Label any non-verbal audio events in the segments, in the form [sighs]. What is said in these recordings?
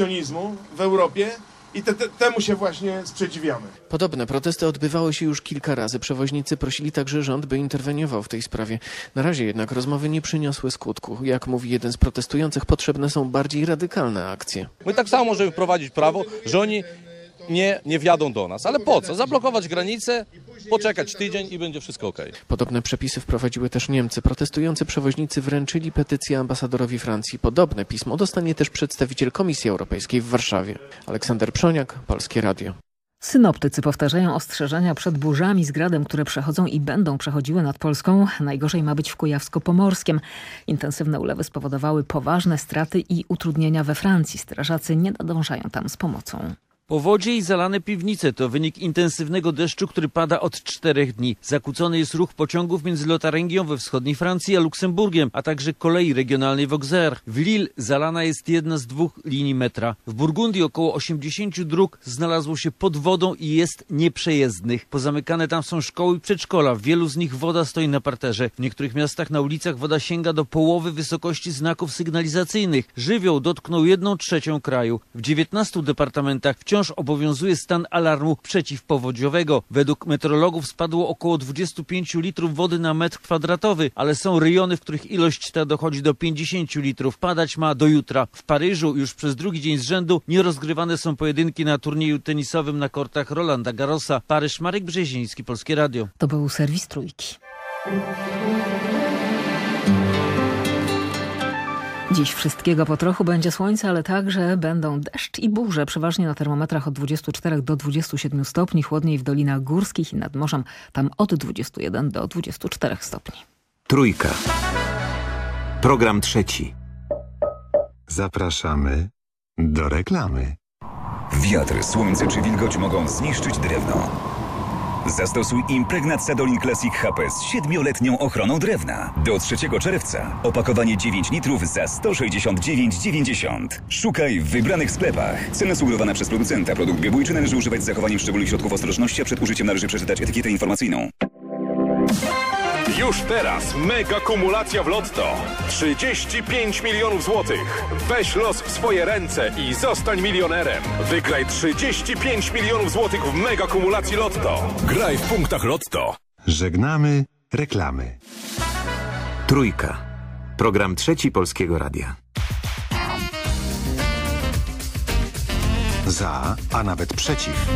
sionizmu w Europie i te, te, temu się właśnie sprzeciwiamy. Podobne protesty odbywały się już kilka razy. Przewoźnicy prosili także rząd, by interweniował w tej sprawie. Na razie jednak rozmowy nie przyniosły skutku. Jak mówi jeden z protestujących, potrzebne są bardziej radykalne akcje. My tak samo możemy wprowadzić prawo, że oni nie, nie wjadą do nas. Ale po co? Zablokować granicę, poczekać tydzień i będzie wszystko ok. Podobne przepisy wprowadziły też Niemcy. Protestujący przewoźnicy wręczyli petycję ambasadorowi Francji. Podobne pismo dostanie też przedstawiciel Komisji Europejskiej w Warszawie. Aleksander Przoniak, Polskie Radio. Synoptycy powtarzają ostrzeżenia przed burzami z gradem, które przechodzą i będą przechodziły nad Polską. Najgorzej ma być w Kujawsko-Pomorskiem. Intensywne ulewy spowodowały poważne straty i utrudnienia we Francji. Strażacy nie nadążają tam z pomocą. Powodzie i zalane piwnice to wynik intensywnego deszczu, który pada od czterech dni. Zakłócony jest ruch pociągów między Lotarengią we wschodniej Francji a Luksemburgiem, a także kolei regionalnej w Auxerre. W Lille zalana jest jedna z dwóch linii metra. W Burgundii około 80 dróg znalazło się pod wodą i jest nieprzejezdnych. Pozamykane tam są szkoły i przedszkola. W wielu z nich woda stoi na parterze. W niektórych miastach na ulicach woda sięga do połowy wysokości znaków sygnalizacyjnych. Żywioł dotknął jedną trzecią kraju. W 19 departamentach wciąż wciąż obowiązuje stan alarmu przeciwpowodziowego. Według meteorologów spadło około 25 litrów wody na metr kwadratowy, ale są rejony, w których ilość ta dochodzi do 50 litrów. Padać ma do jutra. W Paryżu już przez drugi dzień z rzędu nierozgrywane są pojedynki na turnieju tenisowym na kortach Rolanda Garrosa. Paryż, Marek Brzeziński, Polskie Radio. To był serwis Trójki. Dziś wszystkiego po trochu będzie słońce, ale także będą deszcz i burze. Przeważnie na termometrach od 24 do 27 stopni, chłodniej w dolinach górskich i nad morzem tam od 21 do 24 stopni. Trójka. Program trzeci. Zapraszamy do reklamy. Wiatr, słońce czy wilgoć mogą zniszczyć drewno. Zastosuj Impregnat Sadolin Classic HP z 7-letnią ochroną drewna. Do 3 czerwca opakowanie 9 litrów za 169,90. Szukaj w wybranych sklepach. Cena sugerowana przez producenta. Produkt biobójczy należy używać z zachowaniem szczególnych środków ostrożności, a przed użyciem należy przeczytać etykietę informacyjną. Już teraz mega kumulacja w Lotto. 35 milionów złotych. Weź los w swoje ręce i zostań milionerem. Wygraj 35 milionów złotych w mega kumulacji Lotto. Graj w punktach Lotto. Żegnamy reklamy. Trójka. Program trzeci Polskiego Radia. Za, a nawet przeciw.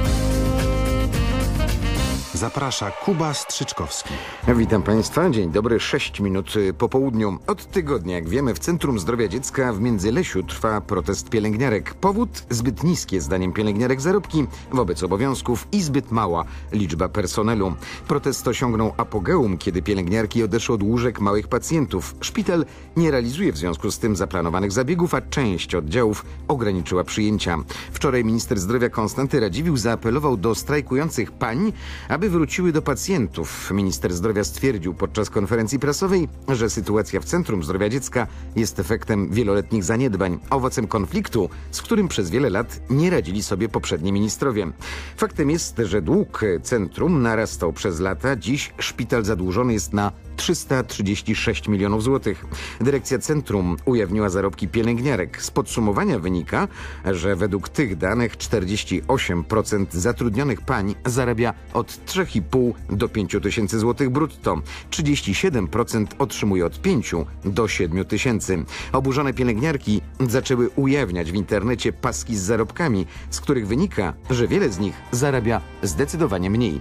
Zaprasza Kuba Strzyczkowski. Witam Państwa. Dzień dobry. 6 minut po południu. Od tygodnia, jak wiemy, w Centrum Zdrowia Dziecka w Międzylesiu trwa protest pielęgniarek. Powód zbyt niskie, zdaniem pielęgniarek, zarobki wobec obowiązków i zbyt mała liczba personelu. Protest osiągnął apogeum, kiedy pielęgniarki odeszły od łóżek małych pacjentów. Szpital nie realizuje w związku z tym zaplanowanych zabiegów, a część oddziałów ograniczyła przyjęcia. Wczoraj minister zdrowia Konstanty Radziwiłł zaapelował do strajkujących pań, aby wróciły do pacjentów. Minister zdrowia stwierdził podczas konferencji prasowej, że sytuacja w Centrum Zdrowia Dziecka jest efektem wieloletnich zaniedbań, owocem konfliktu, z którym przez wiele lat nie radzili sobie poprzedni ministrowie. Faktem jest, że dług centrum narastał przez lata. Dziś szpital zadłużony jest na 336 milionów złotych. Dyrekcja centrum ujawniła zarobki pielęgniarek. Z podsumowania wynika, że według tych danych 48% zatrudnionych pań zarabia od 3,5 do 5 tysięcy złotych brutto. 37% otrzymuje od 5 do 7 tysięcy. Oburzone pielęgniarki zaczęły ujawniać w internecie paski z zarobkami, z których wynika, że wiele z nich zarabia zdecydowanie mniej.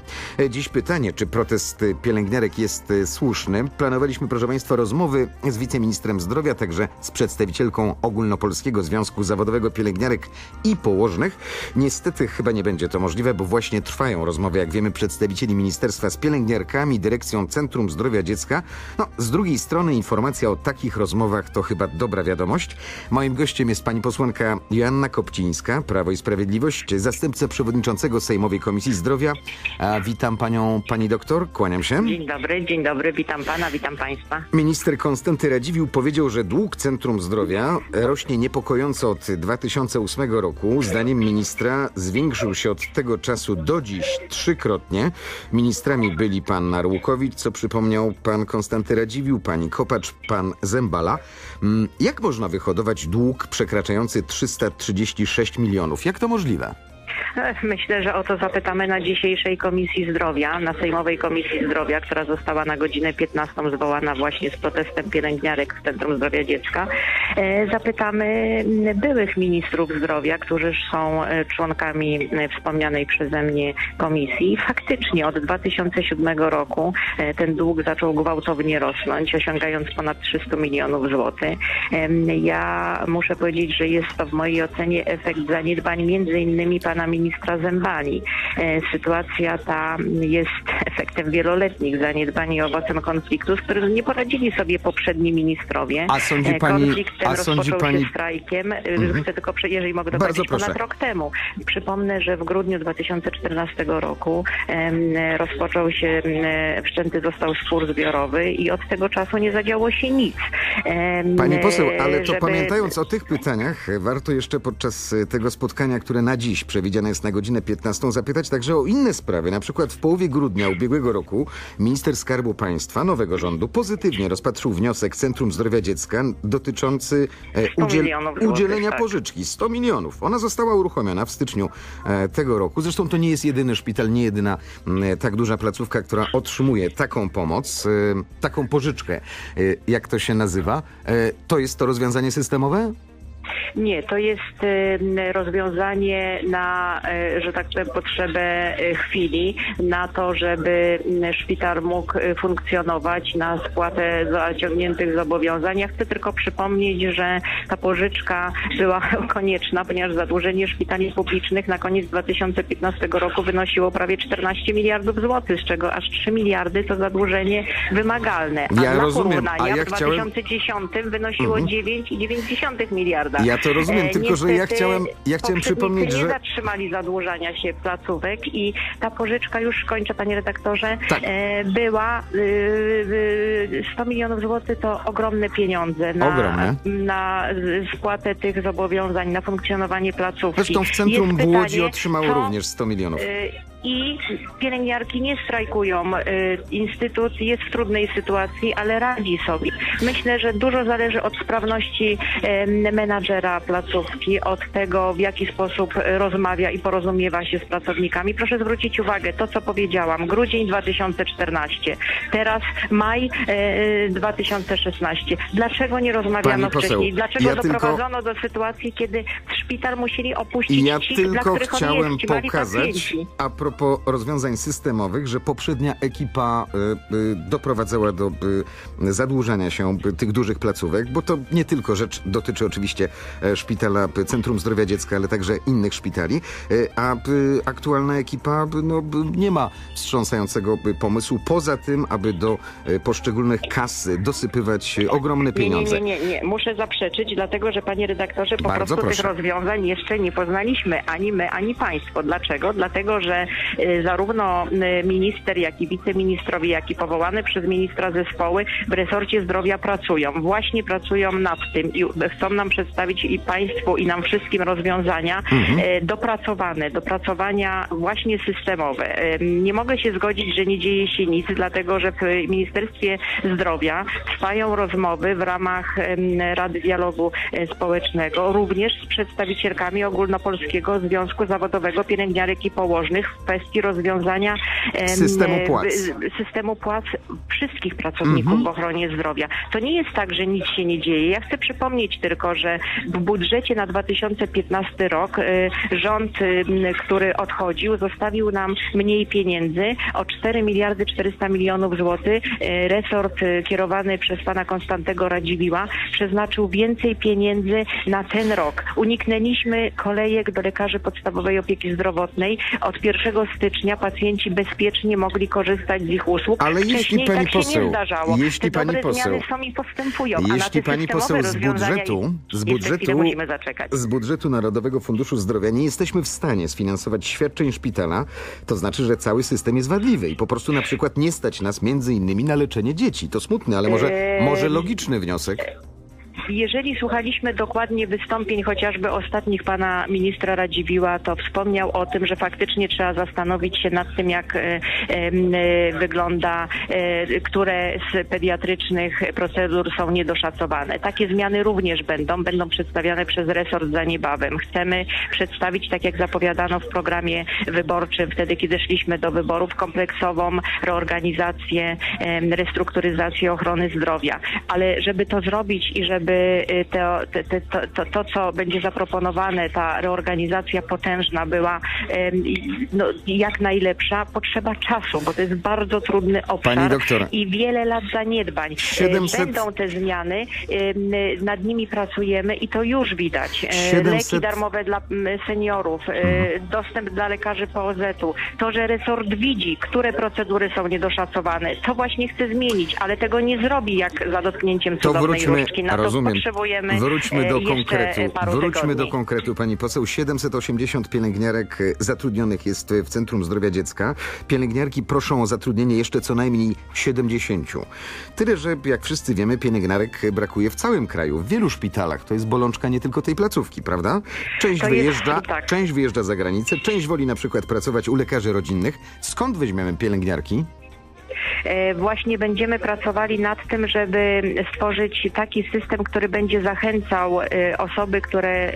Dziś pytanie, czy protest pielęgniarek jest słuszny. Planowaliśmy, proszę Państwa, rozmowy z wiceministrem zdrowia, także z przedstawicielką Ogólnopolskiego Związku Zawodowego Pielęgniarek i Położnych. Niestety chyba nie będzie to możliwe, bo właśnie trwają rozmowy, jak wiemy, przedstawicieli ministerstwa z pielęgniarkami, dyrekcją Centrum Zdrowia Dziecka. No, z drugiej strony informacja o takich rozmowach to chyba dobra wiadomość. Moim gościem jest pani posłanka Joanna Kopcińska, Prawo i Sprawiedliwość, zastępca przewodniczącego Sejmowej Komisji Zdrowia. A witam panią, pani doktor, kłaniam się. Dzień dobry, dzień dobry, witam Witam pana, witam państwa. Minister Konstanty Radziwiłł powiedział, że dług Centrum Zdrowia rośnie niepokojąco od 2008 roku. Zdaniem ministra zwiększył się od tego czasu do dziś trzykrotnie. Ministrami byli pan Narłukowicz, co przypomniał pan Konstanty Radziwiłł, pani Kopacz, pan Zembala. Mm, Jak można wyhodować dług przekraczający 336 milionów? Jak to możliwe? [laughs] Myślę, że o to zapytamy na dzisiejszej Komisji Zdrowia, na Sejmowej Komisji Zdrowia, która została na godzinę 15 zwołana właśnie z protestem pielęgniarek w Centrum Zdrowia Dziecka. E, Zapytamy byłych ministrów zdrowia, którzy są e, członkami e, wspomnianej przeze mnie komisji. Faktycznie od 2007 roku ten dług zaczął gwałtownie rosnąć, osiągając ponad 300 milionów złotych. Ja muszę powiedzieć, że jest to w mojej ocenie efekt zaniedbań między innymi pana ministra Zembali. E, Sytuacja ta jest efektem wieloletnich zaniedbań i owocem konfliktu, z którym nie poradzili sobie poprzedni ministrowie. A sądzi E, pani- Konflikt ten a sądzi rozpoczął pani- się strajkiem. E, Mhm. Chcę tylko, jeżeli mogę dokończyć, ponad rok temu. Przypomnę, że w grudniu 2014 roku rozpoczął się, wszczęty został spór zbiorowy i od tego czasu nie zadziało się nic. Pani poseł, ale to żeby- pamiętając o tych pytaniach, warto jeszcze podczas tego spotkania, które na dziś jest na godzinę 15, zapytać także o inne sprawy. Na przykład w połowie grudnia ubiegłego roku minister Skarbu Państwa nowego rządu pozytywnie rozpatrzył wniosek Centrum Zdrowia Dziecka dotyczący e, 100 milionów złotych, udzielenia tak. pożyczki. 100 milionów. Ona została uruchomiona w styczniu e, tego roku. Zresztą to nie jest jedyny szpital, nie jedyna m, tak duża placówka, która otrzymuje taką pomoc, e, taką pożyczkę, e, jak to się nazywa. E, To jest to rozwiązanie systemowe? Nie, to jest rozwiązanie na, e, że tak powiem, potrzebę e, chwili, na to, żeby szpital mógł e, funkcjonować, na spłatę zaciągniętych zobowiązań. Ja chcę tylko przypomnieć, że ta pożyczka była [laughs] konieczna, ponieważ zadłużenie szpitali publicznych na koniec 2015 roku wynosiło prawie 14 miliardów złotych, z czego aż 3 miliardy to zadłużenie wymagalne. A Ja rozumiem, a ja w chciałem- 2010 wynosiło Mhm. 9,9 miliarda. Ja to rozumiem, E, tylko że ja chciałem- ja chciałem przypomnieć, nie że- zatrzymali zadłużania się placówek i ta pożyczka, już kończę panie redaktorze, Tak. e, była y, y, 100 milionów złotych to ogromne pieniądze na, Ogromne. na spłatę tych zobowiązań, na funkcjonowanie placówki. Zresztą w centrum Jest w Łodzi pytanie, otrzymało co- również 100 milionów. I pielęgniarki nie strajkują. Y, Instytut jest w trudnej sytuacji, ale radzi sobie. Myślę, że dużo zależy od sprawności menadżera placówki, od tego, w jaki sposób e, rozmawia i porozumiewa się z pracownikami. Proszę zwrócić uwagę, to co powiedziałam, grudzień 2014, teraz maj e, 2016. Dlaczego nie rozmawiano poseł, wcześniej? Dlaczego ja tylko- doprowadzono do sytuacji, kiedy szpital musieli opuścić I ja ci, dla tylko chciałem pokazać, a propos rozwiązań systemowych, że poprzednia ekipa y, y, doprowadzała do y, zadłużania się tych dużych placówek, bo to nie tylko rzecz dotyczy oczywiście e, szpitala Centrum Zdrowia Dziecka, ale także innych szpitali, a aktualna ekipa no, nie ma wstrząsającego pomysłu poza tym, aby do poszczególnych kas dosypywać ogromne Nie, nie, pieniądze. nie, nie, nie. Muszę zaprzeczyć, dlatego że panie redaktorze, po Bardzo prostu proszę. tych rozwiązań jeszcze nie poznaliśmy, ani my, ani państwo. Dlaczego? Dlatego, że zarówno y, minister, jak i wiceministrowie, jak i powołane przez ministra zespoły w resorcie zdrowia pracują. Właśnie pracują nad tym i chcą nam przedstawić i państwu, i nam wszystkim rozwiązania Mhm. e, dopracowane, dopracowania właśnie systemowe. Nie mogę się zgodzić, że nie dzieje się nic, dlatego że w Ministerstwie Zdrowia trwają rozmowy w ramach Rady Dialogu e, Społecznego, również z przedstawicielkami Ogólnopolskiego Związku Zawodowego Pielęgniarek i Położnych kwestii rozwiązania em, Systemu e, płac. systemu płac wszystkich pracowników Mhm. w ochronie zdrowia. To nie jest tak, że nic się nie dzieje. Ja chcę przypomnieć tylko, że w budżecie na 2015 rok y, rząd, który odchodził, zostawił nam mniej pieniędzy o 4 miliardy 400 milionów złotych. Y, Resort kierowany przez pana Konstantego Radziwiła przeznaczył więcej pieniędzy na ten rok. Uniknęliśmy kolejek do lekarzy podstawowej opieki zdrowotnej. Od 1 stycznia pacjenci bezpiecznie mogli korzystać z ich usług. Ale jeśli pani tak poseł- nie zdarzało. jeśli te pani poseł- Jeśli pani poseł z budżetu, z budżetu, z budżetu Narodowego Funduszu Zdrowia nie jesteśmy w stanie sfinansować świadczeń szpitala, to znaczy, że cały system jest wadliwy i po prostu na przykład nie stać nas między innymi na leczenie dzieci. To smutny, ale może, Eee, może logiczny wniosek. Jeżeli słuchaliśmy dokładnie wystąpień chociażby ostatnich pana ministra Radziwiła, to wspomniał o tym, że faktycznie trzeba zastanowić się nad tym, jak e, e, wygląda, e, które z pediatrycznych procedur są niedoszacowane. Takie zmiany również będą, będą przedstawiane przez resort za niebawem. Chcemy przedstawić, tak jak zapowiadano w programie wyborczym, wtedy kiedy szliśmy do wyborów, kompleksową reorganizację, restrukturyzację ochrony zdrowia. Ale żeby to zrobić i żeby to, te- te- to, to, to co będzie zaproponowane, ta reorganizacja potężna była no, jak najlepsza, potrzeba czasu, bo to jest bardzo trudny obszar i wiele lat zaniedbań. Y, 700 Będą te zmiany, y, nad nimi pracujemy i to już widać. Y, 700 Leki darmowe dla seniorów, y, dostęp dla lekarzy POZ-u, to, że resort widzi, które procedury są niedoszacowane, to właśnie chce zmienić, ale tego nie zrobi jak za dotknięciem To cudownej wróćmy, różdżki. Na rozumiem, potrzebujemy wróćmy e, do konkretu. Wróćmy do tygodni. konkretu, pani poseł. 780 pielęgniarek e, zatrudnionych jest w Centrum Zdrowia Dziecka. Pielęgniarki proszą o zatrudnienie jeszcze co najmniej 70. Tyle, że jak wszyscy wiemy, pielęgniarek brakuje w całym kraju, w wielu szpitalach. To jest bolączka nie tylko tej placówki, prawda? Część To jest- wyjeżdża, tak. część wyjeżdża za granicę, część woli na przykład pracować u lekarzy rodzinnych. Skąd weźmiemy pielęgniarki? E, Właśnie będziemy pracowali nad tym, żeby stworzyć taki system, który będzie zachęcał e, osoby, które e,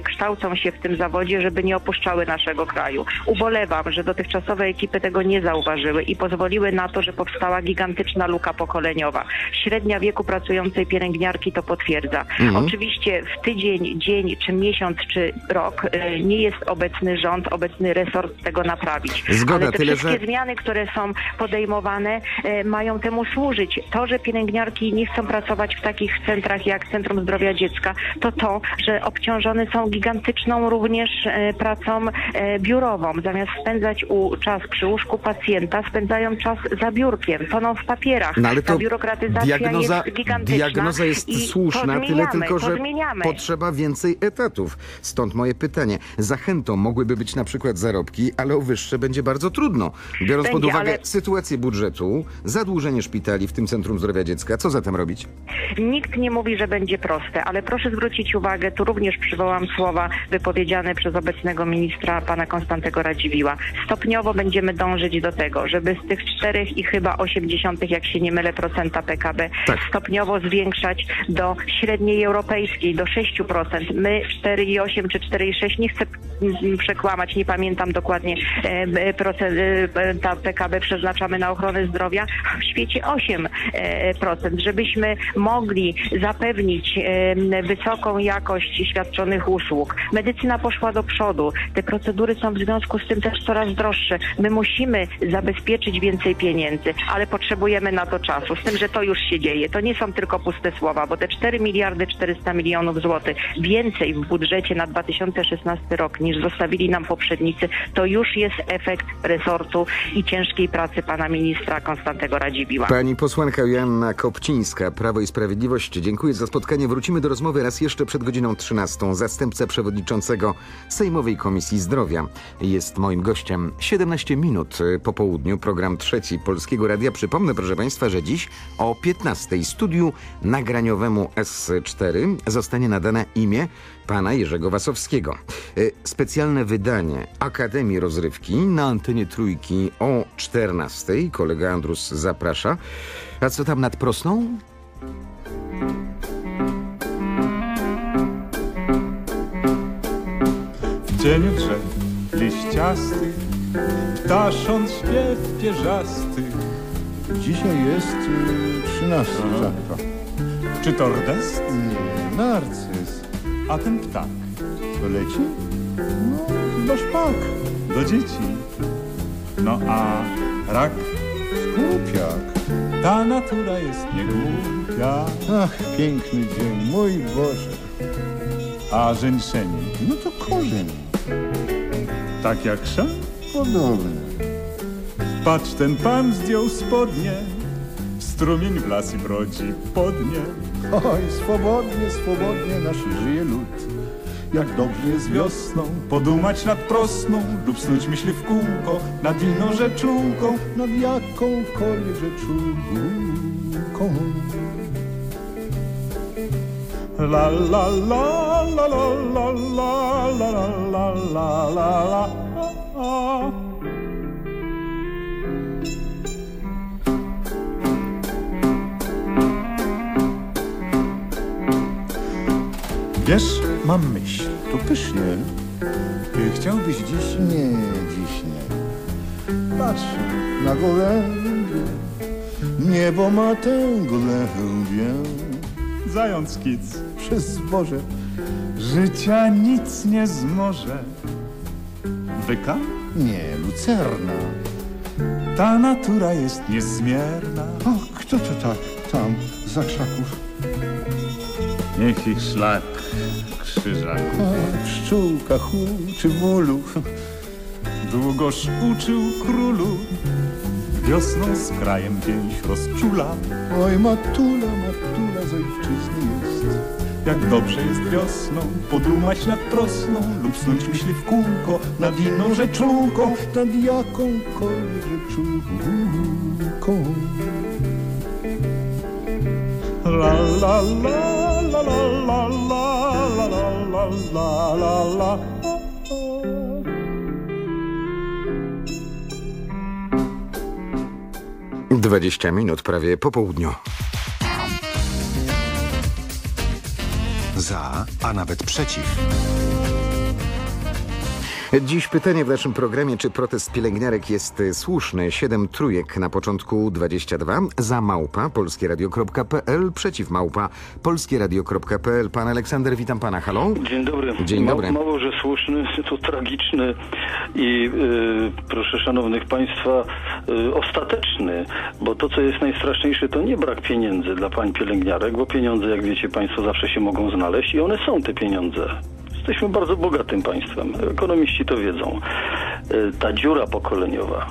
kształcą się w tym zawodzie, żeby nie opuszczały naszego kraju. Ubolewam, że dotychczasowe ekipy tego nie zauważyły i pozwoliły na to, że powstała gigantyczna luka pokoleniowa. Średnia wieku pracującej pielęgniarki to potwierdza. Mhm. Oczywiście w tydzień, dzień, czy miesiąc, czy rok nie jest obecny rząd, obecny resort tego naprawić. Zgoda, Ale te tyle, wszystkie że- zmiany, które są podejmowane, e, mają temu służyć. To, że pielęgniarki nie chcą pracować w takich centrach jak Centrum Zdrowia Dziecka, to to, że obciążone są gigantyczną również e, pracą e, biurową. Zamiast spędzać u, czas przy łóżku pacjenta, spędzają czas za biurkiem, toną w papierach. No ale Ta to biurokratyzacja diagnoza, jest gigantyczna. diagnoza jest słuszna, tyle tylko, że potrzeba więcej etatów. Stąd moje pytanie. Zachętą mogłyby być na przykład zarobki, ale o wyższe będzie bardzo trudno. Biorąc pod Będzie, uwagę ale- sytuację budżetu, zadłużenie szpitali, w tym Centrum Zdrowia Dziecka, co zatem robić? Nikt nie mówi, że będzie proste, ale proszę zwrócić uwagę, tu również przywołam słowa wypowiedziane przez obecnego ministra, pana Konstantego Radziwiła. Stopniowo będziemy dążyć do tego, żeby z tych czterech i chyba 80, jak się nie mylę, procenta PKB Tak. stopniowo zwiększać do średniej europejskiej, do 6%. My 4,8 czy 4,6, nie chcę przekłamać, nie pamiętam dokładnie e, e, procent, e, ta PKB przeznaczamy na ochronę zdrowia, a w świecie 8%, e, żebyśmy mogli zapewnić e, wysoką jakość świadczonych usług. Medycyna poszła do przodu, te procedury są w związku z tym też coraz droższe. My musimy zabezpieczyć więcej pieniędzy, ale potrzebujemy na to czasu, z tym, że to już się dzieje. To nie są tylko puste słowa, bo te 4 miliardy 400 milionów złotych więcej w budżecie na 2016 rok niż zostawili nam poprzednicy, to już jest efekt resortu i ciężkiej pracy pana ministra Konstantego Radziwiła. Pani posłanka Joanna Kopcińska, Prawo i Sprawiedliwość, dziękuję za spotkanie. Wrócimy do rozmowy raz jeszcze przed godziną 13. Zastępca przewodniczącego Sejmowej Komisji Zdrowia jest moim gościem. 17 minut po południu, program trzeci Polskiego Radia. Przypomnę, proszę Państwa, że dziś o 15 studiu nagraniowemu S4 zostanie nadane imię pana Jerzego Wasowskiego. Y, Specjalne wydanie Akademii Rozrywki na antenie Trójki o 14. Kolega Andrus zaprasza. A co tam nad Prosną? W cieniu drzew liściastych, ptasząc śpiew pierzasty. Dzisiaj jest y, 13 czerwca. Czy to rdest? Nie, narcyz. A ten ptak? To leci? No, chyba szpak. Do dzieci. No a rak? Skupiak. Ta natura jest niegłupia. Ach, piękny dzień, mój Boże. A żeńszenie? No to korzeń. Tak jak szan? Podobne. Patrz, ten pan zdjął spodnie, strumień w las i brodzi podnie. Oj, swobodnie, swobodnie nasz żyje lud. Jak dobrze jest wiosną, Podumać nad prosną lub snuć myśli w kółko nad inną rzeczułką. nad jakąkolwiek rzeczułką. La la la la la la la la la la la la Wiesz, mam myśl. To pysznie. Ty chciałbyś dziś Nie, dziś nie. Patrz na gołębie. Niebo ma tę gołębię. zając kic. Przez zboże. Życia nic nie zmoże. Byka? Nie, lucerna. Ta natura jest niezmierna. O, kto to tak tam za krzaków? Niech ich szlak krzyża. O, pszczółka huczy w ulu. Długoż uczył królu. Wiosną z krajem pięć rozczula. Oj, matula, matula z ojczyzny jest. Jak dobrze jest wiosną, podumać nad prosną lub snuć myśli w kółko nad inną rzeczułką. Nad jakąkolwiek rzeczułką. La la la la la la la la la la la la. 20 minut prawie po południu. Za, a nawet przeciw. Dziś pytanie w naszym programie, czy protest pielęgniarek jest y, słuszny? Siedem trójek na początku 22, za małpa polskieradio.pl, przeciw małpa polskieradio.pl. Pan Aleksander, witam pana, halo? Dzień dobry. Dzień Mało- dobry. Mało, że słuszny, to tragiczny i y, proszę szanownych państwa, y, ostateczny, bo to, co jest najstraszniejsze, to nie brak pieniędzy dla pań pielęgniarek, bo pieniądze, jak wiecie państwo, zawsze się mogą znaleźć i one są te pieniądze. Jesteśmy bardzo bogatym państwem. Ekonomiści to wiedzą. Y, ta dziura pokoleniowa.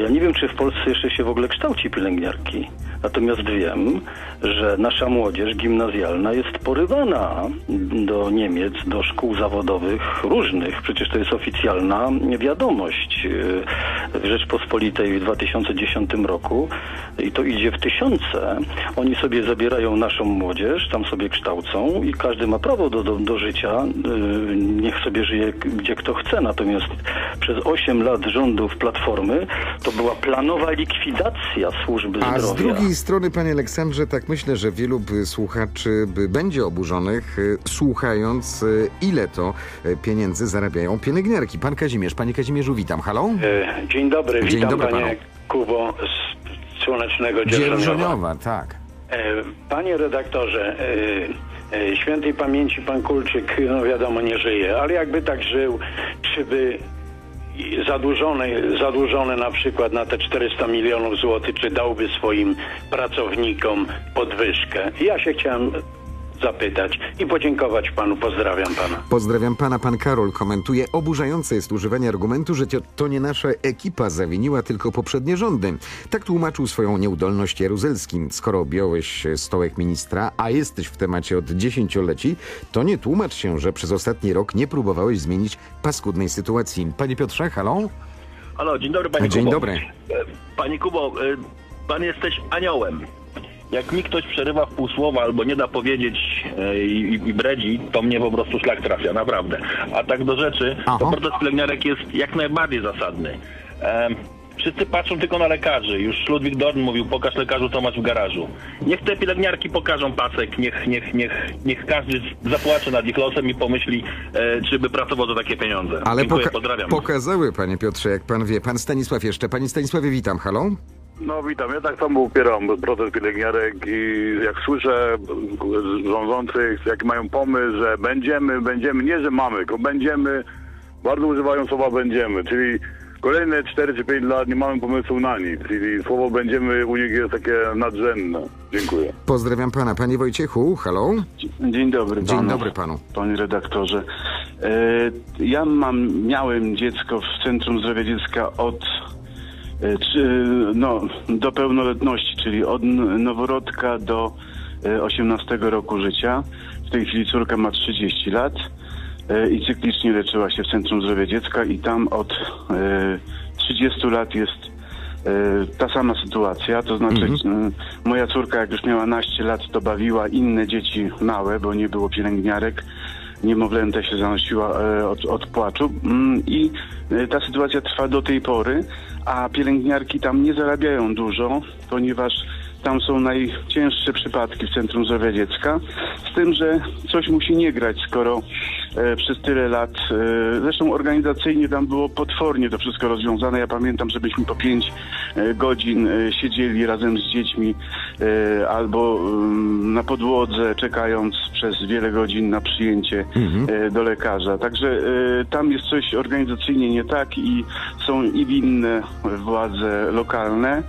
Ja nie wiem, czy w Polsce jeszcze się w ogóle kształci pielęgniarki. Natomiast wiem, że nasza młodzież gimnazjalna jest porywana do Niemiec, do szkół zawodowych różnych. Przecież to jest oficjalna wiadomość yy, w Rzeczpospolitej w 2010 roku i to idzie w tysiące. Oni sobie zabierają naszą młodzież, tam sobie kształcą i każdy ma prawo do, do, do życia. Yy, Niech sobie żyje gdzie kto chce. Natomiast przez 8 lat rządów Platformy to była planowa likwidacja służby A z zdrowia. drugiej strony, panie Aleksandrze, tak myślę, że wielu słuchaczy by będzie oburzonych, y, słuchając, y, ile to y, pieniędzy zarabiają pielęgniarki. Pan Kazimierz, panie Kazimierzu, witam, halo? E, Dzień dobry, Dzień witam dobry panie panu. Kubo z słonecznego Dzierżoniowa. Tak. E, Panie redaktorze, e, świętej pamięci pan Kulczyk, no wiadomo, nie żyje, ale jakby tak żył, czy by zadłużony, zadłużony na przykład na te 400 milionów złotych, czy dałby swoim pracownikom podwyżkę? Ja się chciałem zapytać i podziękować panu, pozdrawiam pana. Pozdrawiam pana, pan Karol komentuje. Oburzające jest używanie argumentu, że to- nie nasza ekipa zawiniła, tylko poprzednie rządy. Tak tłumaczył swoją nieudolność Jaruzelski. Skoro objąłeś stołek ministra, a jesteś w temacie od dziesięcioleci, to nie tłumacz się, że przez ostatni rok nie próbowałeś zmienić paskudnej sytuacji. Panie Piotrze, halo? Halo, dzień dobry panie Dzień Kubo. dobry. E, Panie Kubo, e, pan jesteś aniołem. Jak mi ktoś przerywa w pół słowa albo nie da powiedzieć e, i, i bredzi, to mnie po prostu szlak trafia, naprawdę. A tak do rzeczy, to protest pielęgniarek jest jak najbardziej zasadny. Wszyscy patrzą tylko na lekarzy. Już Ludwik Dorn mówił, pokaż lekarzu, co masz w garażu. Niech te pielęgniarki pokażą pasek, niech, niech, niech, niech każdy zapłacze nad ich losem i pomyśli, e, czy by pracował za takie pieniądze. Ale Dziękuję, poka- pozdrawiam. pokazały, panie Piotrze, jak pan wie. Pan Stanisław jeszcze. Panie Stanisławie, witam, halo? No witam, ja tak samo upieram protest pielęgniarek i jak słyszę z rządzących, jaki mają pomysł, że będziemy, będziemy, nie że mamy, tylko będziemy, bardzo używają słowa będziemy, czyli kolejne 4 czy 5 lat nie mamy pomysłu na nic, czyli słowo będziemy u nich jest takie nadrzędne. Dziękuję. Pozdrawiam pana. Panie Wojciechu, halo? Dzień dobry Dzień panu. dobry panu. Panie redaktorze. E, Ja mam, miałem dziecko w Centrum Zdrowia Dziecka od czy, no, do pełnoletności, czyli od noworodka do e, 18 roku życia. W tej chwili córka ma 30 lat e, i cyklicznie leczyła się w Centrum Zdrowia Dziecka i tam od e, 30 lat jest e, ta sama sytuacja, to znaczy Mhm. e, moja córka jak już miała naście lat, to bawiła inne dzieci małe, bo nie było pielęgniarek. Niemowlęta się zanosiła e, od, od płaczu mm, i e, ta sytuacja trwa do tej pory, a pielęgniarki tam nie zarabiają dużo, ponieważ tam są najcięższe przypadki w Centrum Zdrowia Dziecka, z tym, że coś musi nie grać, skoro e, przez tyle lat, e, zresztą organizacyjnie tam było potwornie to wszystko rozwiązane. Ja pamiętam, żebyśmy po pięć e, godzin e, siedzieli razem z dziećmi e, albo mm, na podłodze, czekając przez wiele godzin na przyjęcie e, do lekarza. Także tam jest coś organizacyjnie nie tak i są i winne władze lokalne,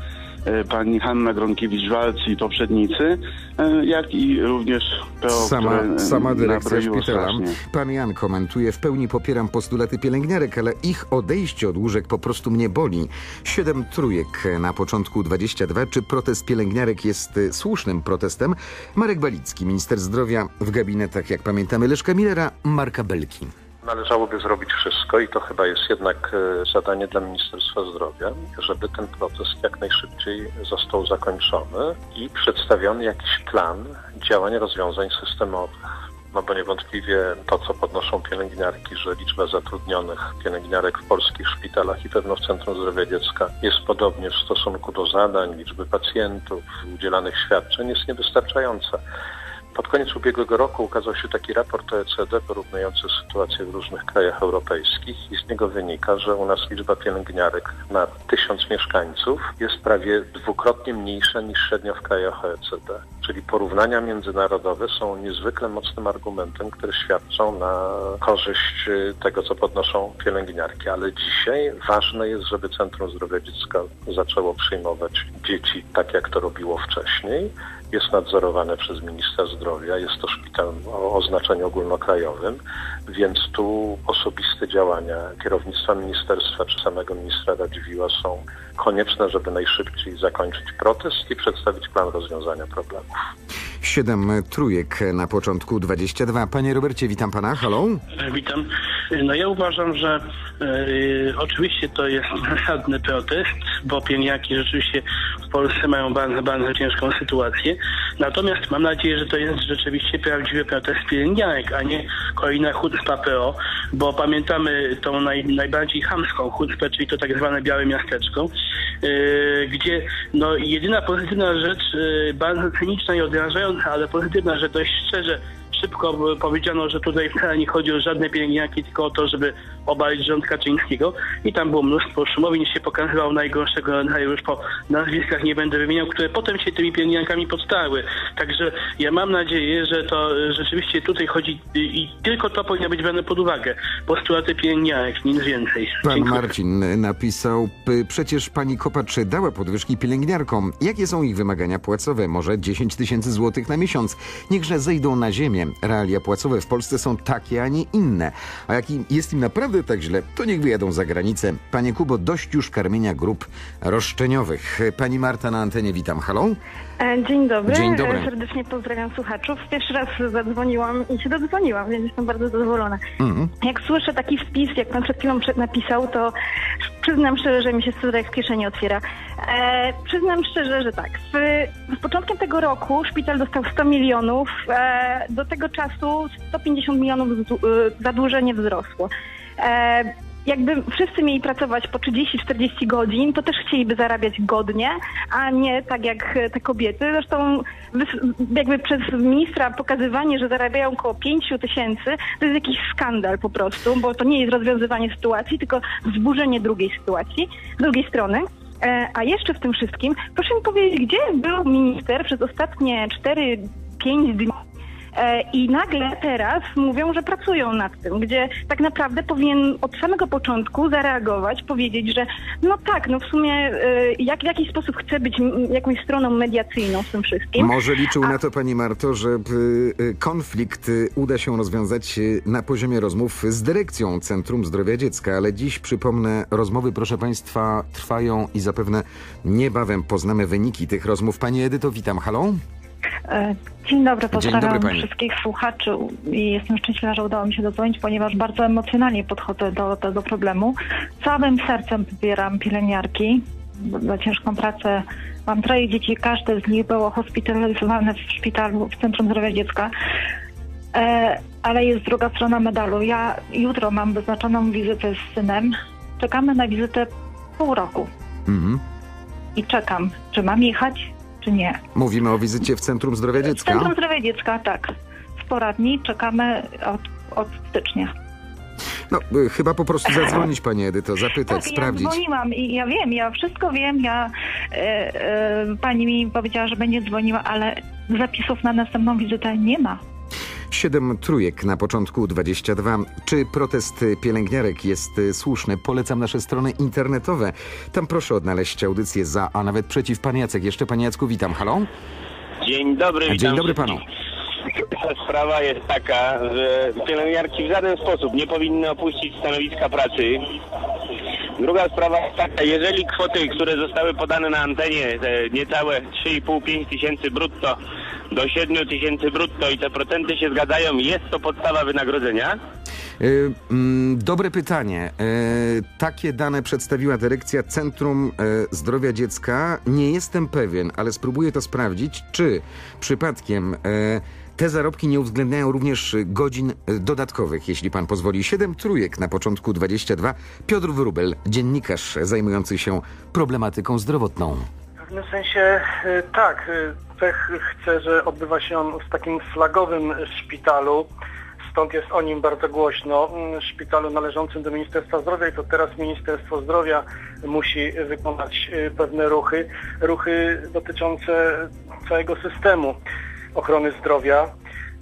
pani Hanna Gronkiewicz-Walc i poprzednicy, e, jak i również PO, Sama, które e, sama dyrekcja szpitala. strasznie. Pan Jan komentuje, w pełni popieram postulaty pielęgniarek, ale ich odejście od łóżek po prostu mnie boli. Siedem trójek na początku 22. Czy protest pielęgniarek jest słusznym protestem? Marek Balicki, minister zdrowia w gabinetach, jak pamiętamy, Leszka Millera, Marka Belki. Należałoby zrobić wszystko i to chyba jest jednak e, zadanie dla Ministerstwa Zdrowia, żeby ten protest jak najszybciej został zakończony i przedstawiony jakiś plan działań rozwiązań systemowych. No bo niewątpliwie to, co podnoszą pielęgniarki, że liczba zatrudnionych pielęgniarek w polskich szpitalach i pewno w Centrum Zdrowia Dziecka jest podobnie w stosunku do zadań, liczby pacjentów, udzielanych świadczeń jest niewystarczająca. Pod koniec ubiegłego roku ukazał się taki raport OECD porównujący sytuację w różnych krajach europejskich i z niego wynika, że u nas liczba pielęgniarek na tysiąc mieszkańców jest prawie dwukrotnie mniejsza niż średnio w krajach OECD. Czyli porównania międzynarodowe są niezwykle mocnym argumentem, które świadczą na korzyść y, tego, co podnoszą pielęgniarki. Ale dzisiaj ważne jest, żeby Centrum Zdrowia Dziecka zaczęło przyjmować dzieci tak, jak to robiło wcześniej jest nadzorowane przez ministra zdrowia, jest to szpital o oznaczeniu ogólnokrajowym, więc tu osobiste działania kierownictwa ministerstwa czy samego ministra Radziwiła są konieczne, żeby najszybciej zakończyć protest i przedstawić plan rozwiązania problemów. Siedem trójek na początku 22. Panie Robercie, witam pana. Halo? Witam. No ja uważam, że e, oczywiście to jest [laughs] zasadny protest, bo pielęgniarki rzeczywiście w Polsce mają bardzo, bardzo ciężką sytuację. Natomiast mam nadzieję, że to jest rzeczywiście prawdziwy protest pielęgniarek, a nie kolejna chucpa PO, bo pamiętamy tą naj, najbardziej chamską chucpę, czyli to tak zwane białe miasteczko, gdzie no jedyna pozytywna rzecz, e, bardzo cyniczna i odrażająca, ale pozytywna, że dość szczerze szybko powiedziano, że tutaj wcale nie chodzi o żadne pielęgniarki, tylko o to, żeby obalić rząd Kaczyńskiego. I tam było mnóstwo szumowień, się pokazywał najgorszego rodzaju, już po nazwiskach nie będę wymieniał, które potem się tymi pielęgniarkami podstały. Także ja mam nadzieję, że to rzeczywiście tutaj chodzi i, tylko to powinno być brane pod uwagę. Postulaty pielęgniarek, nic więcej. Pan Dziękuję. Marcin napisał, "P- przecież pani Kopacz dała podwyżki pielęgniarkom. Jakie są ich wymagania płacowe? Może 10 tysięcy złotych na miesiąc? Niechże zejdą na ziemię. Realia płacowe w Polsce są takie, a nie inne. A jak jest im naprawdę tak źle, to niech wyjadą za granicę. Panie Kubo, dość już karmienia grup roszczeniowych. Pani Marta na antenie, witam. Halo? E, Dzień dobry. Dzień dobry. E, Serdecznie pozdrawiam słuchaczów. Pierwszy raz zadzwoniłam i się dodzwoniłam, więc jestem bardzo zadowolona. Mhm. Jak słyszę taki wpis, jak pan przed chwilą napisał, to przyznam szczerze, że mi się studek w kieszeni otwiera. E, przyznam szczerze, że tak. Z, z początkiem tego roku szpital dostał 100 milionów. E, do tego czasu 150 milionów e, zadłużenie wzrosło. E, jakby wszyscy mieli pracować po 30-40 godzin, to też chcieliby zarabiać godnie, a nie tak jak te kobiety. Zresztą jakby przez ministra pokazywanie, że zarabiają około 5 tysięcy, to jest jakiś skandal po prostu, bo to nie jest rozwiązywanie sytuacji, tylko wzburzenie drugiej sytuacji, drugiej strony. E, A jeszcze w tym wszystkim, proszę mi powiedzieć, gdzie był minister przez ostatnie 4-5 dni I nagle teraz mówią, że pracują nad tym, gdzie tak naprawdę powinien od samego początku zareagować, powiedzieć, że no tak, no w sumie e, jak, w jakiś sposób chce być jakąś stroną mediacyjną w tym wszystkim. Może liczył na to, pani Marto, że y, konflikt uda się rozwiązać na poziomie rozmów z dyrekcją Centrum Zdrowia Dziecka, ale dziś przypomnę, rozmowy, proszę państwa, trwają i zapewne niebawem poznamy wyniki tych rozmów. Pani Edyto, witam. Halo? E, Dzień dobry, Dzień pozdrawiam dobry, pani. wszystkich słuchaczy i jestem szczęśliwa, że udało mi się dodzwonić, ponieważ bardzo emocjonalnie podchodzę do tego problemu. Całym sercem wspieram pielęgniarki za ciężką pracę. Mam troje dzieci, każde z nich było hospitalizowane w szpitalu w Centrum Zdrowia Dziecka. E, ale jest druga strona medalu. Ja jutro mam wyznaczoną wizytę z synem. Czekamy na wizytę pół roku Mhm. i czekam, czy mam jechać, czy nie. Mówimy o wizycie w Centrum Zdrowia Dziecka. Centrum Zdrowia Dziecka, tak. W poradni czekamy od, od stycznia. No, y, chyba po prostu [laughs] zadzwonić, pani Edyto, zapytać, tak, sprawdzić. ja dzwoniłam i ja wiem, ja wszystko wiem, ja e, e, pani mi powiedziała, że będzie dzwoniła, ale zapisów na następną wizytę nie ma. Siedem trójek na początku 22. Czy protest pielęgniarek jest y, słuszny? Polecam nasze strony internetowe. Tam proszę odnaleźć audycję za, a nawet przeciw. Pan Jacek, jeszcze panie Jacku, witam. Halo? Dzień dobry, witam. Dzień dobry panu. [clears throat] Sprawa jest taka, że pielęgniarki w żaden sposób nie powinny opuścić stanowiska pracy. Druga sprawa jeżeli kwoty, które zostały podane na antenie, te niecałe 3,5-5 tysięcy brutto do 7 tysięcy brutto i te procenty się zgadzają, jest to podstawa wynagrodzenia? Y, mm, dobre pytanie. Y, takie dane przedstawiła dyrekcja Centrum y, Zdrowia Dziecka. Nie jestem pewien, ale spróbuję to sprawdzić, czy przypadkiem te zarobki nie uwzględniają również godzin y, dodatkowych, jeśli pan pozwoli. Siedem trójek na początku 22. Piotr Wróbel, dziennikarz zajmujący się problematyką zdrowotną. W pewnym sensie y, tak. Pech chce, że odbywa się on w takim flagowym szpitalu. Stąd jest o nim bardzo głośno. Mm, Szpitalu należącym do Ministerstwa Zdrowia i to teraz Ministerstwo Zdrowia musi wykonać pewne ruchy. Ruchy dotyczące całego systemu ochrony zdrowia.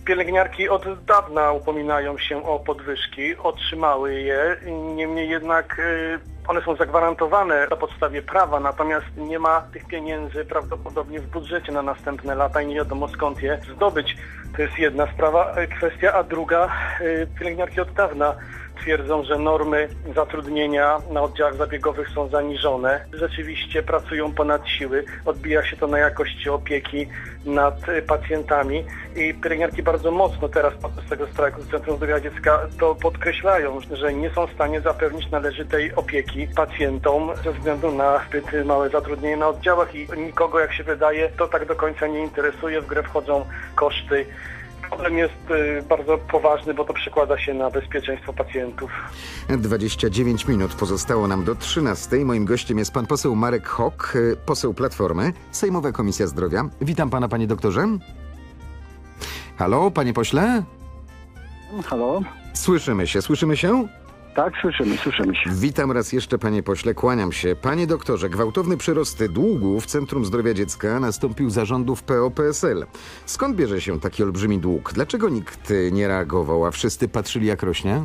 Pielęgniarki od dawna upominają się o podwyżki, otrzymały je, niemniej jednak y, one są zagwarantowane na podstawie prawa, natomiast nie ma tych pieniędzy prawdopodobnie w budżecie na następne lata i nie wiadomo skąd je zdobyć. To jest jedna sprawa, y, kwestia, a druga, y, pielęgniarki od dawna twierdzą, że normy zatrudnienia na oddziałach zabiegowych są zaniżone. Rzeczywiście pracują ponad siły. Odbija się to na jakości opieki nad pacjentami i pielęgniarki bardzo mocno teraz podczas tego strajku z Centrum Zdrowia Dziecka to podkreślają, że nie są w stanie zapewnić należytej opieki pacjentom ze względu na zbyt małe zatrudnienie na oddziałach i nikogo, jak się wydaje, to tak do końca nie interesuje. W grę wchodzą koszty. Problem jest y, bardzo poważny, bo to przekłada się na bezpieczeństwo pacjentów. 29 minut pozostało nam do 13. Moim gościem jest pan poseł Marek Hok, y, poseł Platformy, Sejmowa Komisja Zdrowia. Witam pana, panie doktorze. Halo, panie pośle? Halo? Słyszymy się, słyszymy się? Tak, słyszymy, słyszymy się. Witam raz jeszcze, panie pośle, kłaniam się. Panie doktorze, gwałtowny przyrost długu w Centrum Zdrowia Dziecka nastąpił za rządów PO-PSL. Skąd bierze się taki olbrzymi dług? Dlaczego nikt nie reagował, a wszyscy patrzyli jak rośnie?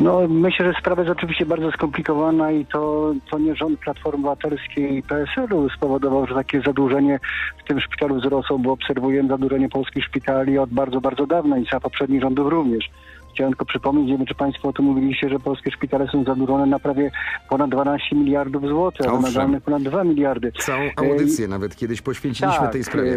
No, myślę, że sprawa jest oczywiście bardzo skomplikowana i to, to nie rząd Platformy Obywatelskiej i PSL-u spowodował, że takie zadłużenie w tym szpitalu wzrosło, bo obserwujemy zadłużenie polskich szpitali od bardzo, bardzo dawna i za poprzednich rządów również. Chciałem tylko przypomnieć, nie wiem, czy Państwo o tym mówiliście, że polskie szpitale są zadłużone na prawie ponad 12 miliardów złotych, a Owszem. nadalne ponad 2 miliardy. Całą E, audycję nawet kiedyś poświęciliśmy tak, tej sprawie.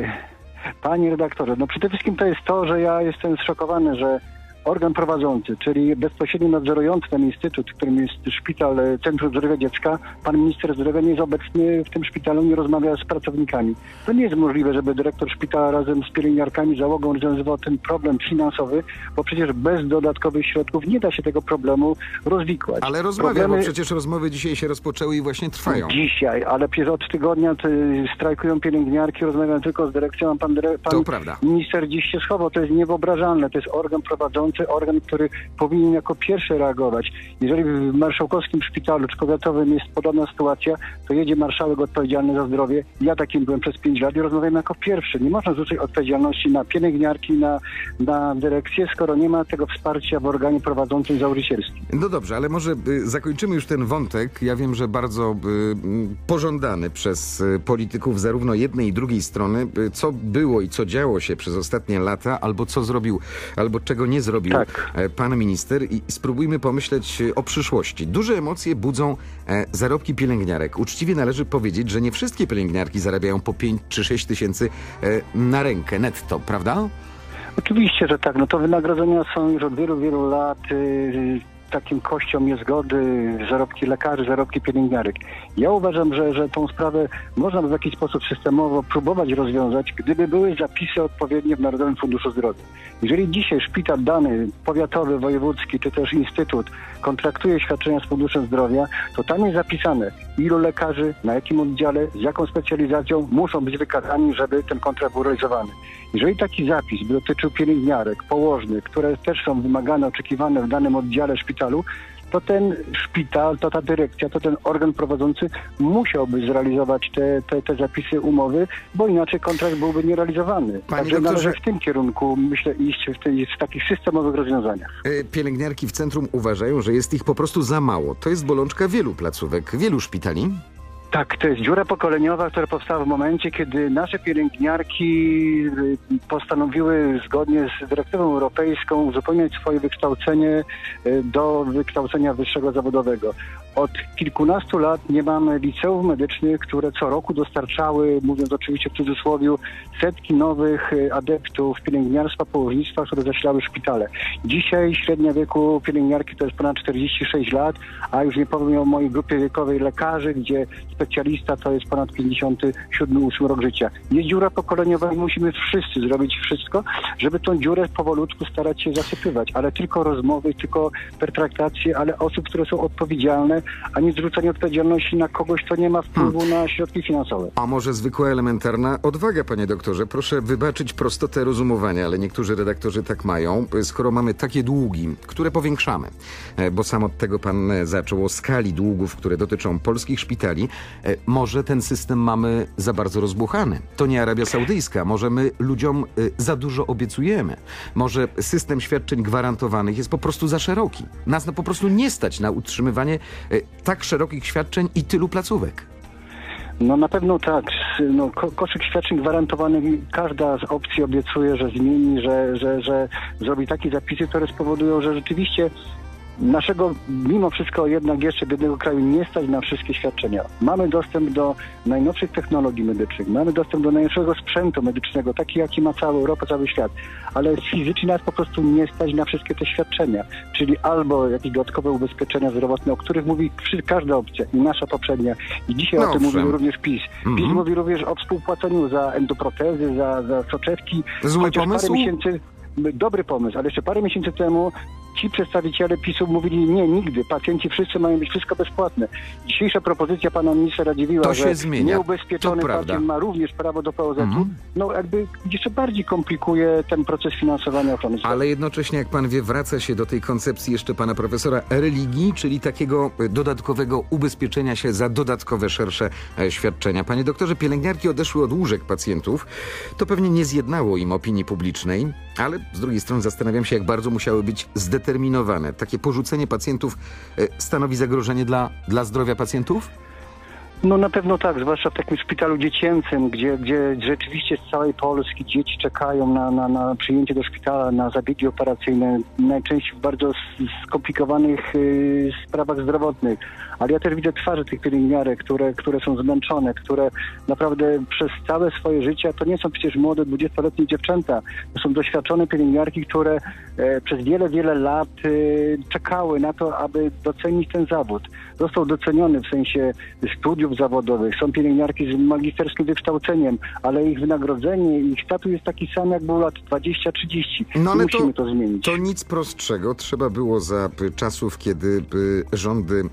e, Panie redaktorze, no przede wszystkim to jest to, że ja jestem zszokowany, że organ prowadzący, czyli bezpośrednio nadzorujący ten instytut, którym jest szpital e, Centrum Zdrowia Dziecka, pan minister zdrowia nie jest obecny w tym szpitalu, nie rozmawia z pracownikami. To nie jest możliwe, żeby dyrektor szpitala razem z pielęgniarkami, załogą rozwiązywał ten problem finansowy, bo przecież bez dodatkowych środków nie da się tego problemu rozwikłać. Ale rozmawia, Problemy- bo przecież rozmowy dzisiaj się rozpoczęły i właśnie trwają. Dzisiaj, ale przecież od tygodnia ty, strajkują pielęgniarki, rozmawiam tylko z dyrekcją, a pan, dyre, pan To prawda. minister dziś się schował. To jest niewyobrażalne. To jest organ prowadzący prowadzący, organ, który powinien jako pierwszy reagować. Jeżeli w marszałkowskim szpitalu czy powiatowym jest podobna sytuacja, to jedzie marszałek odpowiedzialny za zdrowie. Ja takim byłem przez pięć lat i rozmawiam jako pierwszy. Nie można zrzucić odpowiedzialności na pielęgniarki, na, na dyrekcję, skoro nie ma tego wsparcia w organie prowadzącym założycielskim. No dobrze, ale może y, zakończymy już ten wątek. Ja wiem, że bardzo y, pożądany przez y, polityków zarówno jednej i drugiej strony, co było i co działo się przez ostatnie lata, albo co zrobił, albo czego nie zrobił e, pan minister i spróbujmy pomyśleć y, o przyszłości. Duże emocje budzą e, zarobki pielęgniarek. Uczciwie należy powiedzieć, że nie wszystkie pielęgniarki zarabiają po 5 czy 6 tysięcy e, na rękę netto, prawda? Oczywiście, że tak. No to wynagrodzenia są już od wielu, wielu lat y, takim kością niezgody, zarobki lekarzy, zarobki pielęgniarek. Ja uważam, że, że tą sprawę można by w jakiś sposób systemowo próbować rozwiązać, gdyby były zapisy odpowiednie w Narodowym Funduszu Zdrowia. Jeżeli dzisiaj szpital dany, powiatowy, wojewódzki, czy też instytut kontraktuje świadczenia z Funduszem Zdrowia, to tam jest zapisane, ilu lekarzy, na jakim oddziale, z jaką specjalizacją muszą być wykazani, żeby ten kontrakt był realizowany. Jeżeli taki zapis by dotyczył pielęgniarek, położnych, które też są wymagane, oczekiwane w danym oddziale szpitalu, to ten szpital, to ta dyrekcja, to ten organ prowadzący musiałby zrealizować te, te, te zapisy umowy, bo inaczej kontrakt byłby nierealizowany. Także doktorze- należy w tym kierunku, myślę, iść w, tej, w takich systemowych rozwiązaniach. E, Pielęgniarki w centrum uważają, że jest ich po prostu za mało. To jest bolączka wielu placówek, wielu szpitali. Tak, to jest dziura pokoleniowa, która powstała w momencie, kiedy nasze pielęgniarki y, postanowiły zgodnie z dyrektywą europejską uzupełniać swoje wykształcenie y, do wykształcenia wyższego zawodowego. Od kilkunastu lat nie mamy liceów medycznych, które co roku dostarczały, mówiąc oczywiście w cudzysłowie, setki nowych y, adeptów pielęgniarstwa, położnictwa, które zasilały szpitale. Dzisiaj średnia wieku pielęgniarki to jest ponad 46 lat, a już nie powiem o mojej grupie wiekowej lekarzy, gdzie specjalista to jest ponad 57-8 rok życia. Jest dziura pokoleniowa i musimy wszyscy zrobić wszystko, żeby tą dziurę powolutku starać się zasypywać, ale tylko rozmowy, tylko pertraktacje, ale osób, które są odpowiedzialne, a nie zrzucanie odpowiedzialności na kogoś, kto nie ma wpływu na środki finansowe. A może zwykła elementarna odwaga, panie doktorze? Proszę wybaczyć prostotę rozumowania, ale niektórzy redaktorzy tak mają. Skoro mamy takie długi, które powiększamy, e, bo sam od tego pan e, zaczął, o skali długów, które dotyczą polskich szpitali, może ten system mamy za bardzo rozbuchany. To nie Arabia Saudyjska. Może my ludziom e, za dużo obiecujemy. Może system świadczeń gwarantowanych jest po prostu za szeroki. Nas no po prostu nie stać na utrzymywanie e, tak szerokich świadczeń i tylu placówek. No na pewno tak. No, ko- koszyk świadczeń gwarantowanych każda z opcji obiecuje, że zmieni, że, że, że zrobi takie zapisy, które spowodują, że rzeczywiście naszego mimo wszystko jednak jeszcze biednego kraju nie stać na wszystkie świadczenia. Mamy dostęp do najnowszych technologii medycznych, mamy dostęp do najnowszego sprzętu medycznego, taki jaki ma cała Europa, cały świat, ale fizycznie nas po prostu nie stać na wszystkie te świadczenia. Czyli albo jakieś dodatkowe ubezpieczenia zdrowotne, o których mówi każda opcja i nasza poprzednia. I dzisiaj No o tym mówił również PiS. PiS Mhm. mówi również o współpłaceniu za endoprotezy, za, za soczewki. Zły Chociaż pomysł? Parę miesięcy, dobry pomysł, ale jeszcze parę miesięcy temu ci przedstawiciele PiSu mówili nie, nigdy, pacjenci wszyscy mają być wszystko bezpłatne. Dzisiejsza propozycja pana ministra Radziwiła, To że nieubezpieczony pacjent ma również prawo do POZ-u, Mhm. no jakby jeszcze bardziej komplikuje ten proces finansowania ochrony zdrowia. Ale jednocześnie, jak pan wie, wraca się do tej koncepcji jeszcze pana profesora religii, czyli takiego e, dodatkowego ubezpieczenia się za dodatkowe, szersze e, świadczenia. Panie doktorze, pielęgniarki odeszły od łóżek pacjentów. To pewnie nie zjednało im opinii publicznej, ale z drugiej strony zastanawiam się, jak bardzo musiały być zdeterminowane. Takie porzucenie pacjentów e, stanowi zagrożenie dla, dla zdrowia pacjentów? No na pewno tak, zwłaszcza w takim szpitalu dziecięcym, gdzie, gdzie rzeczywiście z całej Polski dzieci czekają na, na, na przyjęcie do szpitala, na zabiegi operacyjne, najczęściej w bardzo skomplikowanych y, sprawach zdrowotnych. Ale ja też widzę twarze tych pielęgniarek, które, które są zmęczone, które naprawdę przez całe swoje życie, to nie są przecież młode, 20-letnie dziewczęta, to są doświadczone pielęgniarki, które e, przez wiele, wiele lat e, czekały na to, aby docenić ten zawód. Został doceniony w sensie studiów zawodowych. Są pielęgniarki z magisterskim wykształceniem, ale ich wynagrodzenie, ich status jest taki sam, jak był lat 20-30. No ale Musimy to, to, zmienić. to nic prostszego. Trzeba było za y, czasów, kiedy y, rządy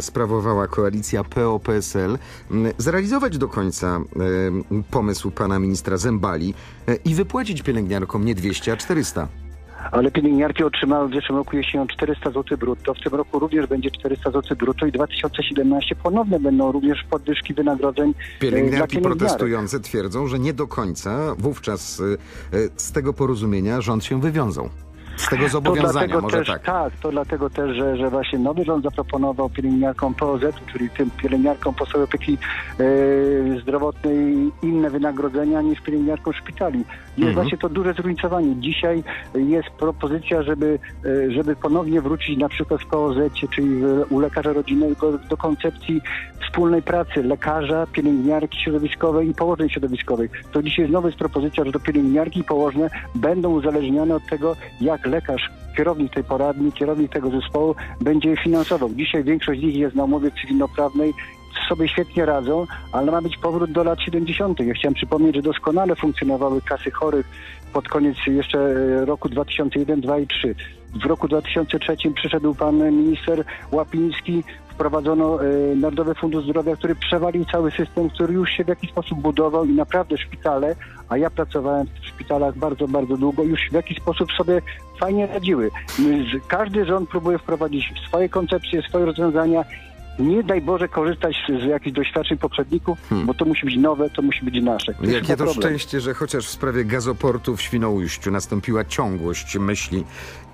sprawowała koalicja PO-PSL, zrealizować do końca pomysł pana ministra Zembali e, i wypłacić pielęgniarkom nie 200, a 400. ale pielęgniarki otrzymały w zeszłym roku jesienią 400 zł brutto. W tym roku również będzie 400 zł brutto i 2017 ponownie będą również podwyżki wynagrodzeń e, Pielęgniarki protestujące twierdzą, że nie do końca wówczas y, y, z tego porozumienia rząd się wywiązał. Z tego zobowiązania, może też, tak. tak, to dlatego też, że, że właśnie nowy rząd zaproponował pielęgniarkom POZ, czyli tym pielęgniarkom podstawowej opieki e, zdrowotnej inne wynagrodzenia niż pielęgniarkom szpitali. Jest Mhm. właśnie to duże zróżnicowanie. Dzisiaj jest propozycja, żeby, e, żeby ponownie wrócić na przykład w POZ, czyli u lekarza rodzinnego do koncepcji wspólnej pracy lekarza, pielęgniarki środowiskowej i położnej środowiskowej. To dzisiaj znowu jest propozycja, że to pielęgniarki i położne będą uzależnione od tego, jak lekarz, kierownik tej poradni, kierownik tego zespołu będzie je finansował. Dzisiaj większość z nich jest na umowie cywilnoprawnej, sobie świetnie radzą, ale ma być powrót do lat 70. Ja chciałem przypomnieć, że doskonale funkcjonowały kasy chorych pod koniec jeszcze e, roku 2001, 2002 i 2003. W roku 2003 przyszedł pan minister Łapiński, wprowadzono e, Narodowy Fundusz Zdrowia, który przewalił cały system, który już się w jakiś sposób budował i naprawdę szpitale, a ja pracowałem w szpitalach bardzo, bardzo długo, już w jakiś sposób sobie fajnie radziły. Każdy rząd próbuje wprowadzić swoje koncepcje, swoje rozwiązania. Nie daj Boże korzystać z, jakichś doświadczeń poprzedników, bo to musi być nowe, to musi być nasze. To Jakie to problem. szczęście, że chociaż w sprawie gazoportu w Świnoujściu nastąpiła ciągłość myśli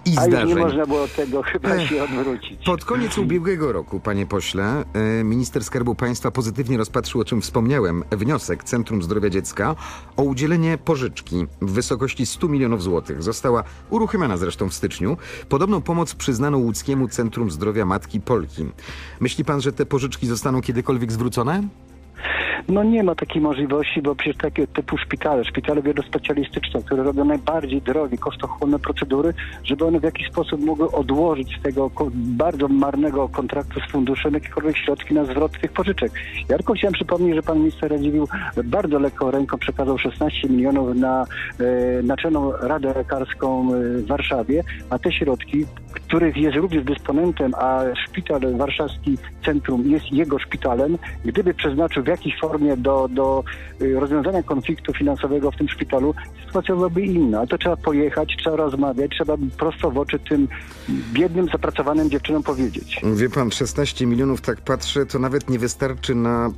i A już nie zdarzeń. można było od tego chyba Ech. się odwrócić. Pod koniec ubiegłego roku, panie pośle, e, minister Skarbu Państwa pozytywnie rozpatrzył, o czym wspomniałem, wniosek Centrum Zdrowia Dziecka o udzielenie pożyczki w wysokości 100 milionów złotych. Została uruchomiona zresztą w styczniu. Podobną pomoc przyznano łódzkiemu Centrum Zdrowia Matki Polki. Myśli pan, że te pożyczki zostaną kiedykolwiek zwrócone? No nie ma takiej możliwości, bo przecież takie typu szpitale, szpitale wielospecjalistyczne, które robią najbardziej drogie, kosztochłonne procedury, żeby one w jakiś sposób mogły odłożyć z tego bardzo marnego kontraktu z funduszem jakiekolwiek środki na zwrot tych pożyczek. Ja tylko chciałem przypomnieć, że pan minister Radziwiłł bardzo lekką ręką przekazał 16 milionów na e, Naczelną Radę Lekarską e, w Warszawie, a te środki, których jest również dysponentem, a szpital warszawski centrum jest jego szpitalem, gdyby przeznaczył w jakiejś formie do, do y, rozwiązania konfliktu finansowego w tym szpitalu, sytuacja byłaby inna. Ale to trzeba pojechać, trzeba rozmawiać, trzeba prosto w oczy tym biednym, zapracowanym dziewczynom powiedzieć. Wie pan, 16 milionów, tak patrzę, to nawet nie wystarczy na e,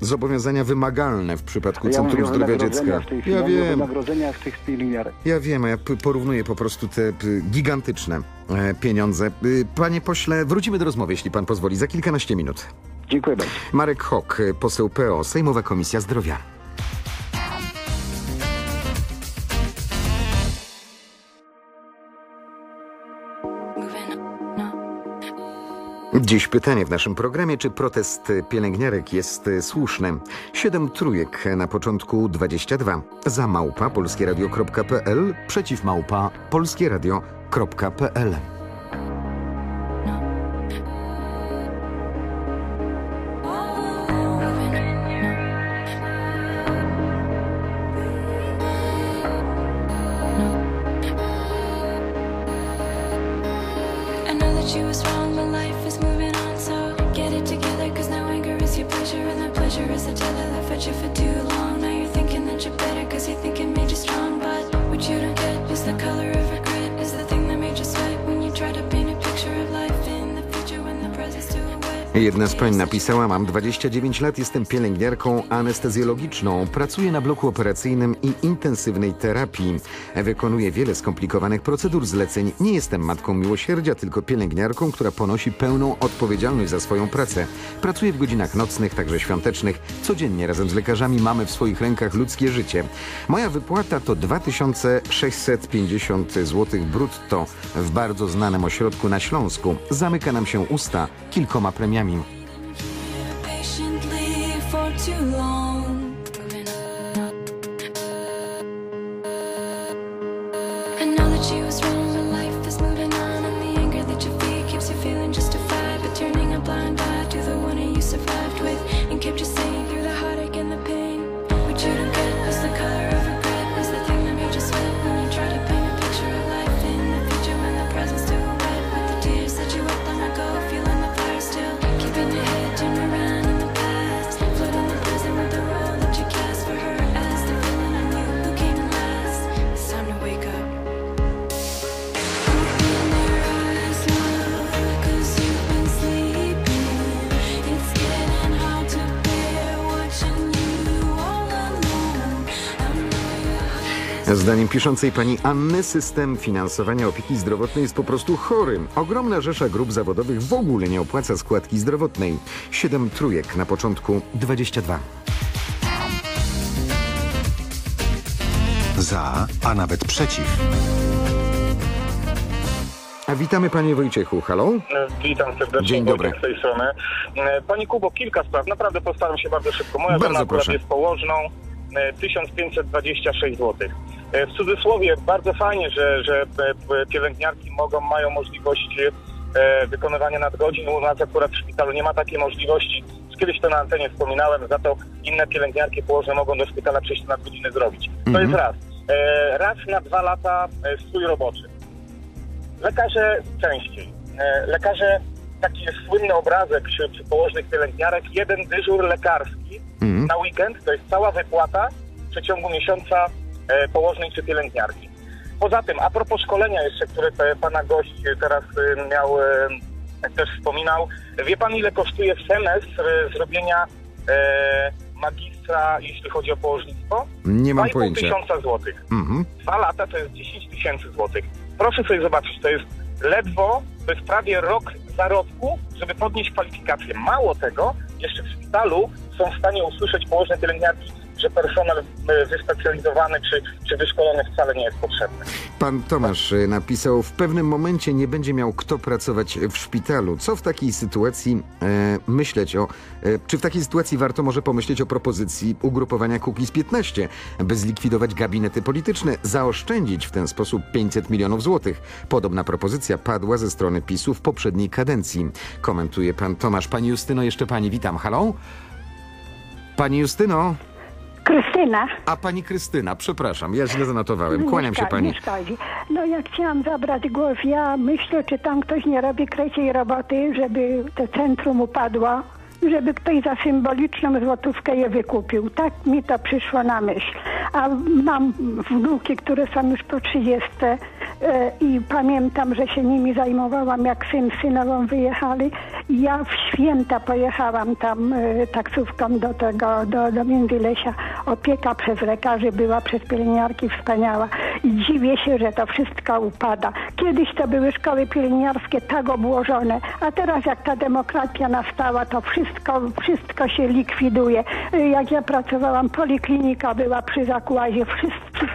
zobowiązania wymagalne w przypadku Ja Centrum Zdrowia Dziecka. w chwili, Ja wiem. wynagrodzeniach tych pielęgniarek. Ja wiem, a ja porównuję po prostu te gigantyczne e, pieniądze. Y, Panie pośle, wrócimy do rozmowy, jeśli pan pozwoli, za kilkanaście minut. Dziękuję bardzo. Marek Hok, poseł PO, Sejmowa Komisja Zdrowia. Dziś pytanie w naszym programie, czy protest pielęgniarek jest słuszny? Siedem trójek na początku 22. Za małpa polskieradio.pl, przeciw małpa polskieradio.pl. Jedna z pań napisała, mam 29 lat, jestem pielęgniarką anestezjologiczną, pracuję na bloku operacyjnym i intensywnej terapii. Wykonuję wiele skomplikowanych procedur zleceń. Nie jestem matką miłosierdzia, tylko pielęgniarką, która ponosi pełną odpowiedzialność za swoją pracę. Pracuję w godzinach nocnych, także świątecznych. Codziennie razem z lekarzami mamy w swoich rękach ludzkie życie. Moja wypłata to 2650 zł brutto w bardzo znanym ośrodku na Śląsku. Zamyka nam się usta kilkoma premiami. timing. Patiently for too long. Zdaniem piszącej pani Anny, system finansowania opieki zdrowotnej jest po prostu chory. Ogromna rzesza grup zawodowych w ogóle nie opłaca składki zdrowotnej. Siedem trójek na początku 22. Za, a nawet przeciw. A witamy panie Wojciechu. Halo? Witam serdecznie. Dzień dobry. Wojciech Z tej strony. E, Pani Kubo, kilka spraw. Naprawdę postaram się bardzo szybko. Moja Bardzo żona akurat proszę. jest położną. e, 1526 zł. W cudzysłowie bardzo fajnie, że, że e, e, pielęgniarki mogą, mają możliwość e, wykonywania nadgodzin. U nas akurat w szpitalu nie ma takiej możliwości. Kiedyś to na antenie wspominałem, za to inne pielęgniarki położne mogą do szpitala przyjść i nadgodziny zrobić. To Mhm. jest raz. E, Raz na dwa lata e, stój roboczy. Lekarze częściej. E, Lekarze, taki jest słynny obrazek przy, przy położnych pielęgniarek, jeden dyżur lekarski Mhm. na weekend, to jest cała wypłata w przeciągu miesiąca e, położnej czy pielęgniarki. Poza tym, a propos szkolenia jeszcze, które pana gość teraz e, miał, e, też wspominał, wie pan ile kosztuje semestr e, zrobienia e, magistra, jeśli chodzi o położnictwo? Nie mam 2,5 pojęcia. tysiąca złotych. Mhm. Dwa lata to jest 10 tysięcy złotych. Proszę sobie zobaczyć, to jest ledwo, to jest prawie rok zarobku, żeby podnieść kwalifikację. Mało tego, jeszcze w szpitalu są w stanie usłyszeć położne pielęgniarki, że personel e, wyspecjalizowany czy, czy wyszkolony wcale nie jest potrzebny. Pan Tomasz y, napisał, w pewnym momencie nie będzie miał kto pracować w szpitalu. Co w takiej sytuacji e, myśleć o... E, czy w takiej sytuacji warto może pomyśleć o propozycji ugrupowania Kukiz 15, by zlikwidować gabinety polityczne, zaoszczędzić w ten sposób 500 milionów złotych? Podobna propozycja padła ze strony PiSu w poprzedniej kadencji. Komentuje pan Tomasz. Pani Justyno, jeszcze pani, witam. Halo? Pani Justyno? Krystyna. A pani Krystyna, przepraszam, ja źle zanotowałem. Kłaniam się pani. Nie szkodzi. No ja chciałam zabrać głos. Ja myślę, czy tam ktoś nie robi kreciej roboty, żeby to centrum upadło, żeby ktoś za symboliczną złotówkę je wykupił. Tak mi to przyszło na myśl. A mam wnuki, które są już po 30 e, i pamiętam, że się nimi zajmowałam, jak syn z synową wyjechali. Ja w święta pojechałam tam e, taksówką do tego, do, do Międzylesia. Opieka przez lekarzy była, przez pielęgniarki wspaniała. I dziwię się, że to wszystko upada. Kiedyś to były szkoły pielęgniarskie tak obłożone, a teraz jak ta demokracja nastała, to wszystko, wszystko się likwiduje. Y, Jak ja pracowałam, poliklinika była przy zakładzie, wszyscy,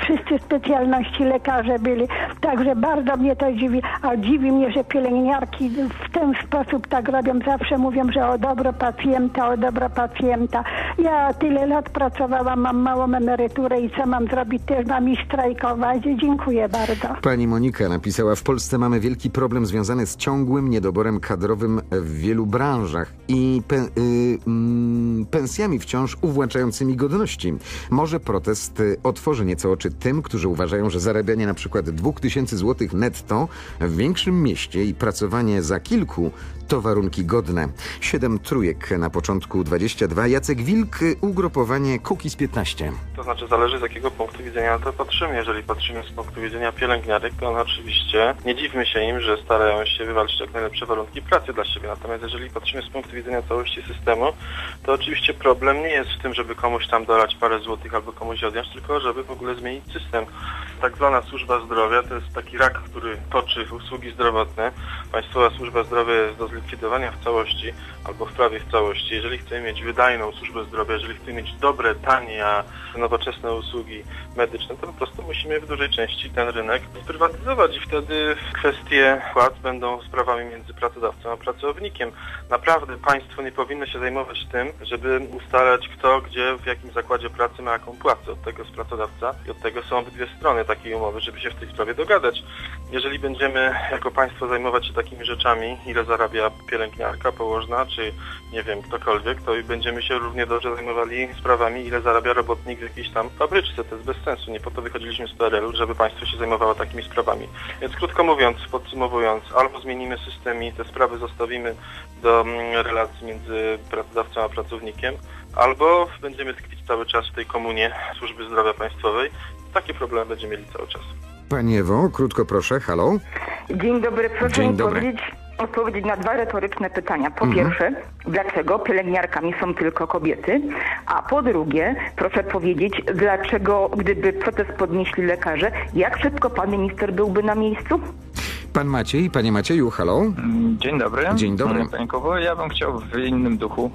wszyscy specjalności lekarze byli. Także bardzo mnie to dziwi, a dziwi mnie, że pielęgniarki w ten sposób tak robią. Zawsze mówią, że o dobro pacjenta, o dobro pacjenta. Ja tyle lat pracowałam, mam małą emeryturę i co mam zrobić? Też mam iść strajkować. Dziękuję bardzo. Pani Monika napisała, w Polsce mamy wielki problem związany z ciągłym niedoborem kadrowym w wielu branżach i pe, y, mm, pensjami wciąż uwłaczającymi godności. Może protest y, otworzy nieco oczy tym, którzy uważają, że zarabianie na przykład 2000 zł netto w większym mieście i pracowanie za kilku to warunki godne. Siedem trójek na początku 22. Jacek Wilk, ugrupowanie Kukiz 15. To znaczy zależy z jakiego punktu widzenia na to patrzymy. Jeżeli patrzymy z punktu widzenia pielęgniarek, to one oczywiście nie dziwmy się im, że starają się wywalczyć jak najlepsze warunki pracy dla siebie. Natomiast jeżeli patrzymy z punktu widzenia całości systemu, to oczywiście problem nie jest w tym, żeby komuś tam dolać parę złotych albo komuś odjąć, tylko żeby w ogóle zmienić system. Tak zwana służba zdrowia to jest taki rak, który toczy usługi zdrowotne. Państwowa służba zdrowia jest do zlikwidowania w całości albo w prawie w całości. Jeżeli chcemy mieć wydajną służbę zdrowia, jeżeli chcemy mieć dobre, tanie, a nowoczesne usługi medyczne, to po prostu musimy w dużej części ten rynek sprywatyzować i wtedy kwestie płac będą sprawami między pracodawcą a pracownikiem. Naprawdę państwo nie powinno się zajmować tym, żeby ustalać kto, gdzie, w jakim zakładzie pracy ma jaką płacę. Od tego jest pracodawca i od tego są obydwie strony takiej umowy, żeby się w tej sprawie dogadać. Jeżeli będziemy jako państwo zajmować się takimi rzeczami, ile zarabia pielęgniarka, położna, czy nie wiem, ktokolwiek, to będziemy się równie dobrze zajmowali sprawami, ile zarabia robotnik w jakiejś tam fabryczce. To jest bez sensu. Nie po to wychodziliśmy z PRL-u, żeby państwo się zajmowało takimi sprawami. Więc krótko mówiąc, podsumowując, albo zmienimy system i te sprawy zostawimy do mm, relacji między pracodawcą a pracownikiem, albo będziemy tkwić cały czas w tej komunie służby zdrowia państwowej. Takie problemy będziemy mieli cały czas. Pani Ewo, krótko proszę, halo. Dzień dobry, proszę Dzień mi dobry. powiedzieć, odpowiedzieć na dwa retoryczne pytania. Po Mhm. pierwsze, dlaczego pielęgniarkami są tylko kobiety? A po drugie, proszę powiedzieć, dlaczego, gdyby protest podnieśli lekarze, jak szybko pan minister byłby na miejscu? Pan Maciej, panie Macieju, halo. Dzień dobry. Dzień dobry. Panie Kubo, ja bym chciał w innym duchu,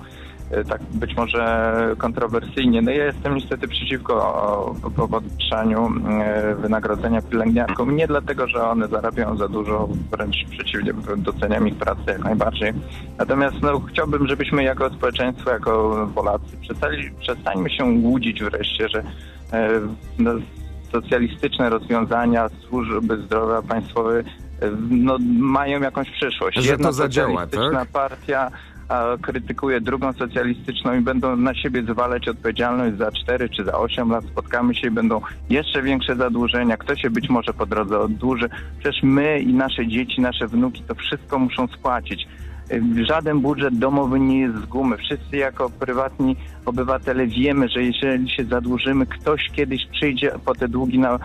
tak być może kontrowersyjnie. No ja jestem niestety przeciwko podwyższaniu e, wynagrodzenia pielęgniarkom. Nie dlatego, że one zarabiają za dużo, wręcz przeciwnie, doceniam ich pracę jak najbardziej. Natomiast no, chciałbym, żebyśmy jako społeczeństwo, jako Polacy przestali, przestańmy się łudzić wreszcie, że e, no, socjalistyczne rozwiązania służby zdrowia państwowej e, no, mają jakąś przyszłość. Że to Jedna zadziała, socjalistyczna tak? partia krytykuje drugą socjalistyczną i będą na siebie zwalać odpowiedzialność za 4 czy za 8 lat. Spotkamy się i będą jeszcze większe zadłużenia. Kto się być może po drodze oddłuży. Przecież my i nasze dzieci, nasze wnuki to wszystko muszą spłacić. Żaden budżet domowy nie jest z gumy. Wszyscy jako prywatni obywatele wiemy, że jeżeli się zadłużymy, ktoś kiedyś przyjdzie po te długi na,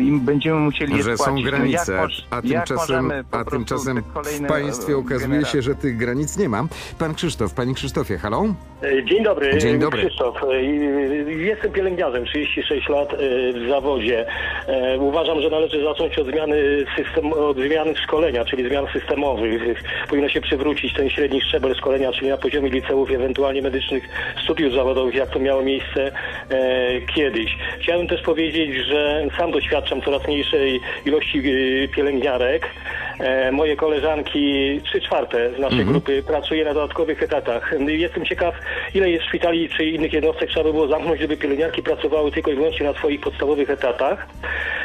i będziemy musieli je Że są spłacić. No granice, jak moż- a jak tymczasem, a tymczasem w państwie e, okazuje generacje- się, że tych granic nie ma. Pan Krzysztof, panie Krzysztofie, halo? E, Dzień dobry, Dzień dobry. Krzysztof. E, Jestem pielęgniarzem, 36 lat e, w zawodzie. E, Uważam, że należy zacząć od zmiany, system, od zmiany szkolenia, czyli zmian systemowych. Powinno się przywrócić ten średni szczebel szkolenia, czyli na poziomie liceów, ewentualnie medycznych studiów zawodowych, jak to miało miejsce e, kiedyś. Chciałem też powiedzieć, że sam doświadczam coraz mniejszej ilości e, pielęgniarek. E, Moje koleżanki, trzy czwarte z naszej Mhm. grupy pracuje na dodatkowych etatach. Jestem ciekaw, ile jest szpitali czy innych jednostek trzeba by było zamknąć, żeby pielęgniarki pracowały tylko i wyłącznie na swoich podstawowych etatach.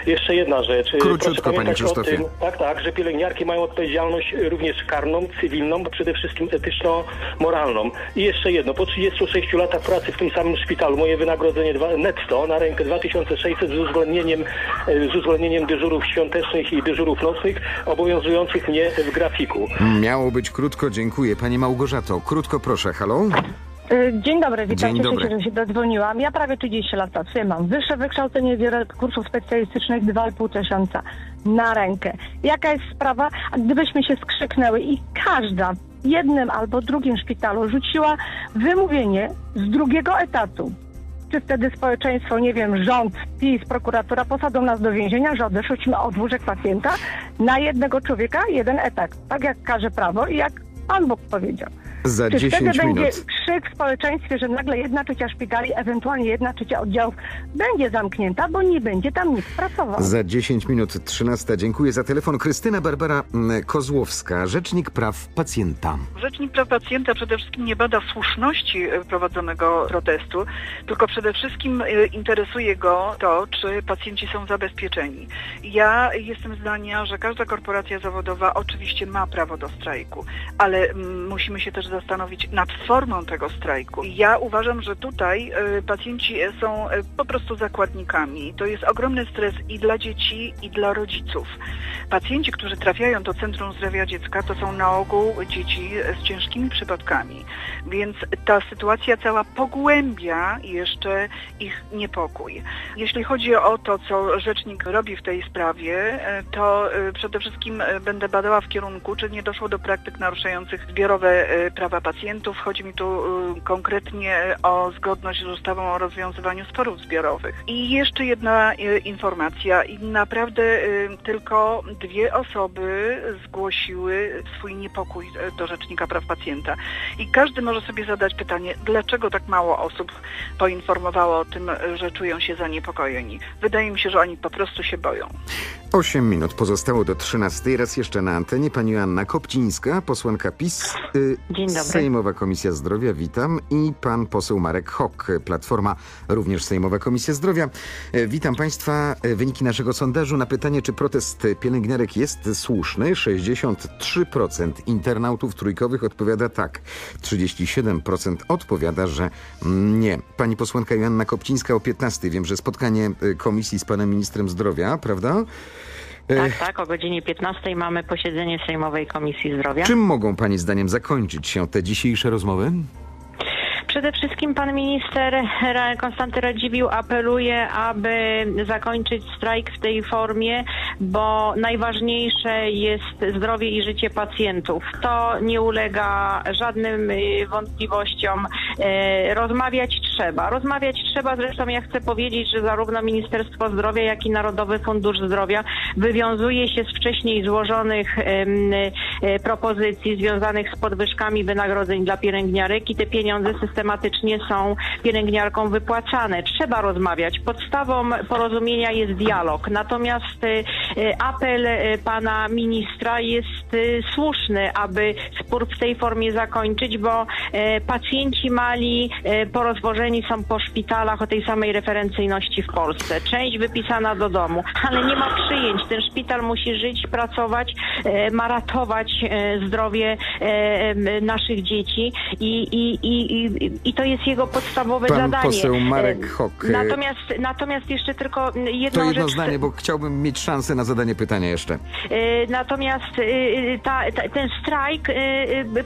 Jeszcze jedna rzecz. Króciutko, Proszę panie Krzysztofie. tym, tak, tak, że pielęgniarki mają odpowiedzialność również karną, cywilną, przede wszystkim etyczno-moralną. I jeszcze jedno, po 36 latach pracy w tym samym szpitalu moje wynagrodzenie netto na rękę 2600 z uwzględnieniem, z uwzględnieniem dyżurów świątecznych i dyżurów nocnych obowiązujących mnie w grafiku. Miało być krótko, dziękuję. Pani Małgorzato, krótko proszę, halo? Y, Dzień dobry, witam. Dzień Cieszę dobry. się, że się dodzwoniłam. Ja prawie 30 lat pracuję, mam wyższe wykształcenie, wiele kursów specjalistycznych, 2,5 tysiąca na rękę. Jaka jest sprawa? A gdybyśmy się skrzyknęły i każda w jednym albo drugim szpitalu rzuciła wymówienie z drugiego etatu, czy wtedy społeczeństwo, nie wiem, rząd, PiS, prokuratura posadzą nas do więzienia, że odeszliśmy od łóżek pacjenta na jednego człowieka jeden etat, tak jak każe prawo i jak Pan Bóg powiedział. Za Czy 10 wtedy będzie minut. krzyk w społeczeństwie, że nagle jedna trzecia szpitali, ewentualnie jedna trzecia oddziałów będzie zamknięta, bo nie będzie tam nikt pracował? Za 10 minut 13. Dziękuję za telefon. Krystyna Barbara mm, Kozłowska, Rzecznik Praw Pacjenta. Rzecznik Praw Pacjenta przede wszystkim nie bada słuszności e, prowadzonego protestu, tylko przede wszystkim e, interesuje go to, czy pacjenci są zabezpieczeni. Ja jestem zdania, że każda korporacja zawodowa oczywiście ma prawo do strajku, ale mm, musimy się też zastanowić nad formą tego strajku. Ja uważam, że tutaj e, pacjenci są e, po prostu zakładnikami. To jest ogromny stres i dla dzieci, i dla rodziców. Pacjenci, którzy trafiają do Centrum Zdrowia Dziecka, to są na ogół dzieci z ciężkimi przypadkami, więc ta sytuacja cała pogłębia jeszcze ich niepokój. Jeśli chodzi o to, co rzecznik robi w tej sprawie, e, to przede wszystkim będę badała w kierunku, czy nie doszło do praktyk naruszających zbiorowe prawa pacjentów. Chodzi mi tu e, konkretnie o zgodność z ustawą o rozwiązywaniu sporów zbiorowych. I jeszcze jedna e, informacja. I naprawdę e, tylko dwie osoby zgłosiły swój niepokój do Rzecznika Praw Pacjenta. I każdy może sobie zadać pytanie, dlaczego tak mało osób poinformowało o tym, że czują się zaniepokojeni. Wydaje mi się, że oni po prostu się boją. 8 minut pozostało do 13. Raz jeszcze na antenie pani Joanna Kopcińska, posłanka PiS, y, Dzień dobry. Sejmowa Komisja Zdrowia, witam. I pan poseł Marek Hok, Platforma, również Sejmowa Komisja Zdrowia. Y, Witam państwa. Y, Wyniki naszego sondażu na pytanie, czy protest pielęgniarek jest słuszny. 63% internautów trójkowych odpowiada tak. 37% odpowiada, że nie. Pani posłanka Joanna Kopcińska o 15. Wiem, że spotkanie y, komisji z panem ministrem zdrowia, prawda? Tak, tak, o godzinie 15 mamy posiedzenie Sejmowej Komisji Zdrowia. Czym mogą Pani zdaniem zakończyć się te dzisiejsze rozmowy? Przede wszystkim pan minister Konstanty Radziwiłł apeluje, aby zakończyć strajk w tej formie, bo najważniejsze jest zdrowie i życie pacjentów. To nie ulega żadnym y, wątpliwościom. E, Rozmawiać trzeba. Rozmawiać trzeba, zresztą ja chcę powiedzieć, że zarówno Ministerstwo Zdrowia, jak i Narodowy Fundusz Zdrowia wywiązuje się z wcześniej złożonych e, propozycji związanych z podwyżkami wynagrodzeń dla pielęgniarek i te pieniądze systematycznie są pielęgniarkom wypłacane. Trzeba rozmawiać. Podstawą porozumienia jest dialog. Natomiast e, apel e, pana ministra jest e, słuszny, aby spór w tej formie zakończyć, bo pacjenci mali porozwożeni są po szpitalach o tej samej referencyjności w Polsce. Część wypisana do domu, ale nie ma przyjęć. Ten szpital musi żyć, pracować, ma ratować zdrowie naszych dzieci i, i, i, i, i to jest jego podstawowe Pan zadanie. poseł Marek E, Hok, e, Natomiast, natomiast jeszcze tylko jedną To jedno rzecz. zdanie, bo chciałbym mieć szansę na zadanie pytania jeszcze. E, Natomiast ta, ta, ten strajk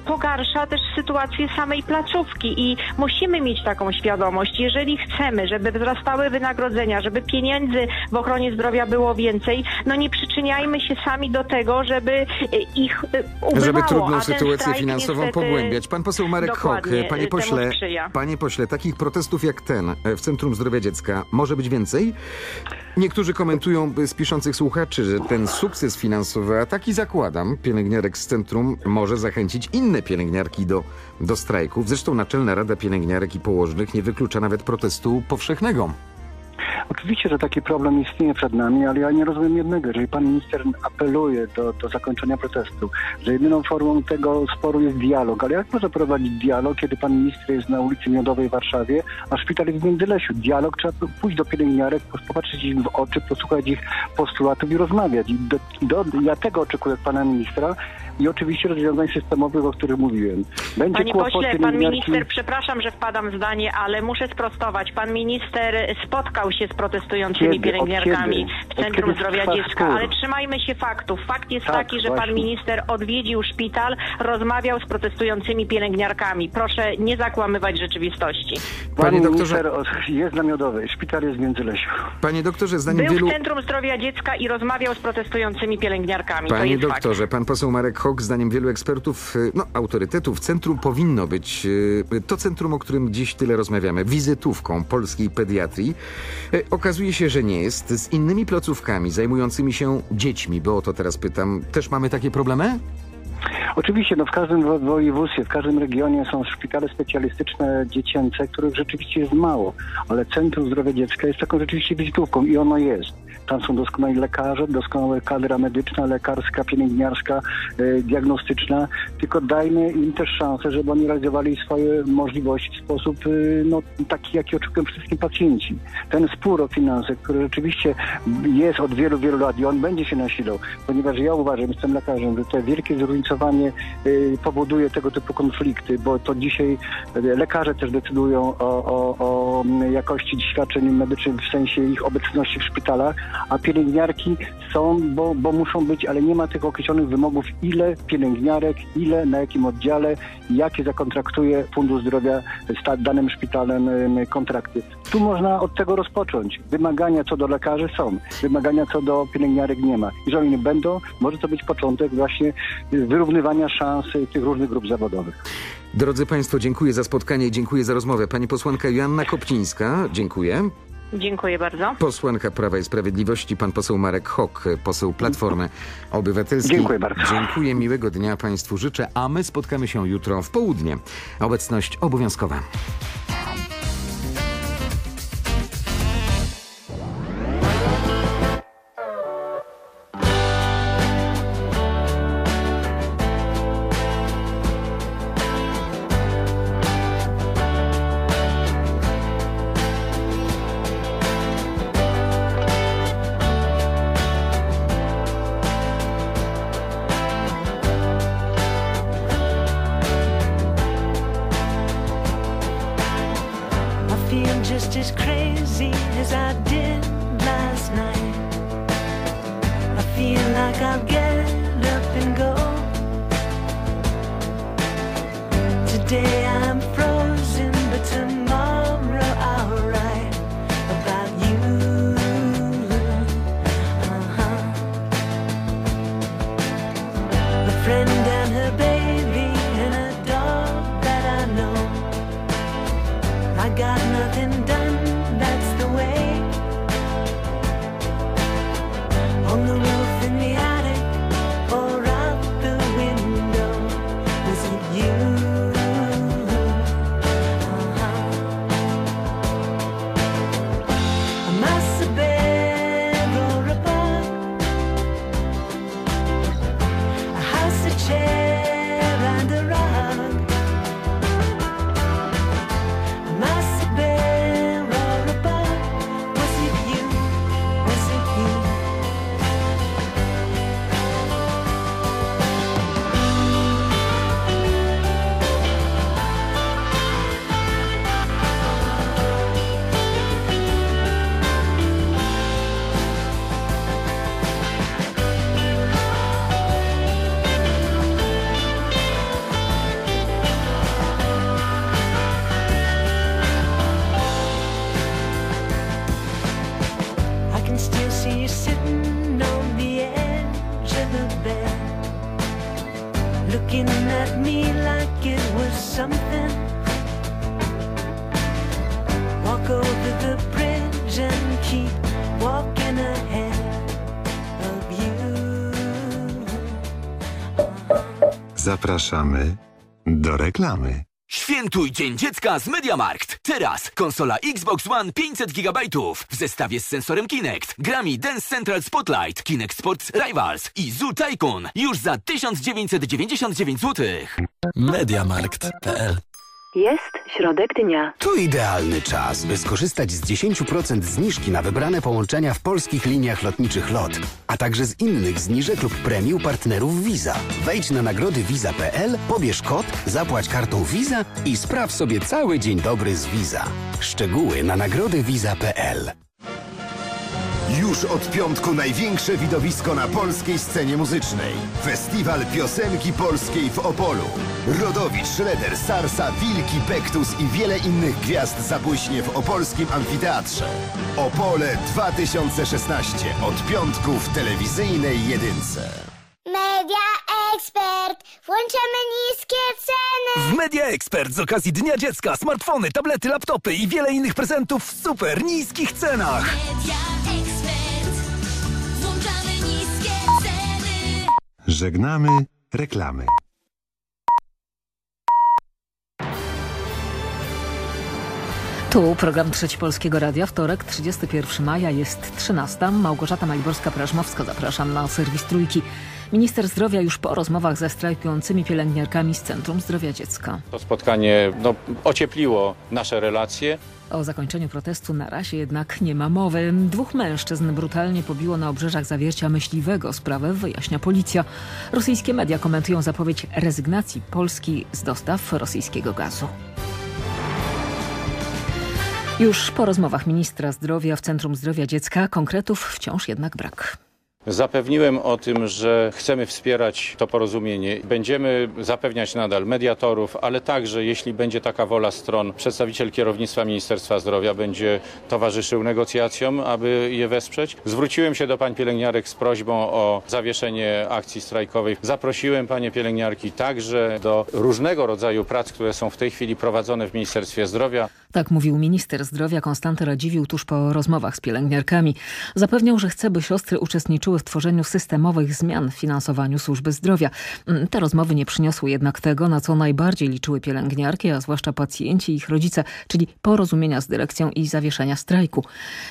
pogarsza też sytuację samej placówki i musimy mieć taką świadomość. Jeżeli chcemy, żeby wzrastały wynagrodzenia, żeby pieniędzy w ochronie zdrowia było więcej, no nie przyczyniajmy się sami do tego, żeby ich ubywało. Żeby trudną sytuację finansową niestety pogłębiać. Pan poseł Marek Hok, dokładnie, panie pośle, sprzyja. panie pośle, takich protestów jak ten e, w Centrum Zdrowia Dziecka może być więcej? Niektórzy komentują e, z piszących słuchaczy, że ten sukces finansowy, a taki zakładam, pielęgniarek z centrum może zachęcić inne pielęgniarki do, do strajków. Zresztą Naczelna Rada Pielęgniarek i Położnych nie wyklucza nawet protestu powszechnego. Oczywiście, że taki problem istnieje przed nami, ale ja nie rozumiem jednego. Jeżeli pan minister apeluje do, do zakończenia protestu, że jedyną formą tego sporu jest dialog, ale jak może prowadzić dialog, kiedy pan minister jest na ulicy Miodowej w Warszawie, a szpital jest w Międzylesiu? Dialog trzeba pójść do pielęgniarek, popatrzeć im w oczy, posłuchać ich postulatów i rozmawiać. I do, do, ja tego oczekuję od pana ministra i oczywiście rozwiązań systemowych, o których mówiłem. Będzie Panie kłopot pośle, pan minister, przepraszam, że wpadam w zdanie, ale muszę sprostować. Pan minister spotkał się z protestującymi Kiedy? pielęgniarkami w? Centrum Zdrowia Dziecka, spór? ale trzymajmy się faktów. Fakt jest Tak, taki, że pan właśnie. minister odwiedził szpital, rozmawiał z protestującymi pielęgniarkami. Proszę nie zakłamywać rzeczywistości. Pan Panie doktorze- minister o- jest na Miodowej, szpital jest w Międzylesiu. Panie doktorze, zdaniem Był wielu... w Centrum Zdrowia Dziecka i rozmawiał z protestującymi pielęgniarkami. to Panie jest fakt. doktorze, pan poseł Marek Hok, zdaniem wielu ekspertów, y, no autorytetów, centrum powinno być y, to centrum, o którym dziś tyle rozmawiamy, wizytówką polskiej pediatrii. Y, Okazuje się, że nie jest. Z innymi placówkami zajmującymi się dziećmi, bo o to teraz pytam, też mamy takie problemy? Oczywiście, no w każdym wo- województwie, w każdym regionie są szpitale specjalistyczne dziecięce, których rzeczywiście jest mało, ale Centrum Zdrowia Dziecka jest taką rzeczywiście wizytówką i ono jest. Tam są doskonali lekarze, doskonała kadra medyczna, lekarska, pielęgniarska, e, diagnostyczna, tylko dajmy im też szansę, żeby oni realizowali swoje możliwości w sposób e, no, taki, jaki oczekują wszystkim pacjenci. Ten spór o finanse, który rzeczywiście jest od wielu, wielu lat i on będzie się nasilał, ponieważ ja uważam, jestem lekarzem, że to wielkie zróżnicowanie y, powoduje tego typu konflikty, bo to dzisiaj y, lekarze też decydują o, o, o mm, jakości świadczeń medycznych w sensie ich obecności w szpitalach, a pielęgniarki są, bo, bo muszą być, ale nie ma tych określonych wymogów, ile pielęgniarek, ile, na jakim oddziale, jakie zakontraktuje Fundusz Zdrowia z danym szpitalem kontrakty. Tu można od tego rozpocząć. Wymagania co do lekarzy są, wymagania co do pielęgniarek nie ma. Jeżeli nie będą, może to być początek właśnie wyrównywania szans tych różnych grup zawodowych. Drodzy Państwo, dziękuję za spotkanie i dziękuję za rozmowę. Pani posłanka Joanna Kopcińska, dziękuję. Dziękuję bardzo. Posłanka Prawa i Sprawiedliwości, pan poseł Marek Hok, poseł Platformy Obywatelskiej. Dziękuję bardzo. Dziękuję, miłego dnia Państwu życzę, a my spotkamy się jutro w południe. Obecność obowiązkowa. Zapraszamy do reklamy. Świętuj Dzień Dziecka z MediaMarkt. Teraz konsola Xbox One 500 GB w zestawie z sensorem Kinect, grami Dance Central Spotlight, Kinect Sports Rivals i Zoo Tycoon już za 1999 zł. Mediamarkt.pl Jest środek dnia. To idealny czas, by skorzystać z 10% zniżki na wybrane połączenia w polskich liniach lotniczych LOT, a także z innych zniżek lub premii partnerów Visa. Wejdź na nagrody Visa.pl, pobierz kod, zapłać kartą Visa i spraw sobie cały dzień dobry z Visa. Szczegóły na nagrody Visa.pl. Już od piątku największe widowisko na polskiej scenie muzycznej. Festiwal Piosenki Polskiej w Opolu. Rodowicz, Schroeder, Sarsa, Wilki, Pektus i wiele innych gwiazd zabłyśnie w opolskim amfiteatrze. Opole 2016. Od piątku w telewizyjnej jedynce. Media Expert. Włączamy niskie ceny. W Media Expert z okazji Dnia Dziecka smartfony, tablety, laptopy i wiele innych prezentów w super niskich cenach. Media Expert. Żegnamy reklamy. Tu program Trzeci Polskiego Radia, wtorek, 31 maja, jest 13. Małgorzata Maliborska-Prażmowska, zapraszam na serwis Trójki. Minister zdrowia już po rozmowach ze strajkującymi pielęgniarkami z Centrum Zdrowia Dziecka. To spotkanie no, ociepliło nasze relacje. O zakończeniu protestu na razie jednak nie ma mowy. Dwóch mężczyzn brutalnie pobiło na obrzeżach zawiercia myśliwego. Sprawę wyjaśnia policja. Rosyjskie media komentują zapowiedź rezygnacji Polski z dostaw rosyjskiego gazu. Już po rozmowach ministra zdrowia w Centrum Zdrowia Dziecka konkretów wciąż jednak brak. Zapewniłem o tym, że chcemy wspierać to porozumienie. Będziemy zapewniać nadal mediatorów, ale także, jeśli będzie taka wola stron, przedstawiciel kierownictwa Ministerstwa Zdrowia będzie towarzyszył negocjacjom, aby je wesprzeć. Zwróciłem się do pań pielęgniarek z prośbą o zawieszenie akcji strajkowej. Zaprosiłem panie pielęgniarki także do różnego rodzaju prac, które są w tej chwili prowadzone w Ministerstwie Zdrowia. Tak mówił minister zdrowia Konstanty Radziwiłł tuż po rozmowach z pielęgniarkami. Zapewniał, że chce, by siostry uczestniczyły w tworzeniu systemowych zmian w finansowaniu służby zdrowia. Mm, Te rozmowy nie przyniosły jednak tego, na co najbardziej liczyły pielęgniarki, a zwłaszcza pacjenci i ich rodzice, czyli porozumienia z dyrekcją i zawieszenia strajku.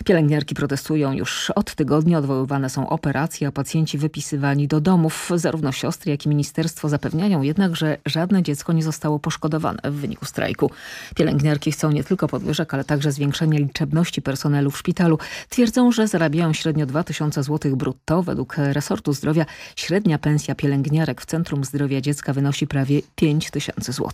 Pielęgniarki protestują już od tygodnia, odwoływane są operacje, a pacjenci wypisywani do domów. Zarówno siostry, jak i ministerstwo zapewniają jednak, że żadne dziecko nie zostało poszkodowane w wyniku strajku. Pielęgniarki chcą nie tylko podwyżek, ale także zwiększenia liczebności personelu w szpitalu. Twierdzą, że zarabiają średnio 2000 zł brutto. Według resortu zdrowia średnia pensja pielęgniarek w Centrum Zdrowia Dziecka wynosi prawie 5000 zł.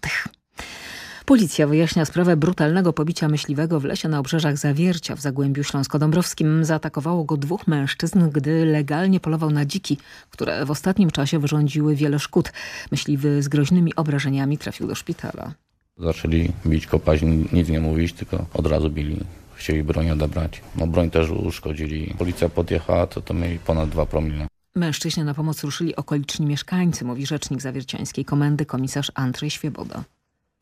Policja wyjaśnia sprawę brutalnego pobicia myśliwego w lesie na obrzeżach Zawiercia w Zagłębiu Śląsko-Dąbrowskim. Zaatakowało go dwóch mężczyzn, gdy legalnie polował na dziki, które w ostatnim czasie wyrządziły wiele szkód. Myśliwy z groźnymi obrażeniami trafił do szpitala. Zaczęli bić, kopać, nic nie mówić, tylko od razu bili. Chcieli broń odebrać. No broń też uszkodzili. Policja podjechała, to to mieli ponad 2 promile. Mężczyźnie na pomoc ruszyli okoliczni mieszkańcy, mówi rzecznik zawierciańskiej komendy komisarz Andrzej Świeboda.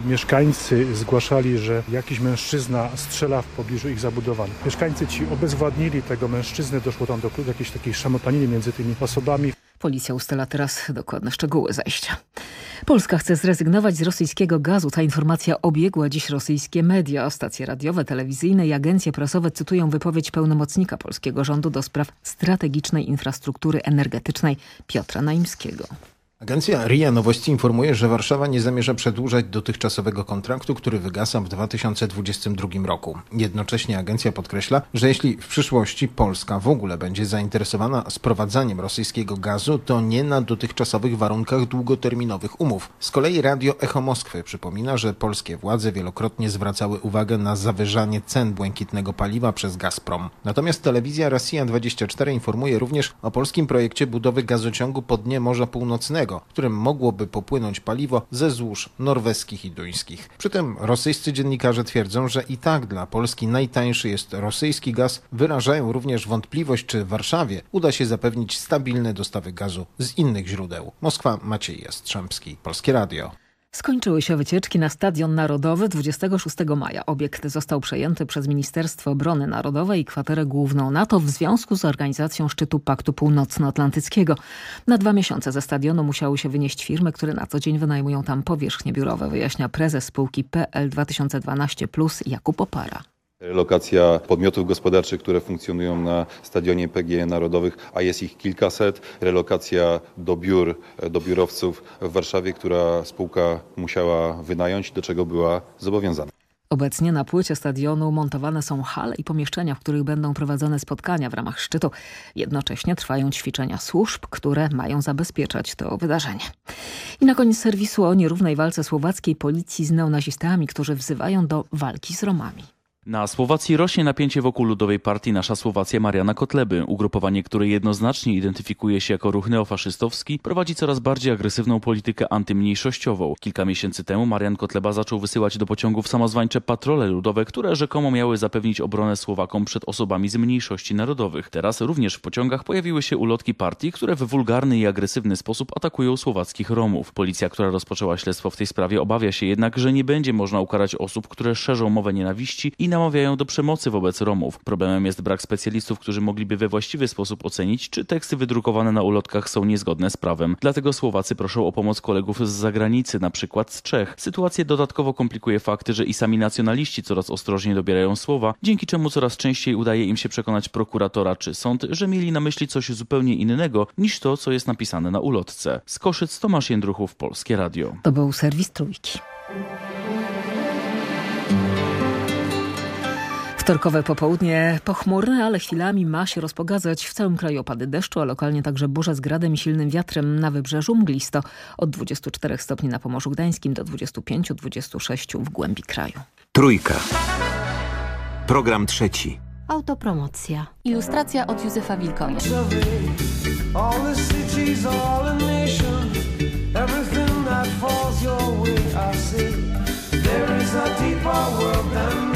Mieszkańcy zgłaszali, że jakiś mężczyzna strzela w pobliżu ich zabudowań. Mieszkańcy ci obezwładnili tego mężczyznę, doszło tam do jakiejś takiej szamotaniny między tymi osobami. Policja ustala teraz dokładne szczegóły zajścia. Polska chce zrezygnować z rosyjskiego gazu. Ta informacja obiegła dziś rosyjskie media. Stacje radiowe, telewizyjne i agencje prasowe cytują wypowiedź pełnomocnika polskiego rządu do spraw strategicznej infrastruktury energetycznej Piotra Naimskiego. Agencja RIA Nowości informuje, że Warszawa nie zamierza przedłużać dotychczasowego kontraktu, który wygasa w 2022 roku. Jednocześnie agencja podkreśla, że jeśli w przyszłości Polska w ogóle będzie zainteresowana sprowadzaniem rosyjskiego gazu, to nie na dotychczasowych warunkach długoterminowych umów. Z kolei Radio Echo Moskwy przypomina, że polskie władze wielokrotnie zwracały uwagę na zawyżanie cen błękitnego paliwa przez Gazprom. Natomiast telewizja Rosja 24 informuje również o polskim projekcie budowy gazociągu po dnie Morza Północnego, którym mogłoby popłynąć paliwo ze złóż norweskich i duńskich. Przy tym rosyjscy dziennikarze twierdzą, że i tak dla Polski najtańszy jest rosyjski gaz. Wyrażają również wątpliwość, czy Warszawie uda się zapewnić stabilne dostawy gazu z innych źródeł. Moskwa, Maciej Jastrzębski, Polskie Radio. Skończyły się wycieczki na Stadion Narodowy 26 maja. Obiekt został przejęty przez Ministerstwo Obrony Narodowej i kwaterę główną NATO w związku z organizacją szczytu Paktu Północnoatlantyckiego. Na dwa miesiące ze stadionu musiały się wynieść firmy, które na co dzień wynajmują tam powierzchnie biurowe, wyjaśnia prezes spółki PL 2012 Plus Jakub Opara. Lokacja podmiotów gospodarczych, które funkcjonują na stadionie PGE Narodowych, a jest ich kilkaset. Relokacja do biur, do biurowców w Warszawie, która spółka musiała wynająć, do czego była zobowiązana. Obecnie na płycie stadionu montowane są hale i pomieszczenia, w których będą prowadzone spotkania w ramach szczytu. Jednocześnie trwają ćwiczenia służb, które mają zabezpieczać to wydarzenie. I na koniec serwisu o nierównej walce słowackiej policji z neonazistami, którzy wzywają do walki z Romami. Na Słowacji rośnie napięcie wokół ludowej partii Nasza Słowacja Mariana Kotleby. Ugrupowanie, które jednoznacznie identyfikuje się jako ruch neofaszystowski, prowadzi coraz bardziej agresywną politykę antymniejszościową. Kilka miesięcy temu Marian Kotleba zaczął wysyłać do pociągów samozwańcze patrole ludowe, które rzekomo miały zapewnić obronę Słowakom przed osobami z mniejszości narodowych. Teraz również w pociągach pojawiły się ulotki partii, które w wulgarny i agresywny sposób atakują słowackich Romów. Policja, która rozpoczęła śledztwo w tej sprawie, obawia się jednak, że nie będzie można ukarać osób, które szerzą mowę nienawiści i namawiają do przemocy wobec Romów. Problemem jest brak specjalistów, którzy mogliby we właściwy sposób ocenić, czy teksty wydrukowane na ulotkach są niezgodne z prawem. Dlatego Słowacy proszą o pomoc kolegów z zagranicy, na przykład z Czech. Sytuację dodatkowo komplikuje fakt, że i sami nacjonaliści coraz ostrożniej dobierają słowa, dzięki czemu coraz częściej udaje im się przekonać prokuratora czy sąd, że mieli na myśli coś zupełnie innego niż to, co jest napisane na ulotce. Z Koszyc Tomasz Jędruchów, Polskie Radio. To był serwis Trójki. Wtorkowe popołudnie pochmurne, ale chwilami ma się rozpogadzać. W całym kraju opady deszczu, a lokalnie także burze z gradem i silnym wiatrem. Na wybrzeżu mglisto od 24 stopni na Pomorzu Gdańskim do 25-26 w głębi kraju. Trójka. Program trzeci. Autopromocja. Ilustracja od Józefa Wilkonia. There is a deeper world than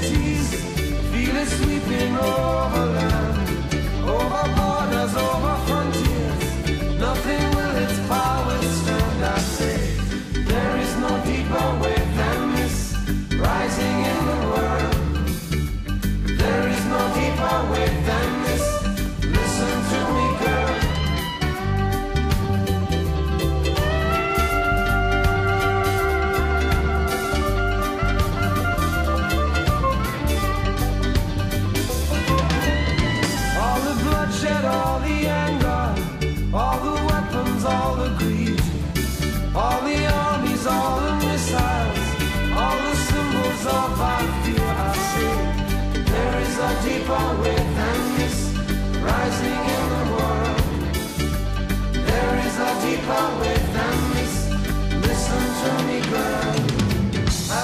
cities. Feel it sweeping over land, oh, over borders, oh, over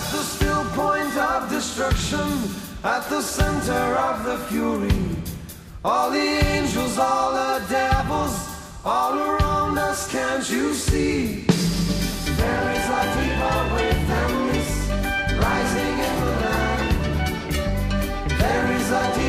At the still point of destruction, at the center of the fury. All the angels, all the devils, all around us, can't you see? There is a deeper wave than this, rising in the land. There is a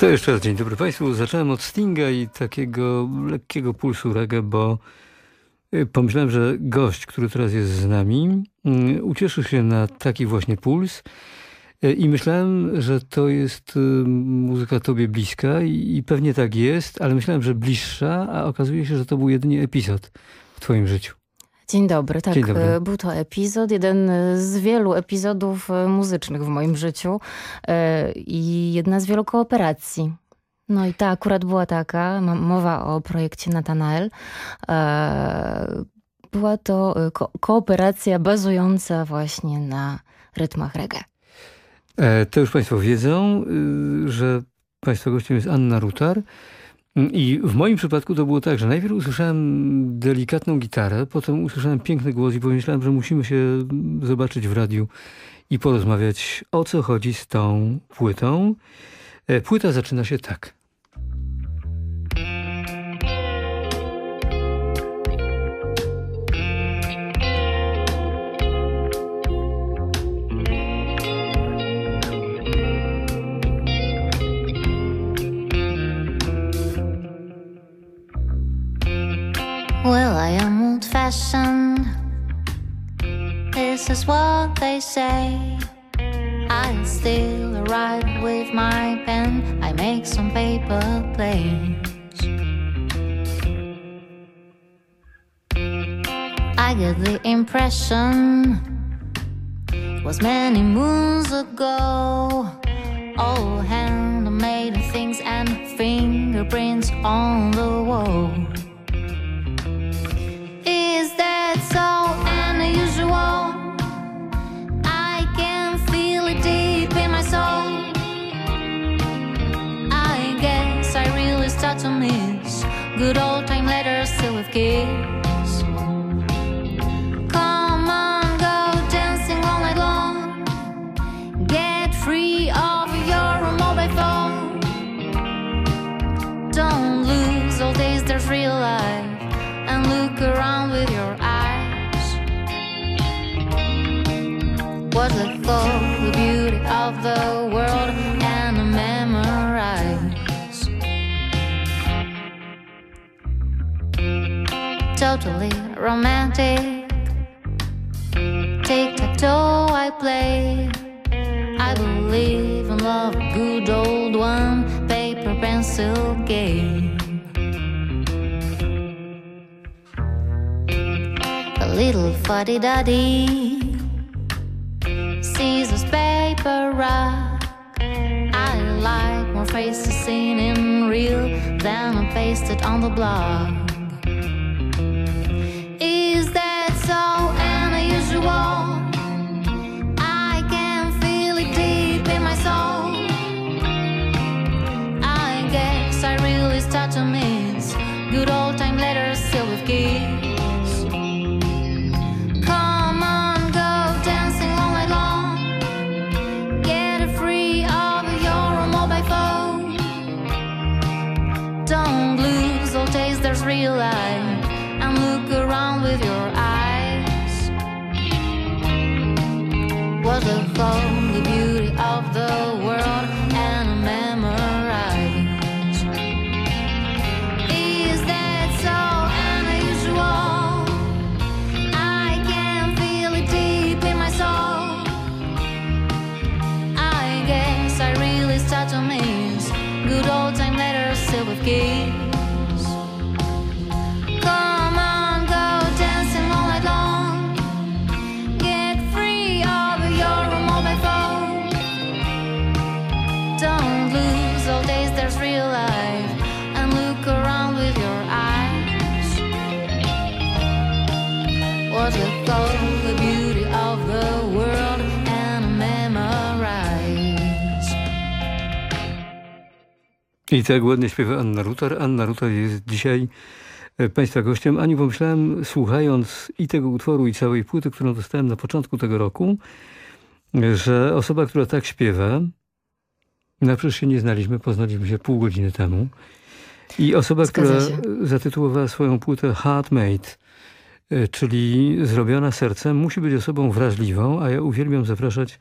To jeszcze raz dzień dobry Państwu. Zacząłem od Stinga i takiego lekkiego pulsu reggae, bo y, pomyślałem, że gość, który teraz jest z nami, y, ucieszy się na taki właśnie puls. Y, I myślałem, że to jest muzyka tobie bliska i pewnie tak jest, ale myślałem, że bliższa, a okazuje się, że to był jedynie epizod w twoim życiu. Dzień dobry, tak. Dzień dobry. e, Był to epizod, jeden z wielu epizodów e, muzycznych w moim życiu e, i jedna z wielu kooperacji. No i ta akurat była taka, mowa o projekcie Natanael. E, Była to e, ko kooperacja bazująca właśnie na rytmach reggae. E, To już Państwo wiedzą, y, że Państwa gościem jest Anna Rutar. Mm, I w moim przypadku to było tak, że najpierw usłyszałem delikatną gitarę, potem usłyszałem piękny głos i pomyślałem, że musimy się zobaczyć w radiu i porozmawiać o co chodzi z tą płytą. E, Płyta zaczyna się tak. Well, I am old fashioned. This is what they say. I still write with my pen. I make some paper planes. I get the impression it was many moons ago. All handmade things and fingerprints on the wall. Still. Come on, go dancing all night long. Get free of your mobile phone. Don't lose all days, there's real life and look around with your eyes. What the thought, the beauty of the world, Totally romantic. Tic tac toe, I play. I believe in love, a good old one, paper pencil game. a little fuddy duddy. Scissors, paper, rock. I like more faces seen in real than pasted on the blog. Taste, real. And look around with your eyes. Was the phone I tak ładnie śpiewa Anna Rutar. Anna Rutar jest dzisiaj e, Państwa gościem. Ani pomyślałem, słuchając i tego utworu, i całej płyty, którą dostałem na początku tego roku, że osoba, która tak śpiewa, no przecież się nie znaliśmy, poznaliśmy się pół godziny temu. I osoba, Zgadza która się. zatytułowała swoją płytę Heartmate, e, czyli zrobiona sercem, musi być osobą wrażliwą, a ja uwielbiam zapraszać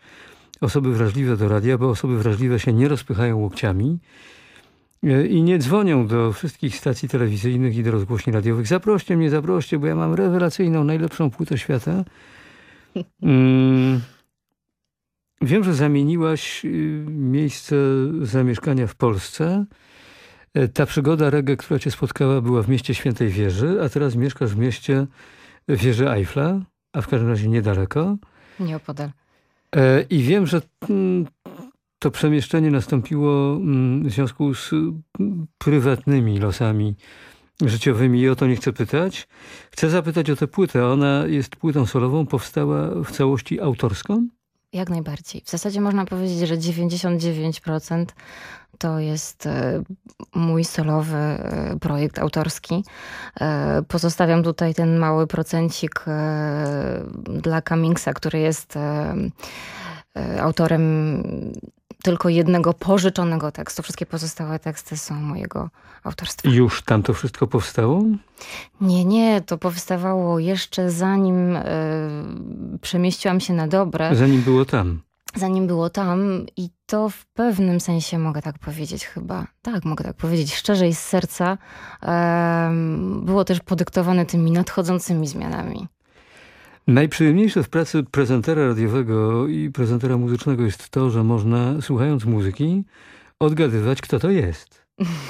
osoby wrażliwe do radia, bo osoby wrażliwe się nie rozpychają łokciami i nie dzwonią do wszystkich stacji telewizyjnych i do rozgłośni radiowych. Zaproście mnie, zaproście, bo ja mam rewelacyjną, najlepszą płytę świata. [laughs] Mm. Wiem, że zamieniłaś y, miejsce zamieszkania w Polsce. E, Ta przygoda reggae, która cię spotkała, była w mieście Świętej Wieży, a teraz mieszkasz w mieście Wieży Eiffla, a w każdym razie niedaleko. Nieopodal. E, I wiem, że mm, to przemieszczenie nastąpiło mm, w związku z mm, prywatnymi losami życiowymi i o to nie chcę pytać. Chcę zapytać o tę płytę. Ona jest płytą solową, powstała w całości autorską? Jak najbardziej. W zasadzie można powiedzieć, że 99% to jest e, mój solowy e, projekt autorski. E, Pozostawiam tutaj ten mały procencik dla Cummingsa, który jest autorem tylko jednego pożyczonego tekstu. Wszystkie pozostałe teksty są mojego autorstwa. Już tam to wszystko powstało? Nie, nie, to powstawało jeszcze zanim e, przemieściłam się na dobre. Zanim było tam. Zanim było tam i to w pewnym sensie mogę tak powiedzieć chyba. Tak, mogę tak powiedzieć szczerze i z serca. em, było też podyktowane tymi nadchodzącymi zmianami. Najprzyjemniejsze w pracy prezentera radiowego i prezentera muzycznego jest to, że można, słuchając muzyki, odgadywać, kto to jest.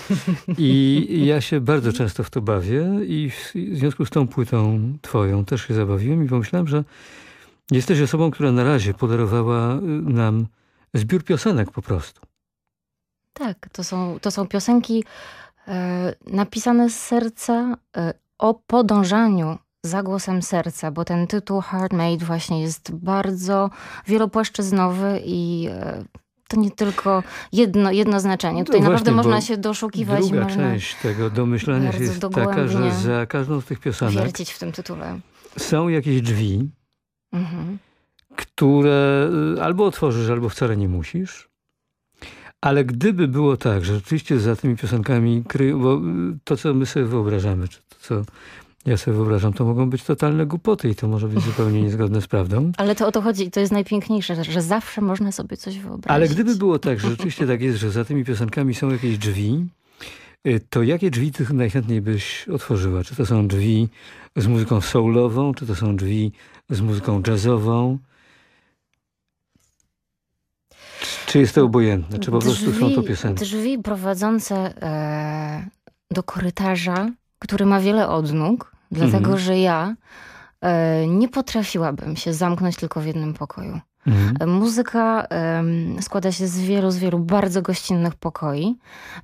[laughs] I ja się bardzo często w to bawię i w związku z tą płytą twoją też się zabawiłem i pomyślałem, że jesteś osobą, która na razie podarowała y, nam zbiór piosenek po prostu. Tak, to są, to są piosenki e, napisane z serca e, o podążaniu za głosem serca, bo ten tytuł Hard Made właśnie jest bardzo wielopłaszczyznowy i e, to nie tylko jedno, jedno znaczenie. Tutaj No naprawdę właśnie, można się doszukiwać Druga część tego domyślania się jest taka, że za każdą z tych piosenek wiercić w tym tytule. są jakieś drzwi, Mhm. które y, albo otworzysz, albo wcale nie musisz. Ale gdyby było tak, że rzeczywiście za tymi piosenkami kryją, bo y, to, co my sobie wyobrażamy, czy to, co ja sobie wyobrażam, to mogą być totalne głupoty i to może być zupełnie niezgodne z prawdą. Ale to o to chodzi i to jest najpiękniejsze, że, zawsze można sobie coś wyobrazić. Ale gdyby było tak, że rzeczywiście tak jest, że za tymi piosenkami są jakieś drzwi, y, to jakie drzwi ty najchętniej byś otworzyła? Czy to są drzwi z muzyką soulową, czy to są drzwi z muzyką jazzową? Czy jest to obojętne? Czy po prostu są to piosenki? Drzwi prowadzące e, do korytarza, który ma wiele odnóg, dlatego Mhm. że ja e, nie potrafiłabym się zamknąć tylko w jednym pokoju. Mhm. E, Muzyka składa się z wielu, z wielu bardzo gościnnych pokoi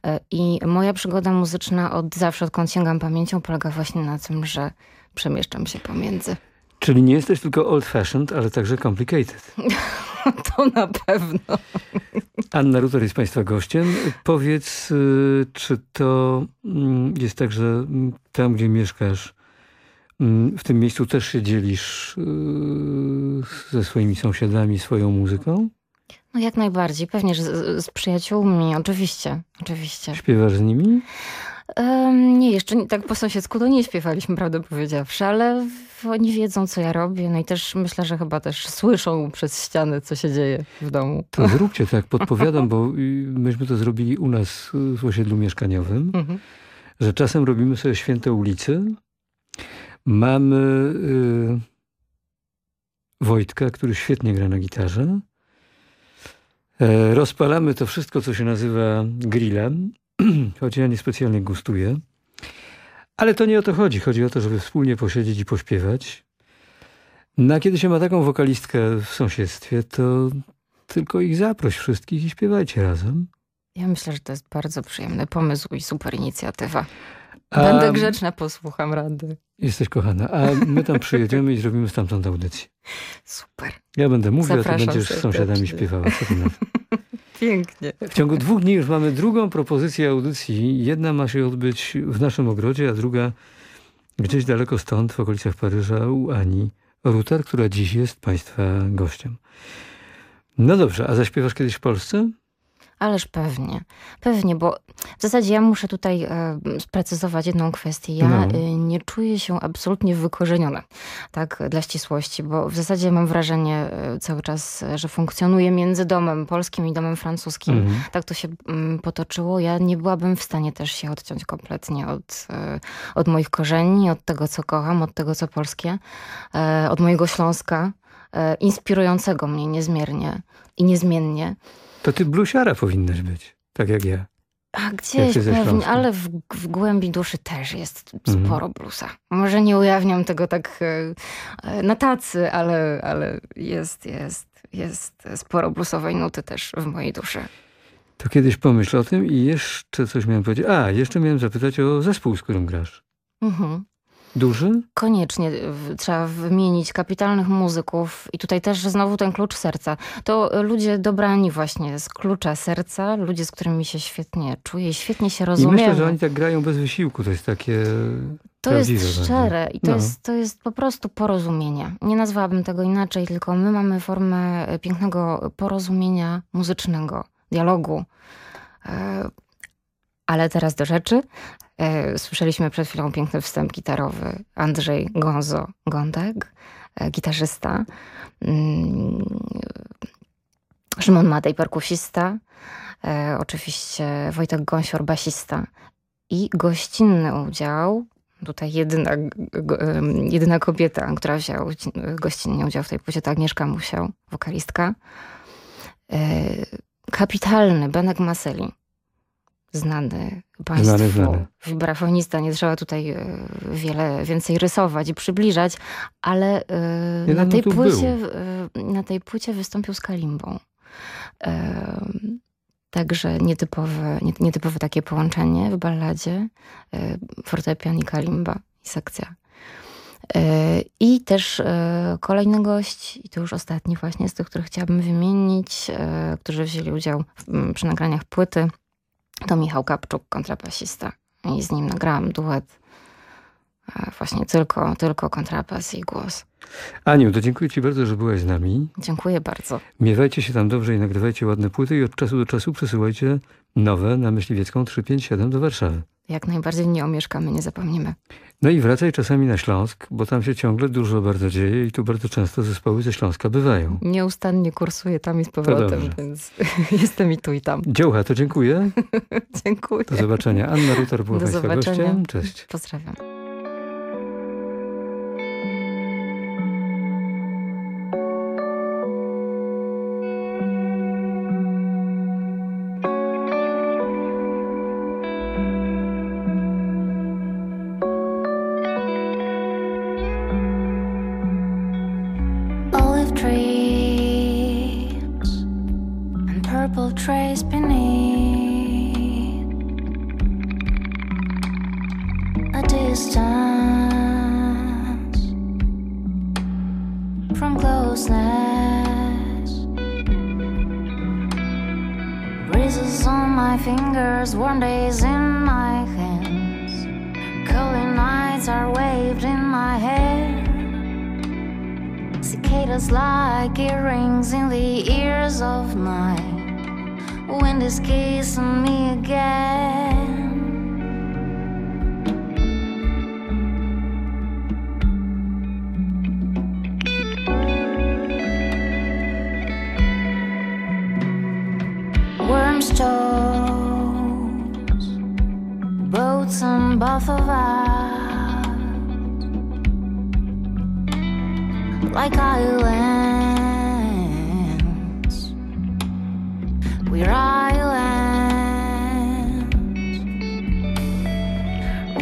e, i moja przygoda muzyczna od zawsze, odkąd sięgam pamięcią, polega właśnie na tym, że przemieszczam się pomiędzy. Czyli nie jesteś tylko old-fashioned, ale także complicated. [laughs] To na pewno. Anna Rutor jest Państwa gościem. Powiedz, y, czy to mm, jest tak, że tam, gdzie mieszkasz, w tym miejscu też się dzielisz y, ze swoimi sąsiadami swoją muzyką? No jak najbardziej, pewnie, że z, z przyjaciółmi, oczywiście, oczywiście. Śpiewasz z nimi? Em, nie, jeszcze tak po sąsiedzku to nie śpiewaliśmy, prawdę powiedziawszy, ale oni wiedzą, co ja robię, no i też myślę, że chyba też słyszą przez ściany, co się dzieje w domu. To zróbcie tak, podpowiadam, bo y, myśmy to zrobili u nas y, w osiedlu mieszkaniowym, Mhm. że czasem robimy sobie święte ulicy. Mamy y, Wojtka, który świetnie gra na gitarze. E, rozpalamy to wszystko, co się nazywa grillem, [clears throat] choć ja niespecjalnie gustuję. Ale to nie o to chodzi. Chodzi o to, żeby wspólnie posiedzieć i pośpiewać. No a kiedy się ma taką wokalistkę w sąsiedztwie, to tylko ich zaproś wszystkich i śpiewajcie razem. Ja myślę, że to jest bardzo przyjemny pomysł i super inicjatywa. Będę grzeczna, posłucham rady. Jesteś kochana, a my tam przyjedziemy i zrobimy stamtąd audycję. Super. Ja będę mówił, a ty będziesz z sąsiadami śpiewała. [laughs] Pięknie. W ciągu dwóch dni już mamy drugą propozycję audycji. Jedna ma się odbyć w naszym ogrodzie, a druga gdzieś daleko stąd, w okolicach Paryża, u Ani Rutar, która dziś jest Państwa gościem. No dobrze, a zaśpiewasz kiedyś w Polsce? Ależ pewnie, pewnie, bo w zasadzie ja muszę tutaj e, sprecyzować jedną kwestię. Ja No. e, nie czuję się absolutnie wykorzeniona, tak, dla ścisłości, bo w zasadzie mam wrażenie e, cały czas, że funkcjonuję między domem polskim i domem francuskim. Mhm. Tak to się mm, potoczyło. Ja nie byłabym w stanie też się odciąć kompletnie od, e, od moich korzeni, od tego, co kocham, od tego, co polskie, e, od mojego Śląska, e, inspirującego mnie niezmiernie i niezmiennie. To ty bluesiara powinnaś być, tak jak ja. A gdzieś pewnie, ale w, w głębi duszy też jest Mhm. sporo bluesa. Może nie ujawniam tego tak e, e, na tacy, ale, ale jest, jest, jest sporo bluesowej nuty też w mojej duszy. To kiedyś pomyśl o tym i jeszcze coś miałem powiedzieć. A, jeszcze miałem zapytać o zespół, z którym grasz. Mhm. Duży? Koniecznie w- trzeba wymienić kapitalnych muzyków i tutaj też znowu ten klucz serca. To ludzie dobrani właśnie z klucza serca, ludzie, z którymi się świetnie czuję i świetnie się I rozumiemy. myślę, że oni tak grają bez wysiłku. To jest takie To jest szczere i to, No. jest, to jest po prostu porozumienie. Nie nazwałabym tego inaczej, tylko my mamy formę e, pięknego porozumienia muzycznego, dialogu. E, Ale teraz do rzeczy. E, Słyszeliśmy przed chwilą piękny wstęp gitarowy. Andrzej Gonzo Gądek, e, gitarzysta. Mm, Szymon Madej, perkusista. E, Oczywiście Wojtek Gąsior, basista. I gościnny udział tutaj jedyna, jedyna kobieta, która wzięła gościnnie udział w tej płycie, to Agnieszka Musiał, wokalistka. Kapitalny Benek Maseli, znany państwu, Znany, znany. wibrafonista. Nie trzeba tutaj e, wiele więcej rysować i przybliżać, ale e, na Niedawno tej, płycie, był. e, na tej płycie wystąpił z kalimbą. Także nietypowe, nie- nietypowe takie połączenie w balladzie. Fortepian i kalimba i sekcja. I też kolejny gość, i to już ostatni właśnie z tych, których chciałabym wymienić, którzy wzięli udział w, przy nagraniach płyty, to Michał Kapczuk, kontrabasista. I z nim nagrałam duet. E, Właśnie tylko, tylko kontrapas i głos. Aniu, to dziękuję ci bardzo, że byłaś z nami. Dziękuję bardzo. Miewajcie się tam dobrze i nagrywajcie ładne płyty i od czasu do czasu przesyłajcie nowe na Myśliwiecką 357 do Warszawy. Jak najbardziej nie omieszkamy, nie zapomnimy. No i wracaj czasami na Śląsk, bo tam się ciągle dużo bardzo dzieje i tu bardzo często zespoły ze Śląska bywają. Nieustannie kursuję tam i z powrotem, więc [laughs] jestem i tu i tam. Dziołcha, to dziękuję. [laughs] Dziękuję. Do zobaczenia. Anna Rutar była Do Państwa zobaczenia. gościem. Cześć. Pozdrawiam.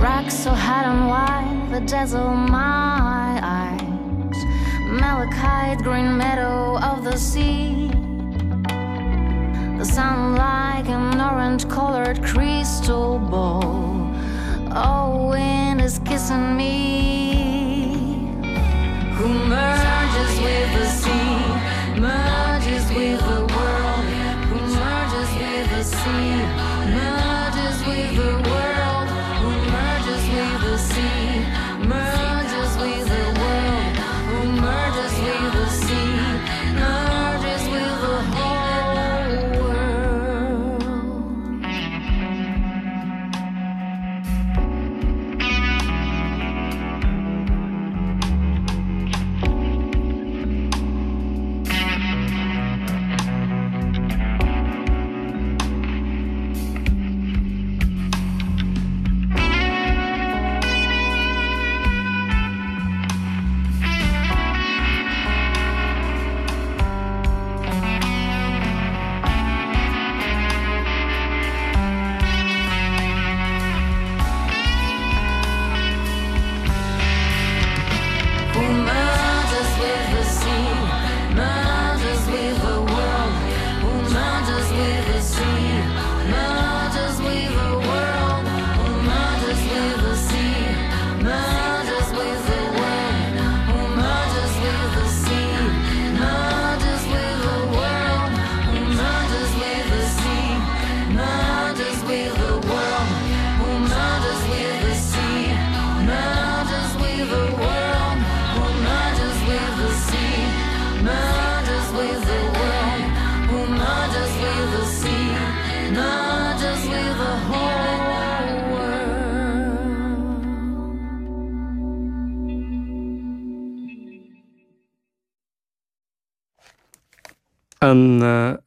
Rocks so hot and wide that dazzle my eyes. Malachite green meadow of the sea. The sun like an orange colored crystal ball. Oh, wind is kissing me who merges with the sea,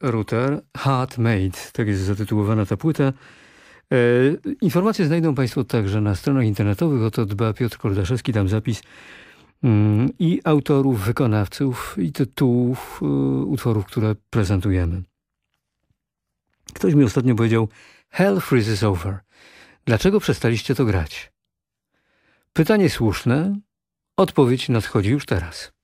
Router, Heart Made, tak jest zatytułowana ta płyta. E, informacje znajdą Państwo także na stronach internetowych, o to dba Piotr Kordaszewski, tam zapis mm, i autorów, wykonawców i tytułów e, utworów, które prezentujemy. Ktoś mi ostatnio powiedział, Hell freezes over. Dlaczego przestaliście to grać? Pytanie słuszne, odpowiedź nadchodzi już teraz.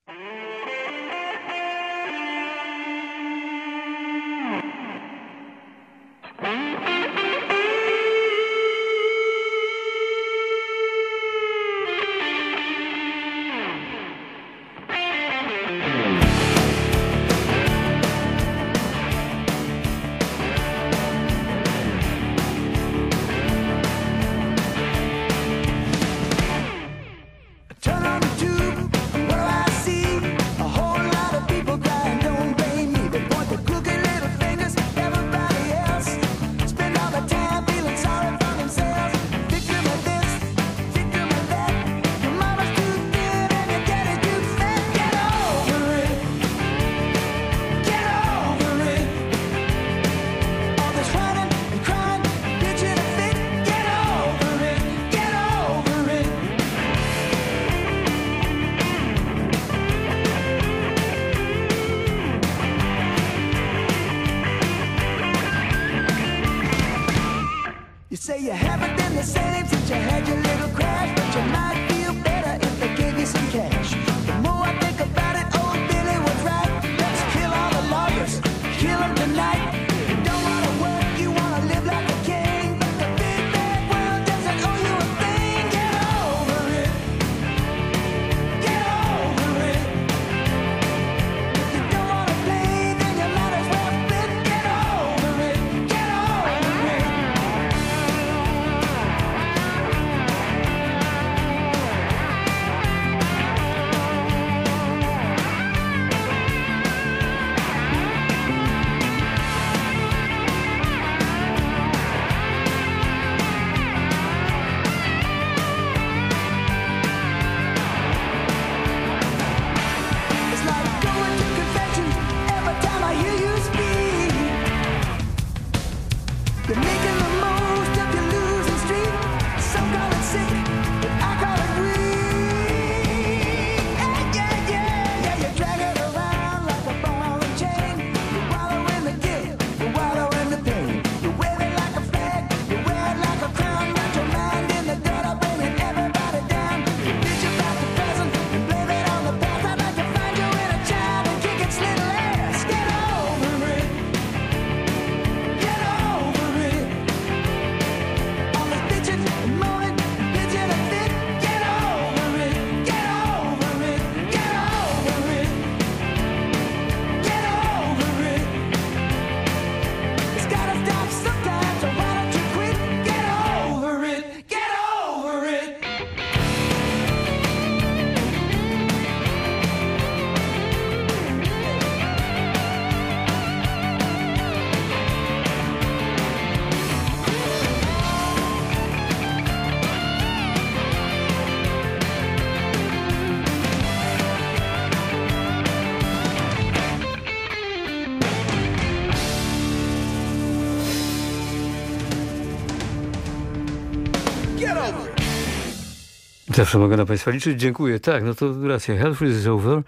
Zawsze mogę na Państwa liczyć. Dziękuję. Tak, no to racja. Help is over.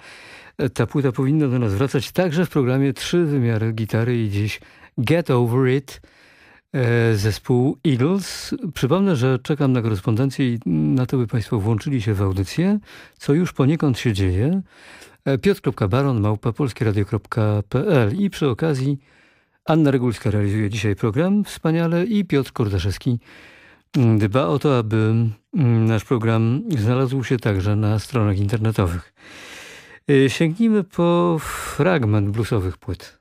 Ta płyta powinna do nas wracać także w programie Trzy wymiary gitary i dziś Get Over It e, zespół Eagles. Przypomnę, że czekam na korespondencję i na to, by Państwo włączyli się w audycję, co już poniekąd się dzieje. E, Piotr.baron, małpapolskieradio.pl i przy okazji Anna Regulska realizuje dzisiaj program wspaniale i Piotr Kordaszewski dba o to, aby mm, nasz program znalazł się także na stronach internetowych. Y, sięgnijmy po fragment bluesowych płyt.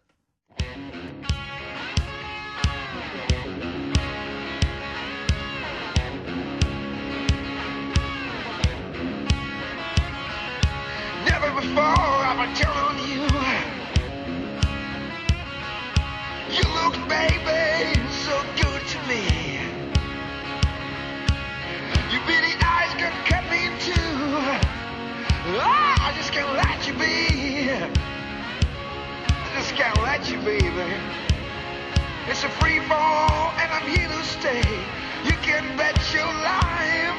I just can't let you be. I just can't let you be, baby. It's a free fall, and I'm here to stay. You can bet your life.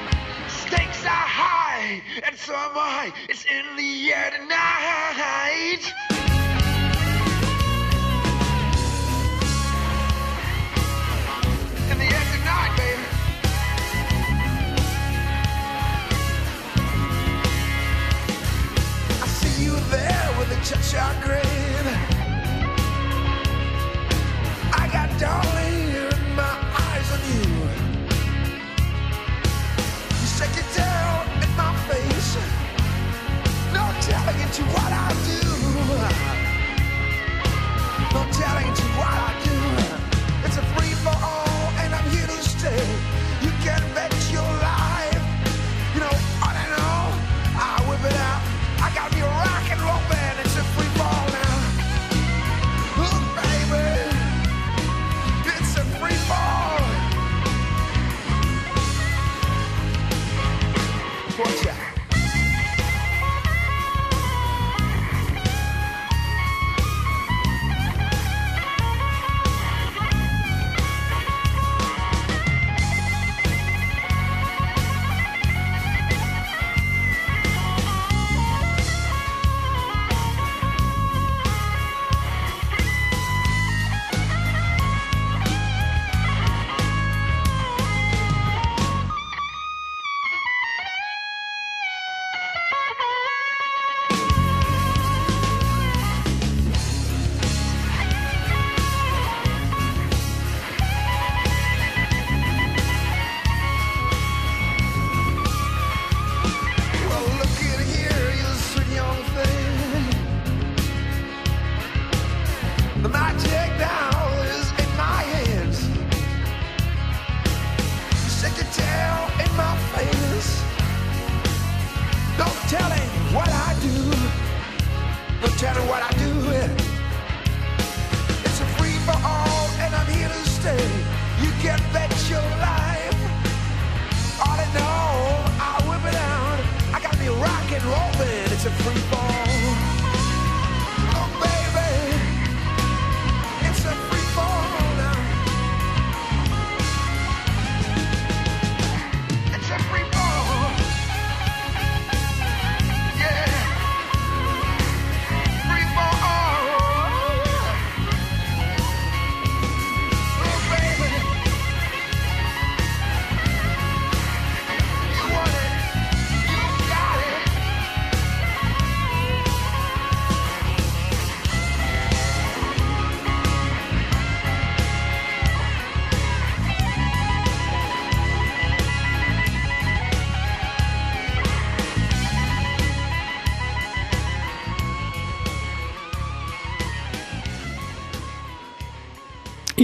Stakes are high, and so am I. It's in the air tonight. There with grave. I got darling in my eyes on you. You shake it down in my face. No telling into what I do. No telling into what I do. It's a free for all, and I'm here to stay.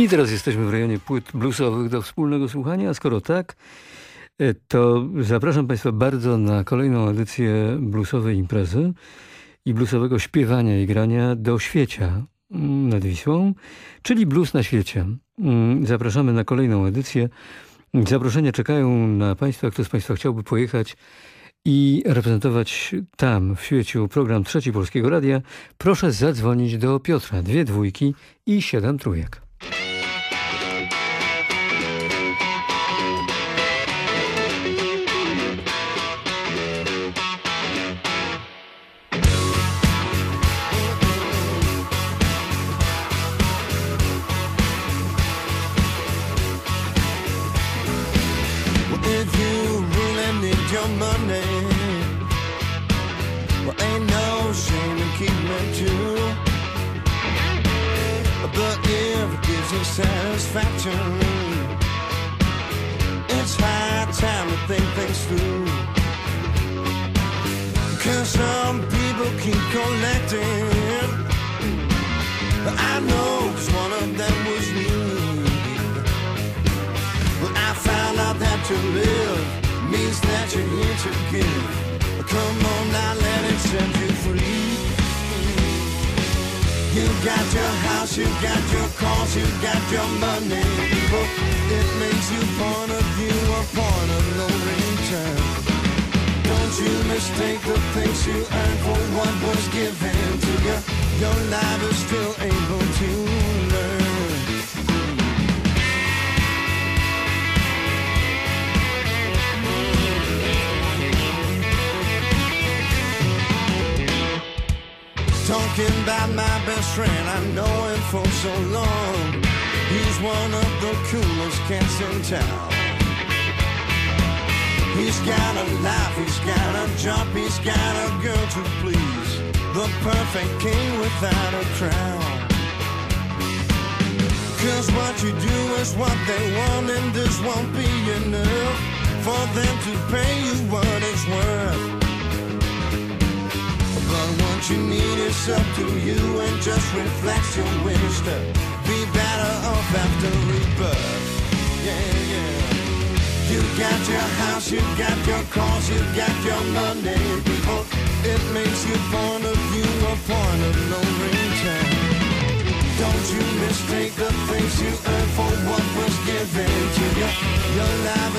I teraz jesteśmy w rejonie płyt bluesowych do wspólnego słuchania, a skoro tak, e, to zapraszam Państwa bardzo na kolejną edycję bluesowej imprezy i bluesowego śpiewania i grania do świecia mm, nad Wisłą, czyli Blues na świecie. Mm, Zapraszamy na kolejną edycję. Zaproszenia czekają na Państwa. Kto z Państwa chciałby pojechać i reprezentować tam w świeciu program Trzeci Polskiego Radia, proszę zadzwonić do Piotra. Dwie dwójki i siedem trójek. Satisfaction, it's high time to think things through. Cause some people keep collecting. But I know one of them was you. Well, I found out that to live means that you're here to give. Come on now, let it free. You got your house, you got your cars, you got your money. But it makes you point of view, a point of no return. Don't you mistake the things you earn for what was given to you. Your life is still able to got my best friend, I know him for so long. He's one of the coolest cats in town. He's got a life, he's got a job, he's got a girl to please. The perfect king without a crown. Cause what you do is what they want, and this won't be enough for them to pay you what it's worth. But what you need is up to you and just reflects your wish to be better off after rebirth. Yeah, yeah. You got your house, you got your cars, you got your money, people. It makes you point of view a point of no return. Don't you mistake the things you earn for what was given to you. Your life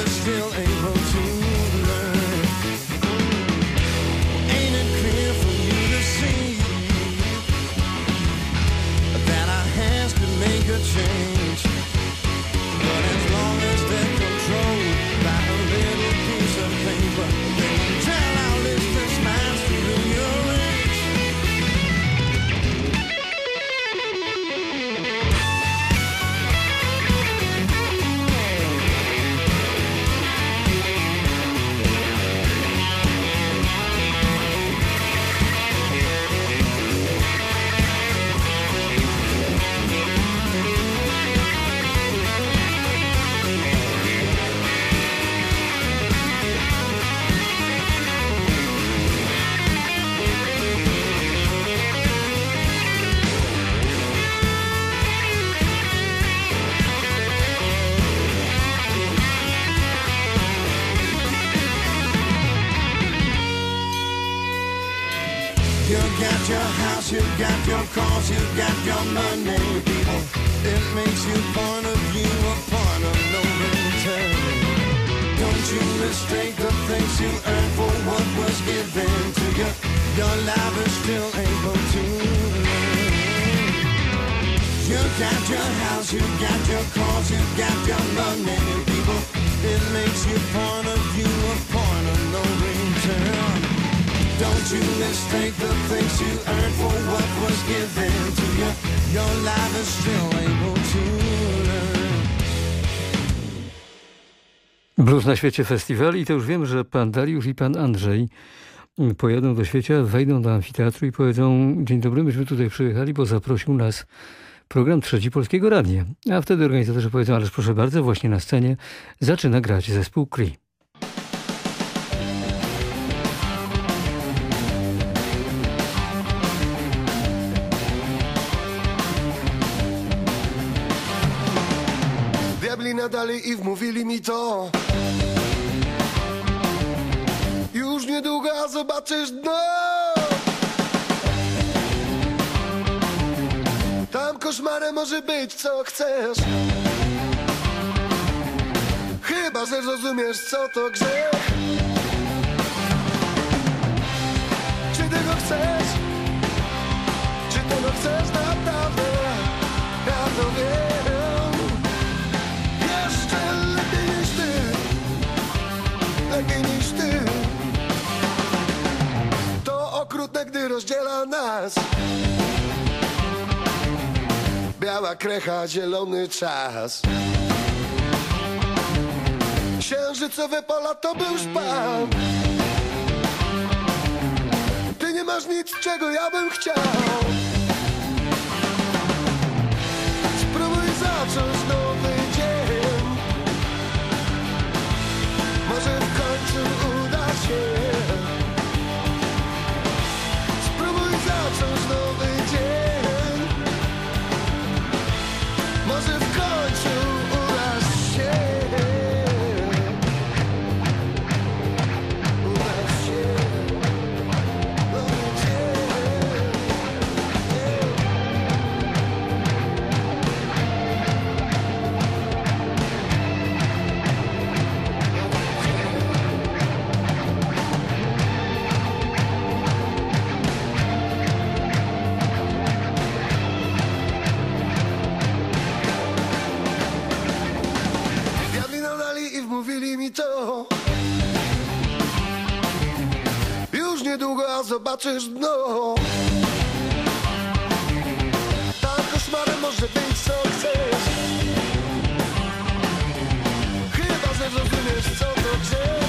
świecie festiwal i to już wiem, że pan Dariusz i pan Andrzej pojadą do świecie, wejdą do amfiteatru i powiedzą dzień dobry, myśmy tutaj przyjechali, bo zaprosił nas program Trzeci Polskiego Radia. A wtedy organizatorzy powiedzą, ależ proszę bardzo, właśnie na scenie zaczyna grać zespół Cree. Diabli nadali i wmówili mi to Już niedługo zobaczysz dno Tam koszmarem może być co chcesz Chyba, że rozumiesz co to grzech Czy tego chcesz? Czy tego chcesz naprawdę? Ja to wiem rozdziela nas. Biała krecha, zielony czas. Księżycowe pola to był szpan. Ty nie masz nic, czego ja bym chciał Spróbuj zacząć mówili mi to. Już niedługo a zobaczysz dno. Tam koszmarem może być co chcesz. Chyba, że rozumiesz co to chcesz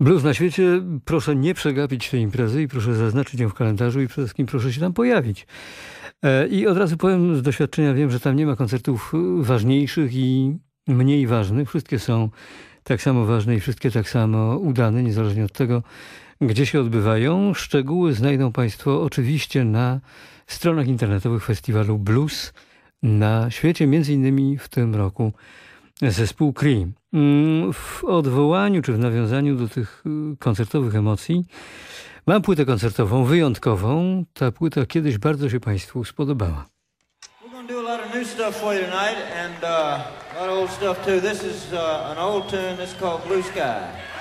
Blues na świecie, proszę nie przegapić tej imprezy i proszę zaznaczyć ją w kalendarzu i przede wszystkim proszę się tam pojawić. E, I od razu powiem z doświadczenia, wiem, że tam nie ma koncertów ważniejszych i mniej ważnych. Wszystkie są tak samo ważne i wszystkie tak samo udane, niezależnie od tego, gdzie się odbywają. Szczegóły znajdą Państwo oczywiście na stronach internetowych festiwalu Blues na świecie, między innymi w tym roku zespół Cream. W odwołaniu czy w nawiązaniu do tych koncertowych emocji mam płytę koncertową wyjątkową. Ta płyta kiedyś bardzo się Państwu spodobała. Uh, uh, tune Blue Sky.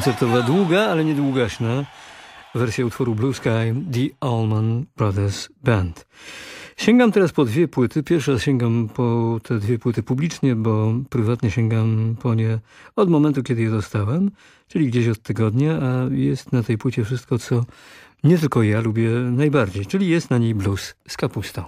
Koncertowa, długa, ale nie długaśna wersja utworu Blue Sky The Allman Brothers Band. Sięgam teraz po dwie płyty. Pierwszy raz sięgam po te dwie płyty publicznie, bo prywatnie sięgam po nie od momentu, kiedy je dostałem, czyli gdzieś od tygodnia, a jest na tej płycie wszystko, co nie tylko ja lubię najbardziej, czyli jest na niej blues z kapustą.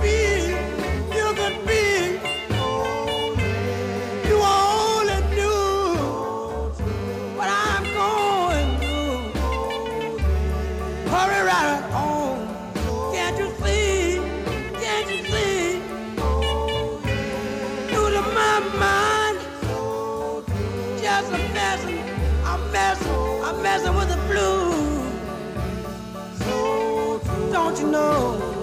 Messing. I'm gonna. Hurry right at. Can't you see? Can't you see? Do the my mind just a messin', I'm messing. I'm messing with the blues. Don't you know?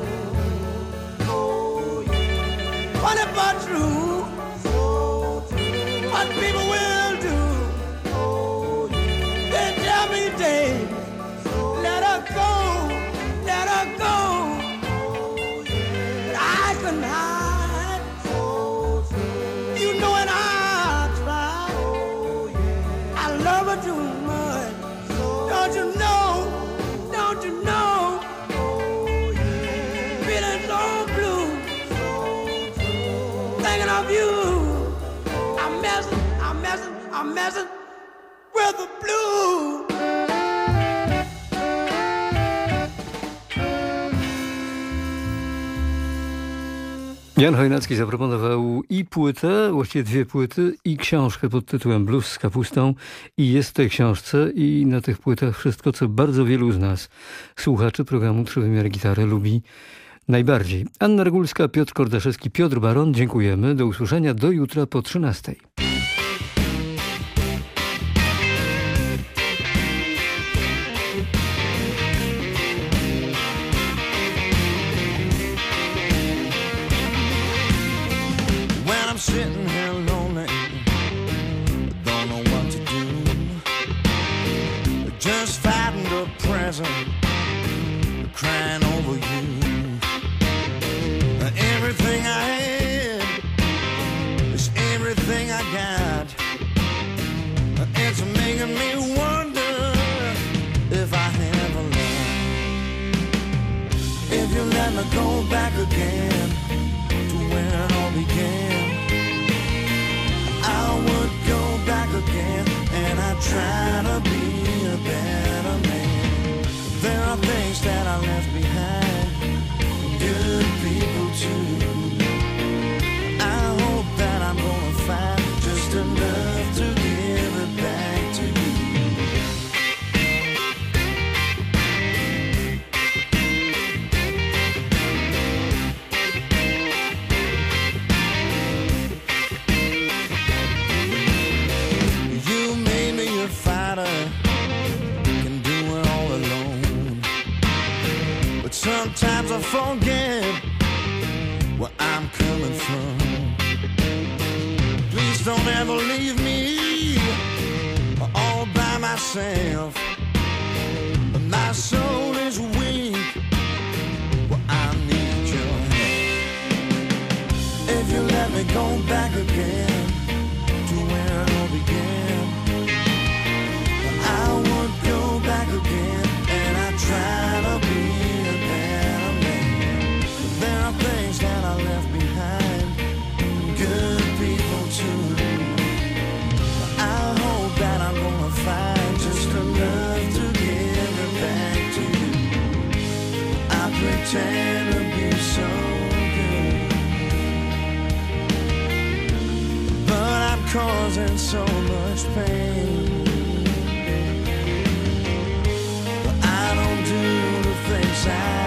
Jan Chojnacki zaproponował i płytę, właściwie dwie płyty, i książkę pod tytułem Blues z kapustą. I jest w tej książce i na tych płytach wszystko, co bardzo wielu z nas, słuchaczy programu Trójwymiar Gitary, lubi najbardziej. Anna Regulska, Piotr Kordaszewski, Piotr Baron, dziękujemy. Do usłyszenia do jutra po 13. Try forget where I'm coming from. Please don't ever leave me all by myself. My soul is weak, well, I need your help. If you let me go back again causing so much pain. But I don't do the things I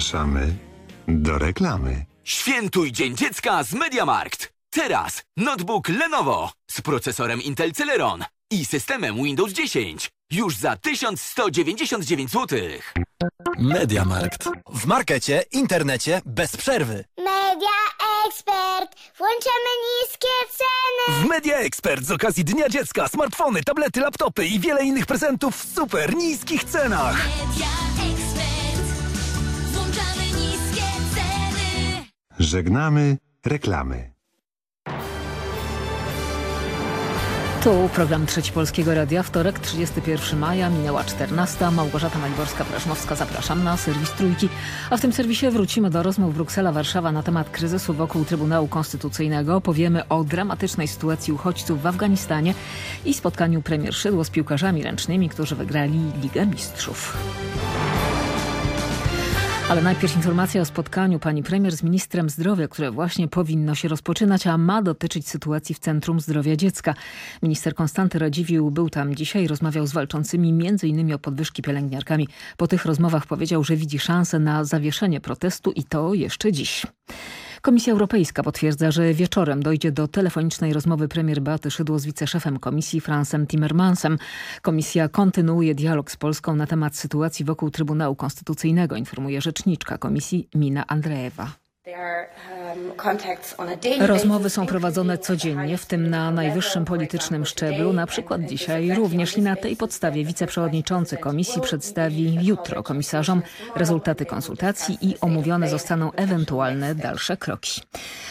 Zapraszamy do reklamy. Świętuj Dzień Dziecka z MediaMarkt. Teraz notebook Lenovo z procesorem Intel Celeron i systemem Windows 10 już za 1199 zł. Mediamarkt. W markecie, internecie bez przerwy. Media Expert. Włączamy niskie ceny. W Media Expert z okazji Dnia Dziecka smartfony, tablety, laptopy i wiele innych prezentów w super niskich cenach. Włączamy Żegnamy reklamy. Tu program Trzeci Polskiego Radia, wtorek, 31 maja, minęła 14. Małgorzata Maliborska-Praszmowska, zapraszam na serwis Trójki. A w tym serwisie wrócimy do rozmów Bruksela-Warszawa na temat kryzysu wokół Trybunału Konstytucyjnego. Powiemy o dramatycznej sytuacji uchodźców w Afganistanie i spotkaniu premier Szydło z piłkarzami ręcznymi, którzy wygrali Ligę Mistrzów. Ale najpierw informacja o spotkaniu pani premier z ministrem zdrowia, które właśnie powinno się rozpoczynać, a ma dotyczyć sytuacji w Centrum Zdrowia Dziecka. Minister Konstanty Radziwiłł był tam dzisiaj, rozmawiał z walczącymi m.in. o podwyżki pielęgniarkami. Po tych rozmowach powiedział, że widzi szansę na zawieszenie protestu i to jeszcze dziś. Komisja Europejska potwierdza, że wieczorem dojdzie do telefonicznej rozmowy premier Beaty Szydło z wiceszefem komisji Fransem Timmermansem. Komisja kontynuuje dialog z Polską na temat sytuacji wokół Trybunału Konstytucyjnego, informuje rzeczniczka komisji Mina Andrejewa. Rozmowy są prowadzone codziennie, w tym na najwyższym politycznym szczeblu, na przykład dzisiaj również i na tej podstawie wiceprzewodniczący komisji przedstawi jutro komisarzom rezultaty konsultacji i omówione zostaną ewentualne dalsze kroki.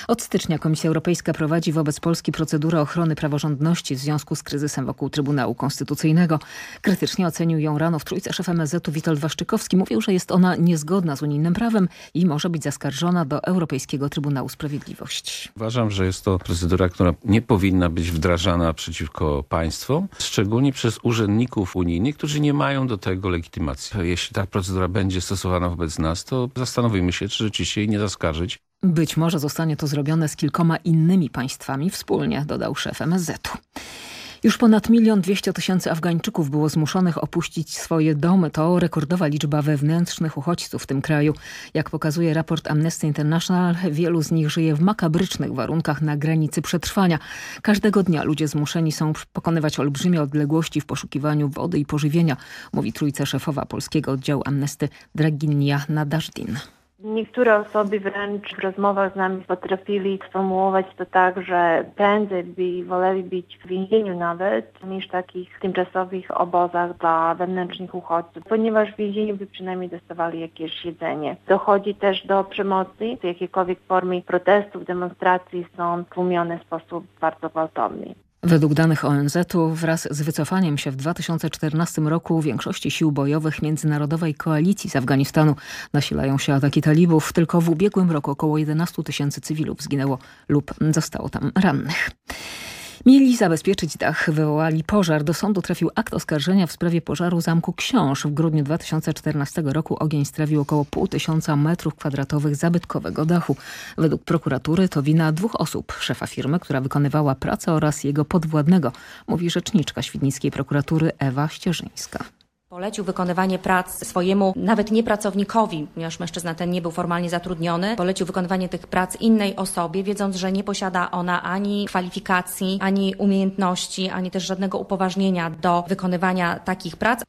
Od stycznia Komisja Europejska prowadzi wobec Polski procedurę ochrony praworządności w związku z kryzysem wokół Trybunału Konstytucyjnego. Krytycznie ocenił ją rano w trójce szef MSZ-u Witold Waszczykowski. Mówił, że jest ona niezgodna z unijnym prawem i może być zaskarżona do Europejskiego Trybunału Sprawiedliwości. Uważam, że jest to procedura, która nie powinna być wdrażana przeciwko państwom, szczególnie przez urzędników unijnych, którzy nie mają do tego legitymacji. Jeśli ta procedura będzie stosowana wobec nas, to zastanowimy się, czy rzeczywiście jej nie zaskarżyć. Być może zostanie to zrobione z kilkoma innymi państwami wspólnie, dodał szef MSZ-u. Już ponad milion dwieście tysięcy Afgańczyków było zmuszonych opuścić swoje domy. To rekordowa liczba wewnętrznych uchodźców w tym kraju. Jak pokazuje raport Amnesty International, wielu z nich żyje w makabrycznych warunkach na granicy przetrwania. Każdego dnia ludzie zmuszeni są pokonywać olbrzymie odległości w poszukiwaniu wody i pożywienia, mówi trójca szefowa polskiego oddziału Amnesty Draginia Nadażdin. Niektóre osoby wręcz w rozmowach z nami potrafili sformułować to tak, że prędzej by woleli być w więzieniu nawet, niż w takich tymczasowych obozach dla wewnętrznych uchodźców, ponieważ w więzieniu by przynajmniej dostawali jakieś jedzenie. Dochodzi też do przemocy, jakiekolwiek formy protestów, demonstracji są tłumione w sposób bardzo gwałtowny. Według danych ONZ-u wraz z wycofaniem się w 2014 roku większości sił bojowych międzynarodowej koalicji z Afganistanu nasilają się ataki talibów. Tylko w ubiegłym roku około 11 tysięcy cywilów zginęło lub zostało tam rannych. Mieli zabezpieczyć dach, wywołali pożar. Do sądu trafił akt oskarżenia w sprawie pożaru Zamku Książ. W grudniu 2014 roku ogień strawił około pół tysiąca metrów kwadratowych zabytkowego dachu. Według prokuratury to wina dwóch osób. Szefa firmy, która wykonywała pracę oraz jego podwładnego, mówi rzeczniczka świdnickiej prokuratury Ewa Ścieżyńska. Polecił wykonywanie prac swojemu, nawet nie pracownikowi, ponieważ mężczyzna ten nie był formalnie zatrudniony. Polecił wykonywanie tych prac innej osobie, wiedząc, że nie posiada ona ani kwalifikacji, ani umiejętności, ani też żadnego upoważnienia do wykonywania takich prac.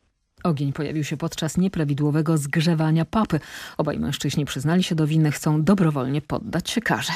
Ogień pojawił się podczas nieprawidłowego zgrzewania papy. Obaj mężczyźni przyznali się do winy, chcą dobrowolnie poddać się karze.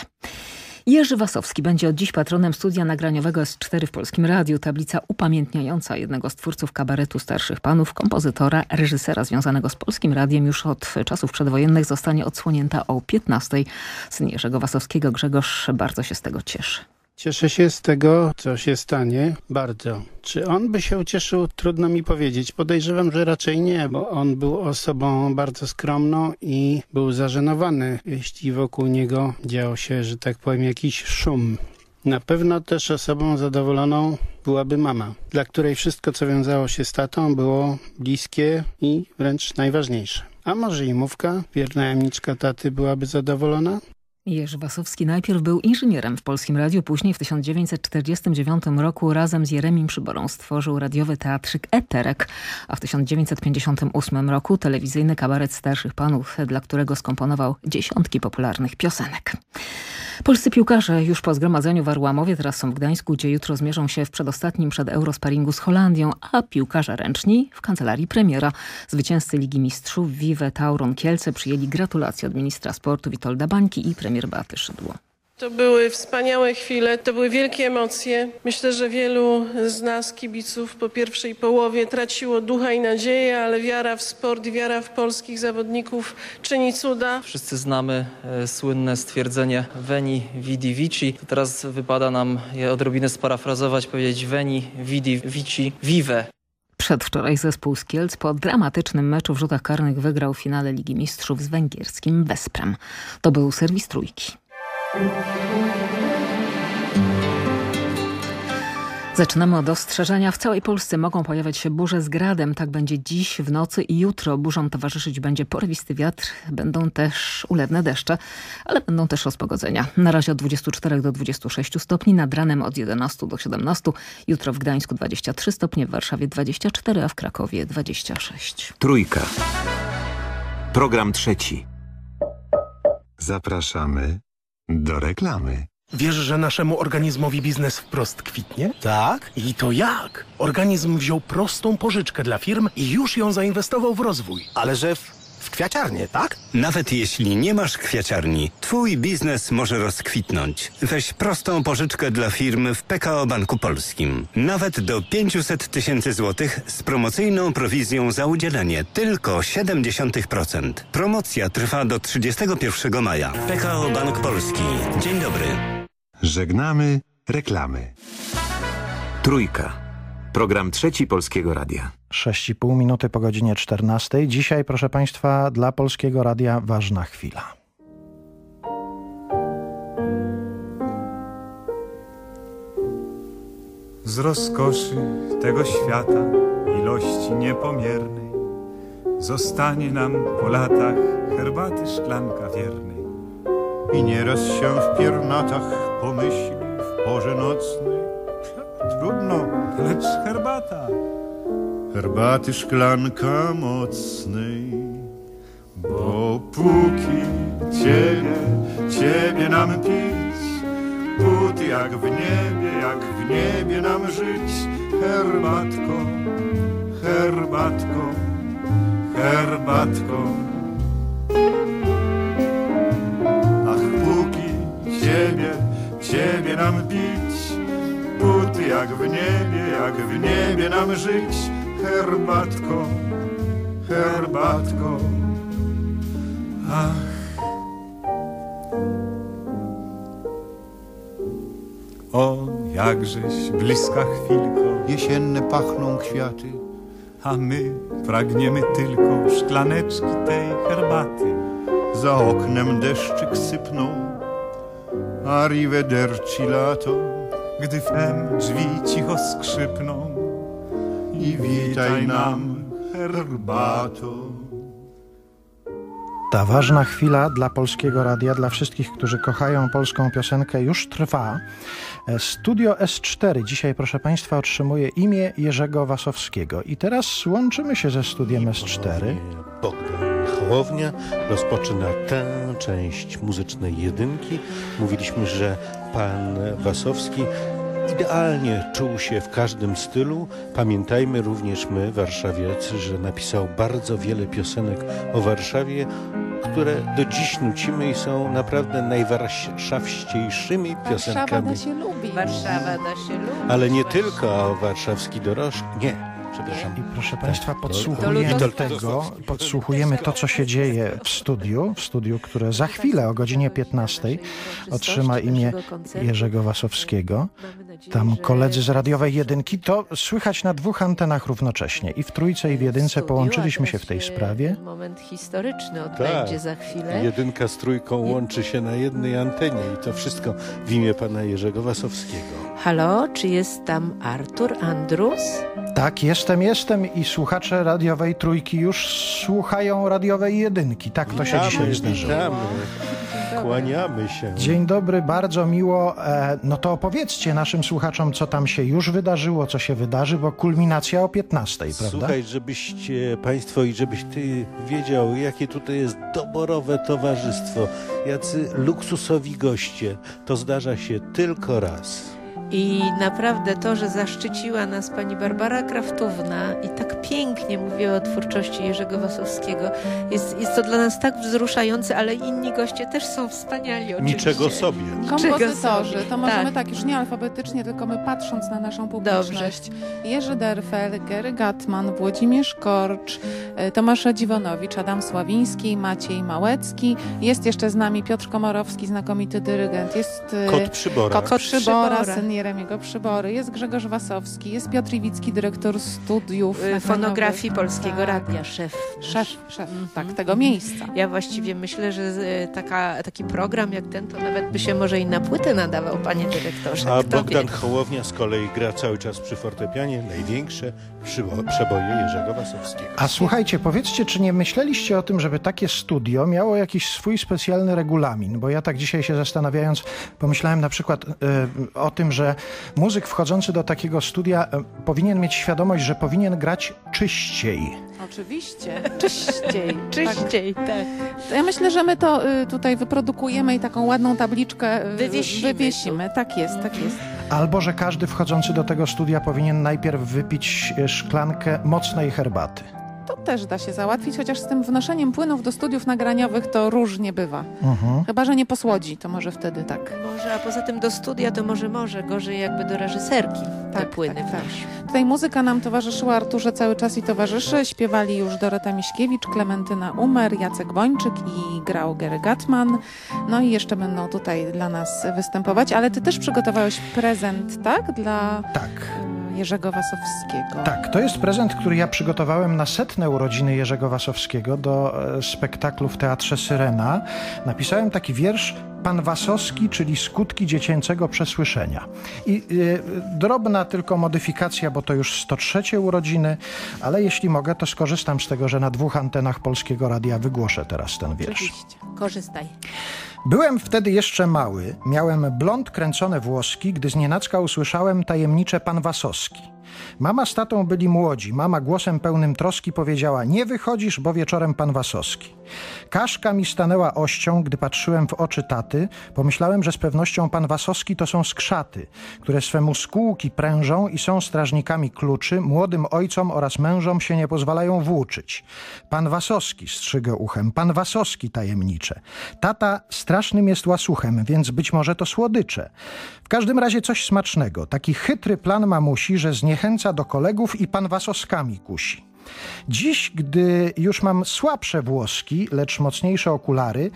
Jerzy Wasowski będzie od dziś patronem studia nagraniowego S4 w Polskim Radiu. Tablica upamiętniająca jednego z twórców kabaretu starszych panów, kompozytora, reżysera związanego z Polskim Radiem już od czasów przedwojennych zostanie odsłonięta o 15. Syn Jerzego Wasowskiego Grzegorz bardzo się z tego cieszy. Cieszę się z tego, co się stanie, bardzo. Czy on by się ucieszył? Trudno mi powiedzieć. Podejrzewam, że raczej nie, bo on był osobą bardzo skromną i był zażenowany, jeśli wokół niego działo się, że tak powiem, jakiś szum. Na pewno też osobą zadowoloną byłaby mama, dla której wszystko, co wiązało się z tatą, było bliskie i wręcz najważniejsze. A może i mówka, wierna jamniczka taty byłaby zadowolona? Jerzy Wasowski najpierw był inżynierem w Polskim Radiu, później w 1949 roku razem z Jeremim Przyborą stworzył radiowy teatrzyk Eterek, a w 1958 roku telewizyjny kabaret starszych panów, dla którego skomponował dziesiątki popularnych piosenek. Polscy piłkarze już po zgromadzeniu w Arłamowie teraz są w Gdańsku, gdzie jutro zmierzą się w przedostatnim przed Eurosparingu z Holandią, a piłkarze ręczni w kancelarii premiera. Zwycięzcy Ligi Mistrzów Vive Tauron Kielce przyjęli gratulacje od ministra sportu Witolda Bańki i premier Beaty Szydło. To były wspaniałe chwile, to były wielkie emocje. Myślę, że wielu z nas, kibiców, po pierwszej połowie traciło ducha i nadzieję, ale wiara w sport i wiara w polskich zawodników czyni cuda. Wszyscy znamy e, słynne stwierdzenie Veni Vidi Vici. To teraz wypada nam je odrobinę sparafrazować, powiedzieć Veni Vidi Vici Vive. Przedwczoraj zespół z Kielc po dramatycznym meczu w rzutach karnych wygrał w finale Ligi Mistrzów z węgierskim Wesprem. To był serwis Trójki. Zaczynamy od ostrzeżenia. W całej Polsce mogą pojawiać się burze z gradem. Tak będzie dziś, w nocy i jutro. Burzom towarzyszyć będzie porywisty wiatr. Będą też ulewne deszcze, ale będą też rozpogodzenia. Na razie od 24 do 26 stopni, nad ranem od 11 do 17. Jutro w Gdańsku 23 stopnie, w Warszawie 24, a w Krakowie 26. Trójka. Program trzeci. Zapraszamy do reklamy. Wiesz, że naszemu organizmowi biznes wprost kwitnie? Tak? I to jak? Organizm wziął prostą pożyczkę dla firm i już ją zainwestował w rozwój. Ale że w, w kwiaciarnię, tak? Nawet jeśli nie masz kwiaciarni, twój biznes może rozkwitnąć. Weź prostą pożyczkę dla firm w PKO Banku Polskim. Nawet do 500 tysięcy złotych z promocyjną prowizją za udzielenie tylko 0,7%. Promocja trwa do 31 maja. PKO Bank Polski. Dzień dobry. Żegnamy reklamy. Trójka. Program trzeci Polskiego Radia. 6,5 minuty po godzinie 14. Dzisiaj, proszę Państwa, dla Polskiego Radia ważna chwila. Z rozkoszy tego świata, ilości niepomiernej, zostanie nam po latach herbaty szklanka wiernej. I nieraz się w piernatach pomyśli w porze nocnej. Trudno lecz herbata. Herbaty szklanka mocnej, bo póki ciebie, ciebie nam pić, póty jak w niebie, jak w niebie nam żyć, herbatko, herbatko, herbatko. Ciebie, ciebie nam pić, póty jak w niebie, jak w niebie nam żyć, herbatko, herbatko. Ach. O, jakżeś bliska chwilko, Jesienne pachną kwiaty, a my pragniemy tylko szklaneczki tej herbaty. za oknem deszczyk sypnął, arrivederci lato Gdy wtem drzwi cicho skrzypną i witaj nam herbato. Ta ważna chwila dla Polskiego Radia, dla wszystkich, którzy kochają polską piosenkę, już trwa. Studio S4 dzisiaj, proszę Państwa, otrzymuje imię Jerzego Wasowskiego. I teraz łączymy się ze studiem S4. Hołownia rozpoczyna tę część muzycznej jedynki. Mówiliśmy, że pan Wasowski idealnie czuł się w każdym stylu. Pamiętajmy również my, warszawiacy, że napisał bardzo wiele piosenek o Warszawie, które do dziś nucimy i są naprawdę najwarszawściejszymi Warszawa piosenkami. da się lubi. Warszawa da się lubi. Ale nie tylko warszawski dorożk. Nie, przepraszam. I proszę Państwa, To- podsłuchujemy tego, podsłuchujemy to, co się dzieje w studiu, w studiu, które za chwilę o godzinie 15 otrzyma imię Jerzego Wasowskiego. Tam koledzy z radiowej jedynki, to słychać na dwóch antenach równocześnie. I w trójce, i w jedynce połączyliśmy się w tej sprawie. Moment historyczny Tak. odbędzie za chwilę. Jedynka z trójką łączy się na jednej antenie i to wszystko w imię pana Jerzego Wasowskiego. Halo, czy jest tam Artur Andrus? Tak, jestem, jestem i słuchacze radiowej trójki już słuchają radiowej jedynki. Tak to się dzisiaj zdarzyło. witamy. Kłaniamy się. Dzień dobry, bardzo miło. E, No to opowiedzcie naszym słuchaczom, co tam się już wydarzyło, co się wydarzy, bo kulminacja o 15, prawda? Słuchaj, żebyście państwo i żebyś ty wiedział, jakie tutaj jest doborowe towarzystwo, jacy luksusowi goście. To zdarza się tylko raz. I naprawdę to, że zaszczyciła nas pani Barbara Kraftówna i tak pięknie mówiła o twórczości Jerzego Wasowskiego, jest, jest to dla nas tak wzruszające, ale inni goście też są wspaniali oczywiście. Niczego sobie. Kompozytorzy, to możemy tak. tak. już nie alfabetycznie, tylko my patrząc na naszą publiczność. Jerzy Derfel, Gery Gatman, Włodzimierz Korcz, e, Tomasz Dziwonowicz, Adam Sławiński, Maciej Małecki. Jest jeszcze z nami Piotr Komorowski, znakomity dyrygent. Jest e, Kot Przybora. Kot Przybora, Przybora. Jeremiego Przybory. Jest Grzegorz Wasowski, jest Piotr Iwicki, dyrektor studiów Y. Fonografii Polskiego Tak. Radia, szef. Szef, szef, tak, tego miejsca. Ja właściwie myślę, że y, taka, taki program jak ten, to nawet by się może i na płytę nadawał, panie dyrektorze. A Kto Bogdan wie? Hołownia z kolei gra cały czas przy fortepianie największe przybo- przeboje Jerzego Wasowskiego. A słuchajcie, powiedzcie, czy nie myśleliście o tym, żeby takie studio miało jakiś swój specjalny regulamin? Bo ja tak dzisiaj się zastanawiając, pomyślałem na przykład e, o tym, że muzyk wchodzący do takiego studia e, powinien mieć świadomość, że powinien grać czyściej. Oczywiście, [laughs] czyściej. Czyściej, tak. To ja myślę, że my to y, tutaj wyprodukujemy i taką ładną tabliczkę y, Wywiesimy wywiesimy. Tak jest, tak jest. Albo, że każdy wchodzący do tego studia powinien najpierw wypić szklankę mocnej herbaty. To też da się załatwić, chociaż z tym wnoszeniem płynów do studiów nagraniowych to różnie bywa. Mhm. Chyba, że nie posłodzi, to może wtedy tak. Może, a poza tym do studia to może może, gorzej jakby do reżyserki te płyny tak, tak. Tutaj muzyka nam towarzyszyła Arturze cały czas i towarzyszy. Śpiewali już Dorota Miśkiewicz, Klementyna Umer, Jacek Bończyk i grał Gary Gatman. No i jeszcze będą tutaj dla nas występować. Ale ty też przygotowałeś prezent, tak? Dla Tak. Jerzego Wasowskiego. Tak, to jest prezent, który ja przygotowałem na setne urodziny Jerzego Wasowskiego do e, spektaklu w Teatrze Syrena. Napisałem taki wiersz Pan Wasowski, czyli skutki dziecięcego przesłyszenia. I e, drobna tylko modyfikacja, bo to już 103 urodziny, ale jeśli mogę, to skorzystam z tego, że na dwóch antenach Polskiego Radia wygłoszę teraz ten wiersz. Oczywiście. Korzystaj. Byłem wtedy jeszcze mały, miałem blond kręcone włoski, gdy znienacka usłyszałem tajemnicze pan Wasowski. Mama z tatą byli młodzi. Mama głosem pełnym troski powiedziała: Nie wychodzisz, bo wieczorem pan Wasowski. Kaszka mi stanęła ością, gdy patrzyłem w oczy taty. Pomyślałem, że z pewnością pan Wasowski to są skrzaty, które swemu skółki prężą i są strażnikami kluczy, młodym ojcom oraz mężom się nie pozwalają włóczyć. Pan Wasowski strzygę uchem, pan Wasowski tajemnicze. Tata strasznym jest łasuchem, więc być może to słodycze. W każdym razie coś smacznego. Taki chytry plan mamusi, że zniechęca do kolegów i pan Wasowskami kusi. Dziś, gdy już mam słabsze włoski, lecz mocniejsze okulary,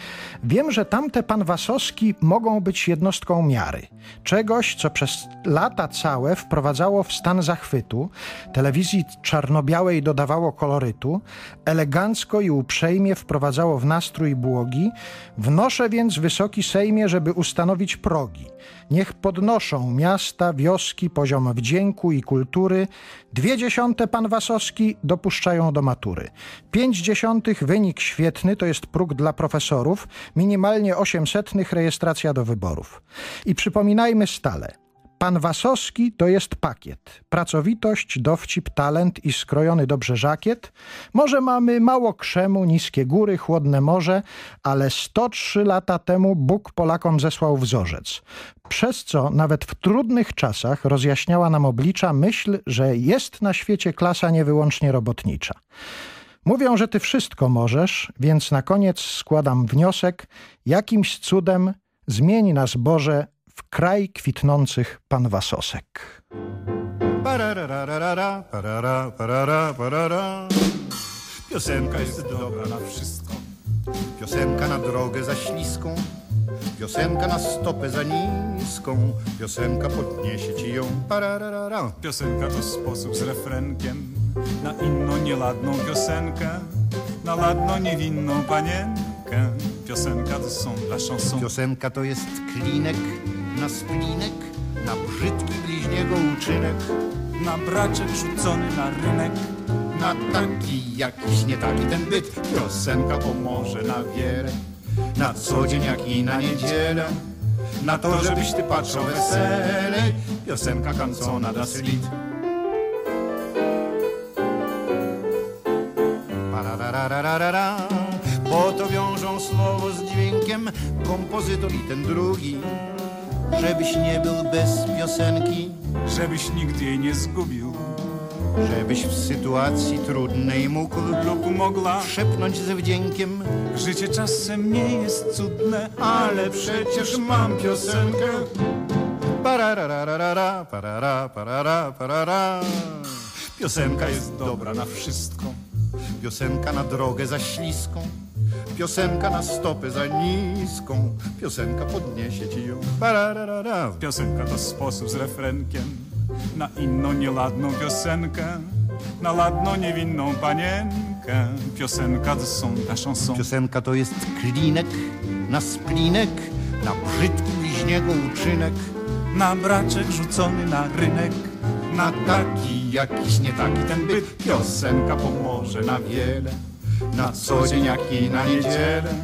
wiem, że tamte pan Wasowski mogą być jednostką miary. Czegoś, co przez lata całe wprowadzało w stan zachwytu, telewizji czarno-białej dodawało kolorytu, elegancko i uprzejmie wprowadzało w nastrój błogi, wnoszę więc wysoki Sejmie, żeby ustanowić progi. Niech podnoszą miasta, wioski poziom wdzięku i kultury. Dwie dziesiąte pan Wasowski dopuszczają do matury. Pięć dziesiątych wynik świetny to jest próg dla profesorów, minimalnie osiem setnych rejestracja do wyborów. I przypominajmy stale, Pan Wasowski to jest pakiet. Pracowitość, dowcip, talent i skrojony dobrze żakiet. Może mamy mało krzemu, niskie góry, chłodne morze, ale 103 lata temu Bóg Polakom zesłał wzorzec. Przez co nawet w trudnych czasach rozjaśniała nam oblicza myśl, że jest na świecie klasa nie wyłącznie robotnicza. Mówią, że ty wszystko możesz, więc na koniec składam wniosek, jakimś cudem zmieni nas Boże w kraj kwitnących pan Wasosek. Pararararara, parara, parara, parara. Piosenka jest dobra na wszystko. Piosenka na drogę za śliską. Piosenka na stopę za niską. Piosenka podniesie ci ją. Parararara. Piosenka to sposób z refrenkiem na inną nieladną piosenkę, na ladną niewinną panienkę. Piosenka to są dla chanson. Piosenka to jest klinek na splinek, na brzydki bliźniego uczynek, na braczek rzucony na rynek, na taki jakiś nie taki ten byt. Piosenka pomoże na wiele, na co dzień jak i na niedzielę. Na to, żebyś ty patrzał weselej, piosenka kancona Lied. Pararararara, bo to wiążą słowo z dźwiękiem kompozytor i ten drugi. Żebyś nie był bez piosenki, żebyś nigdy jej nie zgubił. Żebyś w sytuacji trudnej mógł lub mogła szepnąć ze wdziękiem. Życie czasem nie jest cudne, ale przecież mam piosenkę. Pararararara, parara, parara, parara. Piosenka jest dobra na wszystko. Piosenka na drogę za śliską. Piosenka na stopę za niską. Piosenka podniesie ci ją. Parararara. Piosenka to sposób z refrenkiem na inną nieladną piosenkę. Na ladną niewinną panienkę. Piosenka to są ta chanson. Piosenka to jest klinek na splinek, na brzydki bliźniego uczynek. Na braczek rzucony na rynek. Na taki jakiś nie taki ten byt. Piosenka pomoże na wiele. Na co dzień jak i na niedzielę.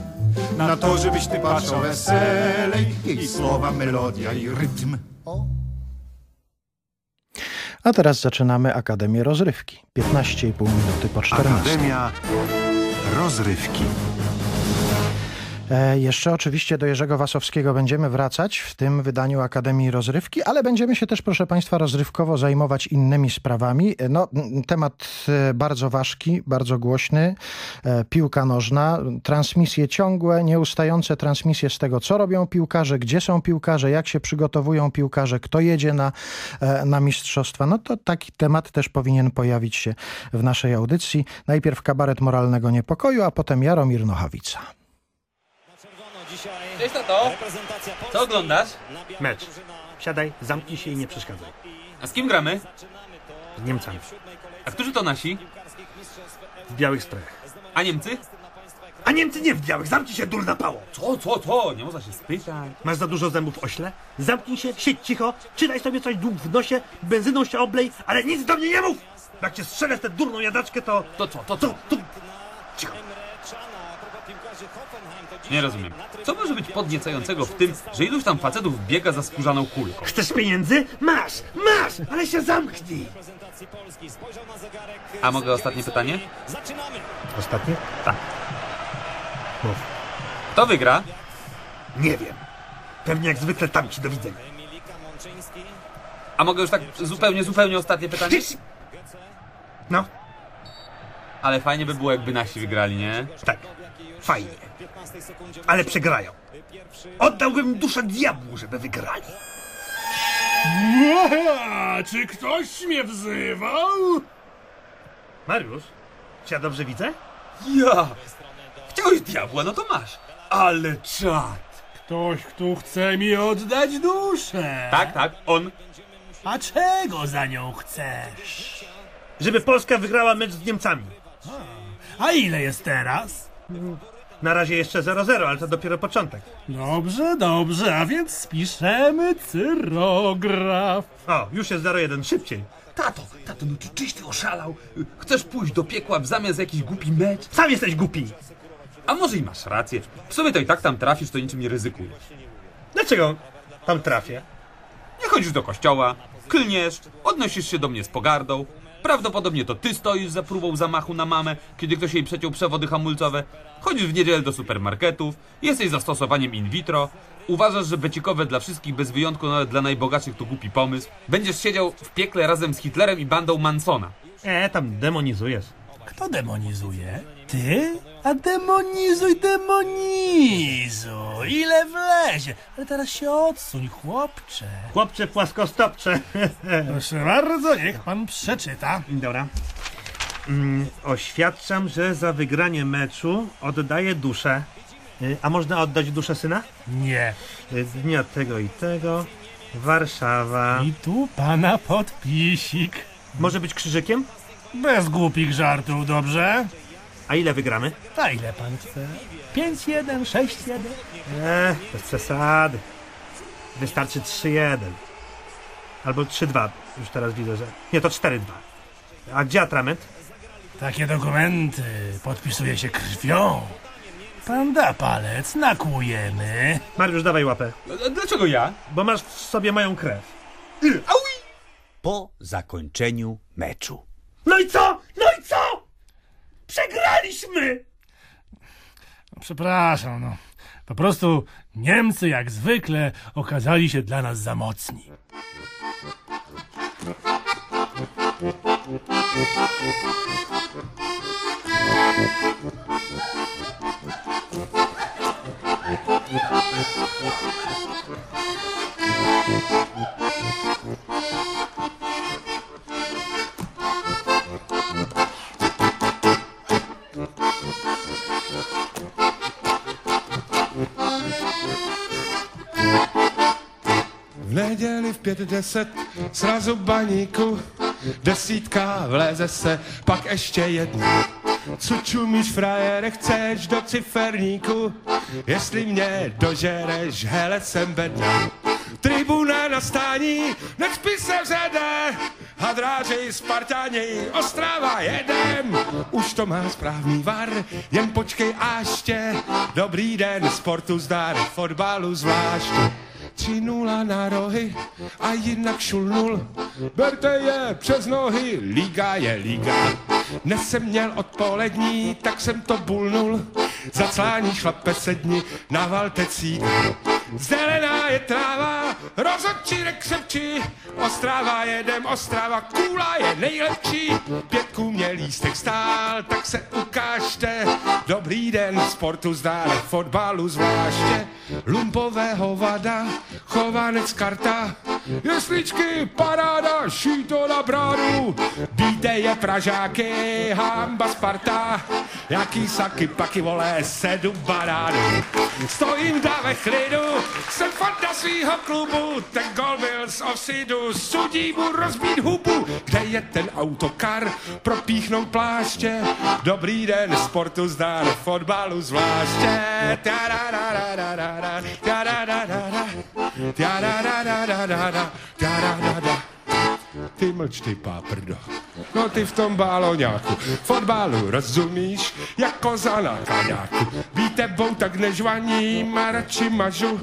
Na to, żebyś ty patrzał weselej. Jej słowa, melodia i rytm. A teraz zaczynamy Akademię Rozrywki. 15,5 minuty po 14. Akademia Rozrywki. E, jeszcze oczywiście do Jerzego Wasowskiego będziemy wracać w tym wydaniu Akademii Rozrywki, ale będziemy się też, proszę Państwa, rozrywkowo zajmować innymi sprawami. E, no, temat e, bardzo ważki, bardzo głośny. Piłka nożna, transmisje ciągłe, nieustające transmisje z tego, co robią piłkarze, gdzie są piłkarze, jak się przygotowują piłkarze, kto jedzie na, na mistrzostwa. No to taki temat też powinien pojawić się w naszej audycji. Najpierw kabaret moralnego niepokoju, a potem Jaromir Nochawica. Cześć tato! Co oglądasz? Mecz. Siadaj, zamknij się i nie przeszkadzaj. A z kim gramy? Z Niemcami. A którzy to nasi? W białych strojach. A Niemcy? A Niemcy nie w białych, zamknij się durna pało! Co, co, co? Nie można się spytać. Masz za dużo zębów ośle? Zamknij się, siedź cicho, czytaj sobie coś dług w nosie, benzyną się oblej, ale nic do mnie nie mów! Jak cię strzelę w tę durną jadaczkę, to... To co, to co? To, to... Cicho. Nie rozumiem. Co może być podniecającego w tym, że iluś tam facetów biega za skórzaną kulką? Chcesz pieniędzy? Masz, masz, ale się zamknij! A mogę ostatnie pytanie? Ostatnie? Tak. Mów. Kto wygra? Nie wiem. Pewnie jak zwykle tam ci do widzenia. A mogę już tak zupełnie, zupełnie ostatnie pytanie? No. Ale fajnie by było, jakby nasi wygrali, nie? Tak. Fajnie. Ale przegrają. Oddałbym duszę diabłu, żeby wygrali. [laughs] Czy ktoś mnie wzywał? Mariusz, czy ja dobrze widzę? Ja! Chciałeś diabła, no to masz. Ale czad! Ktoś, kto chce mi oddać duszę. Tak, tak, on. A czego za nią chcesz? Żeby Polska wygrała mecz z Niemcami. A ile jest teraz? Na razie jeszcze 0-0, ale to dopiero początek. Dobrze, dobrze, a więc spiszemy cyrograf. O, już jest 0-1, szybciej. Tato, tato, no czy czyś ty oszalał? Chcesz pójść do piekła w zamiast za jakiś głupi mecz? Sam jesteś głupi. A może i masz rację. W sumie to i tak tam trafisz, to niczym nie ryzykujesz. Dlaczego tam trafię? Nie chodzisz do kościoła, klniesz, odnosisz się do mnie z pogardą. Prawdopodobnie to ty stoisz za próbą zamachu na mamę, kiedy ktoś jej przeciął przewody hamulcowe. Chodzisz w niedzielę do supermarketów, jesteś za stosowaniem in vitro. Uważasz, że becikowe dla wszystkich bez wyjątku, nawet dla najbogatszych to głupi pomysł. Będziesz siedział w piekle razem z Hitlerem i bandą Mansona. E, tam demonizujesz. Kto demonizuje? Ty? A demonizuj, demonizuj! Ile wlezie? Ale teraz się odsuń, chłopcze. Chłopcze płaskostopcze. [laughs] Proszę bardzo, niech pan przeczyta. Dobra. Mm, oświadczam, że za wygranie meczu oddaję duszę. Y, A można oddać duszę syna? Nie. Y, Dnia tego i tego. Warszawa. I tu pana podpisik. Może być krzyżykiem? Bez głupich żartów, dobrze? A ile wygramy? A ile pan chce? 5-1, 6-1? Nie, bez przesady. Wystarczy 3-1. Albo 3-2. Już teraz widzę, że... Nie, to 4-2. A gdzie atrament? Takie dokumenty podpisuje się krwią. Pan da palec, nakłujemy. Mariusz, dawaj łapę. Dlaczego ja? Bo masz w sobie moją krew. Po zakończeniu meczu. No i co? No i co? Przegraliśmy! Przepraszam, no. Po prostu Niemcy jak zwykle okazali się dla nas za mocni. V neděli v pět deset srazu baníku, desítka vleze se, pak ještě jedna. Co čumíš, frajere, chceš do ciferníku? Jestli mě dožereš, hele, jsem bedna. Tribuna na stání, necpí se vzede, hadráři, Spartani, Ostrava jedem. Už to má správný var, jen počkej až tě. Dobrý den, sportu zdar, fotbalu zvláště. 3-0 na rohy a jinak šulnul. Berte je přes nohy, liga je liga. Dnes jsem měl odpolední, tak jsem to bulnul. Zaclání šlape sedni na valtecík. Zelená je tráva, rozhodčí nekřepčí. Ostrava jedem, Ostrava, kůla je nejlepší. Pětku mě lístek stál, tak se ukážte. Dobrý den, sportu zdár, fotbalu zvláště. Lumpové hovada, chovanec karta. Jesličky, paráda, šíto na bránu. Víte je Pražáky, hamba Sparta. Jaký saky, paky vole, sedm banánů. Stojím dá ve chlidu, jsem fanda svýho klubu. Ten gol byl z offsidu, sudí mu rozbít hubu. Kde je ten autokar, propíchnout pláště. Dobrý den, sportu zdar, fotbalu zvláště. Tararararara, tarararara, tararararara, tararara. Ty mlč, ty páprdo. No ty v tom báloňáku. Fotbalu rozumíš, jako za na kaňáku. Víte, bou tak nežvaním a radši mažu.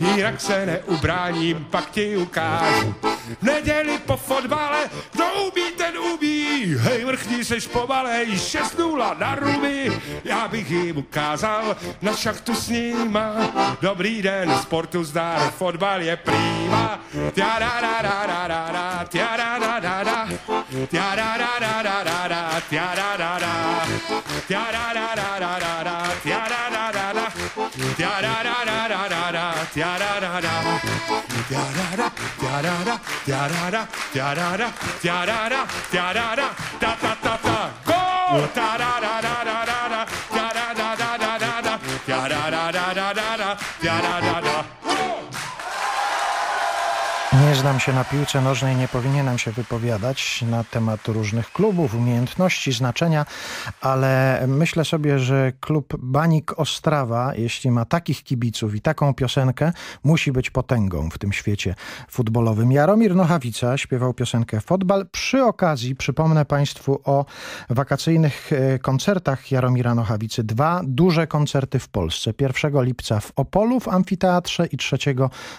Jinak se neubráním, pak ti ukážu. v neděli po fotbale, kdo umí, ten umí. Hej, vrchní seš pomalej, 6-0 na ruby, já bych jim ukázal na šachtu s nima. Dobrý den, sportu zdar, fotbal je prýma. Tia da da da da, da da da da da da, da da da, da da da da da da, da da da da, da da da da da da, da da da, da da, da da, da da, tia da da, tia da da, tia da da, ta ta ta ta, go! Ta Nie znam się na piłce nożnej, nie powinienem się wypowiadać na temat różnych klubów, umiejętności, znaczenia, ale myślę sobie, że klub Banik Ostrawa, jeśli ma takich kibiców i taką piosenkę, musi być potęgą w tym świecie futbolowym. Jaromir Nochawica śpiewał piosenkę Fotbal. Przy okazji przypomnę Państwu o wakacyjnych e, koncertach Jaromira Nochawicy. Dwa duże koncerty w Polsce. 1 lipca w Opolu w Amfiteatrze i 3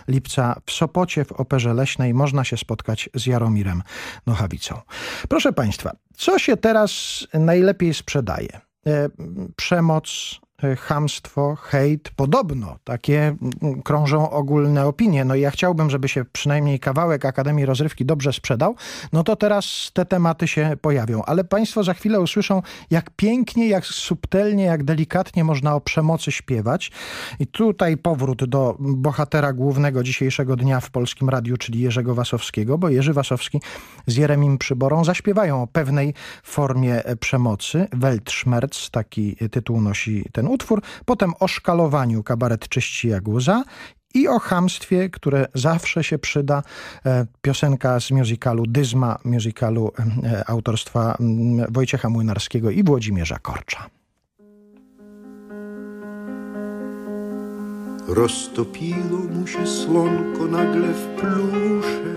lipca w Sopocie w Operze Leśnej można się spotkać z Jaromirem Nochawicą. Proszę Państwa, co się teraz najlepiej sprzedaje? E, przemoc, e, chamstwo, hejt, podobno takie krążą ogólne opinie. No i ja chciałbym, żeby się przynajmniej kawałek Akademii Rozrywki dobrze sprzedał, no to teraz te tematy się pojawią. Ale Państwo za chwilę usłyszą, jak pięknie, jak subtelnie, jak delikatnie można o przemocy śpiewać. I tutaj powrót do bohatera głównego dzisiejszego dnia w Polskim Radiu, czyli Jerzego Wasowskiego, bo Jerzy Wasowski z Jeremim Przyborą zaśpiewają o pewnej formie przemocy. Weltschmerz, taki tytuł nosi ten utwór. Potem o szkalowaniu kabaret czyści jak łza i o chamstwie, które zawsze się przyda. E, Piosenka z musicalu Dyzma, musicalu e, autorstwa mm, Wojciecha Młynarskiego i Włodzimierza Korcza. Roztopiło mu się słonko nagle w plusze,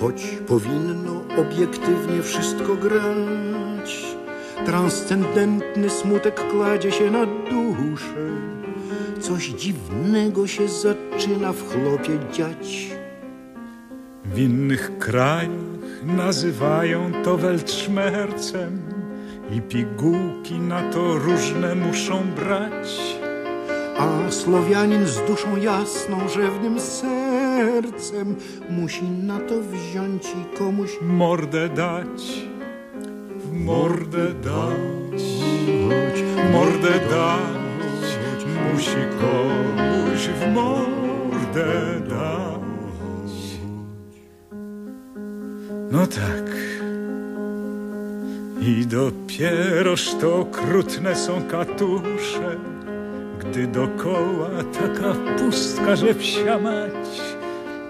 choć powinno obiektywnie wszystko grać. Transcendentny smutek kładzie się na duszę. Coś dziwnego się zaczyna w chlopie dziać. W innych krajach nazywają to weltszmercem i pigułki na to różne muszą brać. A Słowianin z duszą jasną, rzewnym sercem musi na to wziąć i komuś mordę dać. Mordę dać, mordę dać, musi komuś w mordę dać. No tak. I dopieroż to okrutne są katusze, gdy dokoła taka pustka, że psia.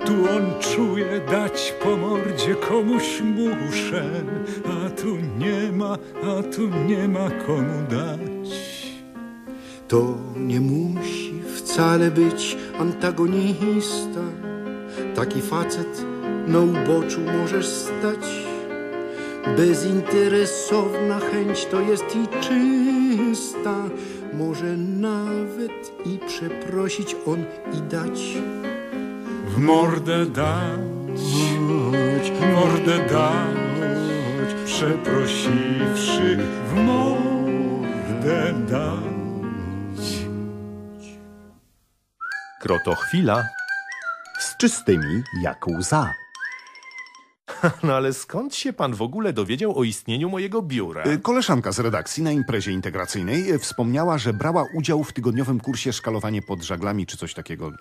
Tu on czuje dać po mordzie komuś muszę, a tu nie ma, a tu nie ma komu dać. To nie musi wcale być antagonista. Taki facet na uboczu możesz stać. Bezinteresowna chęć to jest i czysta. Może nawet i przeprosić on i dać. Mordę dać, mordę dać, przeprosiwszy, w mordę dać. Krotochwila z czystymi jak łza. [laughs] No ale skąd się pan w ogóle dowiedział o istnieniu mojego biura? Y, Koleżanka z redakcji na imprezie integracyjnej y, wspomniała, że brała udział w tygodniowym kursie szkalowanie pod żaglami czy coś takiego. [laughs]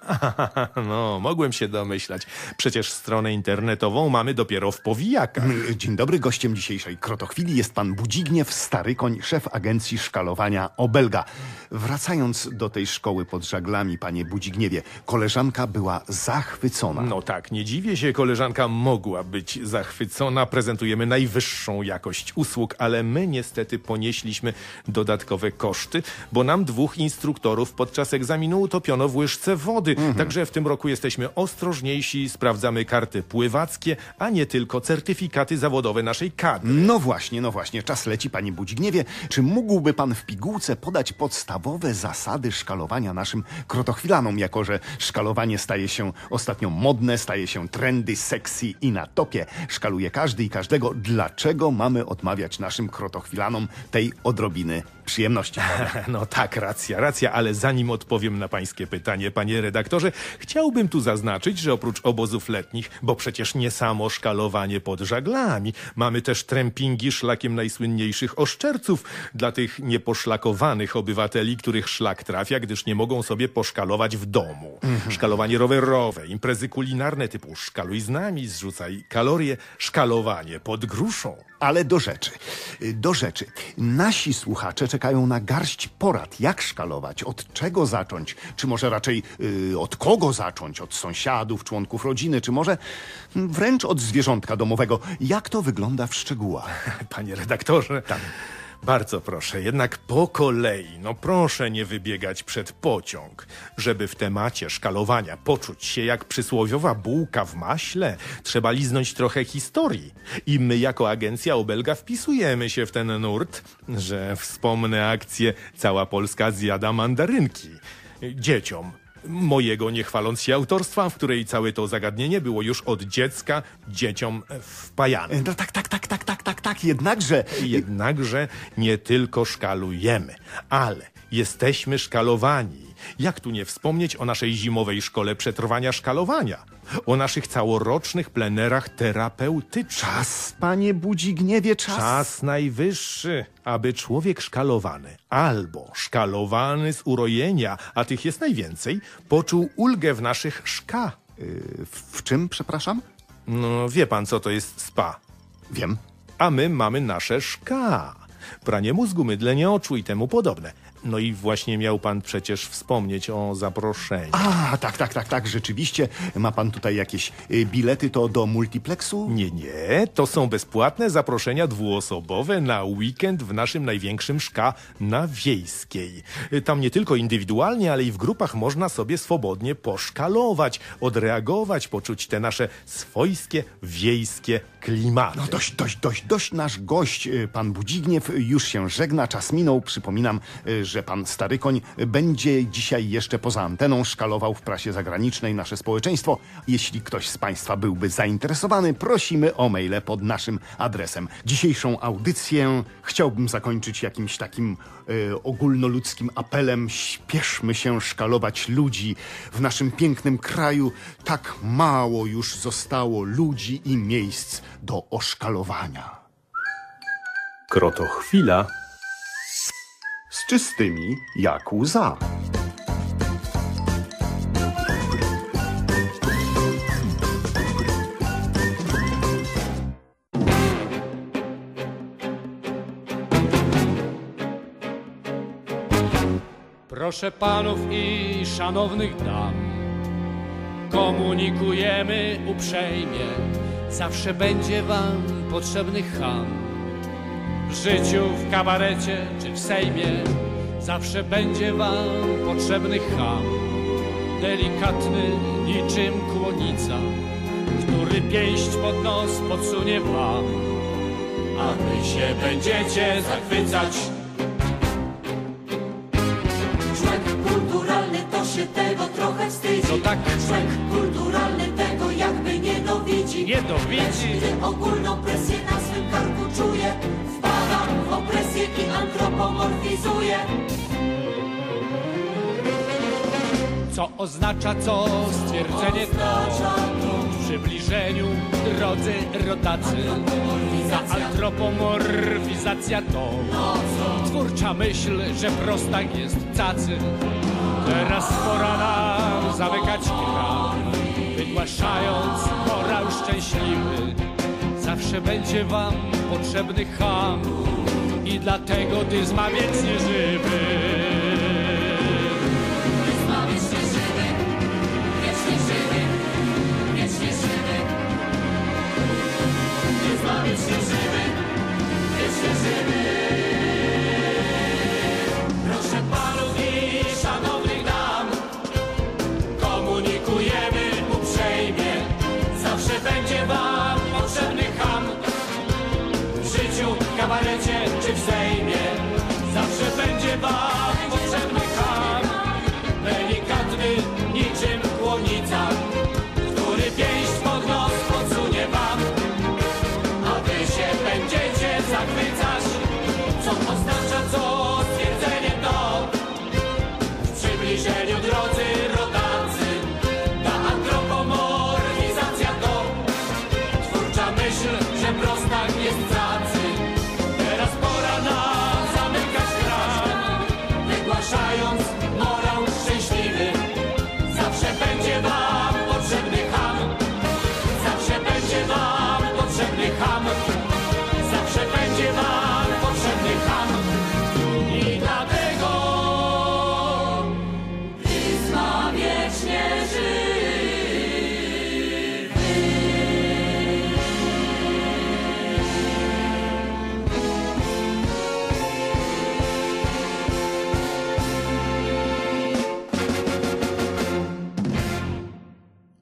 No, mogłem się domyślać. Przecież stronę internetową mamy dopiero w powijakach. Y, Dzień dobry, gościem dzisiejszej krotochwili jest pan Budzigniew Starykoń, szef agencji szkalowania Obelga. Wracając do tej szkoły pod żaglami, panie Budzigniewie, koleżanka była zachwycona. No tak, nie dziwię się, koleżanka mogła być zachwycona, prezentujemy najwyższą jakość usług, ale my niestety ponieśliśmy dodatkowe koszty, bo nam dwóch instruktorów podczas egzaminu utopiono w łyżce wody. Także w tym roku jesteśmy ostrożniejsi, sprawdzamy karty pływackie, a nie tylko certyfikaty zawodowe naszej kadry. No właśnie, no właśnie, czas leci, panie Budzigniewie. Czy mógłby pan w pigułce podać podstawowe zasady szkalowania naszym krotochwilanom, jako że szkalowanie staje się ostatnio modne, staje się trendy, sexy i na topie. Szkaluje każdy i każdego. Dlaczego mamy odmawiać naszym krotochwilanom tej odrobiny przyjemności? [laughs] No tak, racja, racja, ale zanim odpowiem na pańskie pytanie, panie redaktorze, chciałbym tu zaznaczyć, że oprócz obozów letnich, bo przecież nie samo szkalowanie pod żaglami, mamy też trampingi szlakiem najsłynniejszych oszczerców dla tych nieposzlakowanych obywateli, których szlak trafia, gdyż nie mogą sobie poszkalować w domu. Szkalowanie rowerowe, imprezy kulinarne typu szkaluj z nami, zrzucaj kalorie, szkalowanie pod gruszą. Ale do rzeczy, do rzeczy. Nasi słuchacze czekają na garść porad, jak szkalować, od czego zacząć, czy może raczej y, od kogo zacząć, od sąsiadów, członków rodziny, czy może mm, wręcz od zwierzątka domowego. Jak to wygląda w szczegółach? Panie redaktorze, bardzo proszę, jednak po kolei, no proszę nie wybiegać przed pociąg. Żeby w temacie szkalowania poczuć się jak przysłowiowa bułka w maśle, trzeba liznąć trochę historii. I my jako agencja Obelga wpisujemy się w ten nurt, że wspomnę akcję Cała Polska zjada mandarynki. Dzieciom. Mojego nie chwaląc się autorstwa, w której całe to zagadnienie było już od dziecka dzieciom wpajane. No tak, tak, tak, tak, tak, tak, tak, jednakże... Jednakże nie tylko szkalujemy, ale jesteśmy szkalowani. Jak tu nie wspomnieć o naszej zimowej szkole przetrwania szkalowania? O naszych całorocznych plenerach terapeutycznych. Czas, panie Budzigniewie, czas. Czas najwyższy, aby człowiek szkalowany albo szkalowany z urojenia, a tych jest najwięcej, poczuł ulgę w naszych szka. w czym, przepraszam? No, wie pan, co to jest spa. Wiem. A my mamy nasze szka. Pranie mózgu, mydlenie oczu i temu podobne. No i właśnie miał pan przecież wspomnieć o zaproszeniu. A, tak, tak, tak, tak, rzeczywiście. Ma pan tutaj jakieś y, bilety to do multiplexu? Nie, nie, to są bezpłatne zaproszenia dwuosobowe na weekend w naszym największym szka na Wiejskiej. Tam nie tylko indywidualnie, ale i w grupach można sobie swobodnie poszkalować, odreagować, poczuć te nasze swojskie, wiejskie klimaty. No dość, dość, dość, dość. Nasz gość, y, pan Budzigniew, już się żegna, czas minął. Przypominam, y, że pan Stary Koń będzie dzisiaj jeszcze poza anteną szkalował w prasie zagranicznej nasze społeczeństwo. Jeśli ktoś z państwa byłby zainteresowany, prosimy o maile pod naszym adresem. Dzisiejszą audycję chciałbym zakończyć jakimś takim y, ogólnoludzkim apelem. Śpieszmy się szkalować ludzi. W naszym pięknym kraju tak mało już zostało ludzi i miejsc do oszkalowania. Krotochwila z czystymi jak łza. Proszę panów i szanownych dam, komunikujemy uprzejmie, zawsze będzie wam potrzebny ham. W życiu, w kabarecie czy w sejmie, zawsze będzie wam potrzebny ham. Delikatny niczym kłonica, który pięść pod nos podsunie wam. A wy się będziecie zachwycać Człowiek kulturalny to się tego trochę wstydzi. No tak. Człowiek kulturalny Nie dowidzi. Lecz Gdy ogólną presję na swym karku czuje, wpada w opresję i antropomorfizuje. Co oznacza co? Stwierdzenie to W przybliżeniu drodzy rodacy. Ta antropomorfizacja to Twórcza myśl, że prostak jest cacy. Teraz pora nam zamykać kram Wygłaszając morał szczęśliwy. Zawsze będzie wam potrzebny ham I dlatego dyzm ma wiecznie żywy Ma wiecznie żywy,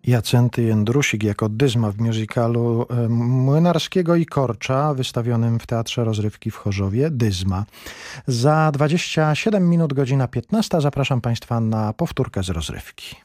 Jacenty Jędrusik jako Dyzma w musicalu e, Młynarskiego i Korcza wystawionym w Teatrze Rozrywki w Chorzowie, Dyzma. Za 27 minut, godzina 15 zapraszam Państwa na powtórkę z rozrywki.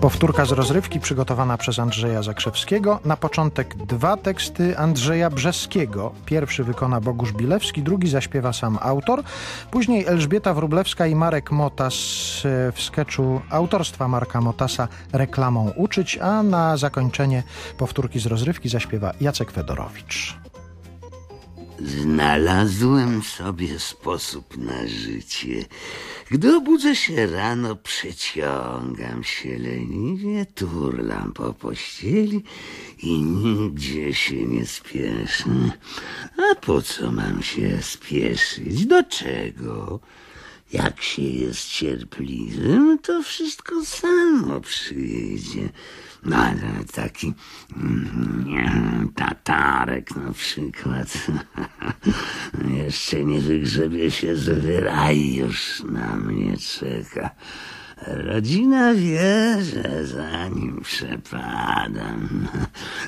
Powtórka z rozrywki przygotowana przez Andrzeja Zakrzewskiego. Na początek dwa teksty Andrzeja Brzeskiego. Pierwszy wykona Bogusz Bilewski, drugi zaśpiewa sam autor. Później Elżbieta Wróblewska i Marek Motas e, w sketchu autorstwa Marka Motasa reklamą uczyć, a na zakończenie powtórki z rozrywki zaśpiewa Jacek Fedorowicz. Znalazłem sobie sposób na życie. Gdy obudzę się rano, przeciągam się leniwie, turlam po pościeli i nigdzie się nie spieszę. A po co mam się spieszyć? Do czego? Jak się jest cierpliwym, to wszystko samo przyjdzie. No ale taki mm, tatarek na przykład [laughs] jeszcze nie wygrzebie się z wyra i już na mnie czeka. Rodzina wie, że zanim przepadam,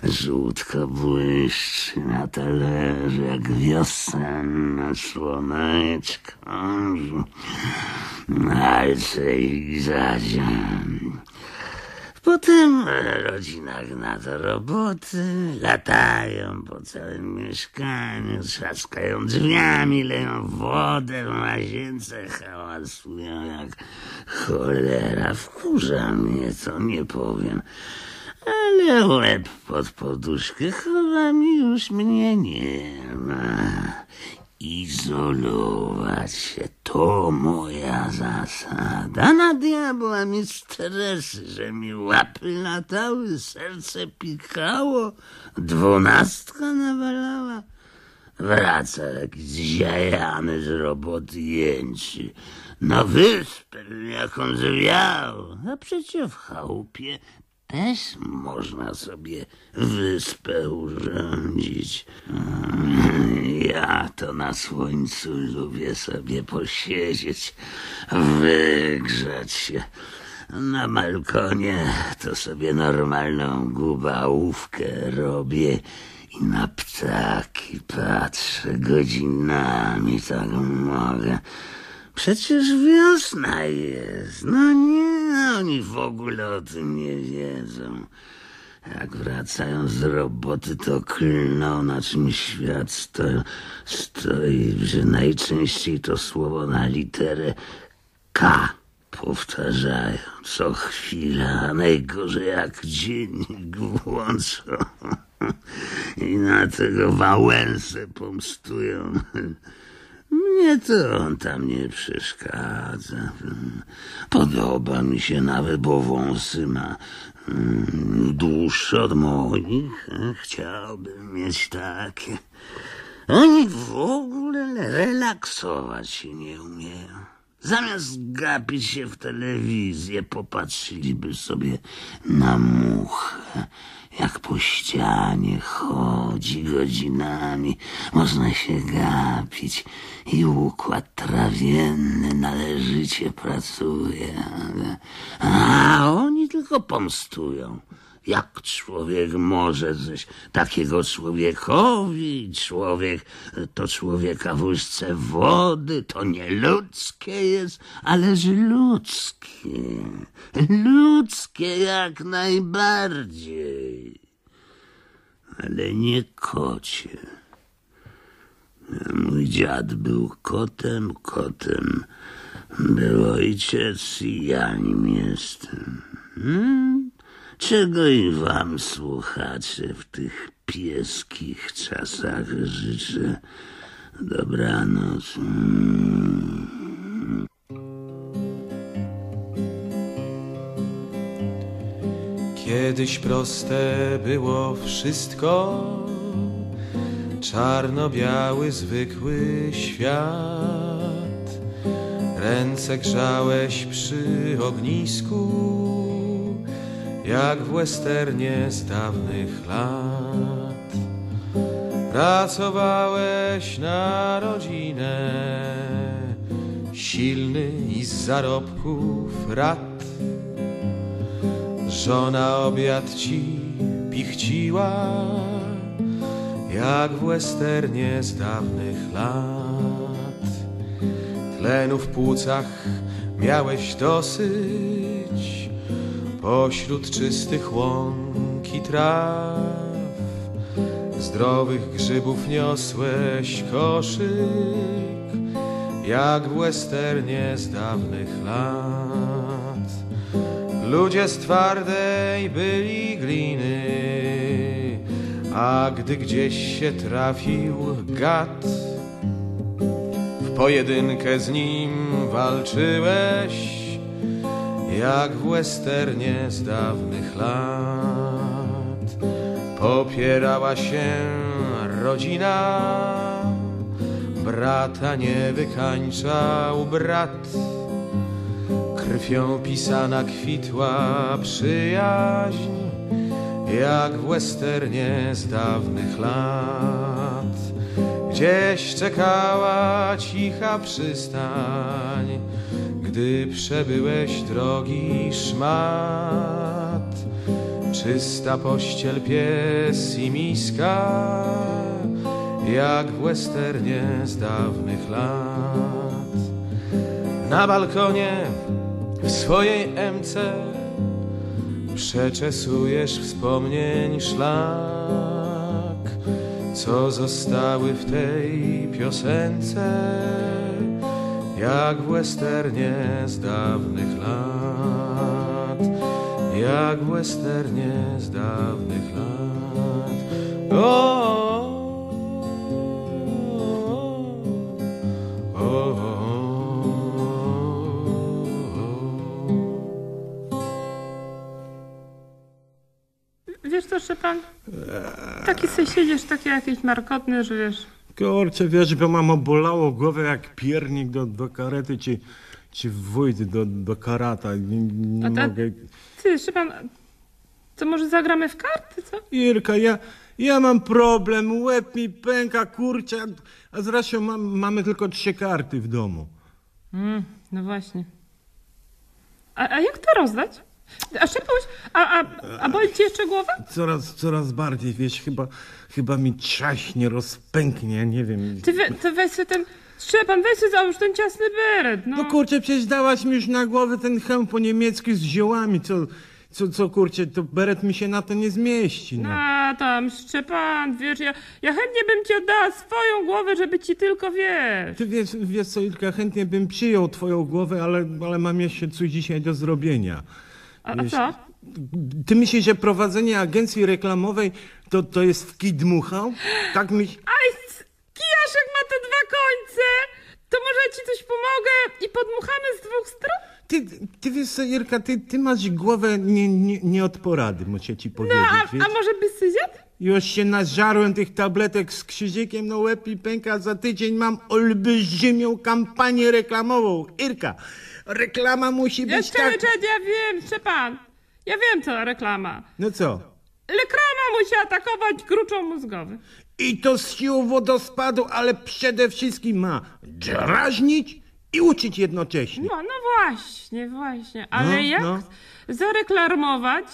żółtko błyszczy na talerzu jak wiosenna słoneczko. Walczę i zadziam. Potem rodzina gna do roboty, latają po całym mieszkaniu, trzaskają drzwiami, leją wodę w łazience, hałasują jak cholera. Wkurza mnie to, nie powiem. Ale łeb pod poduszkę chowam i już mnie nie ma. Izolować się to moja zasada. Na diabła mi stresy, że mi łapy latały, serce pikało, dwunastka nawalała. Wraca jakiś zjajany z roboty jęczy. Na wyspę jak on zwiał, a przecież w chałupie też można sobie wyspę urządzić. Ja to na słońcu lubię sobie posiedzieć, wygrzać się. Na balkonie to sobie normalną gubałówkę robię i na ptaki patrzę godzinami, tak mogę. Przecież wiosna jest. No nie, oni w ogóle o tym nie wiedzą. Jak wracają z roboty, to klną, na czym świat stoi, stoi, że najczęściej to słowo na literę K powtarzają co chwila, a najgorzej jak dziennik włączą. [laughs] I na tego Wałęsę pomstują. Mnie to on tam nie przeszkadza. Podoba mi się nawet, bo wąsy ma mm, dłuższe od moich. Chciałbym mieć takie. Oni w ogóle relaksować się nie umieją. Zamiast gapić się w telewizję, popatrzyliby sobie na muchę, jak po ścianie chodzi godzinami. Można się gapić i układ trawienny należycie pracuje. A oni tylko pomstują. Jak człowiek może coś takiego człowiekowi? Człowiek to człowieka w łyżce wody, to nie ludzkie jest, ależ ludzkie. Ludzkie jak najbardziej. Ale nie kocie. Mój dziad był kotem, kotem był ojciec i ja nim jestem. Hmm? Czego i wam, słuchacze, w tych pieskich czasach życzę. Dobranoc. Mm. Kiedyś proste było wszystko, czarno-biały, zwykły świat. Ręce grzałeś przy ognisku, jak w westernie z dawnych lat. Pracowałeś na rodzinę, silny i z zarobków rad. Żona obiad ci pichciła, jak w westernie z dawnych lat. Tlenu w płucach miałeś dosyć, pośród czystych łąk i traw. Zdrowych grzybów niosłeś koszyk, jak w westernie z dawnych lat. Ludzie z twardej byli gliny, a gdy gdzieś się trafił gad, w pojedynkę z nim walczyłeś, jak w westernie z dawnych lat. Popierała się rodzina, brata nie wykańczał brat. Krwią pisana kwitła przyjaźń, jak w westernie z dawnych lat. Gdzieś czekała cicha przystań, gdy przebyłeś drogi szmat. Czysta pościel, pies i miska, jak w westernie z dawnych lat. Na balkonie w swojej emce przeczesujesz wspomnień szlak, co zostały w tej piosence, jak w westernie z dawnych lat, jak w westernie z dawnych lat. O, Wiesz co, Szczepan? Taki sobie siedzisz, taki jakiś markotny, że wiesz... Kurczę, wiesz, bo mam obolało głowę jak piernik do, do karety, czy, czy wójt do, do karata. Nie, nie ta- mogę. Ty, Szczepan, to może zagramy w karty, co? Irka, ja, ja mam problem, łeb mi pęka, kurczę, a, z Rasią mam, mamy tylko trzy karty w domu. Mm, no właśnie. A, a jak to rozdać? A Szczepuś, a, a, a boli ci jeszcze głowa? Coraz, coraz bardziej, wiesz, chyba, chyba mi trzaśnie, rozpęknie, nie wiem. Ty, we, ty weź sobie ten... Szczepan, weź sobie załóż ten ciasny beret, no. No kurczę, przecież dałaś mi już na głowę ten hełm po niemiecku z ziołami, co, co, co kurczę, to beret mi się na to nie zmieści, no. A tam, Szczepan, wiesz, ja, ja chętnie bym ci oddała swoją głowę, żeby ci tylko, wiesz... Ty wiesz, wiesz co, Ilka, chętnie bym przyjął twoją głowę, ale, ale mam jeszcze coś dzisiaj do zrobienia. A, a co? Ty myślisz, że prowadzenie agencji reklamowej to, to jest w kij dmuchał? Tak mi... Aj, kijaszek ma te dwa końce! To może ci coś pomogę i podmuchamy z dwóch stron? Ty, ty wiesz co, Irka, ty, ty masz głowę nie, nie, nie od porady, muszę ci No, powiedzieć, a, wiesz? a może byś sobie zjadł? Już się nażarłem tych tabletek z krzyżykiem, no łeb i pęka. Za tydzień mam olbrzymią kampanię reklamową. Irka, reklama musi być Jeszcze tak... Richard, ja wiem, Szczepan. Ja wiem, co reklama. No co? Reklama musi atakować gruczoł mózgowy. I to z siłą wodospadu, ale przede wszystkim ma drażnić i uczyć jednocześnie. No, no właśnie, właśnie. Ale No, jak no. zareklamować?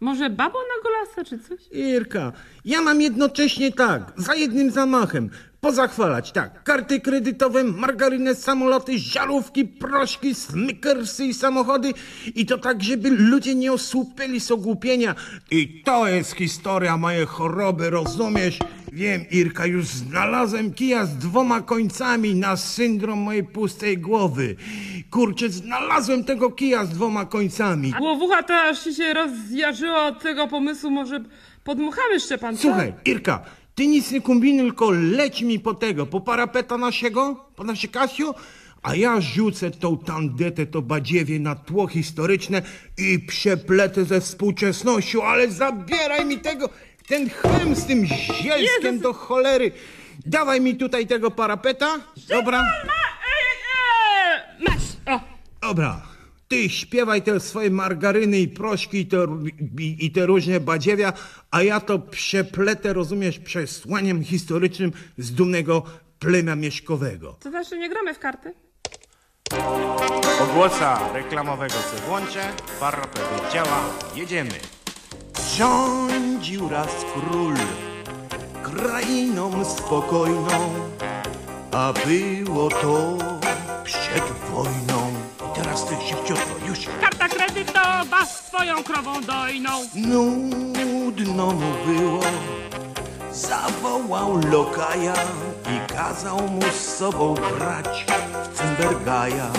Może babą na golasa czy coś? Irka, ja mam jednocześnie tak, za jednym zamachem, pozachwalać, tak, karty kredytowe, margarynę, samoloty, żarówki, proszki, smykersy i samochody i to tak, żeby ludzie nie osłupili z ogłupienia. I to jest historia mojej choroby, rozumiesz? Wiem, Irka, już znalazłem kija z dwoma końcami na syndrom mojej pustej głowy. Kurczę, znalazłem tego kija z dwoma końcami. Głowucha to aż ci się rozjarzyło od tego pomysłu, może podmuchamy Szczepan, co? Słuchaj, Irka, ty nic nie kombinuj, tylko leć mi po tego, po parapeta naszego, po nasze Kasio, a ja rzucę tą tandetę, to badziewie na tło historyczne i przepletę ze współczesnością, ale zabieraj mi tego, ten chem z tym zielskiem do cholery. Dawaj mi tutaj tego parapeta, dobra? Masz, o. Dobra. Ty śpiewaj te swoje margaryny i prośki i te, i, i te różne badziewia, a ja to przepletę, rozumiesz, przesłaniem historycznym z dumnego plemienia mieszkowego. To znaczy nie gramy w karty? Ogłosa reklamowego se włączę, parapet działa, jedziemy. Rządził raz król krainą spokojną, a było to przed wojną. I ty szybciutko, już. Karta kredytowa z twoją krową dojną. Nudno mu było, zawołał lokaja i kazał mu z sobą grać w Cymbergaja.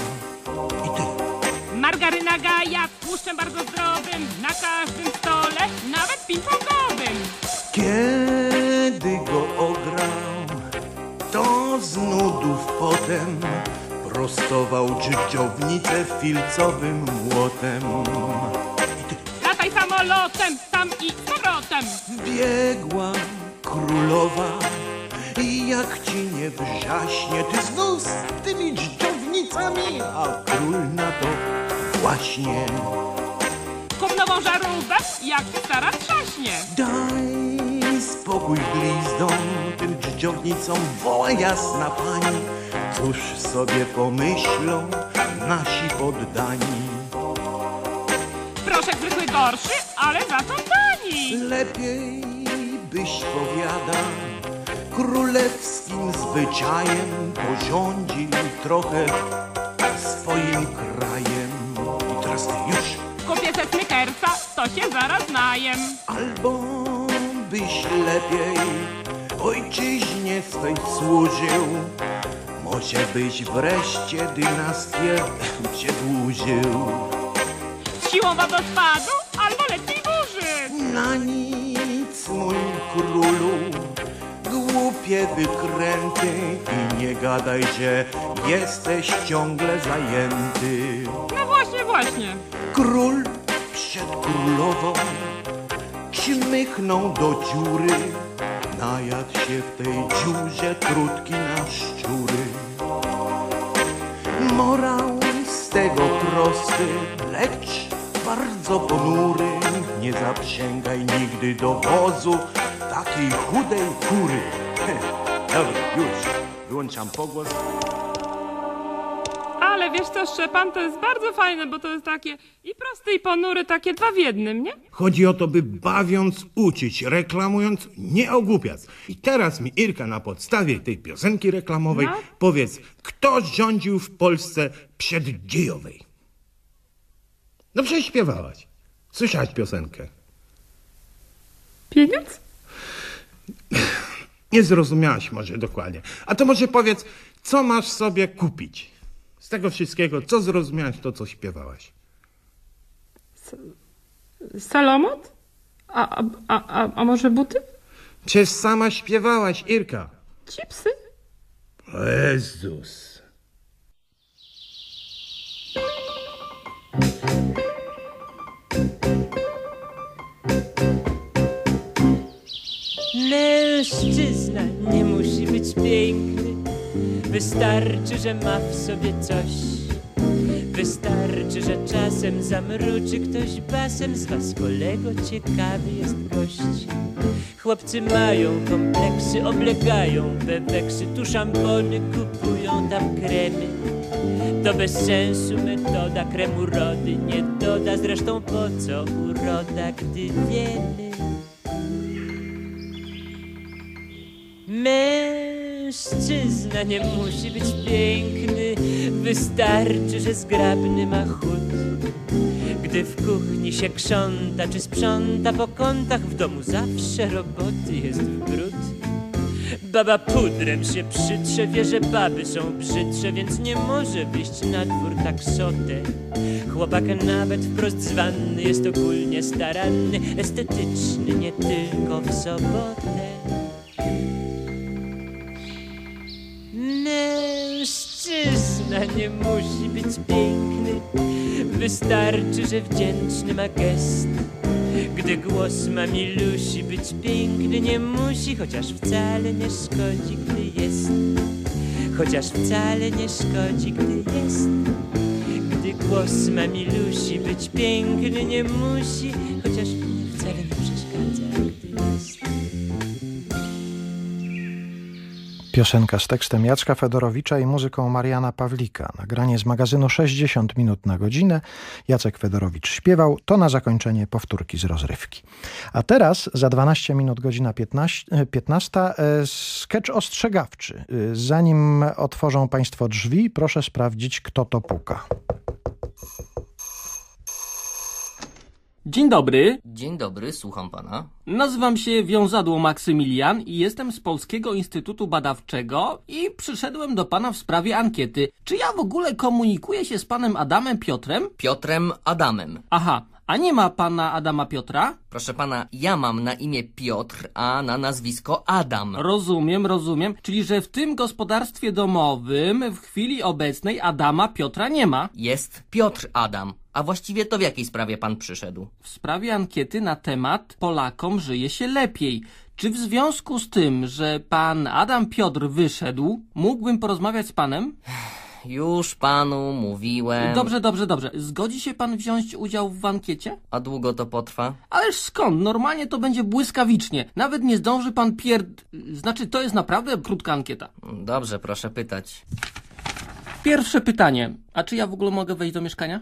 Margaryna gaja, tłuszczem bardzo zdrowym, na każdym stole, nawet ping-pongowym. Kiedy go ograł, to z nudów potem prostował dżdżownicę filcowym młotem. Lataj samolotem, tam i z powrotem. Biegła królowa i jak ci nie wrzaśnie, ty znów z tymi dżdżownicami, a król na to właśnie. Kup nową żarówkę, jak stara trzaśnie. Daj spokój glizdom, tym dżdżownicom woła jasna pani. Cóż sobie pomyślą nasi poddani? Proszek zwykły gorszy, ale za to tani. Lepiej byś powiada, królewskim zwyczajem porządził trochę swoim krajem. I teraz ty już. Kupię se snykersa, to się zaraz najem. Albo byś lepiej ojczyźnie swej służył. Może byś wreszcie dynastię [laughs] przedłużył. Siłą wodospadu, albo lepiej burzy. Na nic, mój królu, głupie wykręty i nie gadaj, że jesteś ciągle zajęty. No właśnie, właśnie. Król przed królową czmychnął do dziury, najadł się w tej dziurze trutki na szczury. Morał z tego prosty, lecz bardzo ponury. Nie zaprzęgaj nigdy do wozu takiej chudej kury. [laughs] Dobra, już. Wyłączam pogłos. Ale wiesz co, Szczepan, to jest bardzo fajne, bo to jest takie i proste, i ponury, takie dwa w jednym, nie? Chodzi o to, by bawiąc uczyć, reklamując, nie ogłupiać. I teraz mi Irka na podstawie tej piosenki reklamowej No. powiedz, kto rządził w Polsce przeddziejowej? No przecież śpiewałaś. Słyszałaś piosenkę. Pieniądz? Nie zrozumiałaś może dokładnie. A to może powiedz, co masz sobie kupić? Z tego wszystkiego, co zrozumiałaś, to co śpiewałaś. Salomot? A, a, a, a, a może buty? Przecież sama śpiewałaś, Irka. Chipsy? Jezus. Mężczyzna nie musi być piękny, wystarczy, że ma w sobie coś. Wystarczy, że czasem zamruczy ktoś basem, z was kolego ciekawy jest gość. Chłopcy mają kompleksy, oblegają we weksy, tu szampony kupują, tam kremy. To bez sensu metoda kremu rody nie doda, zresztą po co uroda, gdy wiemy. Mężczyzna nie musi być piękny, wystarczy, że zgrabny ma chód. Gdy w kuchni się krząta czy sprząta po kątach, w domu zawsze roboty jest w brud. Baba pudrem się przytrze, wie, że baby są brzydsze, więc nie może wyjść na dwór tak sotę. Chłopak nawet wprost zwany jest ogólnie staranny, estetyczny nie tylko w sobotę. Mężczyzna nie musi być piękny, wystarczy, że wdzięczny ma gest. Gdy głos ma milusi, być piękny nie musi, chociaż wcale nie szkodzi, gdy jest. Chociaż wcale nie szkodzi, gdy jest. Gdy głos ma milusi, być piękny nie musi, chociaż wcale nie przeszkadza, Piosenka z tekstem Jacka Fedorowicza i muzyką Mariana Pawlika. Nagranie z magazynu 60 minut na godzinę. Jacek Fedorowicz śpiewał. To na zakończenie powtórki z rozrywki. A teraz za 12 minut godzina 15, 15 e, sketch ostrzegawczy. E, Zanim otworzą Państwo drzwi, proszę sprawdzić, kto to puka. Dzień dobry. Dzień dobry, słucham pana. Nazywam się Wiązadło Maksymilian i jestem z Polskiego Instytutu Badawczego i przyszedłem do pana w sprawie ankiety. Czy ja w ogóle komunikuję się z panem Adamem Piotrem? Piotrem Adamem. Aha, a nie ma pana Adama Piotra? Proszę pana, ja mam na imię Piotr, a na nazwisko Adam. Rozumiem, rozumiem. Czyli, że w tym gospodarstwie domowym w chwili obecnej Adama Piotra nie ma? Jest Piotr Adam. A właściwie to w jakiej sprawie pan przyszedł? W sprawie ankiety na temat Polakom żyje się lepiej. Czy w związku z tym, że pan Adam Piotr wyszedł, mógłbym porozmawiać z panem? [sighs] Już panu mówiłem. Dobrze, dobrze, dobrze. Zgodzi się pan wziąć udział w ankiecie? A długo to potrwa? Ależ skąd? Normalnie to będzie błyskawicznie. Nawet nie zdąży pan pierd... Znaczy, to jest naprawdę krótka ankieta. Dobrze, proszę pytać. Pierwsze pytanie. A czy ja w ogóle mogę wejść do mieszkania?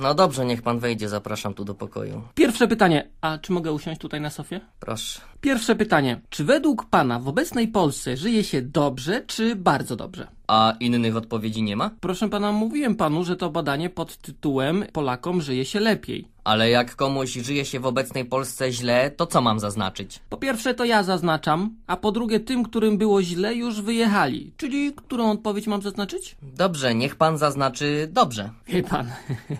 No dobrze, niech pan wejdzie, zapraszam tu do pokoju. Pierwsze pytanie. A czy mogę usiąść tutaj na sofie? Proszę. Pierwsze pytanie. Czy według pana w obecnej Polsce żyje się dobrze, czy bardzo dobrze? A innych odpowiedzi nie ma? Proszę pana, mówiłem panu, że to badanie pod tytułem Polakom żyje się lepiej. Ale jak komuś żyje się w obecnej Polsce źle, to co mam zaznaczyć? Po pierwsze to ja zaznaczam, a po drugie tym, którym było źle już wyjechali. Czyli którą odpowiedź mam zaznaczyć? Dobrze, niech pan zaznaczy dobrze. Wie pan,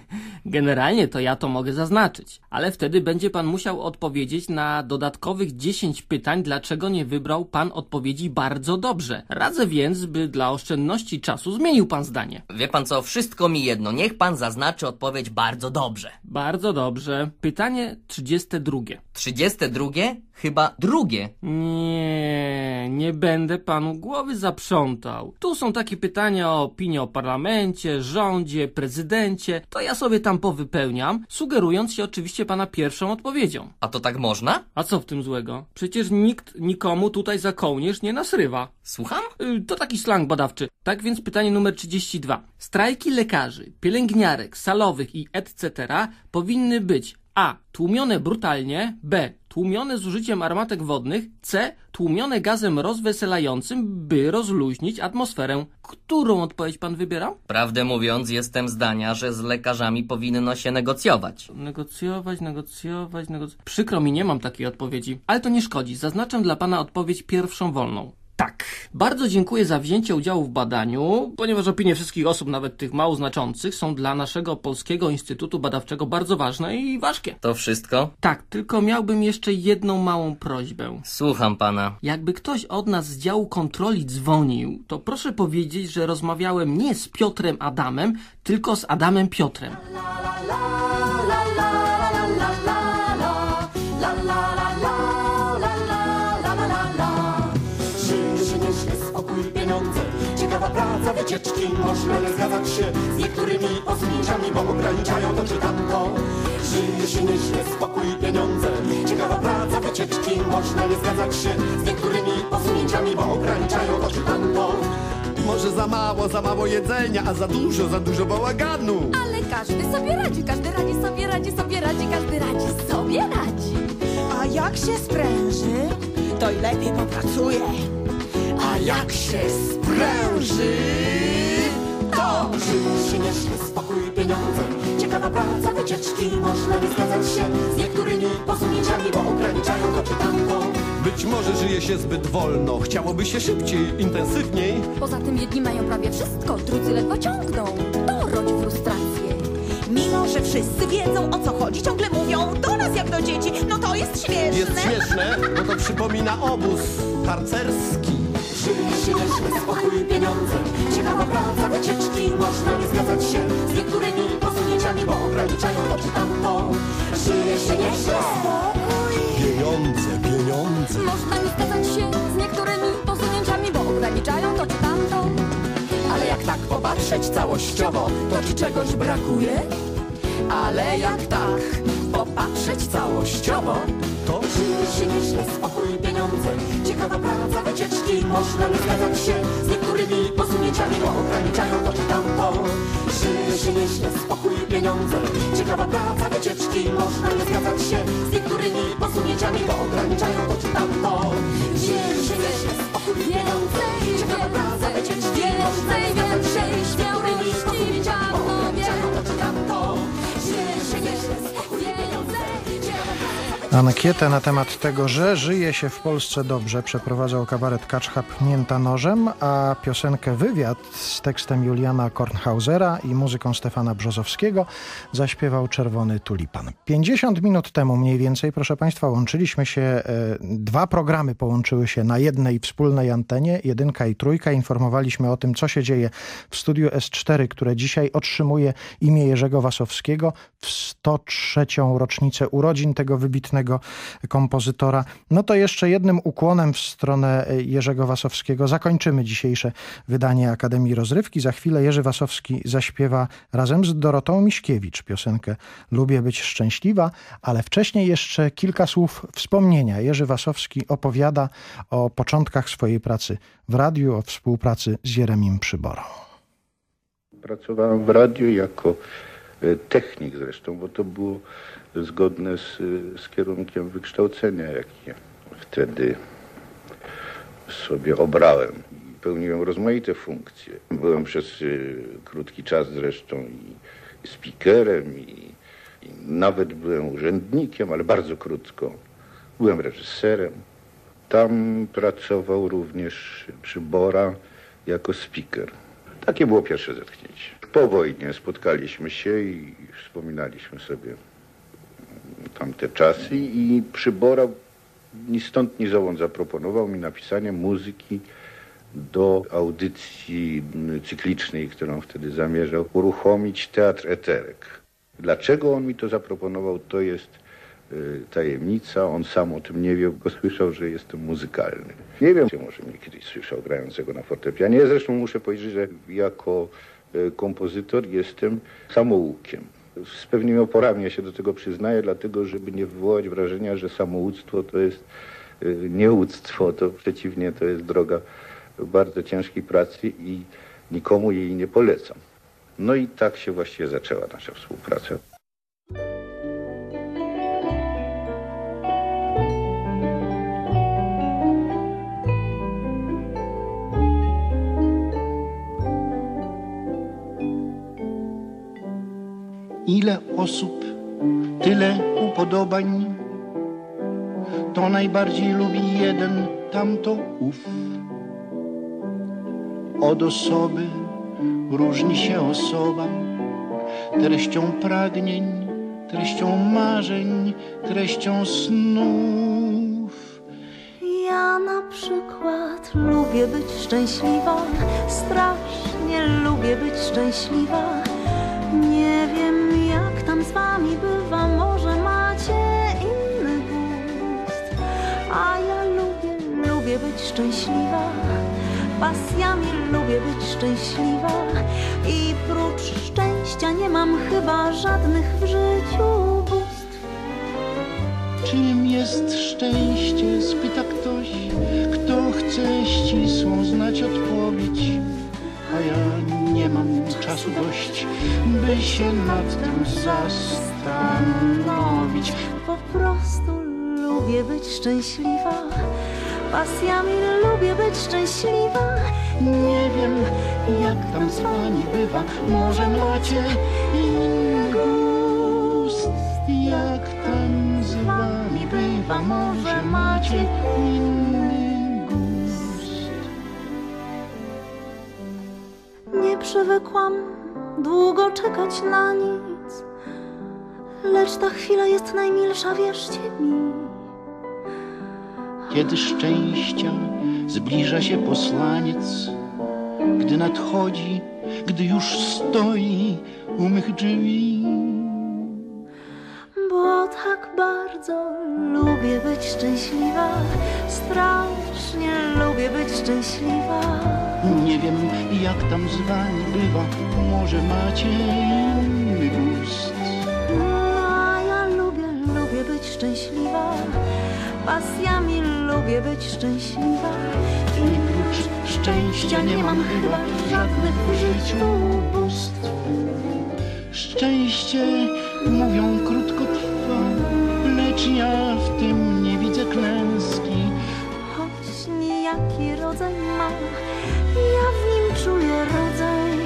[laughs] generalnie to ja to mogę zaznaczyć, ale wtedy będzie pan musiał odpowiedzieć na dodatkowych 10 pytań, dlaczego nie wybrał pan odpowiedzi bardzo dobrze. Radzę więc, by dla oszczędności czasu zmienił pan zdanie. Wie pan co, wszystko mi jedno, niech pan zaznaczy odpowiedź bardzo dobrze. Bardzo dobrze. Pytanie 32. 32? Chyba drugie. Nie, nie będę panu głowy zaprzątał. Tu są takie pytania o opinię o parlamencie, rządzie, prezydencie. To ja sobie tam powypełniam, sugerując się oczywiście pana pierwszą odpowiedzią. A to tak można? A co w tym złego? Przecież nikt nikomu tutaj za kołnierz nie nasrywa. Słucham? Y, To taki slang badawczy. Tak więc pytanie numer 32. Strajki lekarzy, pielęgniarek, salowych i etc. powinny być a. Tłumione brutalnie, b. Tłumione z użyciem armatek wodnych, c. Tłumione gazem rozweselającym, by rozluźnić atmosferę. Którą odpowiedź pan wybierał? Prawdę mówiąc, jestem zdania, że z lekarzami powinno się negocjować. Negocjować, negocjować, negocjować. Przykro mi, nie mam takiej odpowiedzi. Ale to nie szkodzi. Zaznaczam dla pana odpowiedź pierwszą wolną. Tak. Bardzo dziękuję za wzięcie udziału w badaniu, ponieważ opinie wszystkich osób, nawet tych mało znaczących, są dla naszego Polskiego Instytutu Badawczego bardzo ważne i ważkie. To wszystko? Tak, tylko miałbym jeszcze jedną małą prośbę. Słucham pana. Jakby ktoś od nas z działu kontroli dzwonił, to proszę powiedzieć, że rozmawiałem nie z Piotrem Adamem, tylko z Adamem Piotrem. Ciekawa praca, wycieczki, można nie zgadzać się z niektórymi posunięciami, bo ograniczają to czy tamto. Żyje się nieźle, spokój i pieniądze. Ciekawa praca, wycieczki, można nie zgadzać się z niektórymi posunięciami, bo ograniczają to czy tamto. Może za mało, za mało jedzenia, a za dużo, za dużo bałaganu. Ale każdy sobie radzi, każdy radzi sobie, radzi sobie, radzi, każdy radzi sobie, radzi. A jak się spręży, to i lepiej popracuje. A jak się spręży, to żyje się spokój i pieniądze. Ciekawa praca, wycieczki, można nie zgadzać się z niektórymi posunięciami, bo ograniczają to czy tamto. Być może żyje się zbyt wolno, chciałoby się szybciej, intensywniej. Poza tym jedni mają prawie wszystko, drudzy ledwo ciągną. To rodzi frustrację. Mimo, że wszyscy wiedzą o co chodzi, ciągle mówią do nas jak do dzieci. No to jest śmieszne. Jest śmieszne, bo to przypomina obóz harcerski. Żyje się nieźle, spokój pieniądze. Ciekawa praca, wycieczki, można nie zgadzać się z niektórymi posunięciami, bo ograniczają to czy tamto. Żyje się nieźle. Pieniądze, pieniądze. Można nie zgadzać się z niektórymi posunięciami, bo ograniczają to czy tamto. Ale jak tak popatrzeć całościowo, to czy czegoś brakuje? Ale jak tak popatrzeć całościowo, to się nieźle, spokój pieniądze. Ciekawa praca, wycieczki, można nie zgadzać się z niektórymi posunięciami, bo ograniczają to czy tamto. Się nieźle, spokój pieniądze. Ciekawa praca, wycieczki, można nie zgadzać się z niektórymi posunięciami, bo ograniczają to czy tamto. Się nieźle, spokój pieniądze. Ciekawa praca, wycieczki, można nie Ankietę na temat tego, że żyje się w Polsce dobrze, przeprowadzał kabaret Kaczcha Pchnięta Nożem, a piosenkę Wywiad z tekstem Juliana Kornhausera i muzyką Stefana Brzozowskiego zaśpiewał Czerwony Tulipan. 50 minut temu mniej więcej, proszę Państwa, łączyliśmy się, e, dwa programy połączyły się na jednej wspólnej antenie, jedynka i trójka. Informowaliśmy o tym, co się dzieje w studiu S4, które dzisiaj otrzymuje imię Jerzego Wasowskiego w 103. rocznicę urodzin tego wybitnego kompozytora. No to jeszcze jednym ukłonem w stronę Jerzego Wasowskiego zakończymy dzisiejsze wydanie Akademii Rozrywki. Za chwilę Jerzy Wasowski zaśpiewa razem z Dorotą Miśkiewicz piosenkę Lubię być szczęśliwa, ale wcześniej jeszcze kilka słów wspomnienia. Jerzy Wasowski opowiada o początkach swojej pracy w radiu, o współpracy z Jeremim Przyborą. Pracowałem w radiu jako e, technik zresztą, bo to było zgodne z, z kierunkiem wykształcenia, jaki wtedy sobie obrałem. Pełniłem rozmaite funkcje. Byłem przez y, krótki czas zresztą i, i speakerem, i, i nawet byłem urzędnikiem, ale bardzo krótko. Byłem reżyserem. Tam pracował również przy Bora jako speaker. Takie było pierwsze zetknięcie. Po wojnie spotkaliśmy się i wspominaliśmy sobie tamte czasy i Przybora ni stąd ni zowąd zaproponował mi napisanie muzyki do audycji cyklicznej, którą wtedy zamierzał uruchomić Teatr Eterek. Dlaczego on mi to zaproponował, to jest y, tajemnica. On sam o tym nie wie, bo [laughs] słyszał, że jestem muzykalny. Nie wiem, czy może mnie kiedyś słyszał grającego na fortepianie. Zresztą muszę powiedzieć, że jako y, kompozytor jestem samoukiem. Z pewnymi oporami ja się do tego przyznaję, dlatego żeby nie wywołać wrażenia, że samouctwo to jest y, nieuctwo, to przeciwnie, to jest droga bardzo ciężkiej pracy i nikomu jej nie polecam. No i tak się właściwie zaczęła nasza współpraca. Ile osób, tyle upodobań. To najbardziej lubi jeden, tamto ów. Od osoby różni się osoba, treścią pragnień, treścią marzeń, treścią snów. Ja na przykład lubię być szczęśliwa, strasznie lubię być szczęśliwa. Nie wiem tam z wami bywa, może macie inny gust. A ja lubię, lubię być szczęśliwa, pasjami lubię być szczęśliwa i prócz szczęścia nie mam chyba żadnych w życiu bóstw. Czym jest szczęście? Spyta ktoś, kto chce ścisłą znać odpowiedź. A ja nie mam czasu dość, by się nad tym zastanowić. Po prostu lubię być szczęśliwa. Pasjami lubię być szczęśliwa. Nie wiem, jak tam z wami bywa, może macie inny gust. Jak tam z wami bywa, może macie inny przywykłam długo czekać na nic, lecz ta chwila jest najmilsza, wierzcie mi. Kiedy szczęścia zbliża się posłaniec, gdy nadchodzi, gdy już stoi u mych drzwi. Bo tak bardzo lubię być szczęśliwa, strasznie lubię być szczęśliwa. Nie wiem, jak tam z wami bywa, może macie inny gust. A ja lubię, lubię być szczęśliwa, pasjami lubię być szczęśliwa. I prócz szczęścia nie mam chyba żadnych w życiu bóstw. Szczęście, mówią, krótko ma, ja w nim czuję rodzaj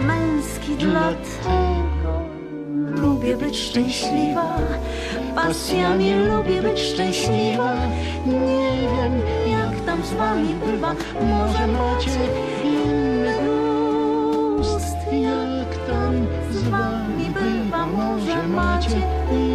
męski, dlatego lubię być szczęśliwa. Pasjami lubię być szczęśliwa. Nie wiem, jak tam z wami bywa, może macie inny gust. Jak tam z wami bywa, może macie inny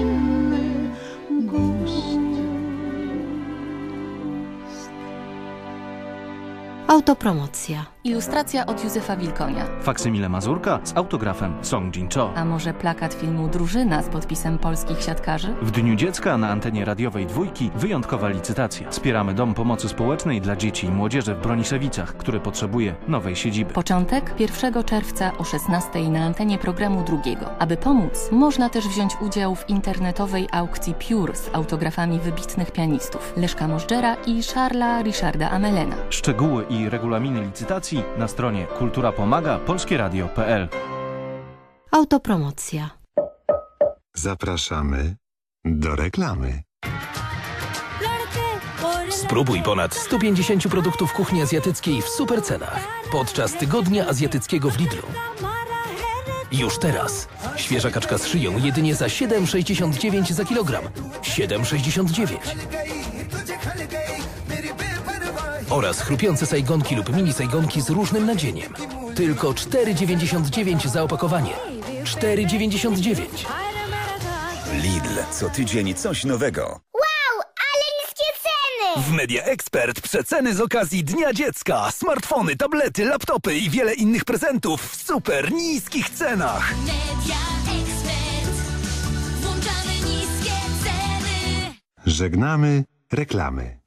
Autopromocja. Ilustracja od Józefa Wilkonia. Faksymile Mazurka z autografem Song Jin-cho. A może plakat filmu Drużyna z podpisem polskich siatkarzy? W Dniu Dziecka na antenie radiowej Dwójki wyjątkowa licytacja. Wspieramy Dom Pomocy Społecznej dla Dzieci i Młodzieży w Broniszewicach, który potrzebuje nowej siedziby. Początek 1 czerwca o 16 na antenie programu drugiego. Aby pomóc, można też wziąć udział w internetowej aukcji Pure z autografami wybitnych pianistów Leszka Możdżera i Charlesa Richarda Amelena. Szczegóły i regulaminy licytacji na stronie kulturapomaga polskieradio.pl. Autopromocja. Zapraszamy do reklamy. Spróbuj ponad 150 produktów kuchni azjatyckiej w super cenach podczas tygodnia azjatyckiego w Lidlu. Już teraz. Świeża kaczka z szyją jedynie za 7,69 za kilogram. 7,69. Oraz chrupiące sajgonki lub mini sajgonki z różnym nadzieniem. Tylko 4,99 za opakowanie. 4,99. Lidl, co tydzień coś nowego. Wow, ale niskie ceny! W Media Expert przeceny z okazji Dnia Dziecka. Smartfony, tablety, laptopy i wiele innych prezentów w super niskich cenach. Media Expert. Włączamy niskie ceny. Żegnamy reklamy.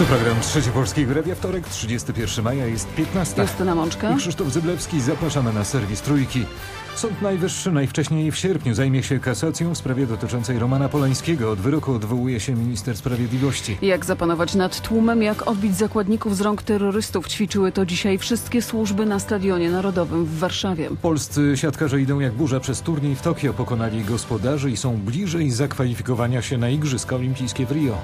To program Trzeci Polskiego Radia, wtorek, 31 maja, jest 15. Justyna Mączka. I Krzysztof Zyblewski, zapraszamy na serwis Trójki. Sąd Najwyższy najwcześniej w sierpniu zajmie się kasacją w sprawie dotyczącej Romana Polańskiego. Od wyroku odwołuje się minister sprawiedliwości. Jak zapanować nad tłumem, jak odbić zakładników z rąk terrorystów ćwiczyły to dzisiaj wszystkie służby na Stadionie Narodowym w Warszawie. Polscy siatkarze idą jak burza przez turniej w Tokio. Pokonali gospodarzy i są bliżej zakwalifikowania się na Igrzyska Olimpijskie w Rio.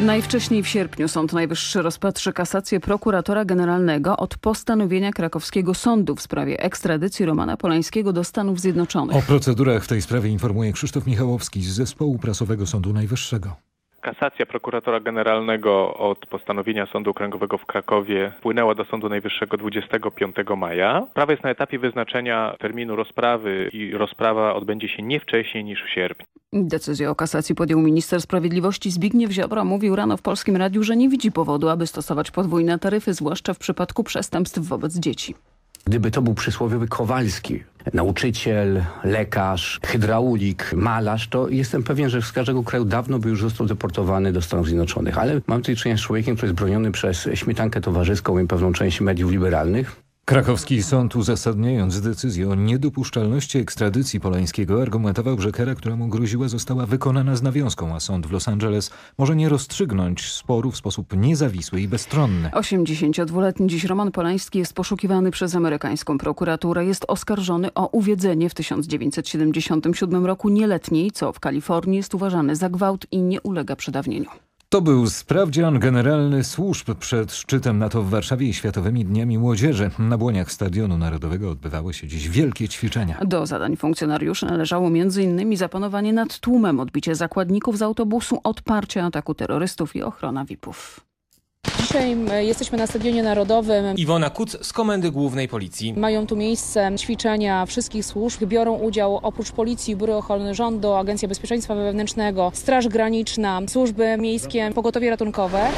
Najwcześniej w sierpniu Sąd Najwyższy rozpatrzy kasację prokuratora generalnego od postanowienia krakowskiego sądu w sprawie ekstradycji Romana Polańskiego do Stanów Zjednoczonych. O procedurach w tej sprawie informuje Krzysztof Michałowski z Zespołu Prasowego Sądu Najwyższego. Kasacja prokuratora generalnego od postanowienia Sądu Okręgowego w Krakowie wpłynęła do Sądu Najwyższego 25 maja. Sprawa jest na etapie wyznaczenia terminu rozprawy i rozprawa odbędzie się nie wcześniej niż w sierpniu. Decyzję o kasacji podjął minister sprawiedliwości Zbigniew Ziobro. Mówił rano w Polskim Radiu, że nie widzi powodu, aby stosować podwójne taryfy, zwłaszcza w przypadku przestępstw wobec dzieci. Gdyby to był przysłowiowy Kowalski, nauczyciel, lekarz, hydraulik, malarz, to jestem pewien, że z każdego kraju dawno by już został deportowany do Stanów Zjednoczonych. Ale mam tutaj czynienia z człowiekiem, który jest broniony przez śmietankę towarzyską i pewną część mediów liberalnych. Krakowski sąd uzasadniając decyzję o niedopuszczalności ekstradycji Polańskiego argumentował, że kara, która mu groziła została wykonana z nawiązką, a sąd w Los Angeles może nie rozstrzygnąć sporu w sposób niezawisły i bezstronny. 82-letni dziś Roman Polański jest poszukiwany przez amerykańską prokuraturę. Jest oskarżony o uwiedzenie w 1977 roku nieletniej, co w Kalifornii jest uważane za gwałt i nie ulega przedawnieniu. To był sprawdzian generalny służb przed szczytem NATO w Warszawie i Światowymi Dniami Młodzieży. Na błoniach Stadionu Narodowego odbywały się dziś wielkie ćwiczenia. Do zadań funkcjonariuszy należało m.in. zapanowanie nad tłumem, odbicie zakładników z autobusu, odparcie ataku terrorystów i ochrona VIP-ów. Dzisiaj jesteśmy na Stadionie Narodowym. Iwona Kuc z Komendy Głównej Policji. Mają tu miejsce ćwiczenia wszystkich służb. Biorą udział oprócz Policji, Biuro Ochrony Rządu, Agencja Bezpieczeństwa Wewnętrznego, Straż Graniczna, służby miejskie, pogotowie ratunkowe.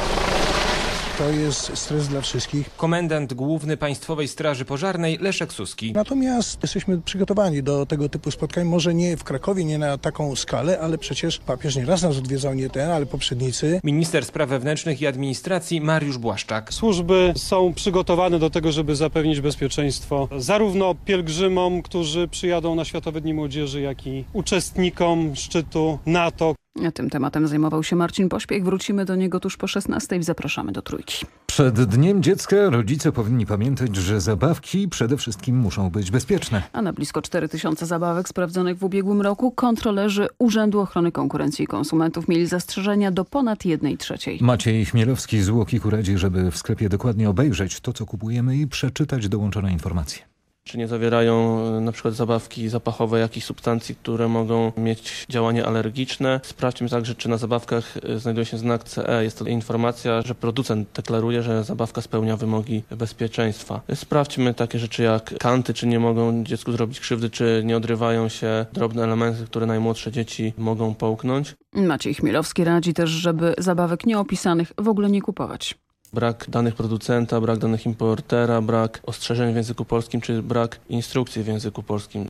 To jest stres dla wszystkich. Komendant Główny Państwowej Straży Pożarnej Leszek Suski. Natomiast jesteśmy przygotowani do tego typu spotkań. Może nie w Krakowie, nie na taką skalę, ale przecież papież nie raz nas odwiedzał, nie ten, ale poprzednicy. Minister Spraw Wewnętrznych i Administracji Mariusz Błaszczak. Służby są przygotowane do tego, żeby zapewnić bezpieczeństwo zarówno pielgrzymom, którzy przyjadą na Światowe Dni Młodzieży, jak i uczestnikom szczytu NATO. Tym tematem zajmował się Marcin Pośpiech. Wrócimy do niego tuż po 16 i zapraszamy do trójki. Przed Dniem Dziecka rodzice powinni pamiętać, że zabawki przede wszystkim muszą być bezpieczne. A na blisko 4000 zabawek sprawdzonych w ubiegłym roku kontrolerzy Urzędu Ochrony Konkurencji i Konsumentów mieli zastrzeżenia do ponad 1 trzeciej. Maciej Chmielowski z Łokiku radzi, żeby w sklepie dokładnie obejrzeć to, co kupujemy i przeczytać dołączone informacje. Czy nie zawierają na przykład zabawki zapachowe jakichś substancji, które mogą mieć działanie alergiczne. Sprawdźmy także, czy na zabawkach znajduje się znak CE. Jest to informacja, że producent deklaruje, że zabawka spełnia wymogi bezpieczeństwa. Sprawdźmy takie rzeczy jak kanty, czy nie mogą dziecku zrobić krzywdy, czy nie odrywają się drobne elementy, które najmłodsze dzieci mogą połknąć. Maciej Chmielowski radzi też, żeby zabawek nieopisanych w ogóle nie kupować. Brak danych producenta, brak danych importera, brak ostrzeżeń w języku polskim, czy brak instrukcji w języku polskim.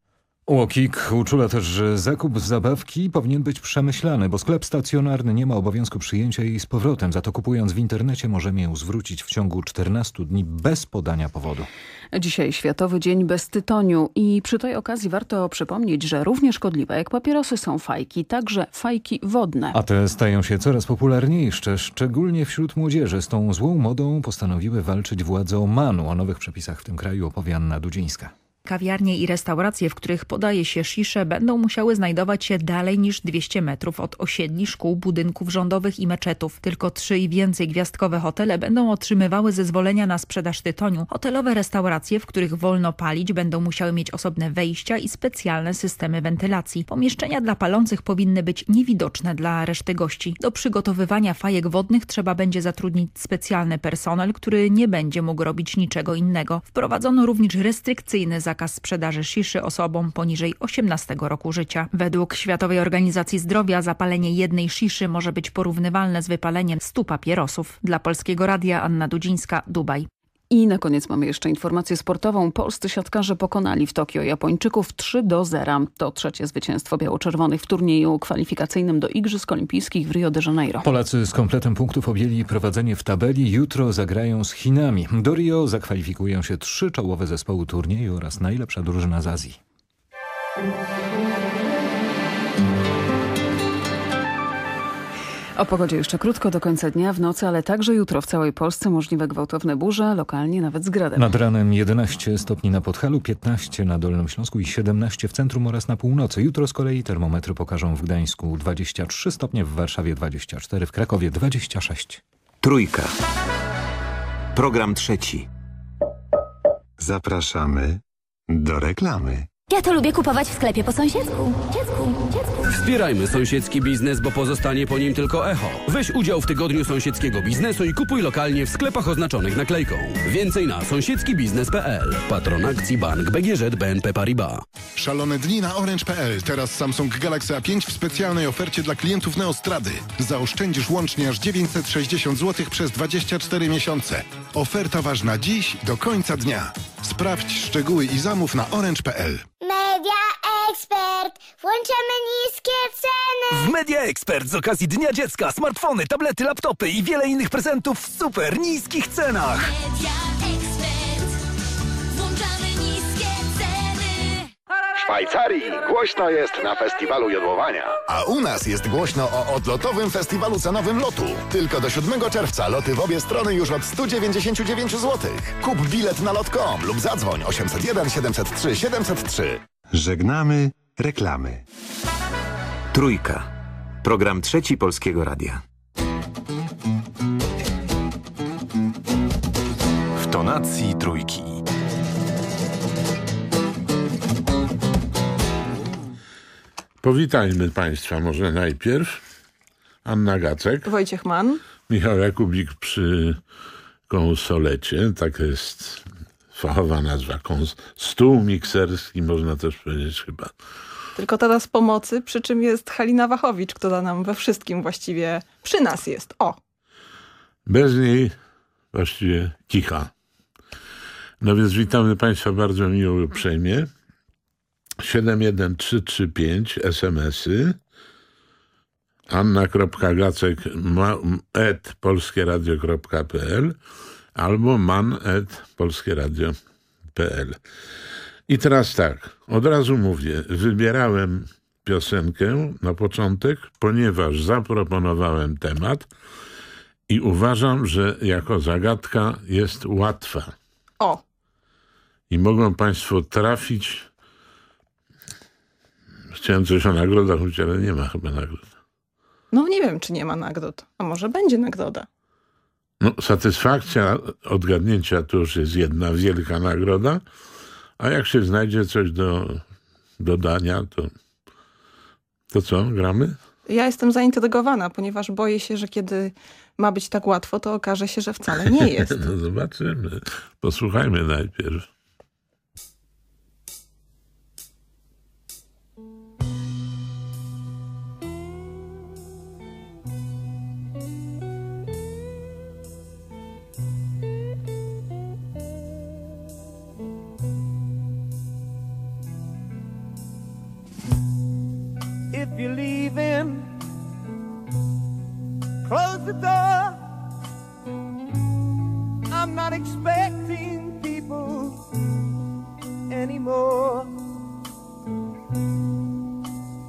Łokik uczula też, że zakup zabawki powinien być przemyślany, bo sklep stacjonarny nie ma obowiązku przyjęcia jej z powrotem. Za to kupując w internecie możemy ją zwrócić w ciągu 14 dni bez podania powodu. Dzisiaj Światowy Dzień bez tytoniu i przy tej okazji warto przypomnieć, że równie szkodliwe jak papierosy są fajki, także fajki wodne. A te stają się coraz popularniejsze, szczególnie wśród młodzieży. Z tą złą modą postanowiły walczyć władze Omanu. O nowych przepisach w tym kraju opowie Anna Dudzińska. Kawiarnie i restauracje, w których podaje się sziszę, będą musiały znajdować się dalej niż 200 metrów od osiedli, szkół, budynków rządowych i meczetów. Tylko trzy i więcej gwiazdkowe hotele będą otrzymywały zezwolenia na sprzedaż tytoniu. Hotelowe restauracje, w których wolno palić, będą musiały mieć osobne wejścia i specjalne systemy wentylacji. Pomieszczenia dla palących powinny być niewidoczne dla reszty gości. Do przygotowywania fajek wodnych trzeba będzie zatrudnić specjalny personel, który nie będzie mógł robić niczego innego. Wprowadzono również restrykcyjny zakaz sprzedaży sziszy osobom poniżej 18 roku życia. Według Światowej Organizacji Zdrowia zapalenie jednej sziszy może być porównywalne z wypaleniem 100 papierosów. Dla Polskiego Radia Anna Dudzińska, Dubaj. I na koniec mamy jeszcze informację sportową. Polscy siatkarze pokonali w Tokio Japończyków 3 do 0. To trzecie zwycięstwo biało-czerwonych w turnieju kwalifikacyjnym do Igrzysk Olimpijskich w Rio de Janeiro. Polacy z kompletem punktów objęli prowadzenie w tabeli. Jutro zagrają z Chinami. Do Rio zakwalifikują się trzy czołowe zespoły turnieju oraz najlepsza drużyna z Azji. O pogodzie jeszcze krótko do końca dnia, w nocy, ale także jutro w całej Polsce możliwe gwałtowne burze, lokalnie nawet z gradem. Nad ranem 11 stopni na Podhalu, 15 na Dolnym Śląsku i 17 w centrum oraz na północy. Jutro z kolei termometry pokażą w Gdańsku 23 stopnie, w Warszawie 24, w Krakowie 26. Trójka. Program trzeci. Zapraszamy do reklamy. Ja to lubię kupować w sklepie po sąsiedzku. Dziecku, dziecku. Wspierajmy sąsiedzki biznes, bo pozostanie po nim tylko echo. Weź udział w tygodniu sąsiedzkiego biznesu i kupuj lokalnie w sklepach oznaczonych naklejką. Więcej na sąsiedzkibiznes.pl. Patron akcji Bank BGŻ BNP Paribas. Szalone dni na orange.pl. Teraz Samsung Galaxy A5 w specjalnej ofercie dla klientów Neostrady. Zaoszczędzisz łącznie aż 960 zł przez 24 miesiące. Oferta ważna dziś do końca dnia. Sprawdź szczegóły i zamów na orange.pl. Media Expert. Włączamy niskie ceny. W Media Expert z okazji Dnia Dziecka smartfony, tablety, laptopy i wiele innych prezentów w super niskich cenach. Media Expert. Włączamy niskie ceny. W Szwajcarii głośno jest na festiwalu jodłowania. A u nas jest głośno o odlotowym festiwalu cenowym lotu. Tylko do 7 czerwca loty w obie strony już od 199 zł. Kup bilet na lot.com lub zadzwoń 801 703 703. Żegnamy reklamy. Trójka. Program trzeci Polskiego Radia. W tonacji trójki. Powitajmy Państwa może najpierw. Anna Gacek, Wojciech Mann. Michał Jakubik przy konsolecie, tak jest fachowa nazwa, kons stół mikserski, można też powiedzieć chyba. Tylko teraz pomocy, przy czym jest Halina Wachowicz, która nam we wszystkim właściwie przy nas jest. O! Bez niej właściwie kicha. No więc witamy Państwa bardzo miło i uprzejmie. 71335 SMS-y anna.gacek.polskieradio.pl albo man.polskieradio.pl I teraz tak, od razu mówię, wybierałem piosenkę na początek, ponieważ zaproponowałem temat i uważam, że jako zagadka jest łatwa. O! I mogą Państwo trafić. Chciałem coś o nagrodach mówić, ale nie ma chyba nagród. No nie wiem, czy nie ma nagród. A może będzie nagroda. No, satysfakcja odgadnięcia to już jest jedna wielka nagroda, a jak się znajdzie coś do dodania, to, to co, gramy? Ja jestem zaintrygowana, ponieważ boję się, że kiedy ma być tak łatwo, to okaże się, że wcale nie [laughs] jest. no zobaczymy. Posłuchajmy najpierw. Close the door. I'm not expecting people anymore.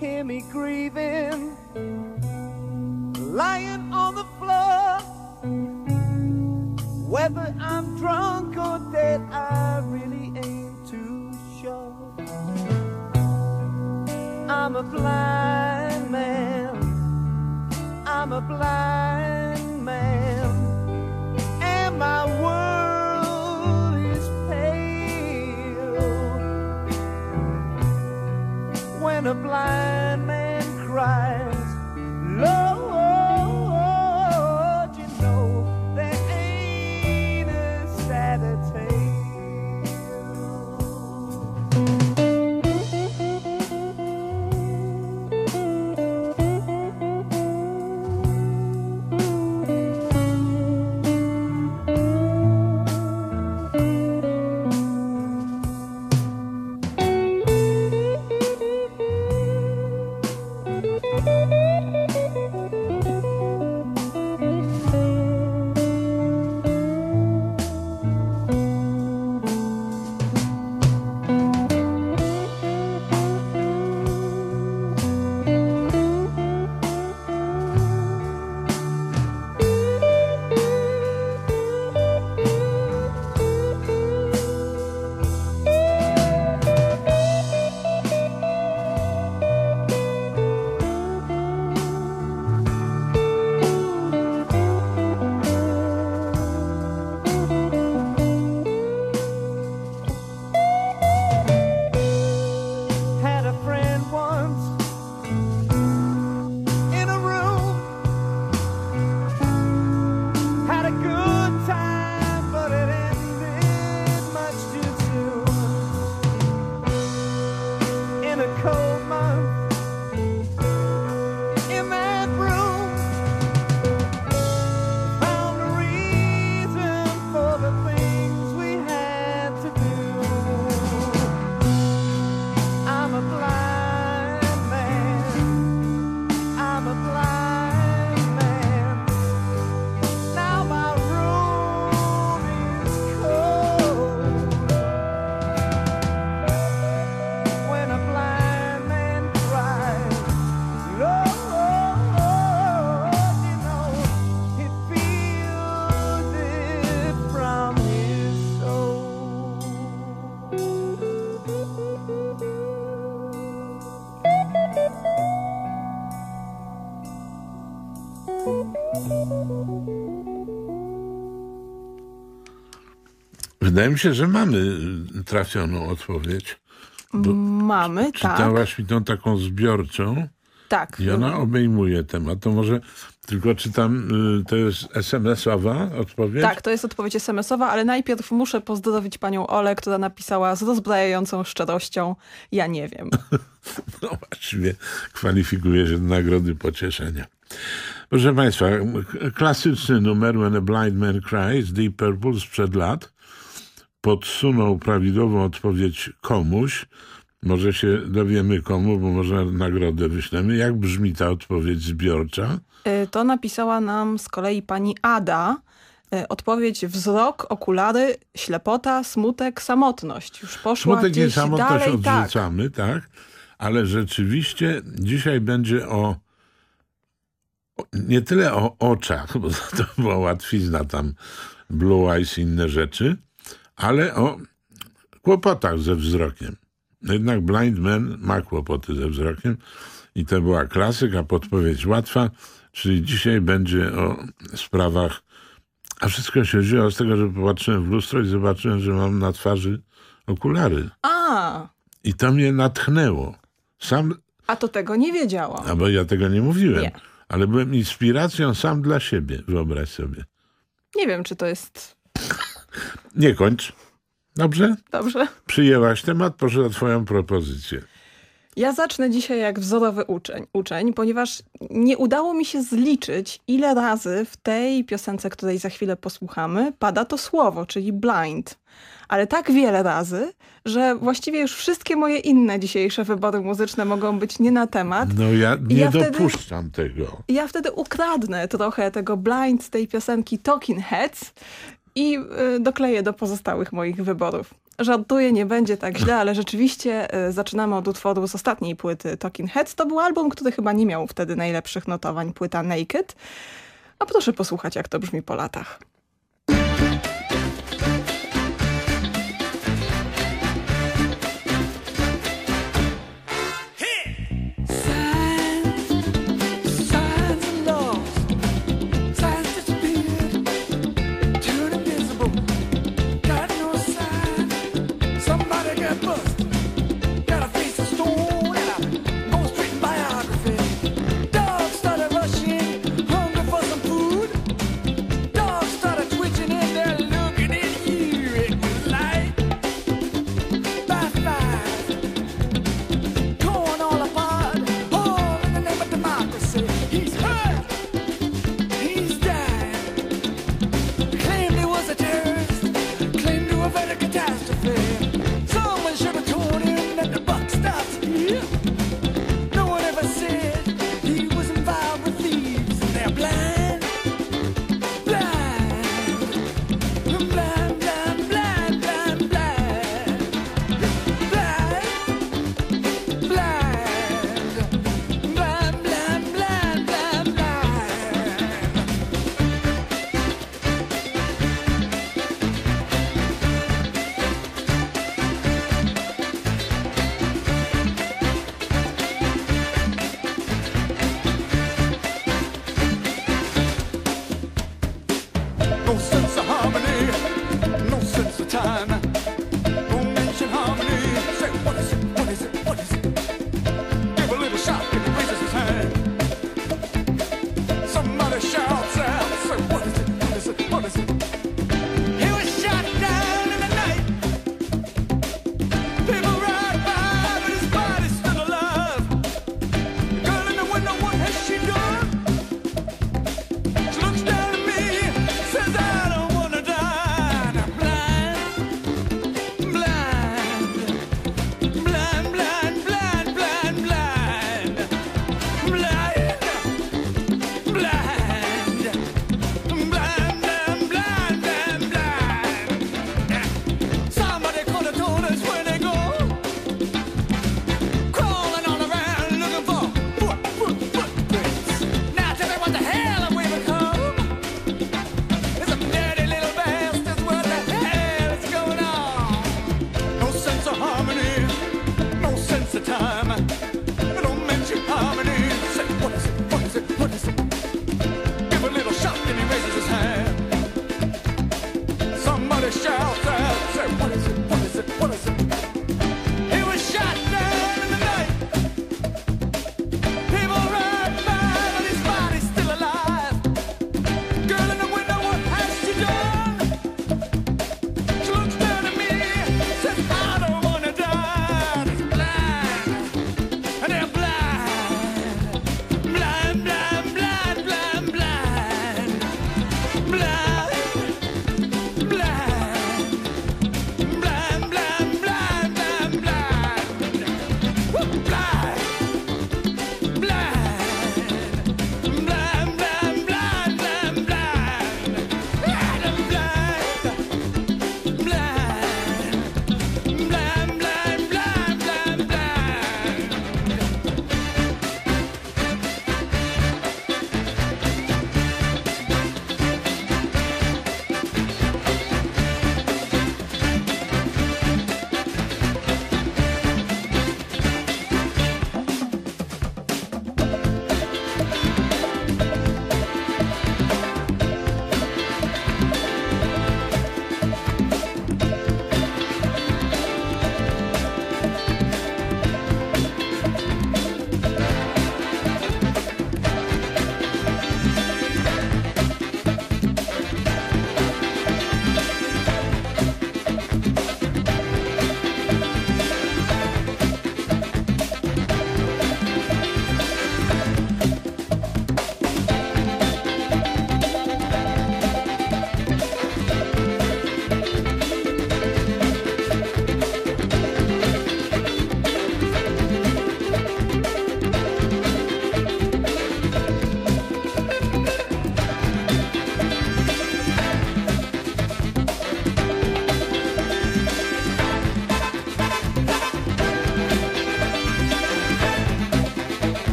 Hear me grieving, lying on the floor. Whether I'm drunk or dead, I really ain't too sure. I'm a blind man. I'm a blind man. And my world is pale. When a blind man cries, Lord, Wydaje mi się, że mamy y, trafioną odpowiedź. Mamy, tak. czytałaś mi tą taką zbiorczą Tak. i ona obejmuje temat. To może tylko czytam, y, to jest SMS-owa odpowiedź? Tak, to jest odpowiedź SMS-owa, ale najpierw muszę pozdrowić panią Olę, która napisała z rozbrajającą szczerością ja nie wiem. [laughs] No właściwie kwalifikuje się do nagrody pocieszenia. Proszę Państwa, klasyczny numer When a Blind Man Cries, Deep Purple sprzed lat, podsunął prawidłową odpowiedź komuś. Może się dowiemy komu, bo może nagrodę wyślemy. Jak brzmi ta odpowiedź zbiorcza? Y, To napisała nam z kolei pani Ada. Y, Odpowiedź wzrok, okulary, ślepota, smutek, samotność. Już poszła Smutek i samotność dalej, tak. odrzucamy, tak. Ale rzeczywiście dzisiaj będzie o, o nie tyle o oczach, bo [laughs] to była łatwizna tam, blue eyes i inne rzeczy, ale o kłopotach ze wzrokiem. Jednak blind man ma kłopoty ze wzrokiem i to była klasyka, podpowiedź łatwa, czyli dzisiaj będzie o sprawach, a wszystko się wzięło z tego, że popatrzyłem w lustro i zobaczyłem, że mam na twarzy okulary. A, I to mnie natchnęło. Sam, a to tego nie wiedziałam. a bo ja tego nie mówiłem, Nie. ale byłem inspiracją sam dla siebie, wyobraź sobie. Nie wiem, czy to jest Nie kończ. Dobrze? dobrze. Przyjęłaś temat, proszę o twoją propozycję. Ja zacznę dzisiaj jak wzorowy uczeń, uczeń, ponieważ nie udało mi się zliczyć, ile razy w tej piosence, której za chwilę posłuchamy, pada to słowo, czyli blind. Ale tak wiele razy, że właściwie już wszystkie moje inne dzisiejsze wybory muzyczne mogą być nie na temat. No ja nie ja wtedy- dopuszczam tego. I ja wtedy ukradnę trochę tego blind z tej piosenki Talking Heads i y, dokleję do pozostałych moich wyborów. Żartuję, nie będzie tak źle, ale rzeczywiście y, zaczynamy od utworu z ostatniej płyty Talking Heads. To był album, który chyba nie miał wtedy najlepszych notowań, płyta Naked. A proszę posłuchać, jak to brzmi po latach.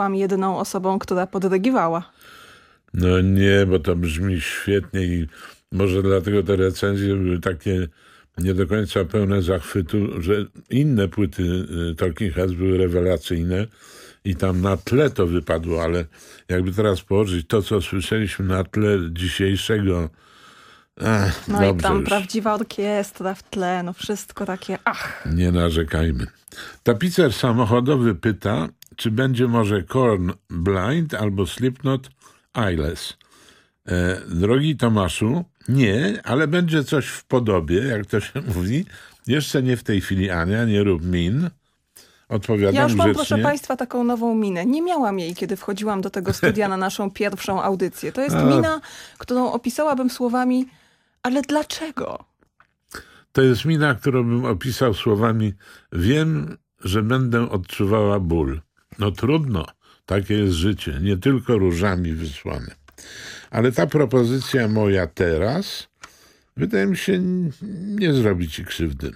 Byłam jedyną osobą, która podrygiwała. No nie, bo to brzmi świetnie i może dlatego te recenzje były takie nie do końca pełne zachwytu, że inne płyty y, Talking Heads były rewelacyjne i tam na tle to wypadło, ale jakby teraz położyć to, co słyszeliśmy na tle dzisiejszego Ach, No i tam już. prawdziwa orkiestra w tle, no wszystko takie, ach. Nie narzekajmy. Tapicer samochodowy pyta, czy będzie może Korn Blind albo Slipknot Eyeless. E, drogi Tomaszu, nie, ale będzie coś w podobie, jak to się [laughs] mówi. Jeszcze nie w tej chwili, Ania, nie rób min. Odpowiadam Ja już mam, grzecznie. proszę Państwa, taką nową minę. Nie miałam jej, kiedy wchodziłam do tego studia na naszą pierwszą audycję. To jest A. mina, którą opisałabym słowami, ale dlaczego? To jest mina, którą bym opisał słowami wiem, że będę odczuwała ból. No trudno, takie jest życie, nie tylko różami wysłane. Ale ta propozycja moja teraz, wydaje mi się, nie zrobi ci krzywdy.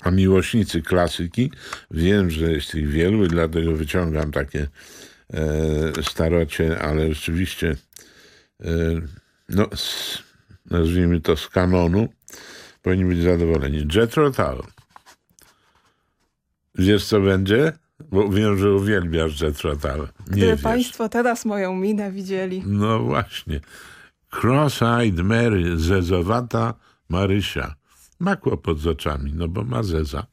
A miłośnicy klasyki, wiem, że jest ich wielu i dlatego wyciągam takie e, starocie, ale rzeczywiście, e, no, z, nazwijmy to z kanonu, powinni być zadowoleni. Jethro Tull. Wiesz, co będzie? Bo wiem, że uwielbiasz. Nie Gdyby wiesz. Państwo teraz moją minę widzieli. No właśnie. Cross-eyed Mary, zezowata Marysia. Ma kłopot z oczami, no bo ma zeza.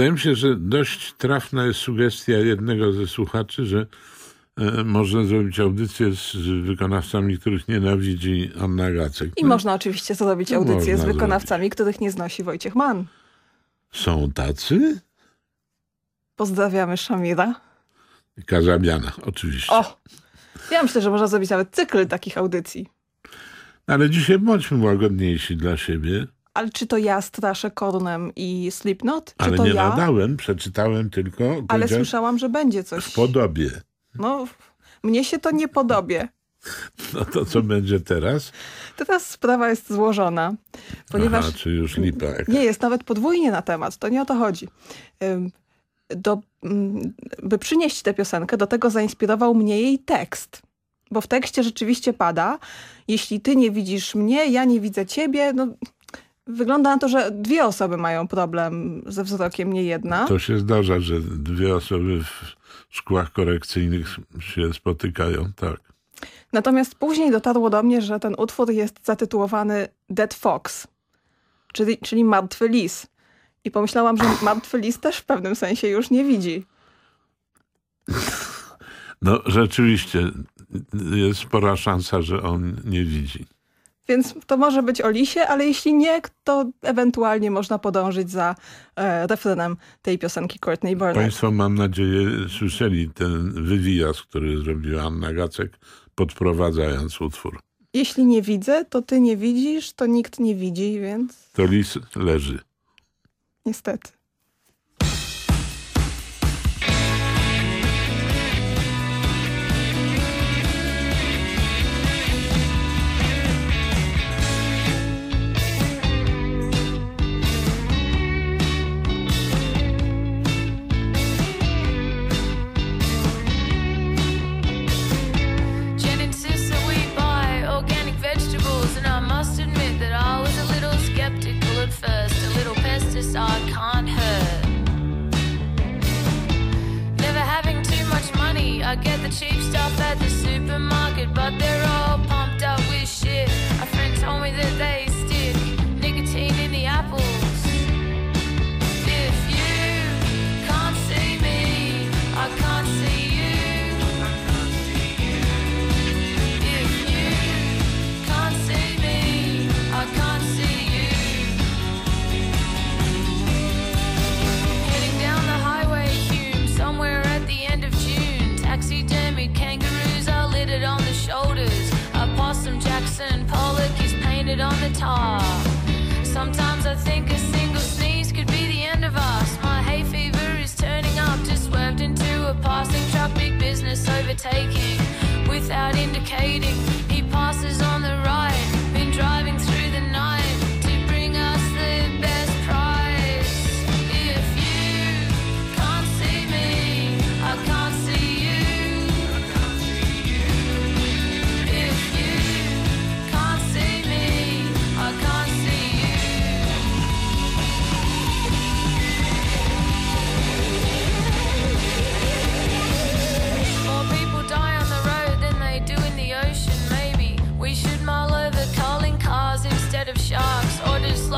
Wydaje mi się, że dość trafna jest sugestia jednego ze słuchaczy, że e, można zrobić audycję z wykonawcami, których nienawidzi Anna Gacek. I można oczywiście zrobić No, audycję z można wykonawcami, których nie znosi Wojciech Mann. Są tacy? Pozdrawiamy Szamira. Kazabiana, oczywiście. O! Ja myślę, że można zrobić nawet cykl takich audycji. Ale dzisiaj bądźmy łagodniejsi dla siebie. Ale czy to ja straszę Kornem i Slipknot? Czy Ale to nie ja? nadałem, przeczytałem tylko. Ale słyszałam, że będzie coś. W podobie. No, mnie się to nie podobie. No to co będzie teraz? Teraz sprawa jest złożona, ponieważ Aha, czy już lipa. nie jest nawet podwójnie na temat. To nie o to chodzi. Do, mm, by przynieść tę piosenkę, do tego zainspirował mnie jej tekst. Bo w tekście rzeczywiście pada, jeśli ty nie widzisz mnie, ja nie widzę ciebie, no, wygląda na to, że dwie osoby mają problem ze wzrokiem, nie jedna. To się zdarza, że dwie osoby w szkłach korekcyjnych się spotykają, tak. Natomiast później dotarło do mnie, że ten utwór jest zatytułowany Dead Fox, czyli, czyli Martwy Lis. I pomyślałam, że Martwy Lis też w pewnym sensie już nie widzi. No rzeczywiście jest spora szansa, że on nie widzi. Więc to może być o lisie, ale jeśli nie, to ewentualnie można podążyć za e, refrenem tej piosenki Courtney Barnett. Państwo, mam nadzieję, słyszeli ten wywijaz, który zrobiła Anna Gacek, podprowadzając utwór. Jeśli nie widzę, to ty nie widzisz, to nikt nie widzi, więc To lis leży. niestety. at the supermarket, but there Business overtaking without indicating. He passes on the right,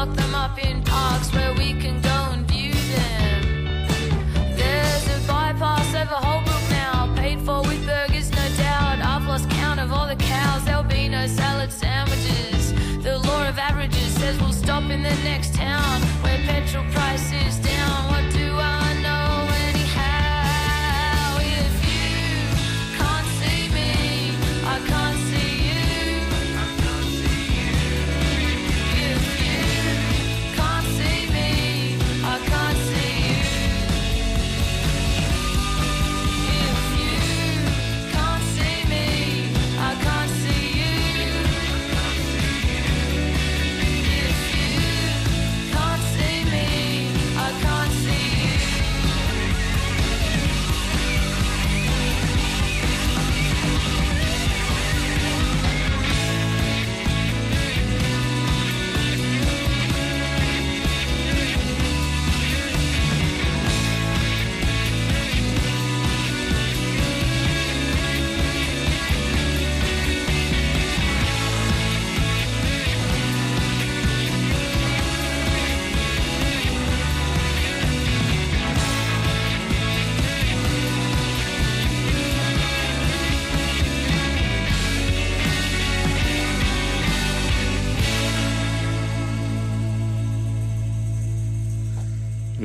lock them up in parks where we can go and view them. There's a bypass over Holbrook now, paid for with burgers, no doubt. I've lost count of all the cows, there'll be no salad sandwiches. The law of averages says we'll stop in the next town where petrol prices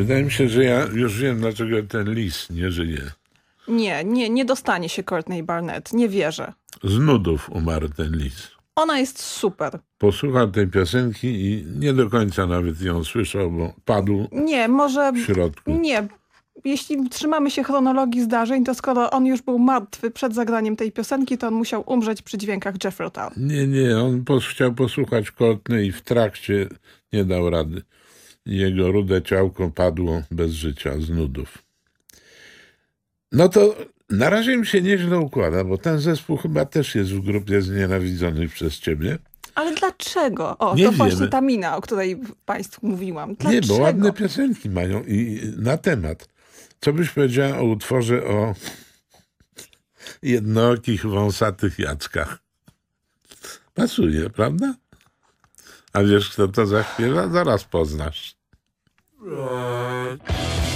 Wydaje mi się, że ja już wiem, dlaczego ten lis nie żyje. Nie, nie, nie dostanie się Courtney Barnett. Nie wierzę. Z nudów umarł ten lis. Ona jest super. Posłuchał tej piosenki i nie do końca nawet ją słyszał, bo padł Nie, może... w środku. Nie. Jeśli trzymamy się chronologii zdarzeń, to skoro on już był martwy przed zagraniem tej piosenki, to on musiał umrzeć przy dźwiękach Jeffrey Town. Nie, nie, on pos chciał posłuchać Courtney i w trakcie nie dał rady. Jego rude ciałko padło bez życia, z nudów. No to na razie mi się nieźle układa, bo ten zespół chyba też jest w grupie znienawidzonych przez ciebie. Ale dlaczego? O, Nie to wiemy. właśnie ta mina, o której Państwu mówiłam. Dlaczego? Nie, bo ładne piosenki mają i na temat. Co byś powiedziała o utworze o jednookich, wąsatych jackach? Pasuje, prawda? A wiesz, kto to zaśpiewa? Zaraz poznasz. Right.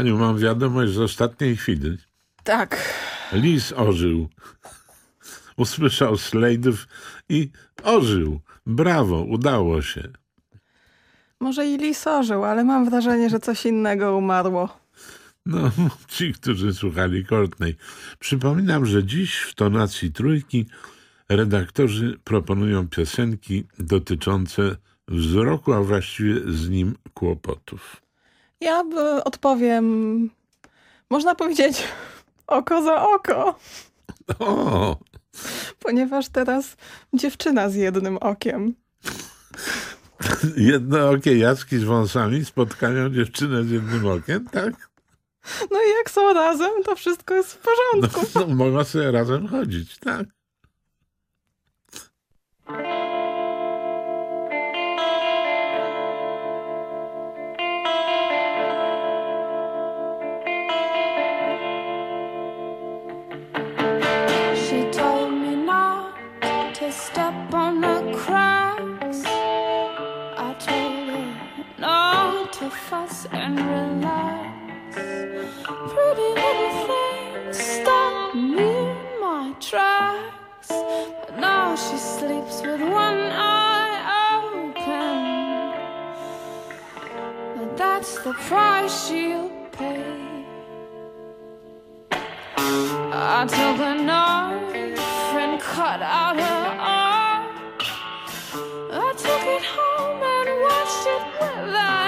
Aniu, mam wiadomość z ostatniej chwili. Tak. Lis ożył. Usłyszał slajdów i ożył. Brawo, udało się. Może i lis ożył, ale mam wrażenie, że coś innego umarło. No, [laughs] ci, którzy słuchali Courtney. Przypominam, że dziś w tonacji trójki redaktorzy proponują piosenki dotyczące wzroku, a właściwie z nim kłopotów. Ja by odpowiem, można powiedzieć, [laughs] oko za oko, O, ponieważ teraz dziewczyna z jednym okiem. Jednookie Jacki z wąsami spotkają dziewczynę z jednym okiem, tak? No i jak są razem, to wszystko jest w No, porządku. no mogą sobie razem chodzić, tak? And relax. Pretty little things stop me in my tracks. But now she sleeps with one eye open. But that's the price she'll pay. I took a knife and cut out her arm. I took it home and watched it wither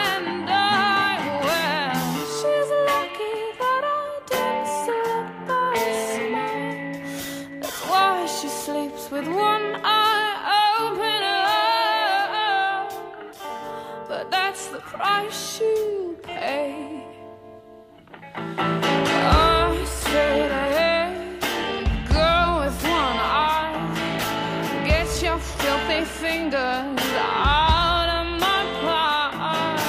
I said, Hey, girl, with one eye. Get your filthy fingers out of my pies.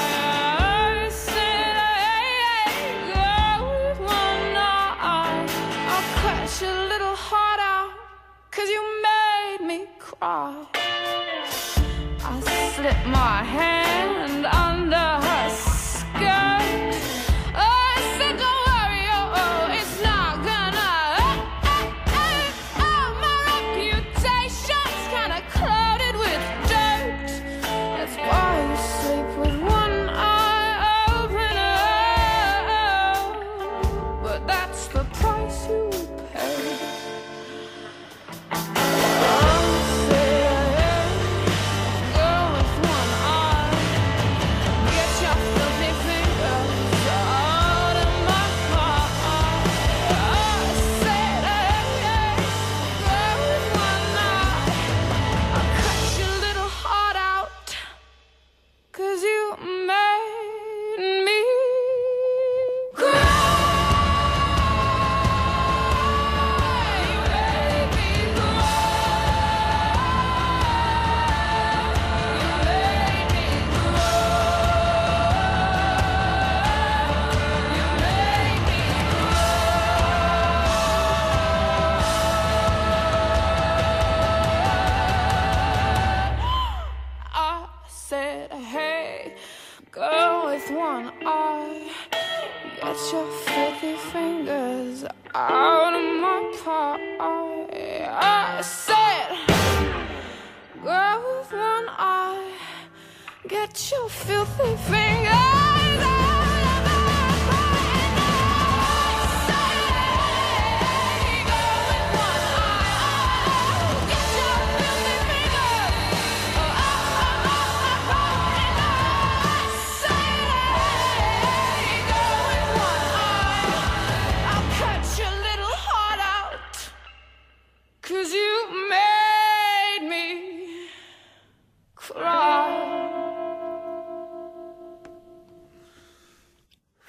I said, Hey, hey, girl, with one eye. I'll cut your little heart out, you made me cry. I slipped my hand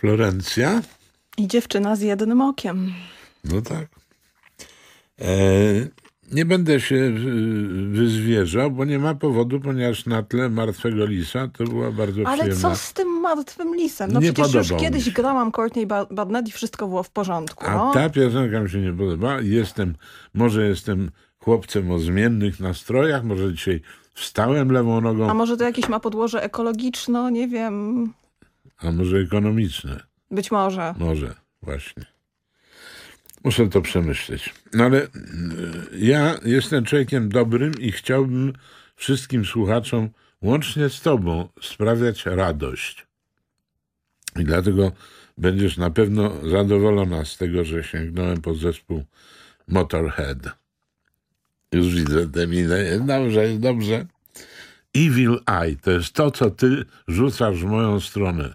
Florencja? I dziewczyna z jednym okiem. No tak. E, nie będę się wyzwierzał, bo nie ma powodu, ponieważ na tle Martwego Lisa to była bardzo Ale przyjemna... co z tym martwym lisem? No Nie przecież już kiedyś się. grałam Courtney Ba- Barnett i wszystko było w porządku. A No. ta piosenka mi się nie podoba. Jestem, może jestem chłopcem o zmiennych nastrojach, może dzisiaj wstałem lewą nogą, A może to jakieś ma podłoże ekologiczne, nie wiem. A może ekonomiczne. Być może. Może, właśnie. Muszę to przemyśleć. No ale y, ja jestem człowiekiem dobrym i chciałbym wszystkim słuchaczom, łącznie z tobą, sprawiać radość. I dlatego będziesz na pewno zadowolona z tego, że sięgnąłem po zespół Motorhead. Już widzę tę minę. Dobrze, jest dobrze. Evil Eye to jest to, co ty rzucasz w moją stronę.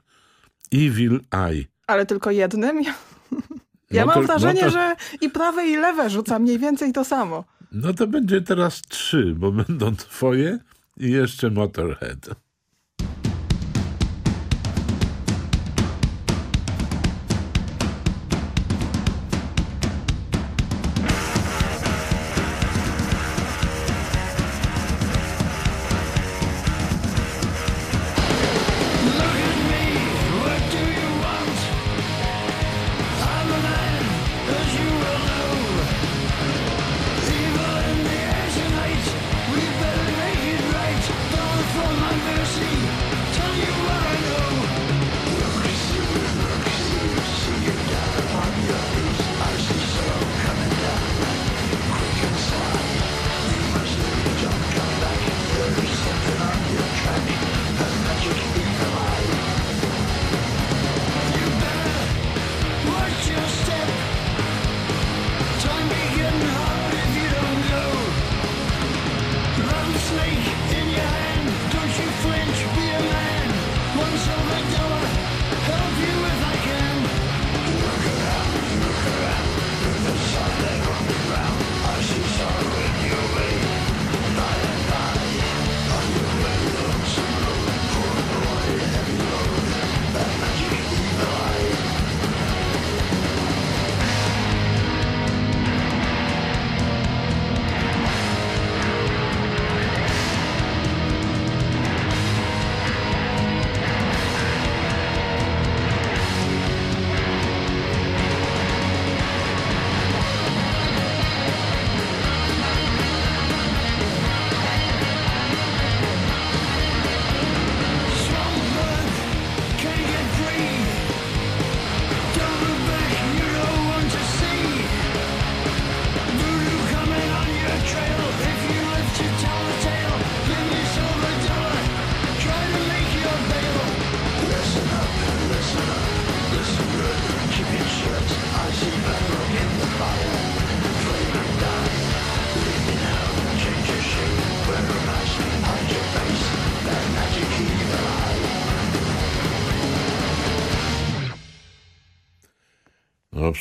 Evil Eye. Ale tylko jednym? Ja, No mam to- wrażenie, no to- że i prawe i lewe rzuca mniej więcej to samo. No to będzie teraz trzy, bo będą twoje i jeszcze Motorhead.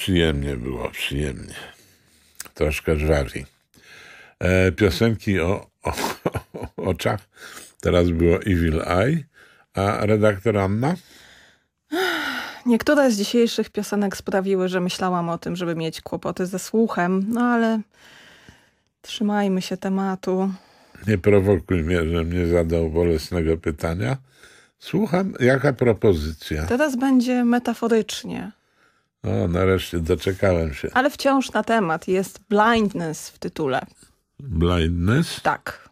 Przyjemnie było, przyjemnie. Troszkę żarli. E, piosenki o, o, o [laughs] oczach. Teraz było Evil Eye. A redaktor Anna? Niektóre z dzisiejszych piosenek sprawiły, że myślałam o tym, żeby mieć kłopoty ze słuchem, no ale trzymajmy się tematu. Nie prowokuj mnie, żebym nie zadał bolesnego pytania. Słucham, jaka propozycja? Teraz będzie metaforycznie, O, nareszcie doczekałem się. ale wciąż na temat. Jest blindness w tytule. Blindness? Tak.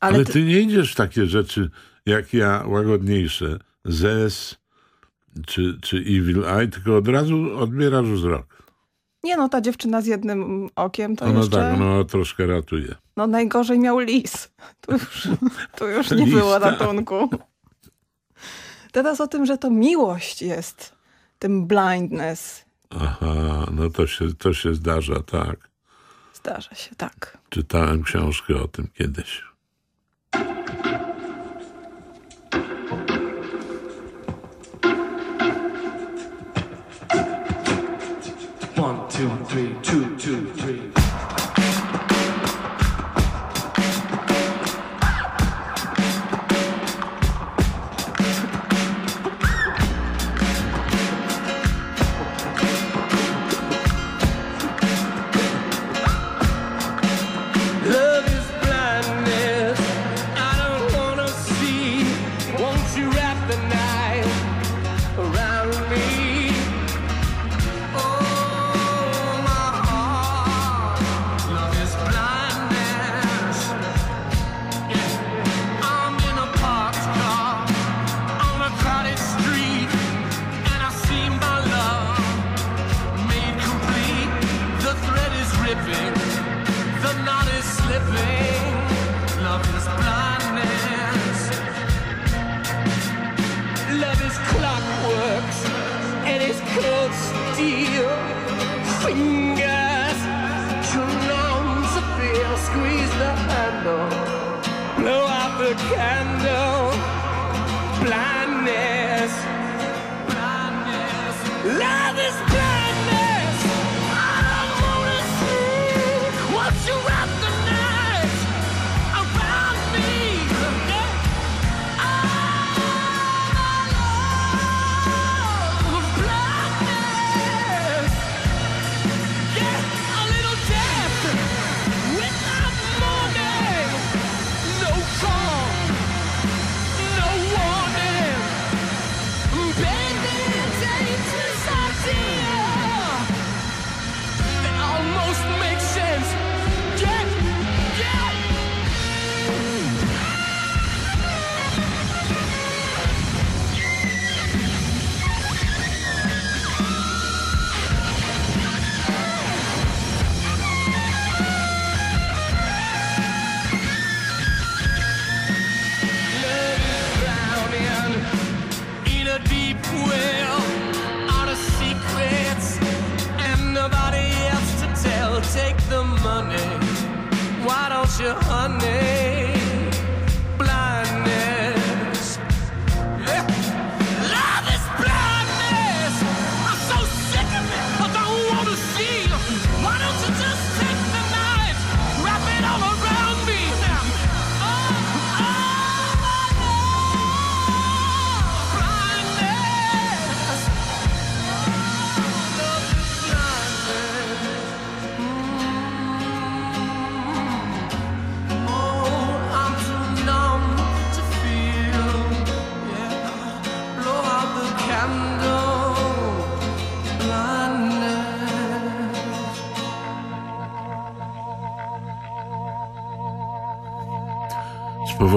Ale, Ale ty... ty- nie idziesz w takie rzeczy jak ja, łagodniejsze. Zes czy, czy Evil Eye, tylko od razu odbierasz wzrok. Nie no, ta dziewczyna z jednym okiem to No, no jeszcze... tak, no troszkę ratuje. No najgorzej miał lis. Tu już, [laughs] tu już nie było ratunku. Teraz o tym, że to miłość jest tym blindness. Aha, no to się, to się zdarza, tak. Zdarza się, tak. Czytałem książkę o tym kiedyś. One, two, three, two, two,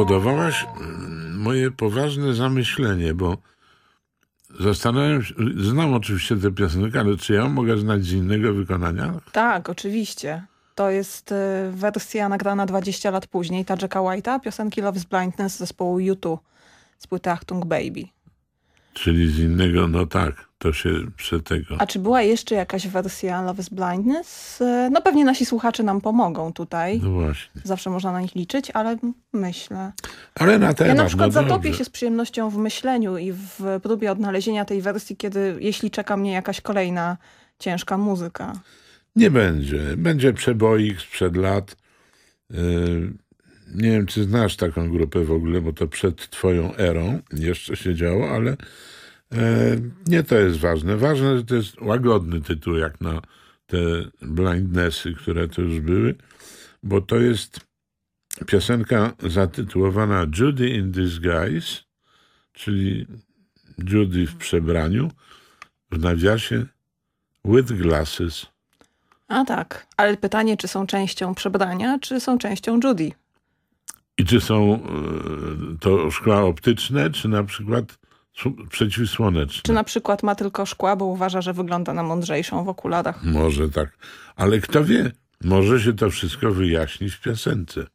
Spowodowałaś mm, moje poważne zamyślenie, bo zastanawiam się, znam oczywiście tę piosenkę, ale czy ja mogę znać z innego wykonania? Tak, oczywiście. To jest y, wersja nagrana 20 lat później, ta Jacka White'a, piosenki Love's Blindness zespołu U2 z płyty Achtung Baby. Czyli z innego, no tak, to się przy tego. A czy była jeszcze jakaś wersja Love's Blindness? Y, No pewnie nasi słuchacze nam pomogą tutaj. No właśnie. Zawsze można na nich liczyć, ale myślę. Ale na temat, Ja na przykład no zatopię dobrze. się z przyjemnością w myśleniu i w próbie odnalezienia tej wersji, kiedy jeśli czeka mnie jakaś kolejna ciężka muzyka. Nie będzie. Będzie przeboik sprzed lat. Yy, Nie wiem, czy znasz taką grupę w ogóle, bo to przed twoją erą jeszcze się działo, ale e, nie to jest ważne. Ważne, że to jest łagodny tytuł, jak na te blindnessy, które to już były, bo to jest piosenka zatytułowana Judy in Disguise, czyli Judy w przebraniu, w nawiasie with glasses. A tak, ale pytanie, czy są częścią przebrania, czy są częścią Judy? I czy są e, to szkła optyczne, czy na przykład przeciwsłoneczne? Czy na przykład ma tylko szkła, bo uważa, że wygląda na mądrzejszą w okularach? Może tak. Ale kto wie, może się to wszystko wyjaśnić w piosence.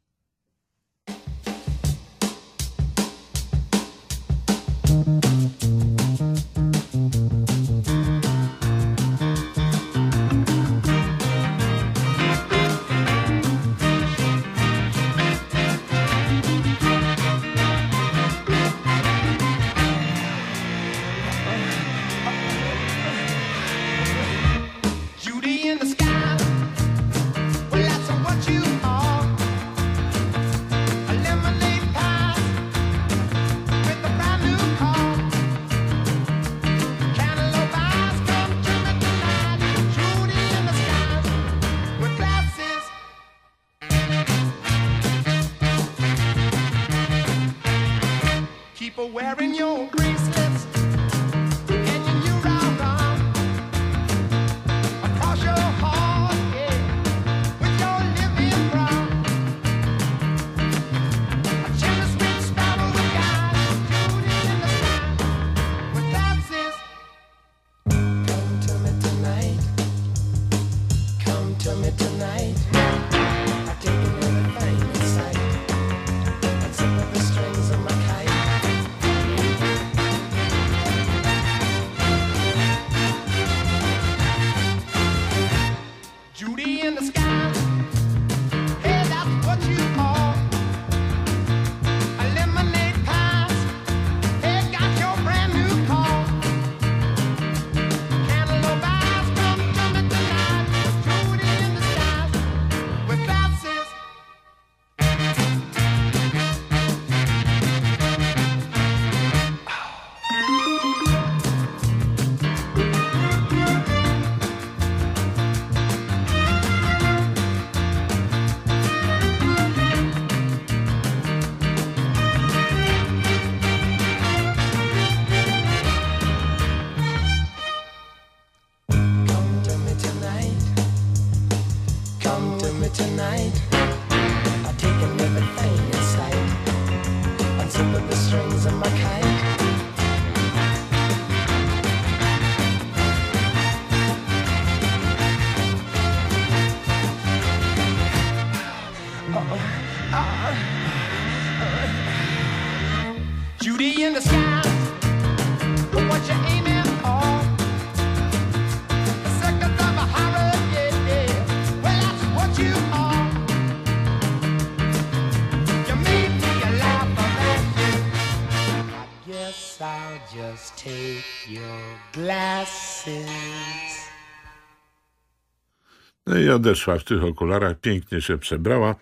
I odeszła w tych okularach, pięknie się przebrała.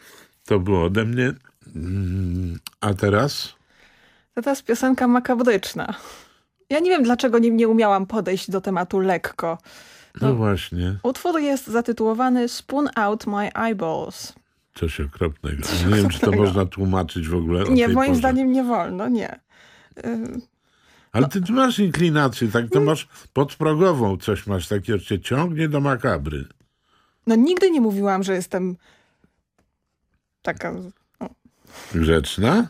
To było ode mnie. Mm, A teraz? To teraz piosenka makabryczna. Ja nie wiem, dlaczego nie, nie umiałam podejść do tematu lekko. No właśnie, Utwór jest zatytułowany Spoon Out My Eyeballs. coś okropnego. Nie wiem, czy to można tłumaczyć w ogóle. Nie, moim porze. zdaniem nie wolno, nie. Y, Ale ty, ty masz inklinację, tak to masz podprogową coś masz takiego, że cię ciągnie do makabry. No nigdy nie mówiłam, że jestem taka... O. Grzeczna?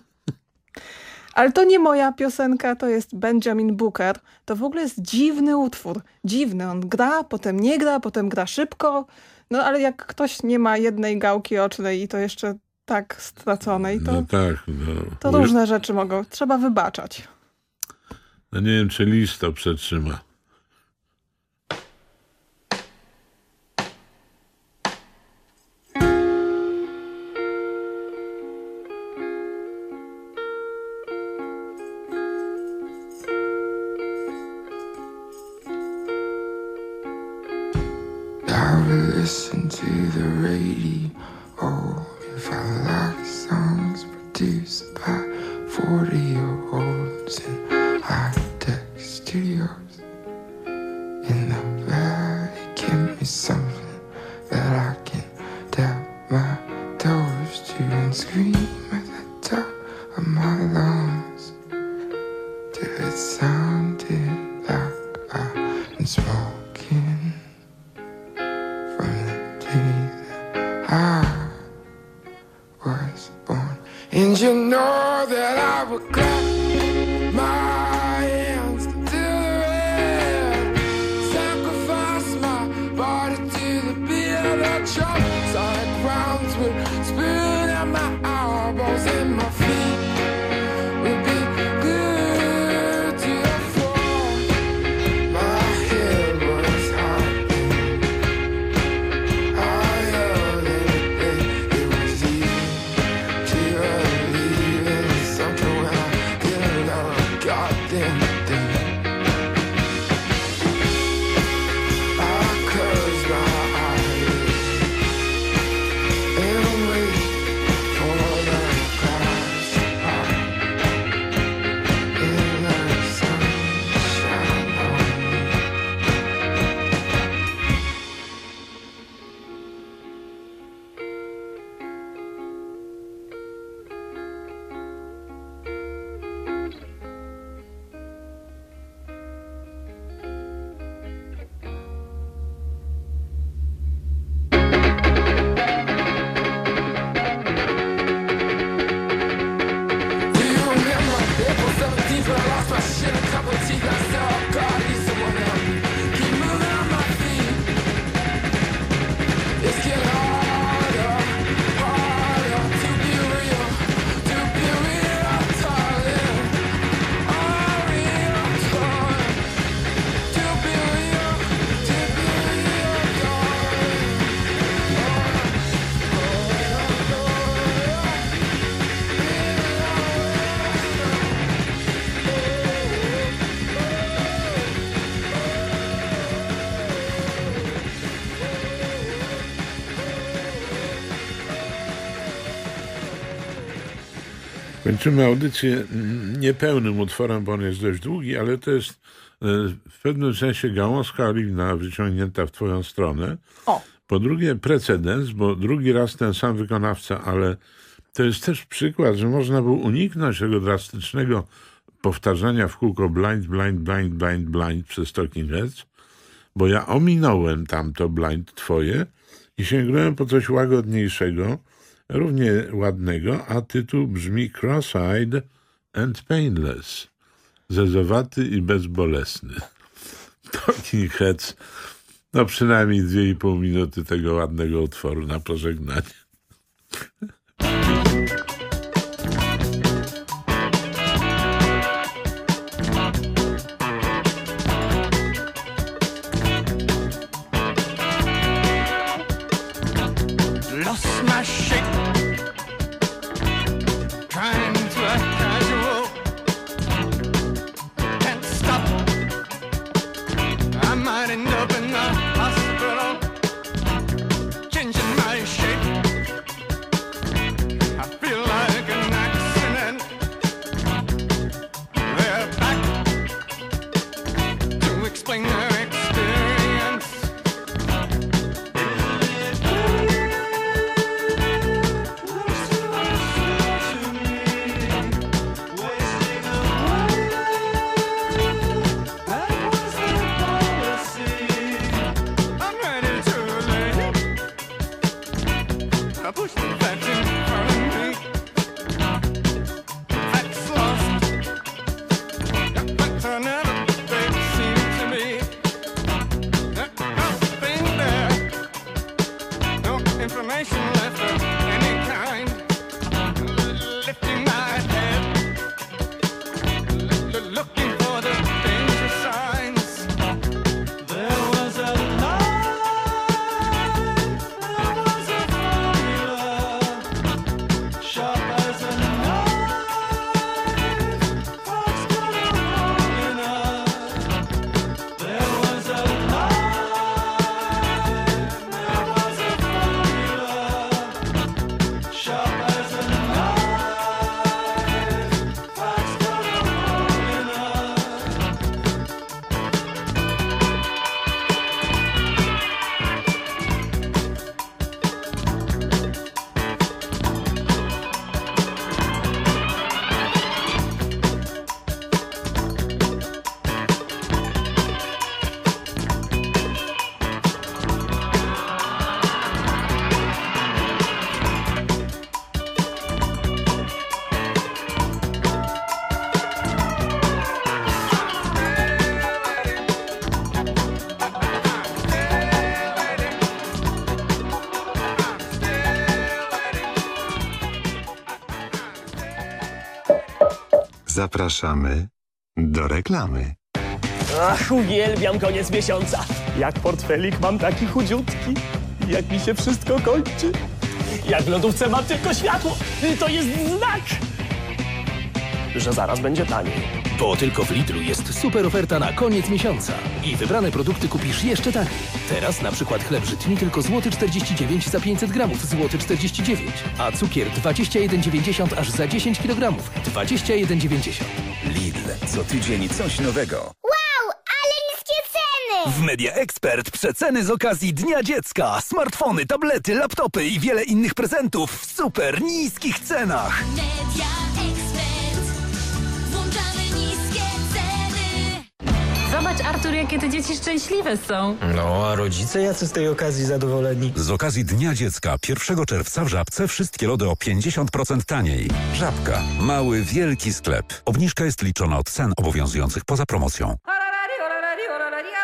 Ale to nie moja piosenka, to jest Benjamin Booker. To w ogóle jest dziwny utwór. Dziwny. On gra, potem nie gra, potem gra szybko. No ale jak ktoś nie ma jednej gałki ocznej i to jeszcze tak straconej, to, No tak. No. to różne rzeczy mogą. Trzeba wybaczać. No nie wiem, czy list to przetrzyma. Kończymy audycję niepełnym utworem, bo on jest dość długi, ale to jest e, w pewnym sensie gałązka oliwna wyciągnięta w twoją stronę. O. Po drugie precedens, bo drugi raz ten sam wykonawca, ale to jest też przykład, że można było uniknąć tego drastycznego powtarzania w kółko blind, blind, blind, blind, blind przez Talking Heads, bo ja ominąłem tamto blind twoje i sięgnąłem po coś łagodniejszego, równie ładnego, a tytuł brzmi Cross-Eyed and Painless. Zezowaty i bezbolesny. [laughs] Talking Heads. No przynajmniej dwie i pół minuty tego ładnego utworu na pożegnanie. Zapraszamy do reklamy. Ach, uwielbiam koniec miesiąca. Jak portfelik mam taki chudziutki. Jak mi się wszystko kończy. Jak w lodówce mam tylko światło. To jest znak, że zaraz będzie taniej. Bo tylko w Lidlu jest super oferta na koniec miesiąca. I wybrane produkty kupisz jeszcze taniej. Teraz na przykład chleb żytni tylko złoty 49 zł za 500 gramów, złoty 49. A cukier 21,90 aż za 10 kg. 21,90. Lidl. Co tydzień coś nowego. Wow, ale niskie ceny! W Media Expert przeceny z okazji Dnia Dziecka. Smartfony, tablety, laptopy i wiele innych prezentów w super niskich cenach. Artur, jakie te dzieci szczęśliwe są. No, a rodzice jacy z tej okazji zadowoleni? Z okazji Dnia Dziecka 1 czerwca w Żabce wszystkie lody o 50% taniej. Żabka. Mały, wielki sklep. Obniżka jest liczona od cen obowiązujących poza promocją.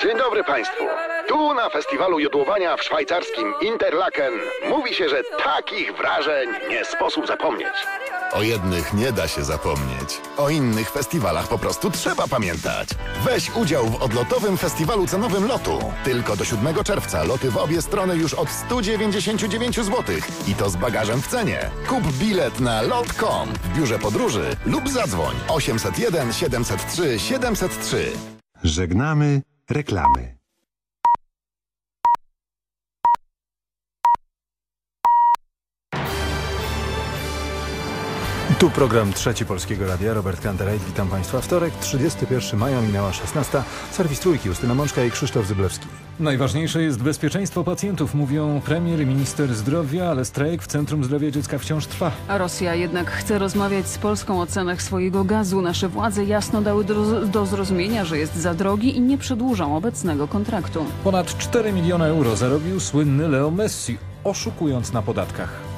Dzień dobry Państwu. Tu na festiwalu jodłowania w szwajcarskim Interlaken mówi się, że takich wrażeń nie sposób zapomnieć. O jednych nie da się zapomnieć. O innych festiwalach po prostu trzeba pamiętać. Weź udział w odlotowym festiwalu cenowym lotu. Tylko do 7 czerwca loty w obie strony już od 199 zł. I to z bagażem w cenie. Kup bilet na lot.com w biurze podróży lub zadzwoń 801 703 703. Żegnamy reklamy. Tu program Trzeci Polskiego Radia. Robert Kanterajt, witam Państwa. Wtorek, 31 maja, minęła 16. Serwis Trójki, Justyna Mączka i Krzysztof Zyblewski. Najważniejsze jest bezpieczeństwo pacjentów, mówią premier i minister zdrowia, ale strajk w Centrum Zdrowia Dziecka wciąż trwa. A Rosja jednak chce rozmawiać z Polską o cenach swojego gazu. Nasze władze jasno dały do, do zrozumienia, że jest za drogi i nie przedłużą obecnego kontraktu. Ponad 4 miliony euro zarobił słynny Leo Messi, oszukując na podatkach.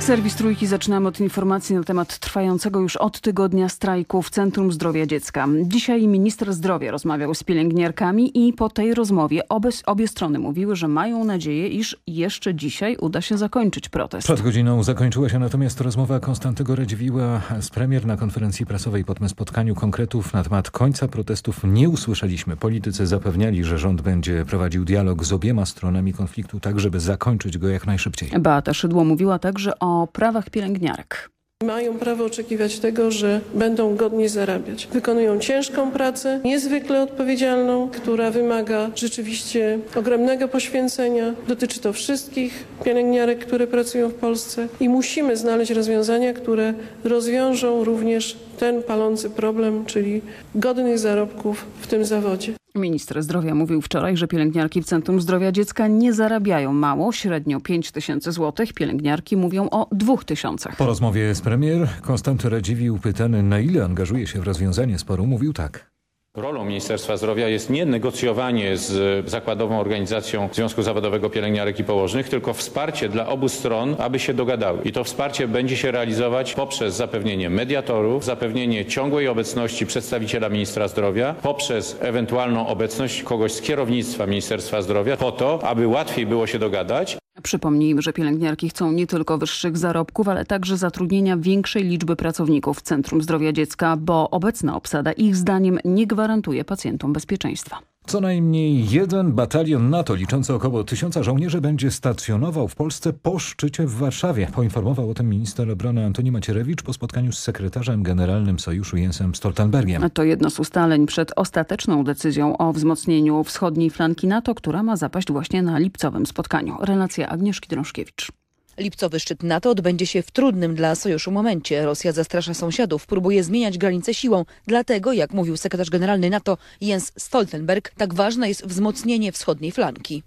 Serwis Trójki zaczynamy od informacji na temat trwającego już od tygodnia strajku w Centrum Zdrowia Dziecka. Dzisiaj minister zdrowia rozmawiał z pielęgniarkami i po tej rozmowie obie, obie strony mówiły, że mają nadzieję, iż jeszcze dzisiaj uda się zakończyć protest. Przed godziną zakończyła się natomiast rozmowa Konstantego Radziwiła z premier na konferencji prasowej po tym spotkaniu. Konkretów na temat końca protestów nie usłyszeliśmy. Politycy zapewniali, że rząd będzie prowadził dialog z obiema stronami konfliktu tak, żeby zakończyć go jak najszybciej. Beata Szydło mówiła także o prawach pielęgniarek. Mają prawo oczekiwać tego, że będą godnie zarabiać. Wykonują ciężką pracę, niezwykle odpowiedzialną, która wymaga rzeczywiście ogromnego poświęcenia. Dotyczy to wszystkich pielęgniarek, które pracują w Polsce i musimy znaleźć rozwiązania, które rozwiążą również ten palący problem, czyli godnych zarobków w tym zawodzie. Minister zdrowia mówił wczoraj, że pielęgniarki w Centrum Zdrowia Dziecka nie zarabiają mało, średnio 5 tysięcy złotych. Pielęgniarki mówią o 2 tysiącach. Po rozmowie z premier Konstanty Radziwił pytany na ile angażuje się w rozwiązanie sporu mówił tak. Rolą Ministerstwa Zdrowia jest nie negocjowanie z Zakładową Organizacją Związku Zawodowego Pielęgniarek i Położnych, tylko wsparcie dla obu stron, aby się dogadały. I to wsparcie będzie się realizować poprzez zapewnienie mediatorów, zapewnienie ciągłej obecności przedstawiciela ministra zdrowia, poprzez ewentualną obecność kogoś z kierownictwa Ministerstwa Zdrowia, po to, aby łatwiej było się dogadać. Przypomnijmy, że pielęgniarki chcą nie tylko wyższych zarobków, ale także zatrudnienia większej liczby pracowników w Centrum Zdrowia Dziecka, bo obecna obsada ich zdaniem nie gwarantuje pacjentom bezpieczeństwa. Co najmniej jeden batalion NATO liczący około tysiąca żołnierzy będzie stacjonował w Polsce po szczycie w Warszawie. Poinformował o tym minister obrony Antoni Macierewicz po spotkaniu z sekretarzem generalnym Sojuszu Jensem Stoltenbergiem. To jedno z ustaleń przed ostateczną decyzją o wzmocnieniu wschodniej flanki NATO, która ma zapaść właśnie na lipcowym spotkaniu. Relacja Agnieszki Drążkiewicz. Lipcowy szczyt NATO odbędzie się w trudnym dla sojuszu momencie. Rosja zastrasza sąsiadów, próbuje zmieniać granice siłą. Dlatego, jak mówił sekretarz generalny NATO Jens Stoltenberg, tak ważne jest wzmocnienie wschodniej flanki.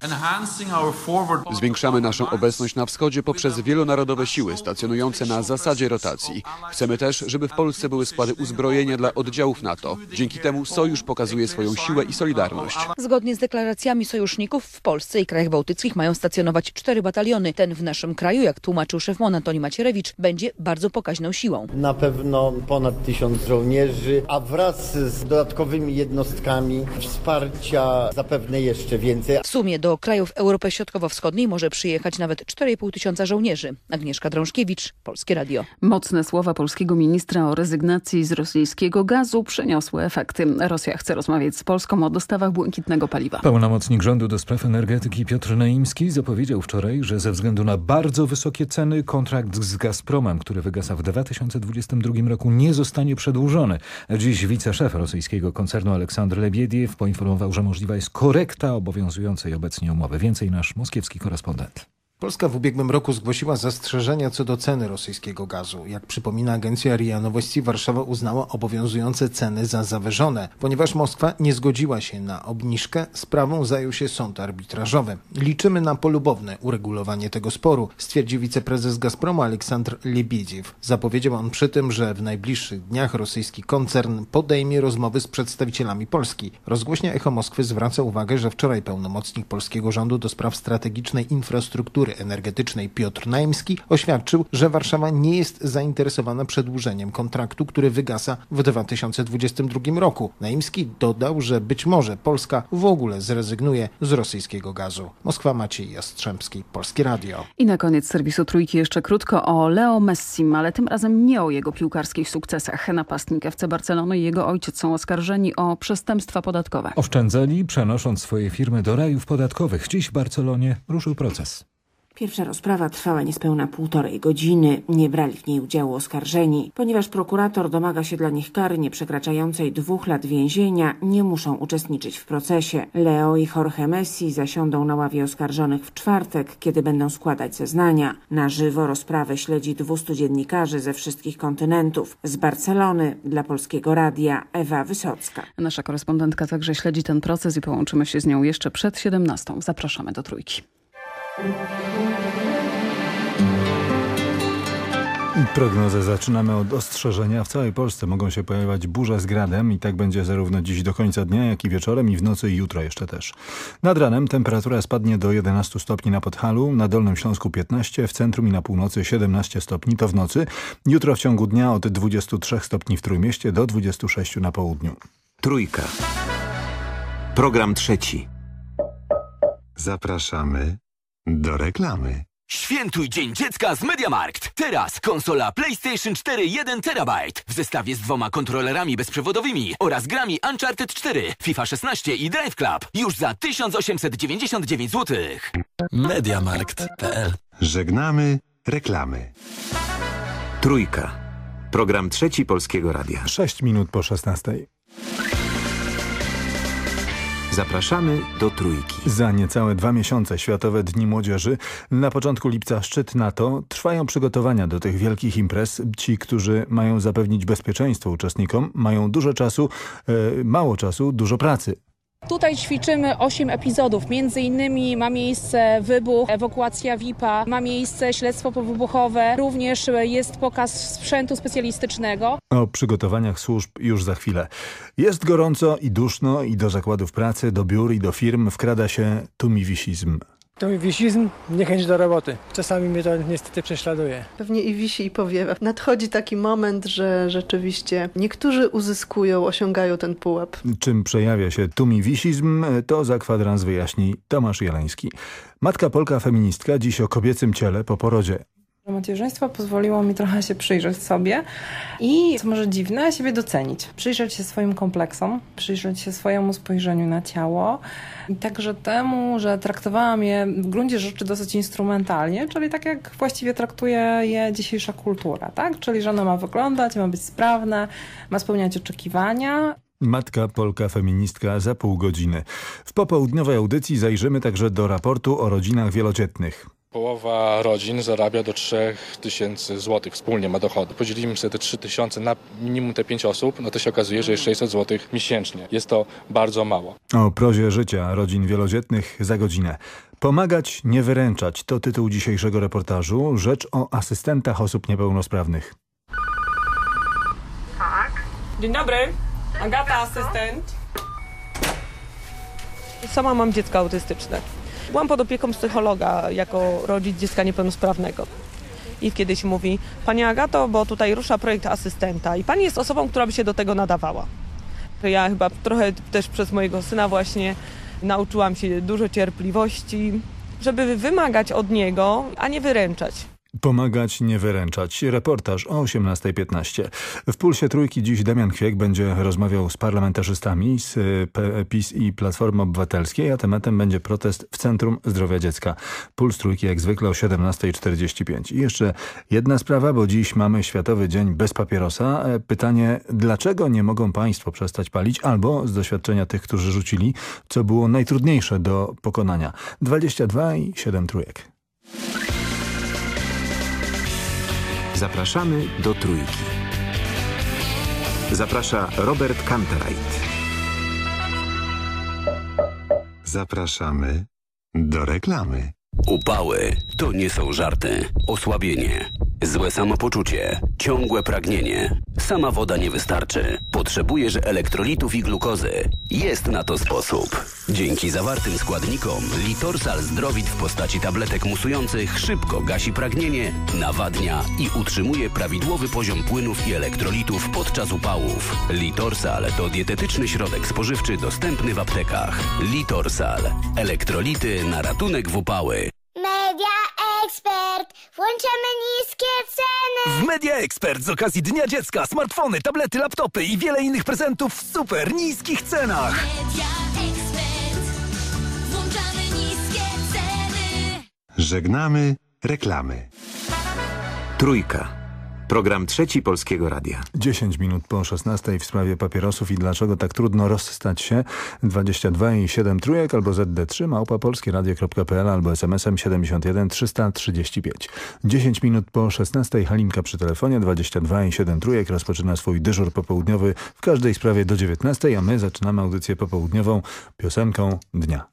Zwiększamy naszą obecność na wschodzie poprzez wielonarodowe siły stacjonujące na zasadzie rotacji. Chcemy też, żeby w Polsce były składy uzbrojenia dla oddziałów NATO. Dzięki temu sojusz pokazuje swoją siłę i solidarność. Zgodnie z deklaracjami sojuszników w Polsce i krajach bałtyckich mają stacjonować cztery bataliony. Ten w naszym kraju, jak tłumaczył szef MON Antoni Macierewicz, będzie bardzo pokaźną siłą. Na pewno ponad tysiąc żołnierzy, a wraz z dodatkowymi jednostkami wsparcia zapewne jeszcze więcej. W sumie do krajów Europy Środkowo-Wschodniej może przyjechać nawet 4,5 tysiąca żołnierzy. Agnieszka Drążkiewicz, Polskie Radio. Mocne słowa polskiego ministra o rezygnacji z rosyjskiego gazu przyniosły efekty. Rosja chce rozmawiać z Polską o dostawach błękitnego paliwa. Pełnomocnik rządu do spraw energetyki Piotr Naimski zapowiedział wczoraj, że ze względu na bardzo wysokie ceny kontrakt z Gazpromem, który wygasa w 2022 roku nie zostanie przedłużony. Dziś wiceszef rosyjskiego koncernu Aleksandr Lebiediew poinformował, że możliwa jest korekta obowiązującej obecnie umowy. Więcej nasz moskiewski korespondent. Polska w ubiegłym roku zgłosiła zastrzeżenia co do ceny rosyjskiego gazu. Jak przypomina agencja RIA Nowości, Warszawa uznała obowiązujące ceny za zawyżone. Ponieważ Moskwa nie zgodziła się na obniżkę, sprawą zajął się sąd arbitrażowy. Liczymy na polubowne uregulowanie tego sporu, stwierdził wiceprezes Gazpromu Aleksandr Lebiediew. Zapowiedział on przy tym, że w najbliższych dniach rosyjski koncern podejmie rozmowy z przedstawicielami Polski. Rozgłośnia Echo Moskwy zwraca uwagę, że wczoraj pełnomocnik polskiego rządu do spraw strategicznej infrastruktury energetycznej Piotr Naimski oświadczył, że Warszawa nie jest zainteresowana przedłużeniem kontraktu, który wygasa w 2022 roku. Naimski dodał, że być może Polska w ogóle zrezygnuje z rosyjskiego gazu. Moskwa Maciej Jastrzębski, Polskie Radio. I na koniec serwisu Trójki jeszcze krótko o Leo Messim, ale tym razem nie o jego piłkarskich sukcesach. Napastnik FC Barcelony i jego ojciec są oskarżeni o przestępstwa podatkowe. Oszczędzali, przenosząc swoje firmy do rajów podatkowych. Dziś w Barcelonie ruszył proces. Pierwsza rozprawa trwała niespełna półtorej godziny. Nie brali w niej udziału oskarżeni. Ponieważ prokurator domaga się dla nich kary nie przekraczającej dwóch lat więzienia, nie muszą uczestniczyć w procesie. Leo i Jorge Messi zasiądą na ławie oskarżonych w czwartek, kiedy będą składać zeznania. Na żywo rozprawę śledzi 200 dziennikarzy ze wszystkich kontynentów. Z Barcelony dla Polskiego Radia Ewa Wysocka. Nasza korespondentka także śledzi ten proces i połączymy się z nią jeszcze przed 17. Zapraszamy do Trójki. Prognozę zaczynamy od ostrzeżenia. W całej Polsce mogą się pojawiać burze z gradem i tak będzie zarówno dziś do końca dnia, jak i wieczorem i w nocy i jutro jeszcze też. Nad ranem temperatura spadnie do 11 stopni na Podhalu, na Dolnym Śląsku 15, w centrum i na północy 17 stopni, to w nocy. Jutro w ciągu dnia od 23 stopni w Trójmieście do 26 na południu. Trójka. Program trzeci. Zapraszamy do reklamy. Świętuj Dzień Dziecka z MediaMarkt. Teraz konsola PlayStation 4 1 TB w zestawie z dwoma kontrolerami bezprzewodowymi oraz grami Uncharted 4, FIFA 16 i Drive Club już za 1899 zł. Mediamarkt.pl Żegnamy reklamy. Trójka. Program trzeci Polskiego Radia. 6 minut po 16. Zapraszamy do Trójki. Za niecałe dwa miesiące Światowe Dni Młodzieży. Na początku lipca szczyt NATO. Trwają przygotowania do tych wielkich imprez. Ci, którzy mają zapewnić bezpieczeństwo uczestnikom, mają dużo czasu, e, mało czasu, dużo pracy. Tutaj ćwiczymy 8 epizodów. Między innymi ma miejsce wybuch, ewakuacja VIP-a, ma miejsce śledztwo powybuchowe, również jest pokaz sprzętu specjalistycznego. O przygotowaniach służb już za chwilę. Jest gorąco i duszno i do zakładów pracy, do biur i do firm wkrada się tumiwisizm. To mi wisizm, niechęć do roboty. Czasami mnie to niestety prześladuje. Pewnie i wisi i powiewa. Nadchodzi taki moment, że rzeczywiście niektórzy uzyskują, osiągają ten pułap. Czym przejawia się tumiwisizm, to za kwadrans wyjaśni Tomasz Jeleński. Matka Polka feministka dziś o kobiecym ciele po porodzie. Macierzyństwo pozwoliło mi trochę się przyjrzeć sobie i, co może dziwne, siebie docenić. Przyjrzeć się swoim kompleksom, przyjrzeć się swojemu spojrzeniu na ciało i także temu, że traktowałam je w gruncie rzeczy dosyć instrumentalnie, czyli tak jak właściwie traktuje je dzisiejsza kultura, tak? Czyli, że ono ma wyglądać, ma być sprawne, ma spełniać oczekiwania, Matka Polka feministka za pół godziny. W popołudniowej audycji zajrzymy także do raportu o rodzinach wielodzietnych. Połowa rodzin zarabia do 3000 zł, wspólnie ma dochody. Podzielimy sobie te 3000 na minimum te 5 osób, no to się okazuje, że jest 600 zł miesięcznie. Jest to bardzo mało. O prozie życia rodzin wielodzietnych za godzinę. Pomagać, nie wyręczać to tytuł dzisiejszego reportażu. Rzecz o asystentach osób niepełnosprawnych. Tak. Dzień dobry. Agata, asystent. Sama mam dziecko autystyczne. Byłam pod opieką psychologa jako rodzic dziecka niepełnosprawnego. I kiedyś mówi, Pani Agato, bo tutaj rusza projekt asystenta i Pani jest osobą, która by się do tego nadawała. Ja chyba trochę też przez mojego syna właśnie nauczyłam się dużo cierpliwości, żeby wymagać od niego, a nie wyręczać. Pomagać, nie wyręczać. Reportaż o 18.15. W Pulsie Trójki dziś Damian Kwiek będzie rozmawiał z parlamentarzystami z PiS i Platformy Obywatelskiej, a tematem będzie protest w Centrum Zdrowia Dziecka. Puls Trójki jak zwykle o 17.45. I jeszcze jedna sprawa, bo dziś mamy Światowy Dzień bez papierosa. Pytanie, dlaczego nie mogą państwo przestać palić, albo z doświadczenia tych, którzy rzucili, co było najtrudniejsze do pokonania. 22 i 7 trójek. Zapraszamy do Trójki. Zaprasza Robert Kantereit. Zapraszamy do reklamy. Upały to nie są żarty. Osłabienie, złe samopoczucie, ciągłe pragnienie. Sama woda nie wystarczy. Potrzebujesz elektrolitów i glukozy. Jest na to sposób. Dzięki zawartym składnikom Litorsal Zdrowit w postaci tabletek musujących szybko gasi pragnienie, nawadnia i utrzymuje prawidłowy poziom płynów i elektrolitów podczas upałów. Litorsal to dietetyczny środek spożywczy dostępny w aptekach. Litorsal. Elektrolity na ratunek w upały. Media Expert. Włączamy niskie ceny. W Media Expert z okazji Dnia Dziecka smartfony, tablety, laptopy i wiele innych prezentów w super niskich cenach. Media Expert. Włączamy niskie ceny. Żegnamy reklamy. Trójka. Program Trzeci Polskiego Radia. 10 minut po 16 w sprawie papierosów i dlaczego tak trudno rozstać się. 22 i 7 trójek albo ZD3 małpa polskieradio.pl albo smsem 71 335. 10 minut po 16 Halinka przy telefonie 22 i 7 trójek rozpoczyna swój dyżur popołudniowy w każdej sprawie do 19, a my zaczynamy audycję popołudniową piosenką dnia.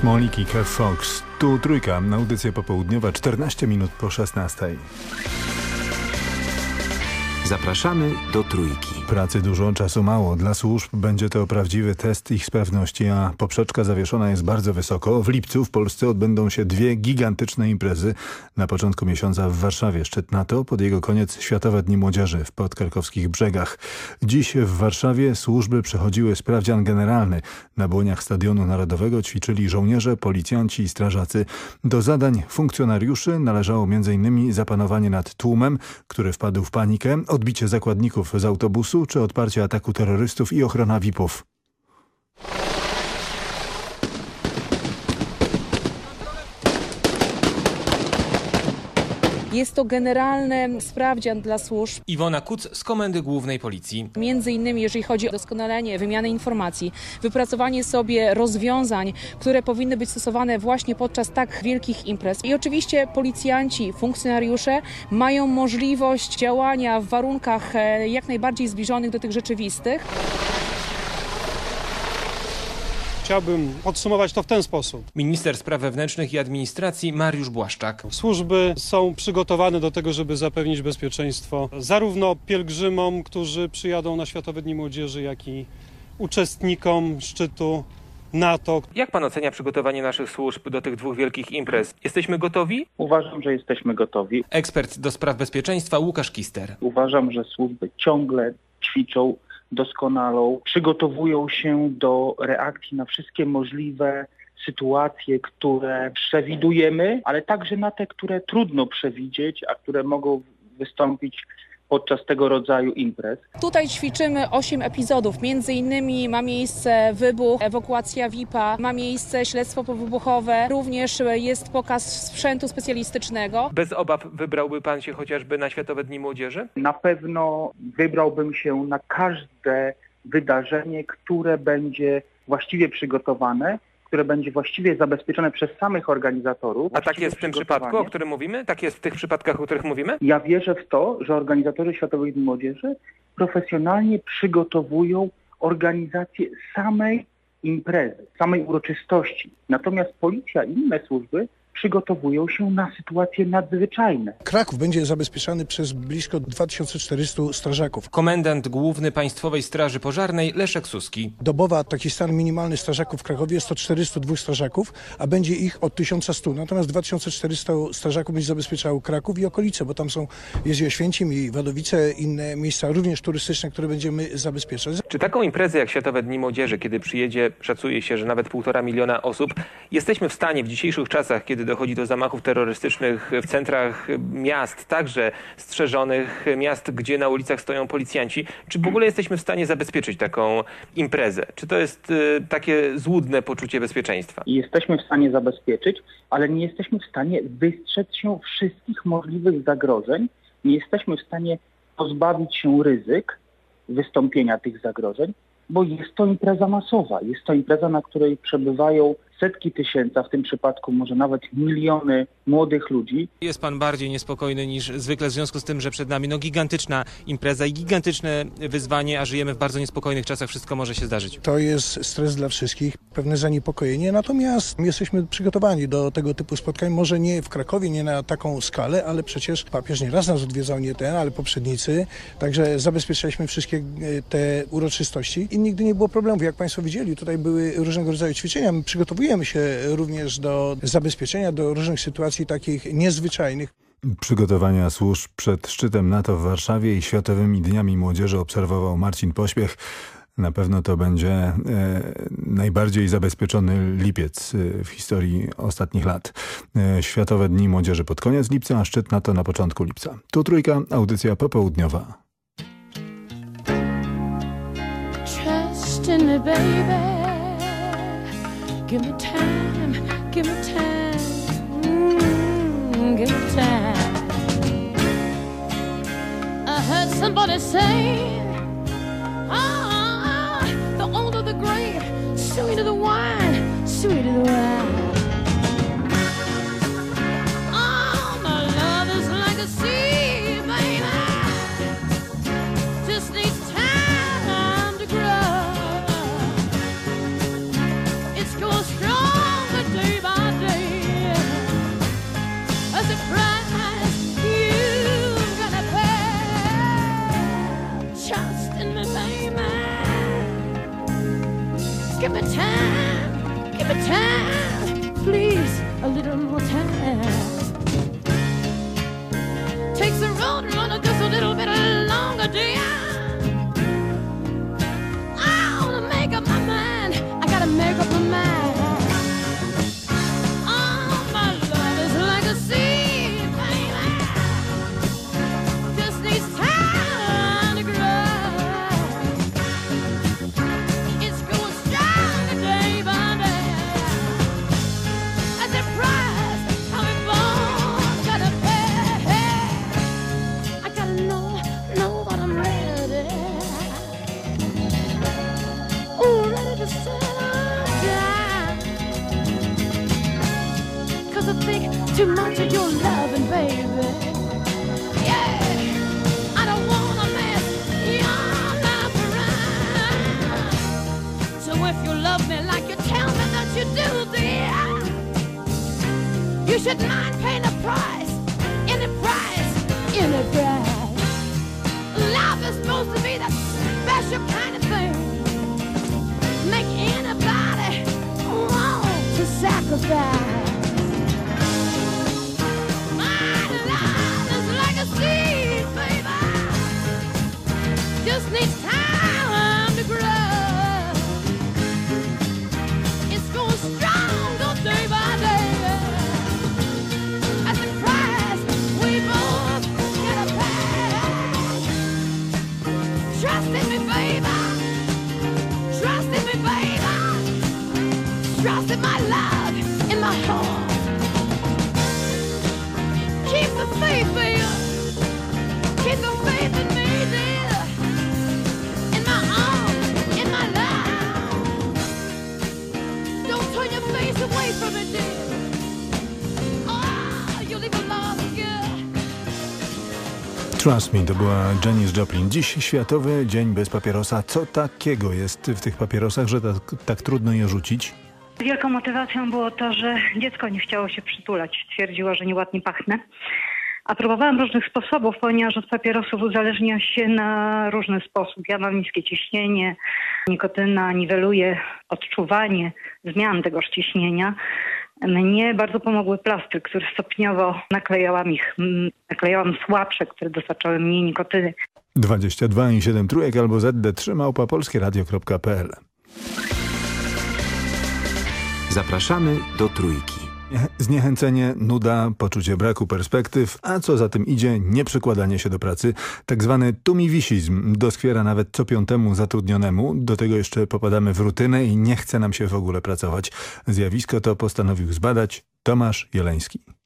Smolik i Kev Fox. Tu trójka, audycja popołudniowa, 14 minut po 16. Zapraszamy do Trójki. Pracy dużo, czasu mało. Dla służb będzie to prawdziwy test ich sprawności, a poprzeczka zawieszona jest bardzo wysoko. W lipcu w Polsce odbędą się dwie gigantyczne imprezy. Na początku miesiąca w Warszawie szczyt NATO, pod jego koniec Światowe Dni Młodzieży w podkarkowskich brzegach. Dziś w Warszawie służby przechodziły sprawdzian generalny. Na błoniach Stadionu Narodowego ćwiczyli żołnierze, policjanci i strażacy. Do zadań funkcjonariuszy należało m.in. zapanowanie nad tłumem, który wpadł w panikę, odbicie zakładników z autobusu czy odparcie ataku terrorystów i ochrona VIP-ów. Jest to generalny sprawdzian dla służb. Iwona Kuc z Komendy Głównej Policji. Między innymi, jeżeli chodzi o doskonalenie wymiany informacji, wypracowanie sobie rozwiązań, które powinny być stosowane właśnie podczas tak wielkich imprez. I oczywiście policjanci, funkcjonariusze mają możliwość działania w warunkach e, jak najbardziej zbliżonych do tych rzeczywistych. Chciałbym podsumować to w ten sposób. Minister Spraw Wewnętrznych i Administracji Mariusz Błaszczak. Służby są przygotowane do tego, żeby zapewnić bezpieczeństwo zarówno pielgrzymom, którzy przyjadą na Światowe Dni Młodzieży, jak i uczestnikom szczytu NATO. Jak pan ocenia przygotowanie naszych służb do tych dwóch wielkich imprez? Jesteśmy gotowi? Uważam, że jesteśmy gotowi. Ekspert do spraw bezpieczeństwa Łukasz Kister. Uważam, że służby ciągle ćwiczą, doskonalą, przygotowują się do reakcji na wszystkie możliwe sytuacje, które przewidujemy, ale także na te, które trudno przewidzieć, a które mogą wystąpić podczas tego rodzaju imprez. Tutaj ćwiczymy 8 epizodów. Między innymi ma miejsce wybuch, ewakuacja VIP-a, ma miejsce śledztwo powybuchowe, również jest pokaz sprzętu specjalistycznego. Bez obaw wybrałby pan się chociażby na Światowe Dni Młodzieży? Na pewno wybrałbym się na każde wydarzenie, które będzie właściwie przygotowane, które będzie właściwie zabezpieczone przez samych organizatorów. A tak jest w tym przypadku, o którym mówimy? Tak jest w tych przypadkach, o których mówimy? Ja wierzę w to, że organizatorzy Światowych Dni Młodzieży profesjonalnie przygotowują organizację samej imprezy, samej uroczystości. Natomiast policja i inne służby przygotowują się na sytuacje nadzwyczajne. Kraków będzie zabezpieczany przez blisko 2400 strażaków. Komendant główny Państwowej Straży Pożarnej Leszek Suski. Dobowa taki stan minimalny strażaków w Krakowie jest to 402 strażaków, a będzie ich od 1100. Natomiast 2400 strażaków będzie zabezpieczało Kraków i okolice, bo tam są, jest i Oświęcim i Wadowice, inne miejsca również turystyczne, które będziemy zabezpieczać. Czy taką imprezę jak Światowe Dni Młodzieży, kiedy przyjedzie, szacuje się, że nawet półtora miliona osób, jesteśmy w stanie w dzisiejszych czasach, kiedy dochodzi do zamachów terrorystycznych w centrach miast, także strzeżonych miast, gdzie na ulicach stoją policjanci, czy w ogóle jesteśmy w stanie zabezpieczyć taką imprezę? Czy to jest y, takie złudne poczucie bezpieczeństwa? Jesteśmy w stanie zabezpieczyć, ale nie jesteśmy w stanie wystrzec się wszystkich możliwych zagrożeń. Nie jesteśmy w stanie pozbawić się ryzyk wystąpienia tych zagrożeń, bo jest to impreza masowa. Jest to impreza, na której przebywają setki tysięcy, a w tym przypadku może nawet miliony młodych ludzi. Jest pan bardziej niespokojny niż zwykle w związku z tym, że przed nami no, gigantyczna impreza i gigantyczne wyzwanie, a żyjemy w bardzo niespokojnych czasach, wszystko może się zdarzyć. To jest stres dla wszystkich, pewne zaniepokojenie, natomiast my jesteśmy przygotowani do tego typu spotkań. Może nie w Krakowie, nie na taką skalę, ale przecież papież nie raz nas odwiedzał, nie ten, ale poprzednicy. Także zabezpieczaliśmy wszystkie e, te uroczystości i nigdy nie było problemów. Jak Państwo widzieli, tutaj były różnego rodzaju ćwiczenia. My przygotowujemy się również do zabezpieczenia, do różnych sytuacji takich niezwyczajnych. Przygotowania służb przed szczytem NATO w Warszawie i Światowymi Dniami Młodzieży obserwował Marcin Pośpiech. Na pewno to będzie e, najbardziej zabezpieczony lipiec e, w historii ostatnich lat. E, Światowe Dni Młodzieży pod koniec lipca, a szczyt NATO na początku lipca. Tu trójka, audycja popołudniowa. Trust in me, baby. Give me time, give me time, mm, give me time. I heard somebody say, ah, the older the grape, sweeter the wine, sweeter the wine. don't wanna just a little bit longer, do ya? You shouldn't mind paying a price, any price, any price. Love is supposed to be that special kind of thing. Make anybody want to sacrifice. My love is like a seed, baby. Just needs Trust Me to była Janis Joplin. Dziś Światowy Dzień Bez Papierosa. Co takiego jest w tych papierosach, że tak, tak trudno je rzucić? Wielką motywacją było to, że dziecko nie chciało się przytulać. Twierdziło, że nieładnie pachnę. A próbowałam różnych sposobów, ponieważ od papierosów uzależnia się na różny sposób. Ja mam niskie ciśnienie, nikotyna niweluje odczuwanie zmian tegoż ciśnienia. Mnie bardzo pomogły plastry, które stopniowo naklejałam ich. Naklejałam słabsze, które dostarczały mniej nikotyny. 22 i 7 trójek albo ZD3 małpa polskieradio.pl Zapraszamy do Trójki. [laughs] Zniechęcenie, nuda, poczucie braku perspektyw, a co za tym idzie, nieprzykładanie się do pracy. Tak zwany tumiwisizm doskwiera nawet co piątemu zatrudnionemu. Do tego jeszcze popadamy w rutynę i nie chce nam się w ogóle pracować. Zjawisko to postanowił zbadać Tomasz Jeleński.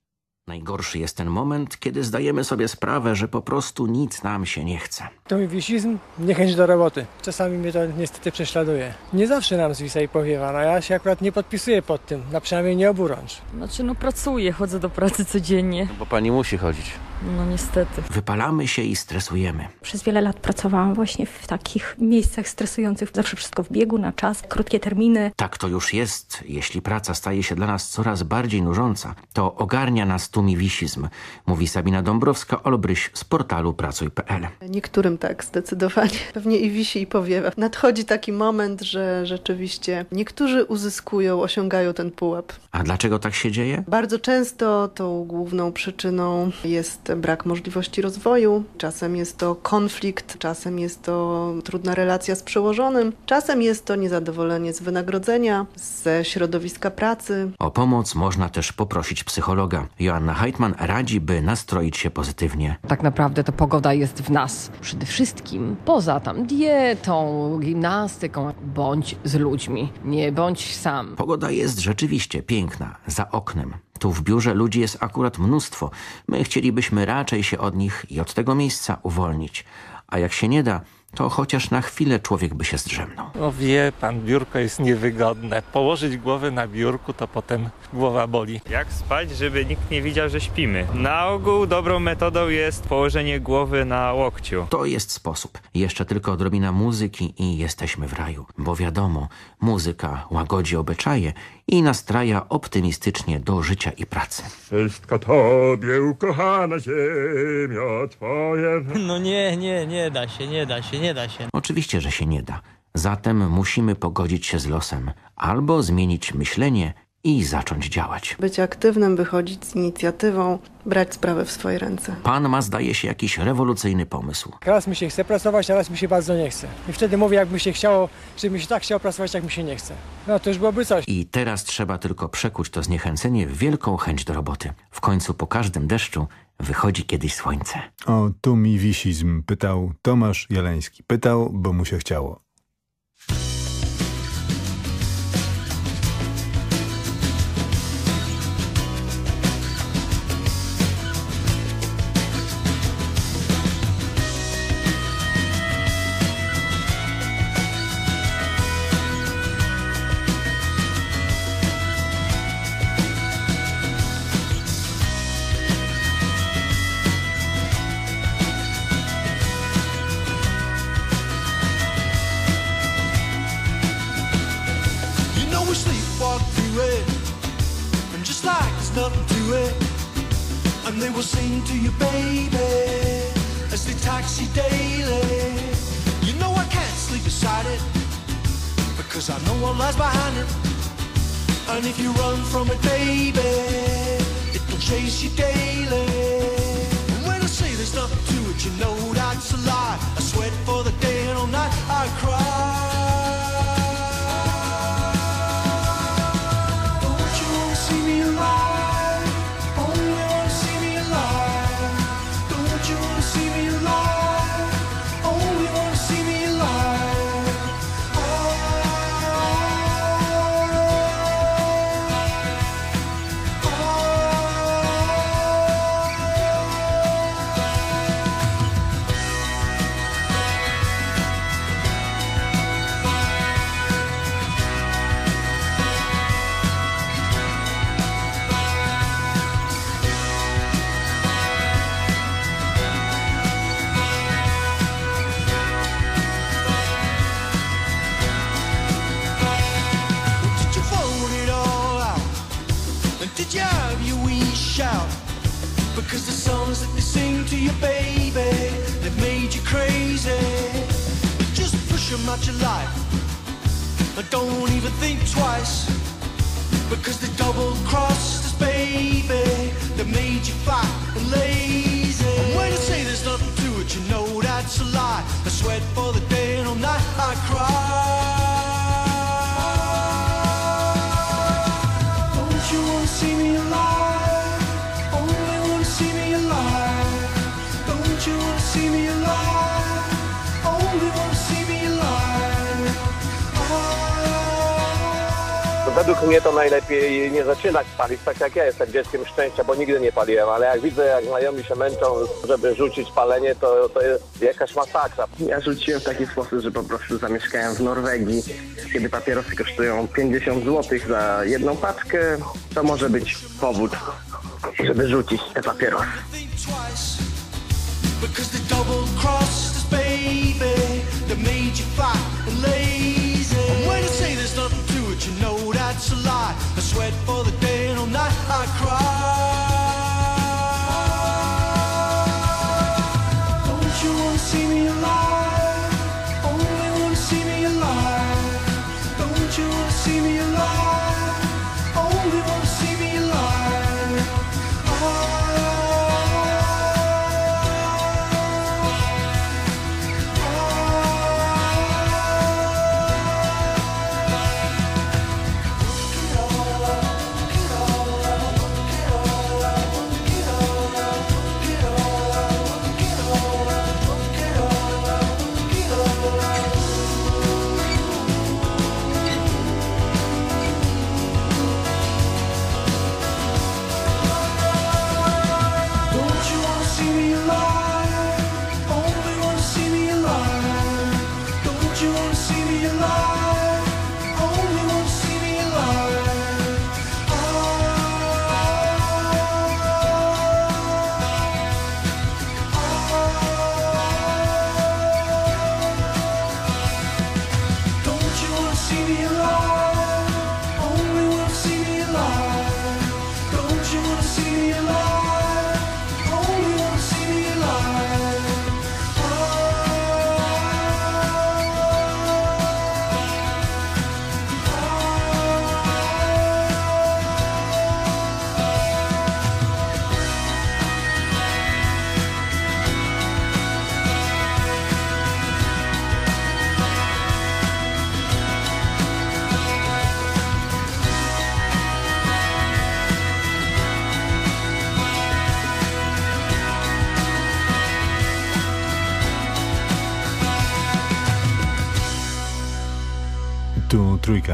Najgorszy jest ten moment, kiedy zdajemy sobie sprawę, że po prostu nic nam się nie chce. To mi wisizm, niechęć do roboty. Czasami mnie to niestety prześladuje. Nie zawsze nam zwisa i powiewa, no ja się akurat nie podpisuję pod tym, na przynajmniej nie oburącz. Znaczy no pracuję, chodzę do pracy codziennie. Bo pani musi chodzić. No niestety. Wypalamy się i stresujemy. Przez wiele lat pracowałam właśnie w takich miejscach stresujących. Zawsze wszystko w biegu, na czas, krótkie terminy. Tak to już jest. Jeśli praca staje się dla nas coraz bardziej nużąca, to ogarnia nas tumiwisizm, mówi Sabina Dąbrowska-Olbryś z portalu pracuj.pl. Niektórym tak, zdecydowanie. Pewnie i wisi i powiewa. Nadchodzi taki moment, że rzeczywiście niektórzy uzyskują, osiągają ten pułap. A dlaczego tak się dzieje? Bardzo często tą główną przyczyną jest brak możliwości rozwoju, czasem jest to konflikt, czasem jest to trudna relacja z przełożonym, czasem jest to niezadowolenie z wynagrodzenia, ze środowiska pracy. O pomoc można też poprosić psychologa. Joanna Heitman radzi, by nastroić się pozytywnie. Tak naprawdę to pogoda jest w nas przede wszystkim. Poza tam dietą, gimnastyką, bądź z ludźmi, nie bądź sam. Pogoda jest rzeczywiście piękna, za oknem. Tu w biurze ludzi jest akurat mnóstwo. My chcielibyśmy raczej się od nich i od tego miejsca uwolnić. A jak się nie da, to chociaż na chwilę człowiek by się zdrzemnął. No wie pan, biurko jest niewygodne. Położyć głowę na biurku, to potem głowa boli. Jak spać, żeby nikt nie widział, że śpimy? Na ogół dobrą metodą jest położenie głowy na łokciu. To jest sposób. Jeszcze tylko odrobina muzyki i jesteśmy w raju. Bo wiadomo, muzyka łagodzi obyczaje i nastraja optymistycznie do życia i pracy. Wszystko Tobie, ukochana ziemia Twoje. No nie, nie, nie da się, nie da się, nie da się. Oczywiście, że się nie da. Zatem musimy pogodzić się z losem albo zmienić myślenie i zacząć działać. Być aktywnym, wychodzić z inicjatywą, brać sprawę w swoje ręce. Pan ma, zdaje się, jakiś rewolucyjny pomysł. Raz mi się chce pracować, a raz mi się bardzo nie chce. I wtedy mówię, jakby się chciało, żeby mi się tak chciało pracować, jak mi się nie chce. No to już byłoby coś. I teraz trzeba tylko przekuć to zniechęcenie w wielką chęć do roboty. W końcu po każdym deszczu wychodzi kiedyś słońce. O tumiwisizm pytał Tomasz Jeleński. Pytał, bo mu się chciało. As they daily. You know I can't sleep beside it, because I know what lies behind it, and if you run from it, baby, it'll chase you daily. And when I say there's nothing to it, you know that's a lie. I sweat for the day and all night I cry. Push your life. But don't even think twice. Because they double crossed us, baby. They made you fat and lazy. And when I say there's nothing to it, you know that's a lie. I sweat for the day and all night I cry. Don't you wanna see me alive? Według mnie to najlepiej nie zaczynać palić tak jak ja jestem dzieckiem szczęścia, bo nigdy nie paliłem, ale jak widzę jak znajomi się męczą, żeby rzucić palenie, to, to jest jakaś masakra. Ja rzuciłem w taki sposób, że po prostu zamieszkałem w Norwegii. Kiedy papierosy kosztują 50 zł za jedną paczkę, to może być powód, żeby rzucić te papierosy. because they double crossed us, baby. They made you fat and lazy. And when I say that's a lie. I sweat for the day and all night I cry. Don't you wanna see me alive? Only wanna see me alive. Don't you wanna see me alive?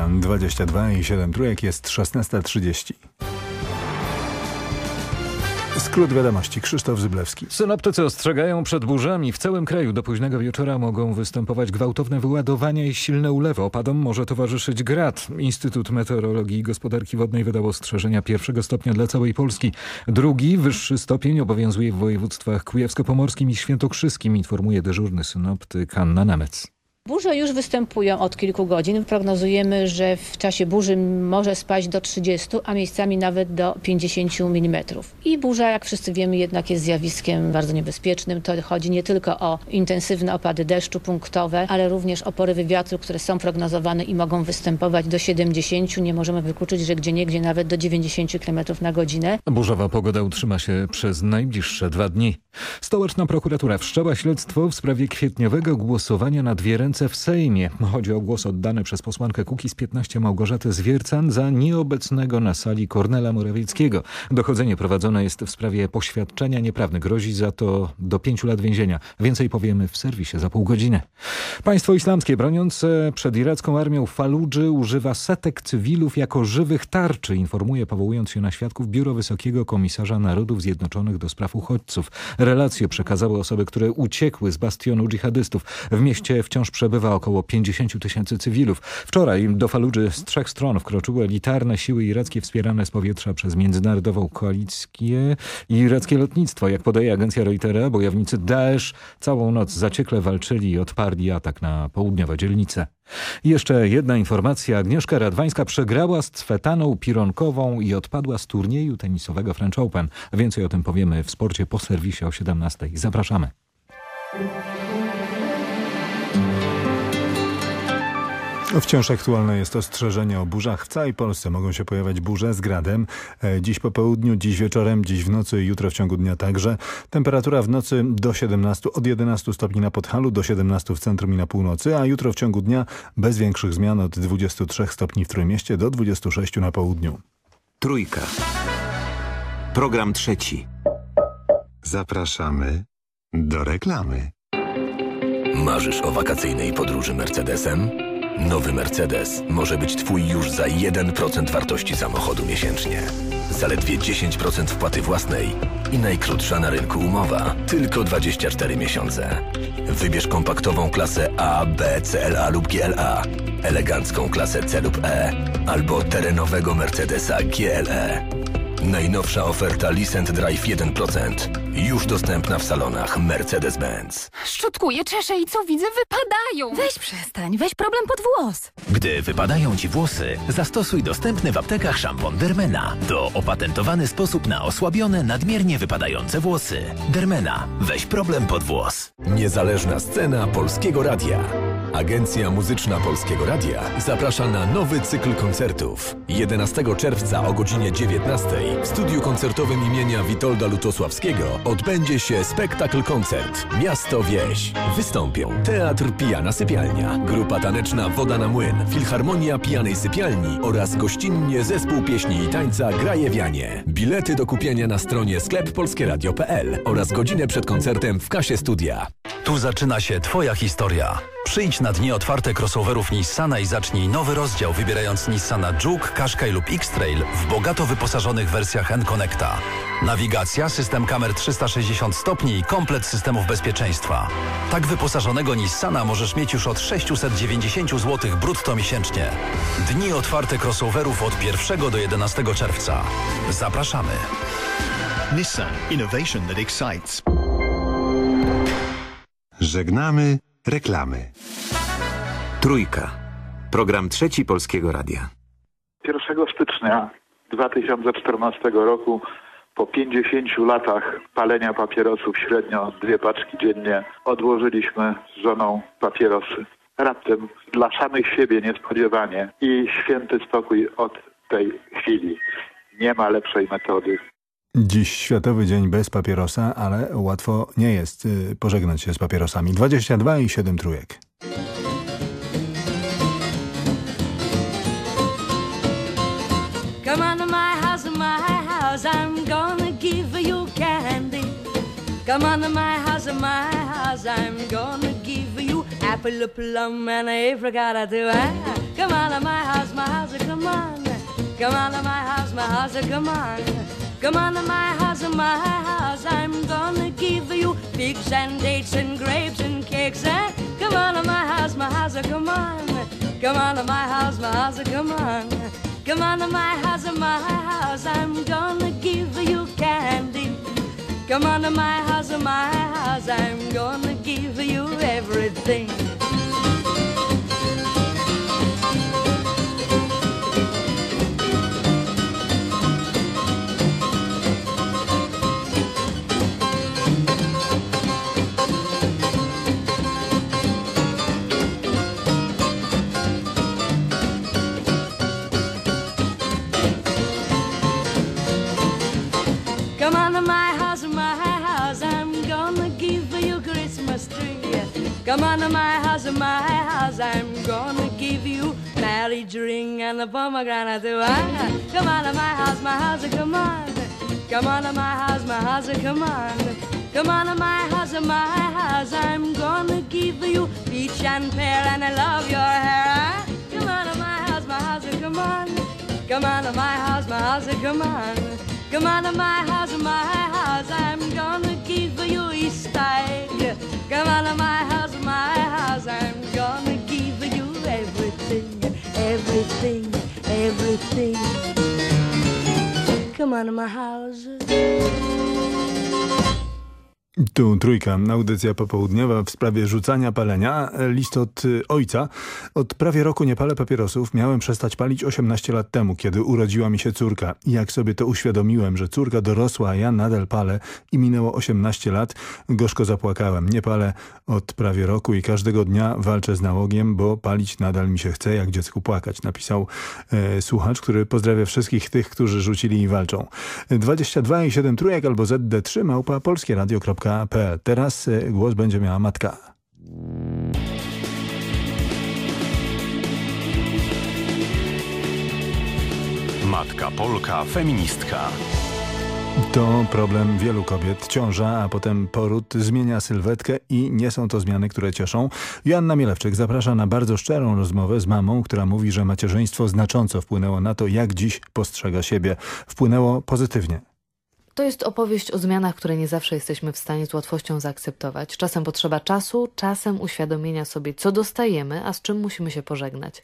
Trójka 22 i 7 trójek jest 16.30. Skrót wiadomości. Krzysztof Zyblewski. Synoptycy ostrzegają przed burzami. W całym kraju do późnego wieczora mogą występować gwałtowne wyładowania i silne ulewy. Opadom może towarzyszyć grad. Instytut Meteorologii i Gospodarki Wodnej wydał ostrzeżenia pierwszego stopnia dla całej Polski. Drugi, wyższy stopień obowiązuje w województwach kujawsko-pomorskim i świętokrzyskim, informuje dyżurny synoptyk Anna Nemec. Burze już występują od kilku godzin. Prognozujemy, że w czasie burzy może spaść do 30, a miejscami nawet do 50 mm. I burza, jak wszyscy wiemy, jednak jest zjawiskiem bardzo niebezpiecznym. To chodzi nie tylko o intensywne opady deszczu punktowe, ale również o porywy wiatru, które są prognozowane i mogą występować do 70. Nie możemy wykluczyć, że gdzieniegdzie nawet do 90 km na godzinę. Burzowa pogoda utrzyma się przez najbliższe dwa dni. Stołeczna prokuratura wszczęła śledztwo w sprawie kwietniowego głosowania na dwie ręce w Sejmie. Chodzi o głos oddany przez posłankę Kukiz 15 Małgorzatę Zwiercan za nieobecnego na sali Kornela Morawieckiego. Dochodzenie prowadzone jest w sprawie poświadczenia nieprawne. Grozi za to do pięciu lat więzienia. Więcej powiemy w serwisie za pół godziny. Państwo islamskie broniące przed iracką armią Faludży używa setek cywilów jako żywych tarczy, informuje powołując się na świadków Biuro Wysokiego Komisarza Narodów Zjednoczonych do spraw uchodźców. Relacje przekazały osoby, które uciekły z bastionu dżihadystów. W mieście wciąż przebywa około 50 tysięcy cywilów. Wczoraj do Faludży z trzech stron wkroczyły elitarne siły ireckie wspierane z powietrza przez międzynarodową koalicję i ireckie lotnictwo. Jak podaje agencja Reutera, bojownicy Daesh całą noc zaciekle walczyli i odparli atak na południowe dzielnice. I jeszcze jedna informacja. Agnieszka Radwańska przegrała z Cwetaną Pironkową i odpadła z turnieju tenisowego French Open. Więcej o tym powiemy w sporcie po serwisie o 17. Zapraszamy. Wciąż aktualne jest ostrzeżenie o burzach. W całej Polsce mogą się pojawiać burze z gradem. E, Dziś po południu, dziś wieczorem, dziś w nocy i jutro w ciągu dnia także. Temperatura w nocy do 17, od 11 stopni na Podhalu do 17 w centrum i na północy, a jutro w ciągu dnia bez większych zmian od 23 stopni w Trójmieście do 26 na południu. Trójka. Program trzeci. Zapraszamy do reklamy. Marzysz o wakacyjnej podróży Mercedesem? Nowy Mercedes może być Twój już za 1% wartości samochodu miesięcznie. Zaledwie 10% wpłaty własnej i najkrótsza na rynku umowa. Tylko 24 miesiące. Wybierz kompaktową klasę A, B, CLA lub GLA, elegancką klasę C lub E albo terenowego Mercedesa GLE. Najnowsza oferta Listen Drive 1%. Już dostępna w salonach Mercedes-Benz. Szczotkuję, czeszę i co widzę, wypadają. Weź przestań, weź problem pod włos. Gdy wypadają Ci włosy, zastosuj dostępny w aptekach szampon Dermena. To opatentowany sposób na osłabione, nadmiernie wypadające włosy. Dermena. Weź problem pod włos. Niezależna scena Polskiego Radia. Agencja Muzyczna Polskiego Radia zaprasza na nowy cykl koncertów. 11 czerwca o godzinie 19 w studiu koncertowym imienia Witolda Lutosławskiego odbędzie się spektakl koncert Miasto Wieś. Wystąpią Teatr Pijana Sypialnia, Grupa Taneczna Woda na Młyn, Filharmonia Pijanej Sypialni oraz gościnnie zespół pieśni i tańca Grajewianie. Bilety do kupienia na stronie skleppolskieradio.pl oraz godzinę przed koncertem w kasie studia. Tu zaczyna się Twoja historia. Przyjdź na dni otwarte crossoverów Nissana i zacznij nowy rozdział wybierając Nissana Juke, Qashqai lub X-Trail w bogato wyposażonych wersjach N-Connecta. Nawigacja, system kamer 360 stopni i komplet systemów bezpieczeństwa. Tak wyposażonego Nissana możesz mieć już od 690 zł brutto miesięcznie. Dni otwarte crossoverów od 1 do 11 czerwca. Zapraszamy. Nissan Innovation that excites. Żegnamy reklamy. Trójka. Program trzeci Polskiego Radia. 1 stycznia 2014 roku po 50 latach palenia papierosów średnio dwie paczki dziennie odłożyliśmy z żoną papierosy. Raptem dla samych siebie niespodziewanie i święty spokój od tej chwili. Nie ma lepszej metody. Dziś Światowy Dzień bez papierosa, ale łatwo nie jest y, pożegnać się z papierosami. 22 i 7 trójek. Come on to my house, my house, I'm gonna give you candy. Come on to my house, my house, I'm gonna give you apple, plum, and apricot too. Ah, Come on to my house, my house, come on. Come on to my house, my house, come on. Come on to my house, my house, I'm gonna give you figs and dates and grapes and cakes. Ah, Come on to my house, my house, come on. Come on to my house, my house, come on. Come on to my house, my house, I'm gonna give you candy. Come on to my house, my house, I'm gonna give you everything. Come on to my house, my house, I'm gonna give you Christmas tree. Come on to my house, my house, I'm gonna give you marriage ring and a pomegranate. Ah, Come on to my house, my house, come on. Come on to my house, my house, come on. Come on to my house, my house, I'm gonna give you peach and pear and I love your hair. Ah, Come on to my house, my house, come on. Come on to my house, my house, come on. Come out of my house, my house, I'm gonna give you east side. Come out of my house, my house, I'm gonna give you everything, everything, everything. Come out of my house. Tu trójka, audycja popołudniowa w sprawie rzucania palenia. List od y, ojca. Od prawie roku nie palę papierosów. Miałem przestać palić 18 lat temu, kiedy urodziła mi się córka. I jak sobie to uświadomiłem, że córka dorosła, a ja nadal palę i minęło 18 lat, gorzko zapłakałem. Nie palę od prawie roku i każdego dnia walczę z nałogiem, bo palić nadal mi się chce, jak dziecku płakać. Napisał e, słuchacz, który pozdrawia wszystkich tych, którzy rzucili i walczą. 22 i 7 trójek albo ZD3 małpa Teraz e, głos będzie miała matka. Matka Polka, feministka. To problem wielu kobiet. Ciąża, a potem poród zmienia sylwetkę i nie są to zmiany, które cieszą. Joanna Mielewczyk zaprasza na bardzo szczerą rozmowę z mamą, która mówi, że macierzyństwo znacząco wpłynęło na to, jak dziś postrzega siebie. Wpłynęło pozytywnie. To jest opowieść o zmianach, które nie zawsze jesteśmy w stanie z łatwością zaakceptować. Czasem potrzeba czasu, czasem uświadomienia sobie, co dostajemy, a z czym musimy się pożegnać.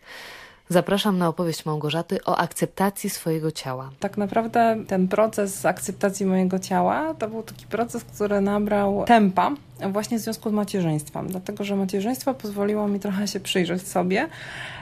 Zapraszam na opowieść Małgorzaty o akceptacji swojego ciała. Tak naprawdę ten proces akceptacji mojego ciała to był taki proces, który nabrał tempa właśnie w związku z macierzyństwem, dlatego że macierzyństwo pozwoliło mi trochę się przyjrzeć sobie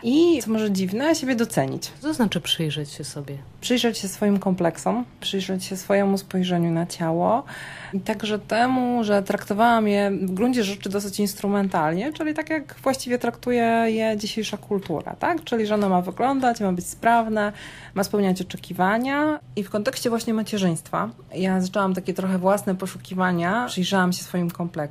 i, co może dziwne, siebie docenić. Co to znaczy przyjrzeć się sobie? Przyjrzeć się swoim kompleksom, przyjrzeć się swojemu spojrzeniu na ciało i także temu, że traktowałam je w gruncie rzeczy dosyć instrumentalnie, czyli tak jak właściwie traktuje je dzisiejsza kultura, tak? Czyli, że ono ma wyglądać, ma być sprawne, ma spełniać oczekiwania i w kontekście właśnie macierzyństwa ja zaczęłam takie trochę własne poszukiwania, przyjrzałam się swoim kompleksom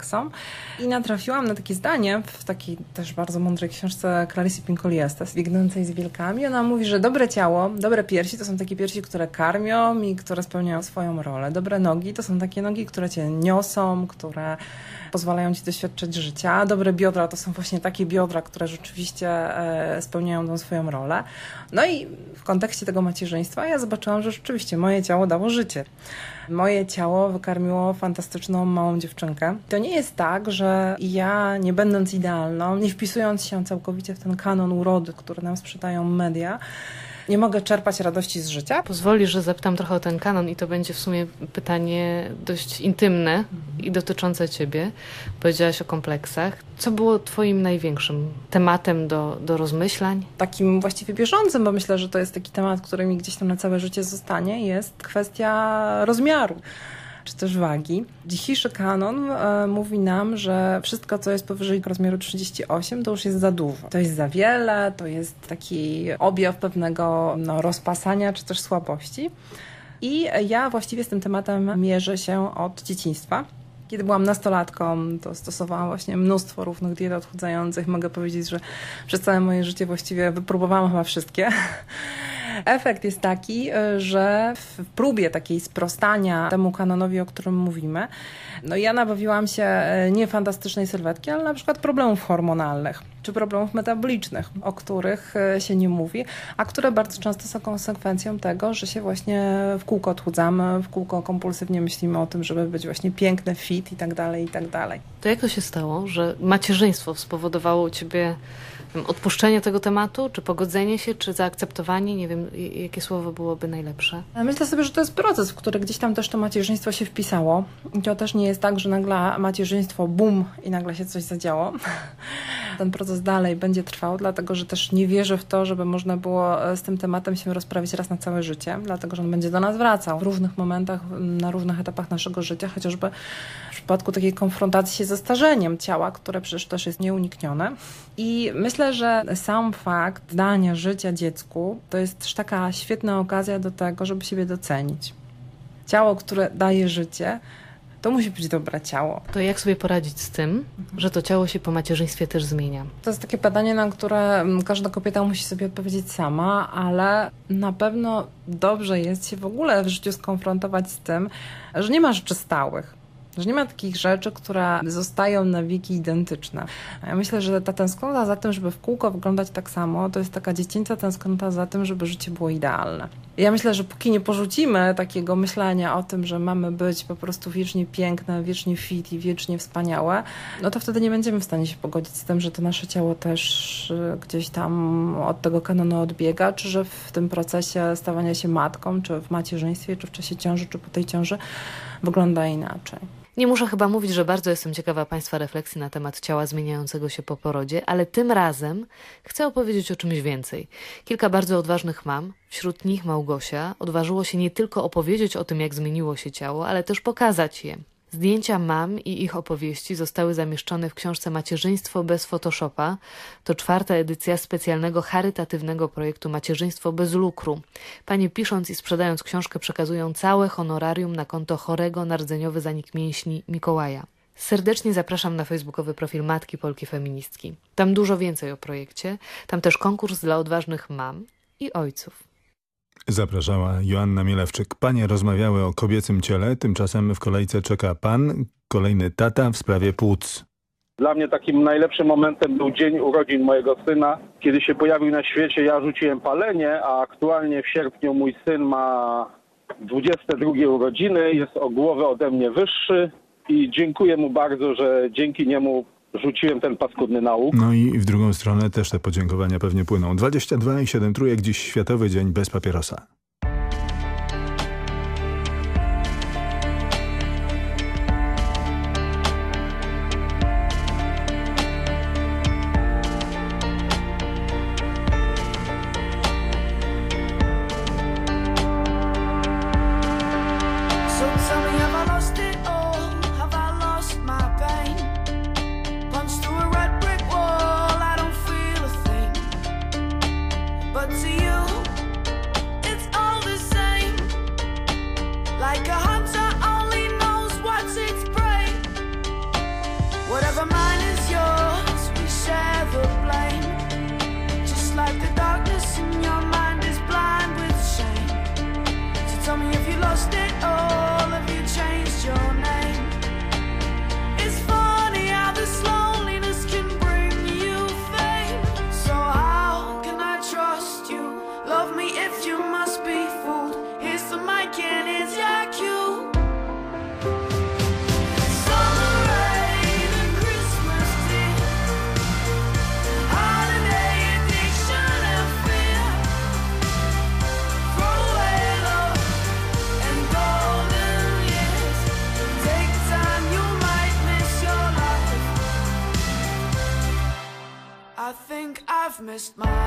i natrafiłam na takie zdanie w takiej też bardzo mądrej książce Clarice Pinkoliestes, Biegnącej z wilkami. Ona mówi, że dobre ciało, dobre piersi to są takie piersi, które karmią i które spełniają swoją rolę. Dobre nogi to są takie nogi, które cię niosą, które pozwalają ci doświadczać życia. Dobre biodra to są właśnie takie biodra, które rzeczywiście e, spełniają tą swoją rolę. No i w kontekście tego macierzyństwa ja zobaczyłam, że rzeczywiście moje ciało dało życie. Moje ciało wykarmiło fantastyczną małą dziewczynkę. To nie jest tak, że ja, nie będąc idealną, nie wpisując się całkowicie w ten kanon urody, który nam sprzedają media, nie mogę czerpać radości z życia. Pozwoli, że zapytam trochę o ten kanon i to będzie w sumie pytanie dość intymne i dotyczące ciebie. Powiedziałaś o kompleksach. Co było twoim największym tematem do, do rozmyślań? Takim właściwie bieżącym, bo myślę, że to jest taki temat, który mi gdzieś tam na całe życie zostanie, jest kwestia rozmiaru czy też wagi. Dzisiejszy kanon e, mówi nam, że wszystko, co jest powyżej rozmiaru 38, to już jest za dużo. To jest za wiele, to jest taki objaw pewnego no, rozpasania czy też słabości. I ja właściwie z tym tematem mierzę się od dzieciństwa. Kiedy byłam nastolatką, to stosowałam właśnie mnóstwo różnych diet odchudzających. Mogę powiedzieć, że przez całe moje życie właściwie wypróbowałam chyba wszystkie. Efekt jest taki, że w próbie takiej sprostania temu kanonowi, o którym mówimy, no ja nabawiłam się nie fantastycznej sylwetki, ale na przykład problemów hormonalnych czy problemów metabolicznych, o których się nie mówi, a które bardzo często są konsekwencją tego, że się właśnie w kółko odchudzamy, w kółko kompulsywnie myślimy o tym, żeby być właśnie piękne, fit i tak dalej, i tak dalej. To jak to się stało, że macierzyństwo spowodowało u ciebie odpuszczenie tego tematu, czy pogodzenie się, czy zaakceptowanie? Nie wiem, jakie słowo byłoby najlepsze. Myślę sobie, że to jest proces, w który gdzieś tam też to macierzyństwo się wpisało. I to też nie jest tak, że nagle macierzyństwo bum i nagle się coś zadziało. [laughs] Ten proces dalej będzie trwał, dlatego że też nie wierzę w to, żeby można było z tym tematem się rozprawić raz na całe życie, dlatego że on będzie do nas wracał w różnych momentach, na różnych etapach naszego życia, chociażby w przypadku takiej konfrontacji się ze starzeniem ciała, które przecież też jest nieuniknione. I myślę, że sam fakt dania życia dziecku to jest też taka świetna okazja do tego, żeby siebie docenić. Ciało, które daje życie, to musi być dobre ciało. To jak sobie poradzić z tym, że to ciało się po macierzyństwie też zmienia? To jest takie pytanie, na które każda kobieta musi sobie odpowiedzieć sama, ale na pewno dobrze jest się w ogóle w życiu skonfrontować z tym, że nie ma rzeczy stałych Że nie ma takich rzeczy, które zostają na wieki identyczne. Ja myślę, że ta tęsknota za tym, żeby w kółko wyglądać tak samo, to jest taka dziecięca tęsknota za tym, żeby życie było idealne. Ja myślę, że póki nie porzucimy takiego myślenia o tym, że mamy być po prostu wiecznie piękne, wiecznie fit i wiecznie wspaniałe, no to wtedy nie będziemy w stanie się pogodzić z tym, że to nasze ciało też y, gdzieś tam od tego kanonu odbiega, czy że w tym procesie stawania się matką, czy w macierzyństwie, czy w czasie ciąży, czy po tej ciąży wygląda inaczej. Nie muszę chyba mówić, że bardzo jestem ciekawa Państwa refleksji na temat ciała zmieniającego się po porodzie, ale tym razem chcę opowiedzieć o czymś więcej. Kilka bardzo odważnych mam, wśród nich Małgosia, odważyło się nie tylko opowiedzieć o tym, jak zmieniło się ciało, ale też pokazać je. Zdjęcia mam i ich opowieści zostały zamieszczone w książce Macierzyństwo bez Photoshopa. To czwarta edycja specjalnego charytatywnego projektu Macierzyństwo bez lukru. Panie pisząc i sprzedając książkę przekazują całe honorarium na konto chorego na rdzeniowy zanik mięśni Mikołaja. Serdecznie zapraszam na facebookowy profil Matki Polki Feministki. Tam dużo więcej o projekcie, tam też konkurs dla odważnych mam i ojców. Zapraszała Joanna Mielewczyk. Panie rozmawiały o kobiecym ciele, tymczasem w kolejce czeka pan, kolejny tata w sprawie płuc. Dla mnie takim najlepszym momentem był dzień urodzin mojego syna. Kiedy się pojawił na świecie, ja rzuciłem palenie, a aktualnie w sierpniu mój syn ma 22 urodziny, jest o głowę ode mnie wyższy i dziękuję mu bardzo, że dzięki niemu rzuciłem ten paskudny nauk. No i w drugą stronę też te podziękowania pewnie płyną. 22 i 7 trójek, dziś Światowy Dzień bez papierosa. promised my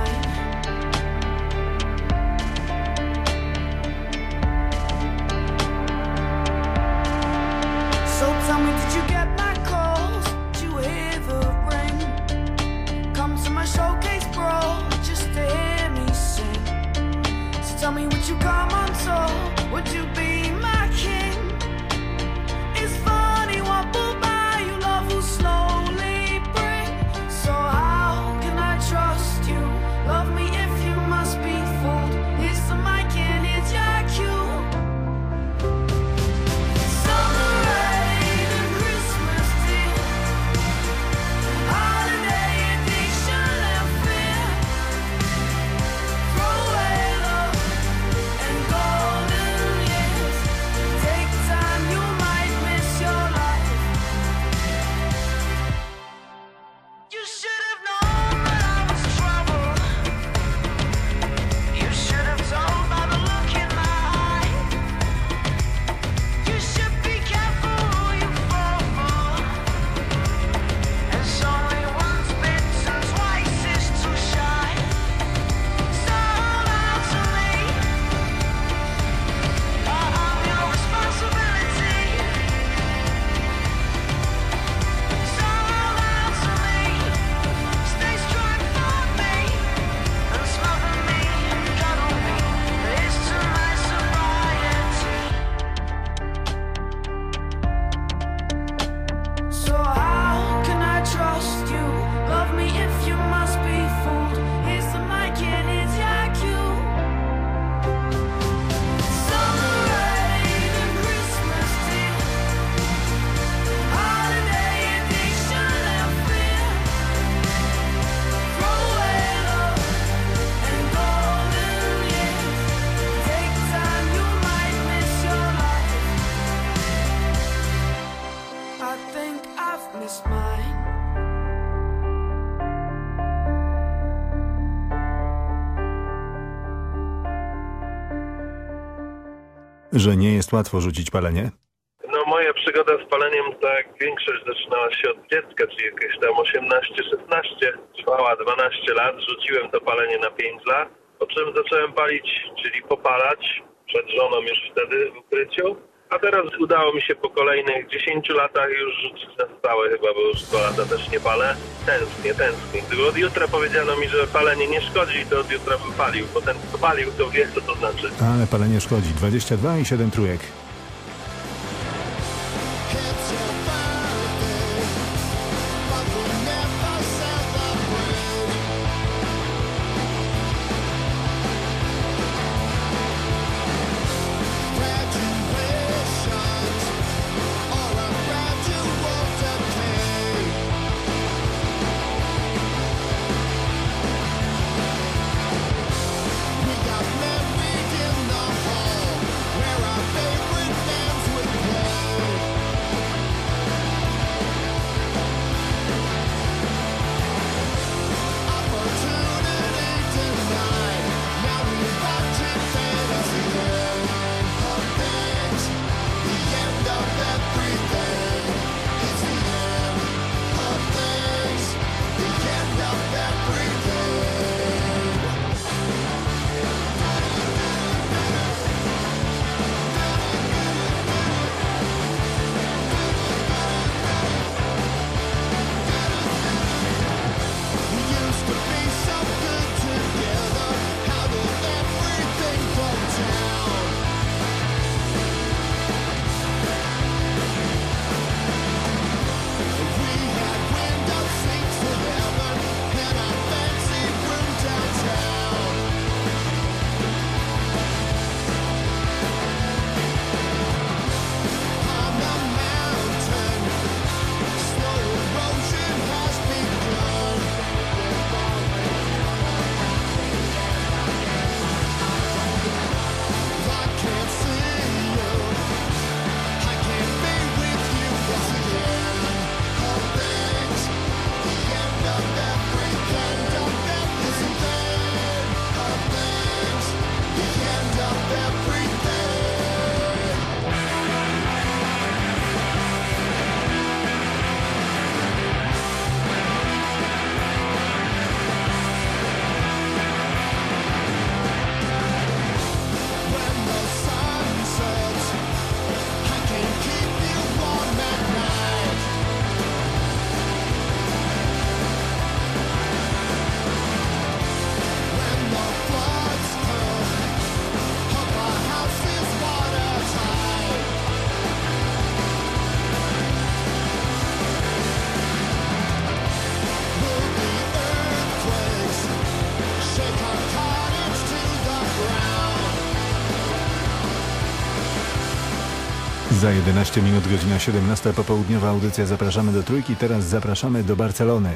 Że nie jest łatwo rzucić palenie? No moja przygoda z paleniem, tak większość, zaczynała się od dziecka, czyli jakieś tam 18-16. Trwała 12 lat, rzuciłem to palenie na 5 lat, po czym zacząłem palić, czyli popalać przed żoną już wtedy teraz udało mi się po kolejnych 10 latach już rzucić na stałe chyba, bo już 2 lata też nie palę. Tęsknię, tęsknię. Gdyby od jutra powiedziano mi, że palenie nie szkodzi, to od jutra bym palił, bo ten kto palił, to wie co to znaczy. Ale palenie szkodzi. 22 i 7 trójek. 11 minut, godzina 17, popołudniowa audycja. Zapraszamy do Trójki, teraz zapraszamy do Barcelony.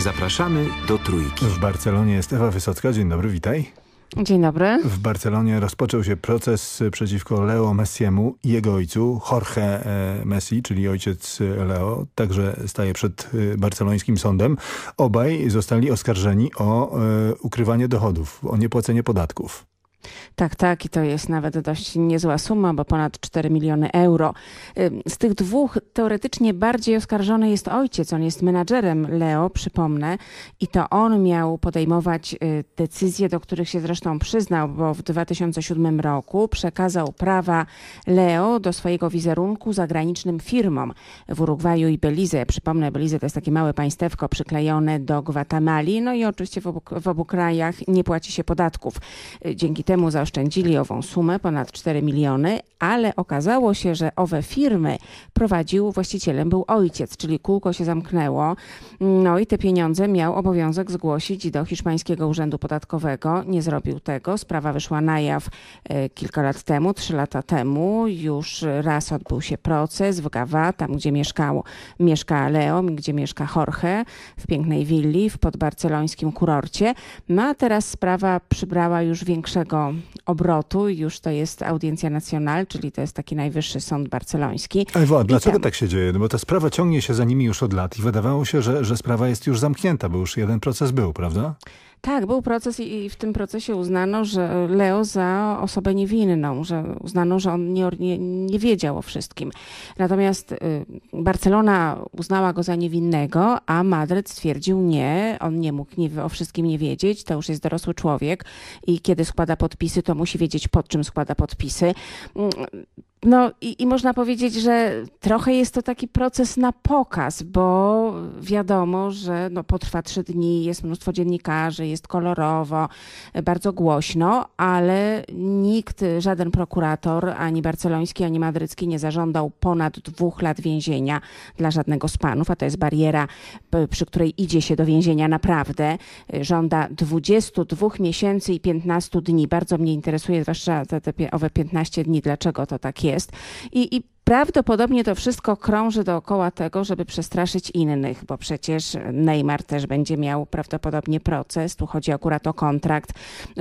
Zapraszamy do Trójki. W Barcelonie jest Ewa Wysocka. Dzień dobry, witaj. Dzień dobry. W Barcelonie rozpoczął się proces przeciwko Leo Messiemu i jego ojcu, Jorge e, Messi, czyli ojciec Leo, także staje przed e, barcelońskim sądem. Obaj zostali oskarżeni o e, ukrywanie dochodów, o niepłacenie podatków. Tak, tak i to jest nawet dość niezła suma, bo ponad 4 miliony euro. Z tych dwóch teoretycznie bardziej oskarżony jest ojciec. On jest menadżerem Leo, przypomnę, i to on miał podejmować y, decyzje, do których się zresztą przyznał, bo w 2007 roku przekazał prawa Leo do swojego wizerunku zagranicznym firmom w Urugwaju i Belize. Przypomnę, Belize to jest takie małe państewko przyklejone do Gwatemali, no i oczywiście w obu, w obu krajach nie płaci się podatków. Y, dzięki temu za zaoszczędzili ową sumę, ponad 4 miliony, ale okazało się, że owe firmy prowadził, właścicielem był ojciec, czyli kółko się zamknęło. No i te pieniądze miał obowiązek zgłosić do hiszpańskiego urzędu podatkowego. Nie zrobił tego. Sprawa wyszła na jaw e, kilka lat temu, trzy lata temu. Już raz odbył się proces w Gawa, tam gdzie mieszkało, mieszka Leo, gdzie mieszka Jorge, w pięknej willi w podbarcelońskim kurorcie. No a teraz sprawa przybrała już większego obrotu. Już to jest Audiencja Nacional, czyli to jest taki najwyższy sąd barceloński. Ewa, dlaczego tak się dzieje? No bo ta sprawa ciągnie się za nimi już od lat i wydawało się, że, że sprawa jest już zamknięta, bo już jeden proces był, prawda? Tak, był proces i w tym procesie uznano, że Leo za osobę niewinną, że uznano, że on nie, nie, nie wiedział o wszystkim. Natomiast y, Barcelona uznała go za niewinnego, a Madryt stwierdził nie, on nie mógł nie, o wszystkim nie wiedzieć, to już jest dorosły człowiek i kiedy składa podpisy, to musi wiedzieć pod czym składa podpisy. No i, i można powiedzieć, że trochę jest to taki proces na pokaz, bo wiadomo, że no, potrwa trzy dni, jest mnóstwo dziennikarzy, jest kolorowo, bardzo głośno, ale nikt, żaden prokurator, ani barceloński, ani madrycki nie zażądał ponad dwóch lat więzienia dla żadnego z panów, a to jest bariera, przy której idzie się do więzienia naprawdę. Żąda 22 miesięcy i 15 dni. Bardzo mnie interesuje, zwłaszcza te, te owe 15 dni, dlaczego to tak jest. I, i Prawdopodobnie to wszystko krąży dookoła tego, żeby przestraszyć innych, bo przecież Neymar też będzie miał prawdopodobnie proces. Tu chodzi akurat o kontrakt.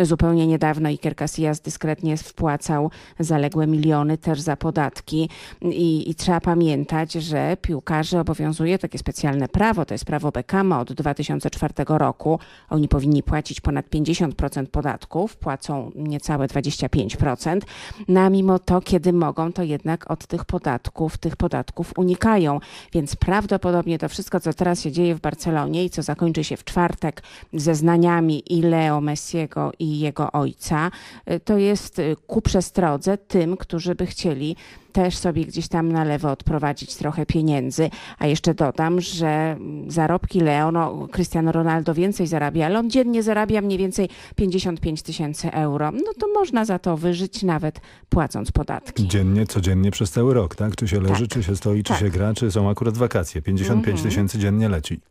Zupełnie niedawno Iker Casillas dyskretnie wpłacał zaległe miliony też za podatki i, i trzeba pamiętać, że piłkarzy obowiązuje takie specjalne prawo, to jest prawo Beckama od 2004 roku. Oni powinni płacić ponad 50% podatków, płacą niecałe 25%, no mimo to, kiedy mogą, to jednak od tych podatków, tych podatków unikają. Więc prawdopodobnie to wszystko, co teraz się dzieje w Barcelonie i co zakończy się w czwartek zeznaniami i Leo Messiego i jego ojca, y, to jest y, ku przestrodze tym, którzy by chcieli też sobie gdzieś tam na lewo odprowadzić trochę pieniędzy. A jeszcze dodam, że zarobki Leo, no Cristiano Ronaldo więcej zarabia, ale on dziennie zarabia mniej więcej 55 tysięcy euro. No to można za to wyżyć nawet płacąc podatki. Dziennie, codziennie przez cały rok, tak? Czy się leży, czy się stoi, czy Tak. się gra, czy są akurat wakacje. 55 Mhm. tysięcy dziennie leci.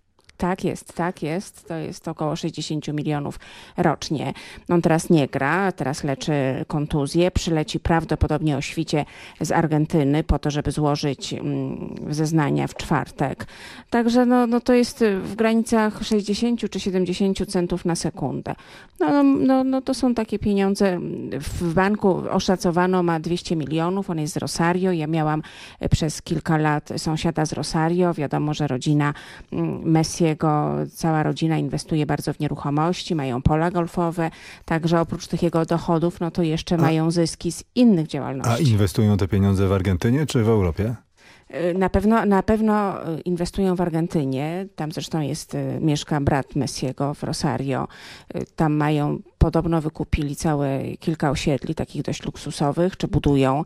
Tak jest, tak jest. To jest około 60 milionów rocznie. On teraz nie gra, teraz leczy kontuzję. Przyleci prawdopodobnie o świcie z Argentyny po to, żeby złożyć mm, zeznania w czwartek. Także no, no to jest w granicach 60 czy 70 centów na sekundę. No, no, no, no to są takie pieniądze. W banku oszacowano ma 200 milionów. On jest z Rosario. Ja miałam e, przez kilka lat sąsiada z Rosario. Wiadomo, że rodzina mm, Messiego, cała rodzina inwestuje bardzo w nieruchomości, mają pola golfowe. Także oprócz tych jego dochodów, no to jeszcze mają zyski z innych A działalności. inwestują te pieniądze w Argentynie czy w Europie? Y, Na pewno, na pewno y, inwestują w Argentynie. Tam zresztą jest, y, mieszka brat Messiego w Rosario. Tam mają, podobno wykupili całe kilka osiedli, takich dość luksusowych, czy budują.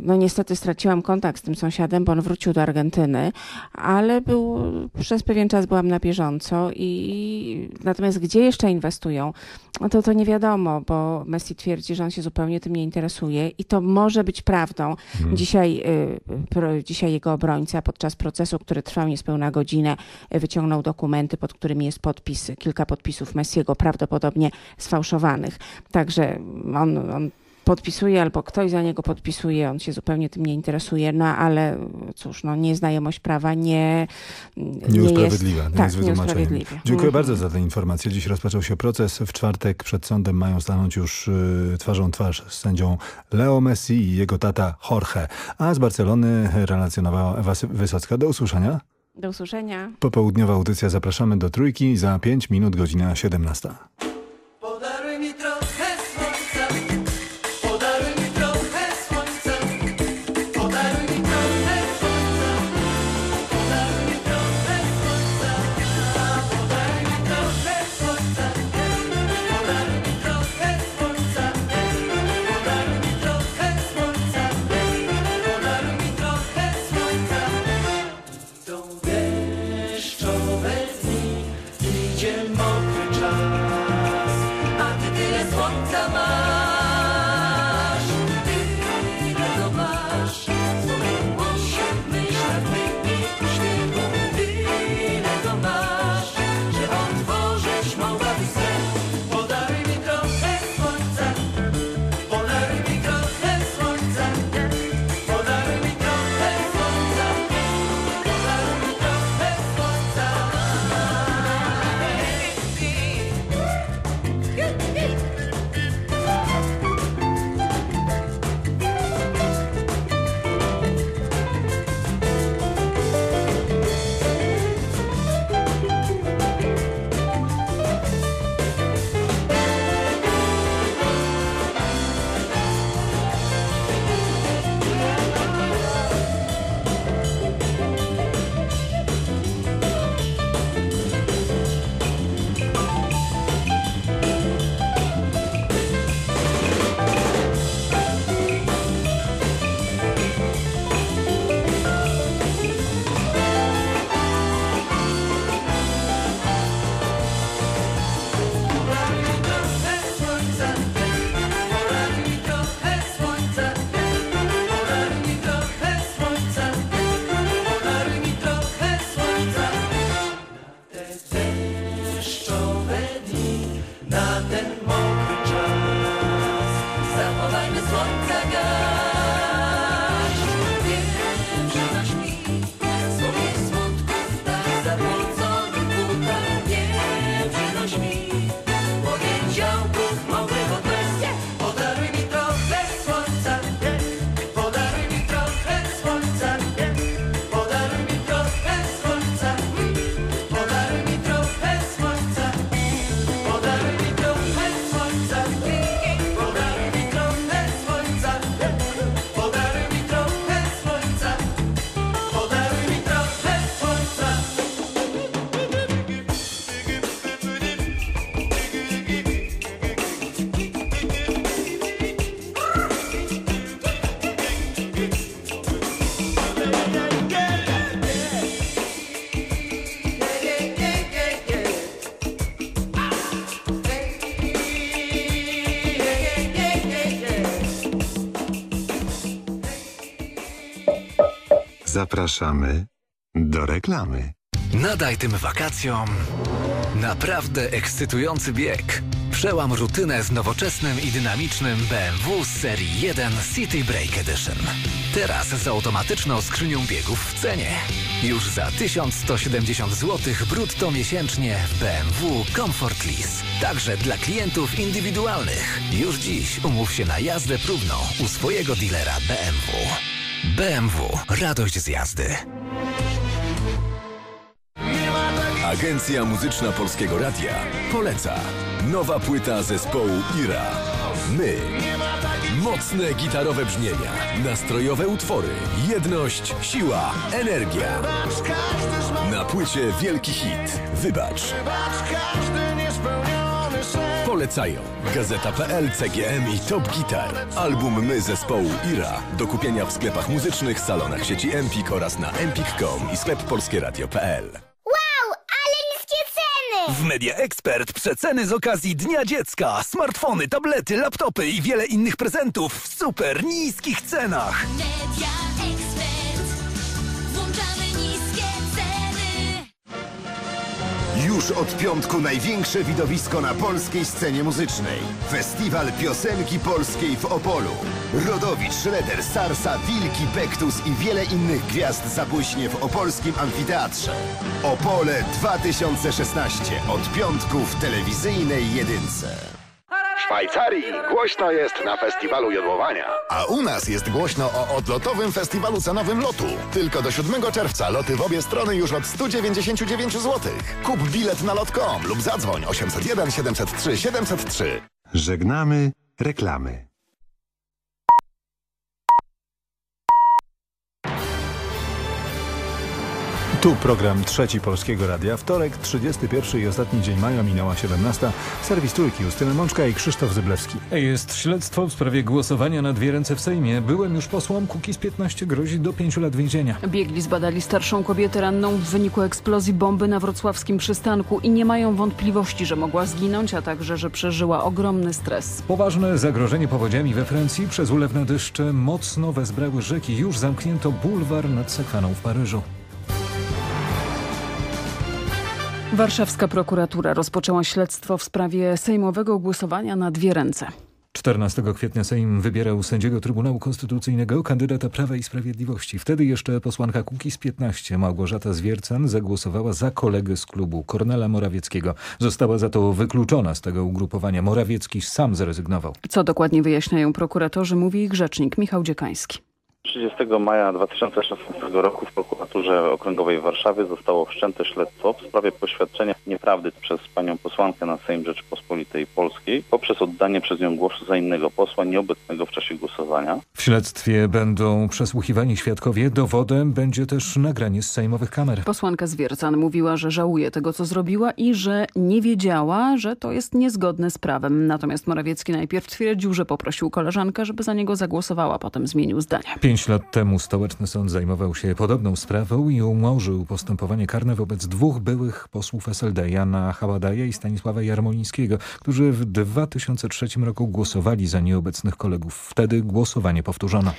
No niestety straciłam kontakt z tym sąsiadem, bo on wrócił do Argentyny, ale był, przez pewien czas byłam na bieżąco i natomiast gdzie jeszcze inwestują, no to to nie wiadomo, bo Messi twierdzi, że on się zupełnie tym nie interesuje i to może być prawdą. Mhm. Dzisiaj, y, pro, dzisiaj jego obrońca podczas procesu, który trwał niespełna godzinę, wyciągnął dokumenty, pod którymi jest podpis, kilka podpisów Messiego, prawdopodobnie sfałszowanych. Także on, on podpisuje albo ktoś za niego podpisuje, on się zupełnie tym nie interesuje, no ale cóż, no nieznajomość prawa nie, nie Nieusprawiedliwa, jest, nie tak, jest wytłumaczeniem. Dziękuję Mhm. bardzo za tę informację. Dziś rozpoczął się proces. W czwartek przed sądem mają stanąć już y, twarzą twarz z sędzią Leo Messi i jego tata Jorge. A z Barcelony relacjonowała Ewa Wysocka. Do usłyszenia. Do usłyszenia. Popołudniowa audycja zapraszamy do trójki za 5 minut, godzina 17. Zapraszamy do reklamy. Nadaj tym wakacjom naprawdę ekscytujący bieg. Przełam rutynę z nowoczesnym i dynamicznym BMW serii 1 City Break Edition. Teraz z automatyczną skrzynią biegów w cenie. Już za 1170 zł brutto miesięcznie w BMW Comfort Lease. Także dla klientów indywidualnych. Już dziś umów się na jazdę próbną u swojego dealera BMW. BMW. Radość z jazdy. Agencja Muzyczna Polskiego Radia poleca. Nowa płyta zespołu Ira. My. Mocne gitarowe brzmienia, nastrojowe utwory, jedność, siła, energia. Na płycie wielki hit. Wybacz. Polecają Gazeta.pl, CGM i Top Gitar. Album My zespołu Ira. Do kupienia w sklepach muzycznych, salonach sieci Empik oraz na empik.com i sklep polskieradio.pl. Wow, ale niskie ceny! W Media Expert przeceny z okazji Dnia Dziecka. Smartfony, tablety, laptopy i wiele innych prezentów w super niskich cenach. Media Już od piątku największe widowisko na polskiej scenie muzycznej. Festiwal Piosenki Polskiej w Opolu. Rodowicz, Schroeder, Sarsa, Wilki, Bektus i wiele innych gwiazd zabłyśnie w opolskim amfiteatrze. Opole 2016. Od piątku w telewizyjnej jedynce. Szwajcarii głośno jest na festiwalu jodłowania. A u nas jest głośno o odlotowym festiwalu cenowym lotu. Tylko do 7 czerwca loty w obie strony już od 199 zł. Kup bilet na lot.com lub zadzwoń 801 703 703. Żegnamy reklamy. Tu program Trzeci Polskiego Radia. Wtorek, 31 i ostatni dzień maja, minęła 17. Serwis Trójki, Justyna Mączka i Krzysztof Zyblewski. Jest śledztwo w sprawie głosowania na dwie ręce w Sejmie. Byłem już posłom, Kukiz 15 grozi do 5 lat więzienia. Biegli zbadali starszą kobietę ranną w wyniku eksplozji bomby na wrocławskim przystanku i nie mają wątpliwości, że mogła zginąć, a także, że przeżyła ogromny stres. Poważne zagrożenie powodziami we Francji. Przez ulewne deszcze mocno wezbrały rzeki. Już zamknięto bulwar nad Sekwaną w Paryżu. Warszawska prokuratura rozpoczęła śledztwo w sprawie sejmowego głosowania na dwie ręce. 14 kwietnia Sejm wybierał sędziego Trybunału Konstytucyjnego kandydata Prawa i Sprawiedliwości. Wtedy jeszcze posłanka Kukiz 15 Małgorzata Zwiercan zagłosowała za kolegę z klubu Kornela Morawieckiego. Została za to wykluczona z tego ugrupowania. Morawiecki sam zrezygnował. Co dokładnie wyjaśniają prokuratorzy, mówi ich rzecznik Michał Dziekański. 30 maja 2016 roku w prokuraturze okręgowej w Warszawie zostało wszczęte śledztwo w sprawie poświadczenia nieprawdy przez panią posłankę na Sejm Rzeczypospolitej Polskiej poprzez oddanie przez nią głosu za innego posła nieobecnego w czasie głosowania. W śledztwie będą przesłuchiwani świadkowie. Dowodem będzie też nagranie z sejmowych kamer. Posłanka Zwiercan mówiła, że żałuje tego, co zrobiła i że nie wiedziała, że to jest niezgodne z prawem. Natomiast Morawiecki najpierw twierdził, że poprosił koleżankę, żeby za niego zagłosowała, potem zmienił zdanie. Pięć lat temu stołeczny sąd zajmował się podobną sprawą i umorzył postępowanie karne wobec dwóch byłych posłów SLD, Jana Haładaja i Stanisława Jarmolińskiego, którzy w 2003 roku głosowali za nieobecnych kolegów. Wtedy głosowanie powtórzono.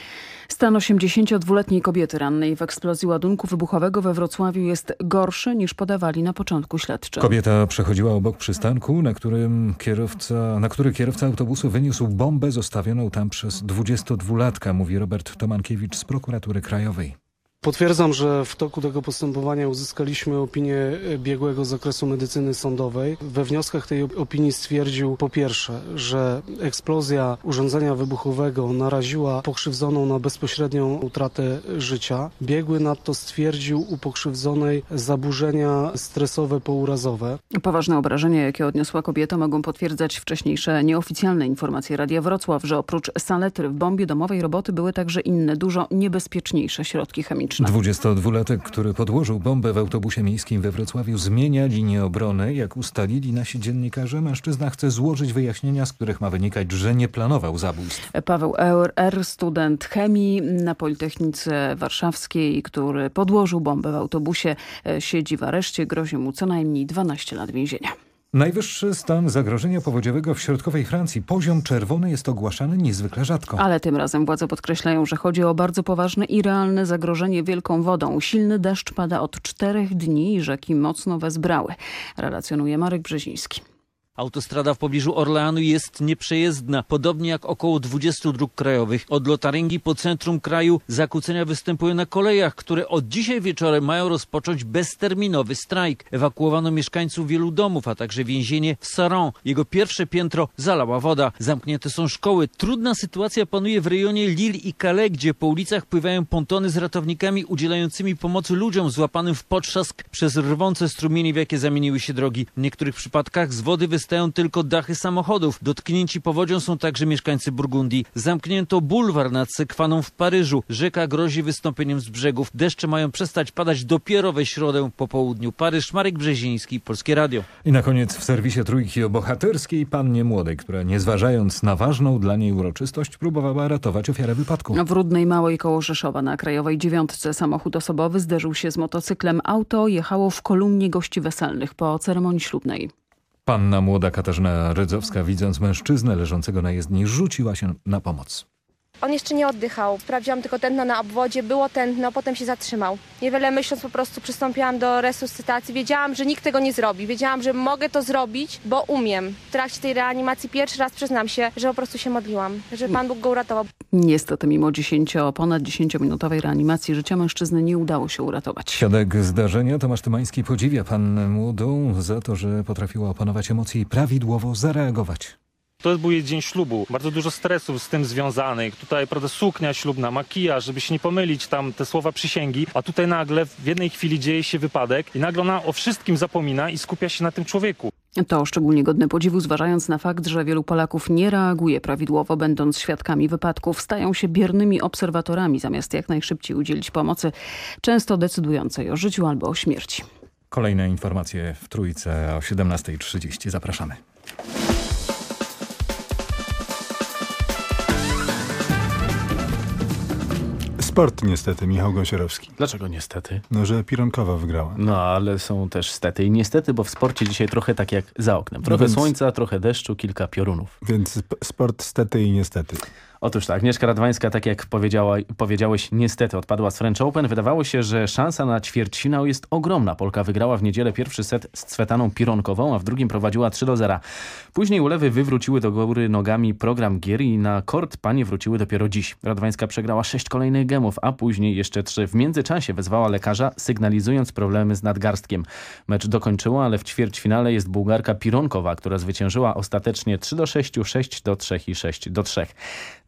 Stan 82-letniej kobiety rannej w eksplozji ładunku wybuchowego we Wrocławiu jest gorszy niż podawali na początku śledczym. Kobieta przechodziła obok przystanku, na, którym kierowca, na który kierowca autobusu wyniósł bombę zostawioną tam przez 22-latka, mówi Robert Tomankiewicz z prokuratury krajowej. Potwierdzam, że w toku tego postępowania uzyskaliśmy opinię biegłego z zakresu medycyny sądowej. We wnioskach tej opinii stwierdził po pierwsze, że eksplozja urządzenia wybuchowego naraziła pokrzywdzoną na bezpośrednią utratę życia. Biegły nadto stwierdził u pokrzywdzonej zaburzenia stresowe pourazowe. Poważne obrażenia, jakie odniosła kobieta, mogą potwierdzać wcześniejsze nieoficjalne informacje Radia Wrocław, że oprócz saletry w bombie domowej roboty były także inne, dużo niebezpieczniejsze środki chemiczne. 22-latek, który podłożył bombę w autobusie miejskim we Wrocławiu, zmienia linię obrony. Jak ustalili nasi dziennikarze, mężczyzna chce złożyć wyjaśnienia, z których ma wynikać, że nie planował zabójstw. Paweł R., student chemii na Politechnice Warszawskiej, który podłożył bombę w autobusie, siedzi w areszcie. Grozi mu co najmniej 12 lat więzienia. Najwyższy stan zagrożenia powodziowego w środkowej Francji. Poziom czerwony jest ogłaszany niezwykle rzadko. Ale tym razem władze podkreślają, że chodzi o bardzo poważne i realne zagrożenie wielką wodą. Silny deszcz pada od czterech dni i rzeki mocno wezbrały. Relacjonuje Marek Brzeziński. Autostrada w pobliżu Orleanu jest nieprzejezdna, podobnie jak około 20 dróg krajowych. Od Lotaryngii po centrum kraju zakłócenia występują na kolejach, które od dzisiaj wieczorem mają rozpocząć bezterminowy strajk. Ewakuowano mieszkańców wielu domów, a także więzienie w Saron. Jego pierwsze piętro zalała woda. Zamknięte są szkoły. Trudna sytuacja panuje w rejonie Lille i Calais, gdzie po ulicach pływają pontony z ratownikami udzielającymi pomocy ludziom złapanym w potrzask przez rwące strumienie, w jakie zamieniły się drogi. W niektórych przypadkach z wody występują wystają tylko dachy samochodów. Dotknięci powodzią są także mieszkańcy Burgundii. Zamknięto bulwar nad Sekwaną w Paryżu. Rzeka grozi wystąpieniem z brzegów. Deszcze mają przestać padać dopiero we środę po południu. Paryż, Marek Brzeziński, Polskie Radio. I na koniec w serwisie Trójki o bohaterskiej pannie młodej, która nie zważając na ważną dla niej uroczystość próbowała ratować ofiarę wypadku. W Rudnej Małej koło Rzeszowa na Krajowej Dziewiątce samochód osobowy zderzył się z motocyklem. Auto jechało w kolumnie gości weselnych po ceremonii ślubnej. Panna młoda Katarzyna Rydzowska, widząc mężczyznę leżącego na jezdni, rzuciła się na pomoc. On jeszcze nie oddychał. Sprawdziłam tylko tętno na obwodzie. Było tętno, potem się zatrzymał. Niewiele myśląc po prostu przystąpiłam do resuscytacji. Wiedziałam, że nikt tego nie zrobi. Wiedziałam, że mogę to zrobić, bo umiem. W trakcie tej reanimacji pierwszy raz przyznam się, że po prostu się modliłam, że Pan Bóg go uratował. Niestety mimo 10, ponad 10-minutowej reanimacji życia mężczyzny nie udało się uratować. Świadek zdarzenia Tomasz Tymański podziwia pannę młodą za to, że potrafiła opanować emocje i prawidłowo zareagować. To był jej dzień ślubu. Bardzo dużo stresów z tym związanych. Tutaj, prawda, suknia ślubna, makijaż, żeby się nie pomylić tam te słowa przysięgi. A tutaj nagle w jednej chwili dzieje się wypadek i nagle ona o wszystkim zapomina i skupia się na tym człowieku. To szczególnie godne podziwu, zważając na fakt, że wielu Polaków nie reaguje prawidłowo, będąc świadkami wypadków. Stają się biernymi obserwatorami, zamiast jak najszybciej udzielić pomocy, często decydującej o życiu albo o śmierci. Kolejne informacje w Trójce o 17.30. Zapraszamy. Sport niestety, Michał Gąsierowski. Dlaczego niestety? No, że Pironkowa wygrała. No, ale są też stety i niestety, bo w sporcie dzisiaj trochę tak jak za oknem. Trochę No więc- słońca, trochę deszczu, kilka piorunów. Więc sp- sport stety i niestety. Otóż tak, Agnieszka Radwańska, tak jak powiedziała, powiedziałeś, niestety odpadła z French Open. Wydawało się, że szansa na ćwierćfinał jest ogromna. Polka wygrała w niedzielę pierwszy set z Cwetaną Pironkową, a w drugim prowadziła 3 do 0. Później ulewy wywróciły do góry nogami program gier i na kort panie wróciły dopiero dziś. Radwańska przegrała sześć kolejnych gemów, a później jeszcze trzy. W międzyczasie wezwała lekarza, sygnalizując problemy z nadgarstkiem. Mecz dokończyła, ale w ćwierćfinale jest Bułgarka Pironkowa, która zwyciężyła ostatecznie 3 do 6, 6 do 3 i 6 do 3.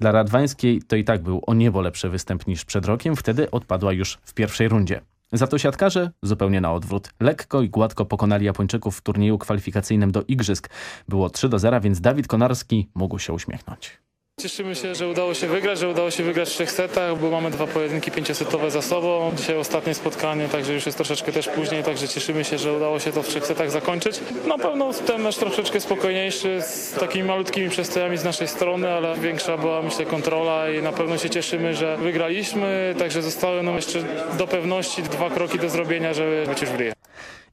Dla Radwańskiej to i tak był o niebo lepszy występ niż przed rokiem, wtedy odpadła już w pierwszej rundzie. Za to siatkarze zupełnie na odwrót. Lekko i gładko pokonali Japończyków w turnieju kwalifikacyjnym do Igrzysk. Było 3 do 0, więc Dawid Konarski mógł się uśmiechnąć. Cieszymy się, że udało się wygrać, że udało się wygrać w trzech setach, bo mamy dwa pojedynki pięciosetowe za sobą. Dzisiaj ostatnie spotkanie, także już jest troszeczkę też później, także cieszymy się, że udało się to w trzech setach zakończyć. Na pewno ten mecz troszeczkę spokojniejszy, z takimi malutkimi przestojami z naszej strony, ale większa była myślę kontrola i na pewno się cieszymy, że wygraliśmy, także zostały nam jeszcze do pewności dwa kroki do zrobienia, żeby być już w.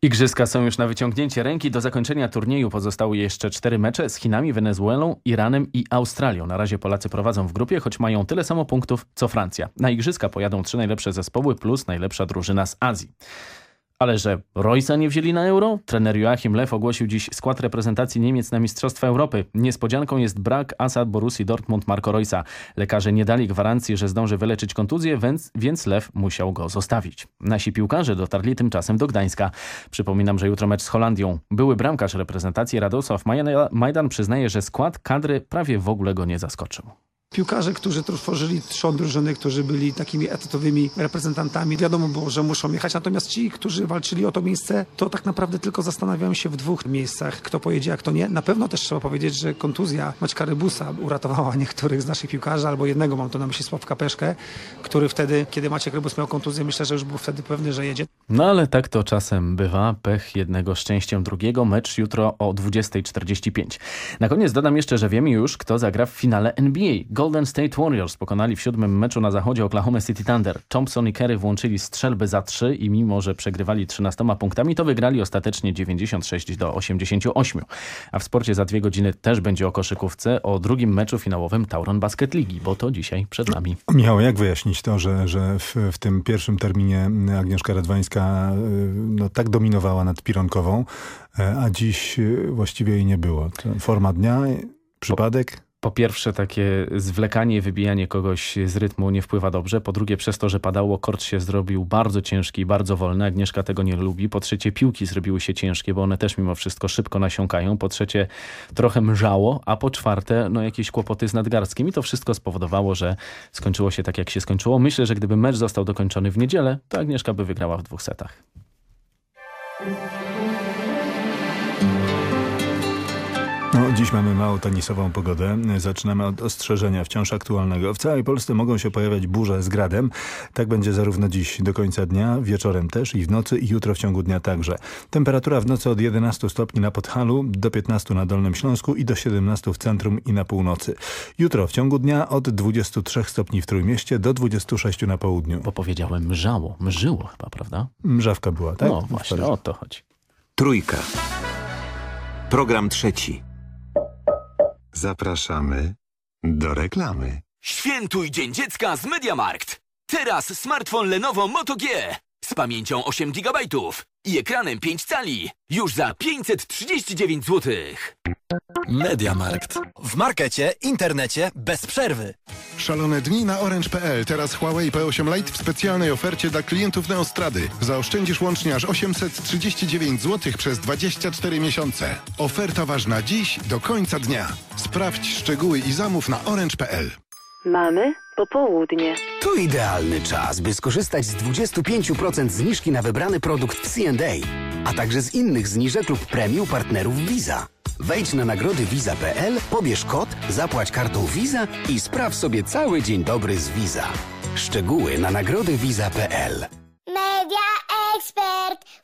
Igrzyska są już na wyciągnięcie ręki. Do zakończenia turnieju pozostały jeszcze cztery mecze z Chinami, Wenezuelą, Iranem i Australią. Na razie Polacy prowadzą w grupie, choć mają tyle samo punktów co Francja. Na Igrzyska pojadą trzy najlepsze zespoły plus najlepsza drużyna z Azji. Ale że Roysa nie wzięli na euro? Trener Joachim Lew ogłosił dziś skład reprezentacji Niemiec na Mistrzostwa Europy. Niespodzianką jest brak asa Borussii Dortmund Marco Roysa. Lekarze nie dali gwarancji, że zdąży wyleczyć kontuzję, więc, więc Lew musiał go zostawić. Nasi piłkarze dotarli tymczasem do Gdańska. Przypominam, że jutro mecz z Holandią. Były bramkarz reprezentacji Radosław Majdan- przyznaje, że skład kadry prawie w ogóle go nie zaskoczył. Piłkarze, którzy tworzyli trzon drużyny, którzy byli takimi etatowymi reprezentantami, wiadomo było, że muszą jechać. Natomiast ci, którzy walczyli o to miejsce, to tak naprawdę tylko zastanawiają się w dwóch miejscach, kto pojedzie, a kto nie. Na pewno też trzeba powiedzieć, że kontuzja Maćka Rybusa uratowała [laughs] niektórych z naszych piłkarzy, albo jednego, mam tu na myśli Sławka Peszkę, który wtedy, kiedy Maciek Rybus miał kontuzję, myślę, że już był wtedy pewny, że jedzie. No ale tak to czasem bywa. Pech jednego szczęściem drugiego. Mecz jutro o 20.45. Na koniec dodam jeszcze, że wiemy już, kto zagra w finale NBA. Golden State Warriors pokonali w siódmym meczu na zachodzie Oklahoma City Thunder. Thompson i Kerry włączyli strzelby za trzy i mimo, że przegrywali 13 punktami, to wygrali ostatecznie 96 do 88. A w sporcie za dwie godziny też będzie o koszykówce, o drugim meczu finałowym Tauron Basket Ligi, bo to dzisiaj przed nami. Miało jak wyjaśnić to, że, że w, w tym pierwszym terminie Agnieszka Radwańska y, no, tak dominowała nad Pironkową, e, a dziś y, właściwie jej nie było. Forma dnia, przypadek? Po pierwsze, takie zwlekanie, wybijanie kogoś z rytmu nie wpływa dobrze. Po drugie, przez to, że padało, kort się zrobił bardzo ciężki i bardzo wolny. Agnieszka tego nie lubi. Po trzecie, piłki zrobiły się ciężkie, bo one też mimo wszystko szybko nasiąkają. Po trzecie, trochę mrzało. A po czwarte, no jakieś kłopoty z nadgarstkiem. I to wszystko spowodowało, że skończyło się tak, jak się skończyło. Myślę, że gdyby mecz został dokończony w niedzielę, to Agnieszka by wygrała w dwóch setach. Dziś mamy mało tenisową pogodę. Zaczynamy od ostrzeżenia wciąż aktualnego. W całej Polsce mogą się pojawiać burze z gradem. Tak będzie zarówno dziś do końca dnia, wieczorem też i w nocy i jutro w ciągu dnia także. Temperatura w nocy od 11 stopni na Podhalu, do 15 na Dolnym Śląsku i do 17 w centrum i na północy. Jutro w ciągu dnia od 23 stopni w Trójmieście do 26 na południu. Bo powiedziałem mrzało, mrzyło chyba, prawda? Mrzawka była, tak? No właśnie, o to chodzi. Trójka. Program trzeci. Zapraszamy do reklamy. Świętuj Dzień Dziecka z Mediamarkt. Teraz smartfon Lenovo Moto G z pamięcią 8 GB i ekranem 5 cali już za 539 zł. Mediamarkt. W markecie, internecie, bez przerwy. Szalone dni na Orange.pl. Teraz Huawei P8 Lite w specjalnej ofercie dla klientów Neostrady. Zaoszczędzisz łącznie aż 839 zł przez 24 miesiące. Oferta ważna dziś do końca dnia. Sprawdź szczegóły i zamów na Orange.pl. Mamy popołudnie. To idealny czas, by skorzystać z 25% zniżki na wybrany produkt C&A, a także z innych zniżek lub premii partnerów Visa. Wejdź na nagrody Visa.pl, pobierz kod, zapłać kartą Visa i spraw sobie cały dzień dobry z Visa. Szczegóły na nagrody Visa.pl.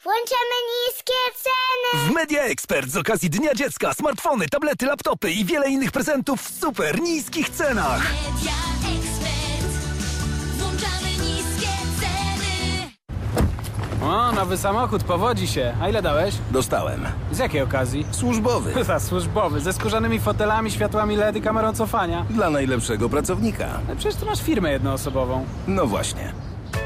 Włączamy niskie ceny. W Media Expert z okazji Dnia Dziecka smartfony, tablety, laptopy i wiele innych prezentów w super niskich cenach. Media Expert. Włączamy niskie ceny. O, nowy samochód, powodzi się. A ile dałeś? Dostałem. Z jakiej okazji? Służbowy. [laughs] Za służbowy, ze skórzanymi fotelami, światłami LED i kamerą cofania. Dla najlepszego pracownika. Ale przecież ty masz firmę jednoosobową. No właśnie.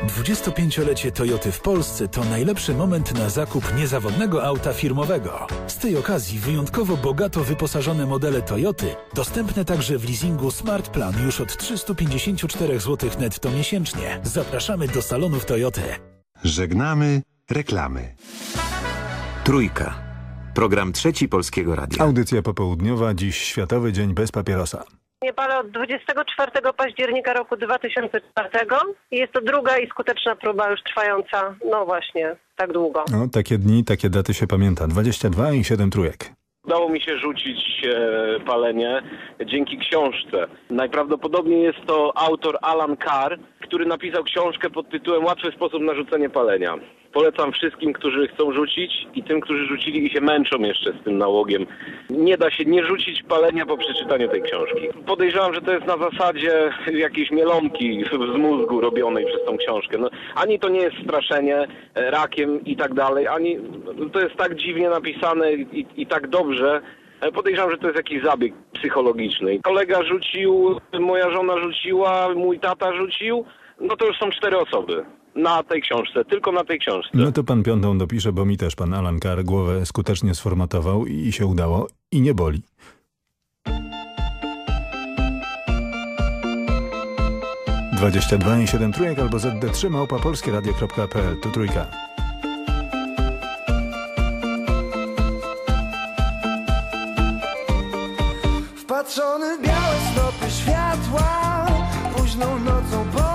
25-lecie Toyoty w Polsce to najlepszy moment na zakup niezawodnego auta firmowego. Z tej okazji wyjątkowo bogato wyposażone modele Toyoty, dostępne także w leasingu Smart Plan już od 354 zł netto miesięcznie. Zapraszamy do salonów Toyoty. Żegnamy reklamy. Trójka. Program trzeci Polskiego Radia. Audycja popołudniowa, dziś Światowy Dzień Bez Papierosa. Nie palę od 24 października roku 2004 i jest to druga i skuteczna próba już trwająca, no właśnie, tak długo. No, takie dni, takie daty się pamięta. 22 i 7 trójek. Udało mi się rzucić e, palenie dzięki książce. Najprawdopodobniej jest to autor Alan Carr, który napisał książkę pod tytułem Łatwy sposób na rzucenie palenia. Polecam wszystkim, którzy chcą rzucić i tym, którzy rzucili i się męczą jeszcze z tym nałogiem. Nie da się nie rzucić palenia po przeczytaniu tej książki. Podejrzewam, że to jest na zasadzie jakiejś mielonki z mózgu robionej przez tą książkę. No, ani to nie jest straszenie e, rakiem i tak dalej, ani to jest tak dziwnie napisane i, i tak dobrze, Podejrzewam, że to jest jakiś zabieg psychologiczny. Kolega rzucił, moja żona rzuciła, mój tata rzucił. No to już są cztery osoby na tej książce, tylko na tej książce. No to pan piątą dopisze, bo mi też pan Alan Carr głowę skutecznie sformatował i się udało i nie boli. Dwadzieścia dwa i siedem trójek albo ZD3 małpa polskieradio.pl tu trójka. Wpatrzony w białe snopy światła Późną nocą pod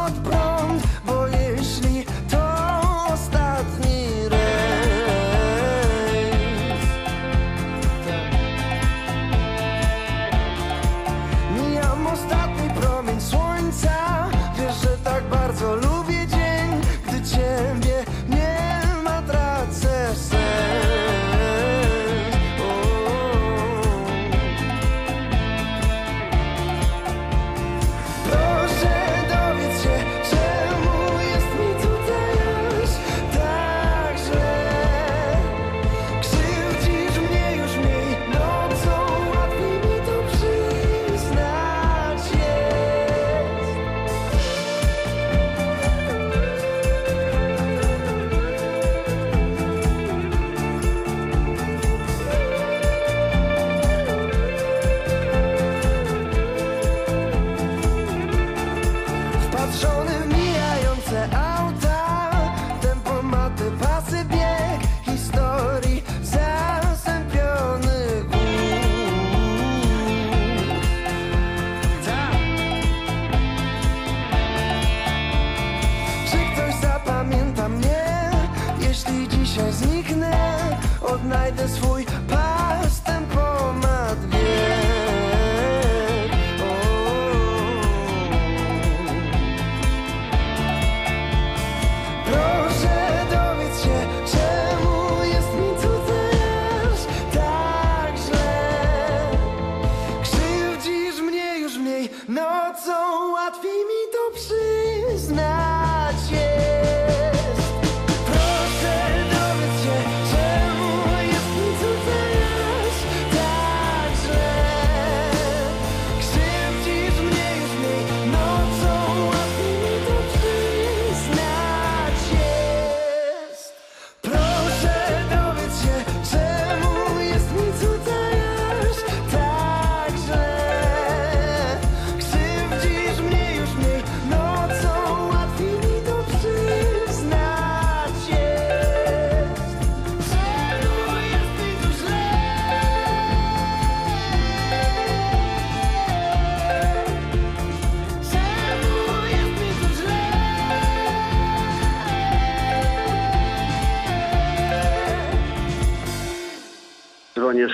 Jeśli dzisiaj zniknę Odnajdę swój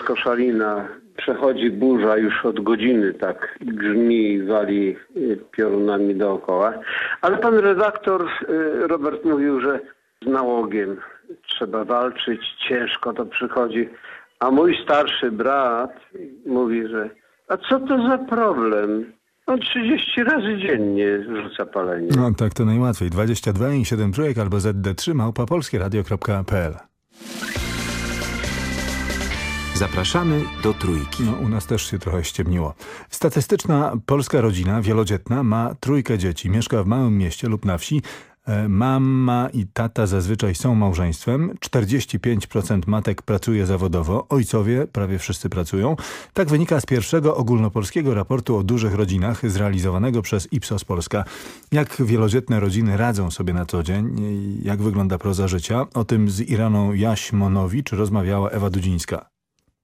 Koszalina. Przechodzi burza już od godziny, tak grzmi i wali y, piorunami dookoła. Ale pan redaktor y, Robert mówił, że z nałogiem trzeba walczyć, ciężko to przychodzi. A mój starszy brat mówi, że a co to za problem? On 30 razy dziennie rzuca palenie. No tak to najłatwiej. 22 i 7 trójek albo ZD3 małpa polskieradio.pl Zapraszamy do Trójki. No, u nas też się trochę ściemniło. Statystyczna polska rodzina wielodzietna ma trójkę dzieci. Mieszka w małym mieście lub na wsi. E, Mama i tata zazwyczaj są małżeństwem. 45% matek pracuje zawodowo. Ojcowie prawie wszyscy pracują. Tak wynika z pierwszego ogólnopolskiego raportu o dużych rodzinach zrealizowanego przez Ipsos Polska. Jak wielodzietne rodziny radzą sobie na co dzień? Jak wygląda proza życia? O tym z Iraną Jaśmonowicz rozmawiała Ewa Dudzińska.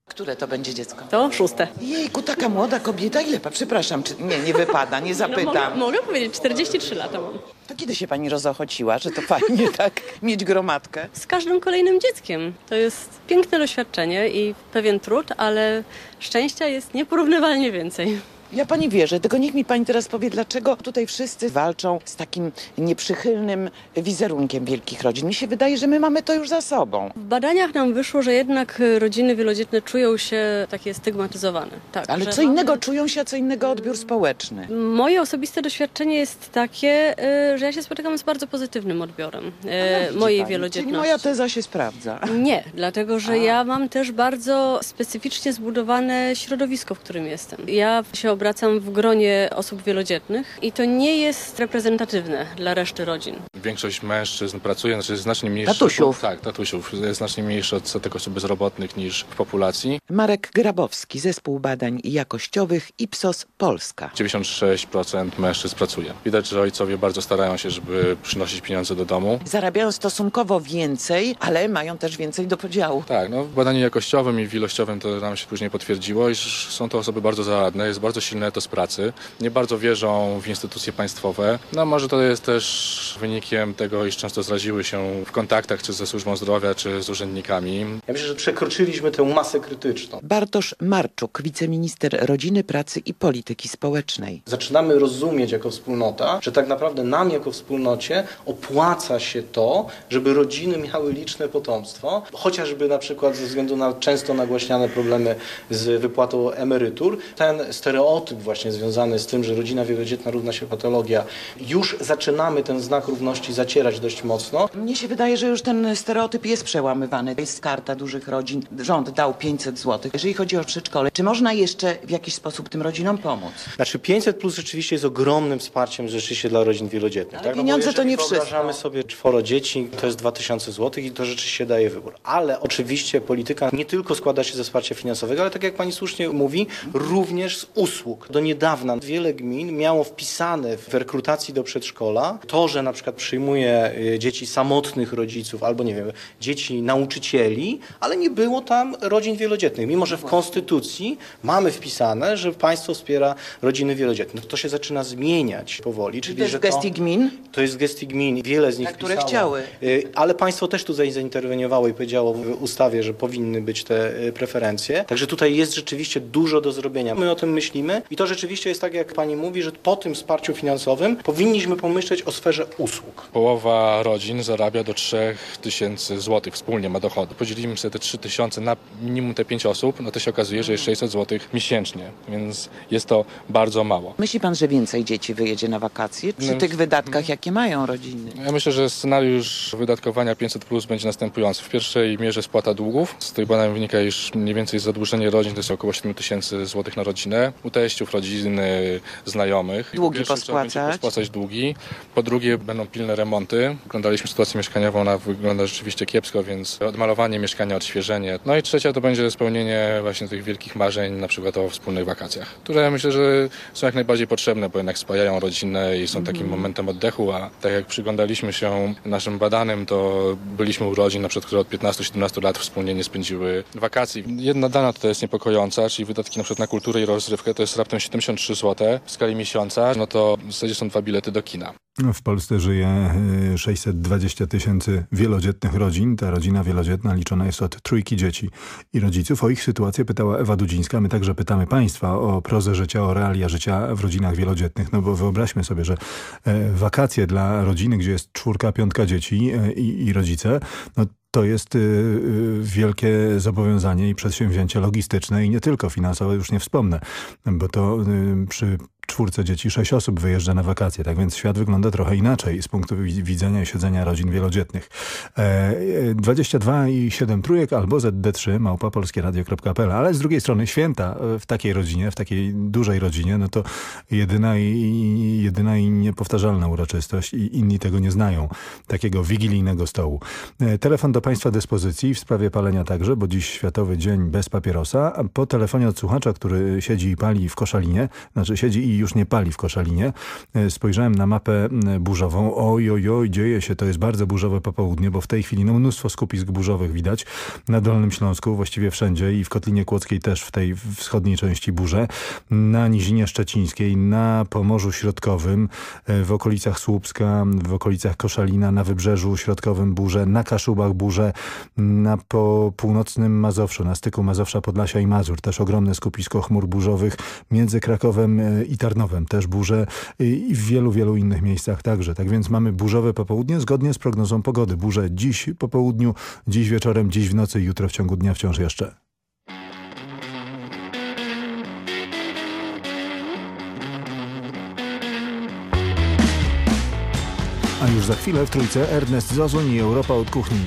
Które to będzie dziecko? To szóste. Jejku, taka młoda kobieta. Ile? pa- Przepraszam, czy nie, nie wypada, nie No, zapytam. mogę, mogę powiedzieć, 43 lata mam. To kiedy się pani rozochociła, że to fajnie [laughs] tak mieć gromadkę? Z każdym kolejnym dzieckiem. To jest piękne doświadczenie i pewien trud, ale szczęścia jest nieporównywalnie więcej. Ja pani wierzę, tylko niech mi pani teraz powie, dlaczego tutaj wszyscy walczą z takim nieprzychylnym wizerunkiem wielkich rodzin. Mi się wydaje, że my mamy to już za sobą. W badaniach nam wyszło, że jednak rodziny wielodzietne czują się takie stygmatyzowane. Tak, Ale co innego czują się, a co innego odbiór społeczny. Moje osobiste doświadczenie jest takie, y, że ja się spotykam z bardzo pozytywnym odbiorem widzi mojej pani, wielodzietności. Czyli moja teza się sprawdza. Nie, dlatego że ja mam też bardzo specyficznie zbudowane środowisko, w którym jestem. Ja się obracam w gronie osób wielodzietnych i to nie jest reprezentatywne dla reszty rodzin. Większość mężczyzn pracuje, znaczy jest znacznie mniejszy. Tatusiów. Tak, tatusiów. Jest znacznie mniejszy odsetek osób bezrobotnych niż w populacji. Marek Grabowski, Zespół Badań Jakościowych Ipsos Polska. 96% mężczyzn pracuje. Widać, że ojcowie bardzo starają się, żeby przynosić pieniądze do domu. Zarabiają stosunkowo więcej, ale mają też więcej do podziału. Tak, no w badaniu jakościowym i w ilościowym to nam się później potwierdziło, iż są to osoby bardzo zaradne, jest bardzo silny etos pracy, nie bardzo wierzą w instytucje państwowe. No może to jest też wynikiem tego, iż często zraziły się w kontaktach czy ze służbą zdrowia, czy z urzędnikami. Ja myślę, że przekroczyliśmy tę masę krytyczną. Bartosz Marczuk, wiceminister rodziny, pracy i polityki społecznej. Zaczynamy rozumieć jako wspólnota, że tak naprawdę nam jako wspólnocie opłaca się to, żeby rodziny miały liczne potomstwo, chociażby na przykład ze względu na często nagłaśniane problemy z wypłatą emerytur. Ten stereotyp właśnie związany z tym, że rodzina wielodzietna równa się patologia, już zaczynamy ten znak równości zacierać dość mocno. Mnie się wydaje, że już ten stereotyp jest przełamywany. Jest karta dużych rodzin. Rząd dał 500 zł. Jeżeli chodzi o przedszkole, czy można jeszcze w jakiś sposób tym rodzinom pomóc? Znaczy 500 plus rzeczywiście jest ogromnym wsparciem rzeczywiście dla rodzin wielodzietnych. Ale tak? pieniądze to jeżeli nie wszystko. Wyobrażamy sobie czworo dzieci, to jest 2000 zł i to rzeczywiście daje wybór. Ale oczywiście polityka nie tylko składa się ze wsparcia finansowego, ale tak jak pani słusznie mówi, również z usług. Do niedawna wiele gmin miało wpisane w rekrutacji do przedszkola to, że na przykład przyjmuje y, dzieci samotnych rodziców albo nie wiem, dzieci nauczycieli, ale nie było tam rodzin wielodzietnych. Mimo, że w Konstytucji mamy wpisane, że państwo wspiera rodziny wielodzietne. To się zaczyna zmieniać powoli. Czyli to jest że w gestii gmin? To jest w gestii gmin. Wiele z nich które wpisało. chciały. Y, Ale państwo też tutaj zainterweniowało i powiedziało w ustawie, że powinny być te y, preferencje. Także tutaj jest rzeczywiście dużo do zrobienia. My o tym myślimy i to rzeczywiście jest tak, jak pani mówi, że po tym wsparciu finansowym powinniśmy pomyśleć o sferze usług. Połowa rodzin zarabia do 3000 zł, wspólnie ma dochody. Podzielimy sobie te 3000 na minimum te 5 osób, no to się okazuje, że jest 600 zł miesięcznie, więc jest to bardzo mało. Myśli pan, że więcej dzieci wyjedzie na wakacje przy No, tych wydatkach, jakie mają rodziny? Ja myślę, że scenariusz wydatkowania 500 plus będzie następujący. W pierwszej mierze spłata długów. Z tych badań wynika, iż mniej więcej zadłużenie rodzin to jest około 7 tysięcy złotych na rodzinę. U teściów, rodziny, znajomych. Długi Po pospłacać. pospłacać długi. Po drugie będą pilne remonty. Oglądaliśmy sytuację mieszkaniową, ona wygląda rzeczywiście kiepsko, więc odmalowanie mieszkania, odświeżenie. No i trzecia to będzie spełnienie właśnie tych wielkich marzeń, na przykład o wspólnych wakacjach, które myślę, że są jak najbardziej potrzebne, bo jednak spajają rodzinę i są takim Mhm. momentem oddechu, a tak jak przyglądaliśmy się naszym badanym, to byliśmy u rodzin, na przykład, które od 15-17 lat wspólnie nie spędziły wakacji. Jedna dana tutaj jest niepokojąca, czyli wydatki na przykład na kulturę i rozrywkę to jest raptem 73 zł w skali miesiąca, no to w zasadzie są dwa bilety do kina. W Polsce żyje y, 620 tysięcy wielodzietnych rodzin. Ta rodzina wielodzietna liczona jest od trójki dzieci i rodziców. O ich sytuację pytała Ewa Dudzińska. My także pytamy Państwa o prozę życia, o realia życia w rodzinach wielodzietnych. No bo wyobraźmy sobie, że e, wakacje dla rodziny, gdzie jest czwórka, piątka dzieci e, i, i rodzice, no to jest y, y, wielkie zobowiązanie i przedsięwzięcie logistyczne i nie tylko finansowe, już nie wspomnę, bo to y, przy czwórce dzieci sześć osób wyjeżdża na wakacje, tak więc świat wygląda trochę inaczej z punktu wi- widzenia i siedzenia rodzin wielodzietnych. E, e, 22 i 7 trójek albo ZD3 małpa polskieradio.pl, ale z drugiej strony święta e, w takiej rodzinie, w takiej dużej rodzinie, no to jedyna i, jedyna i niepowtarzalna uroczystość i inni tego nie znają, takiego wigilijnego stołu. E, Telefon do Państwa dyspozycji w sprawie palenia także, bo dziś Światowy Dzień bez papierosa, po telefonie od słuchacza, który siedzi i pali w koszalinie, znaczy siedzi i już nie pali w koszalinie, e, spojrzałem na mapę m, burzową. Oj, oj, oj, dzieje się, to jest bardzo burzowe popołudnie, bo w tej chwili no, mnóstwo skupisk burzowych widać na Dolnym Śląsku, właściwie wszędzie i w Kotlinie Kłodzkiej też w tej wschodniej części burze, na Nizinie Szczecińskiej, na Pomorzu Środkowym, e, w okolicach Słupska, w okolicach Koszalina, na Wybrzeżu Środkowym burze, na Kaszubach burze, na po północnym Mazowszu, na styku Mazowsza, Podlasia i Mazur, też ogromne skupisko chmur burzowych między Krakowem e, i Tarnowem, też burze i w wielu, wielu innych miejscach także. Tak więc mamy burzowe popołudnie zgodnie z prognozą pogody. Burze dziś po południu, dziś wieczorem, dziś w nocy jutro w ciągu dnia wciąż jeszcze. A już za chwilę w trójce Ernest Zozuń i Europa od kuchni.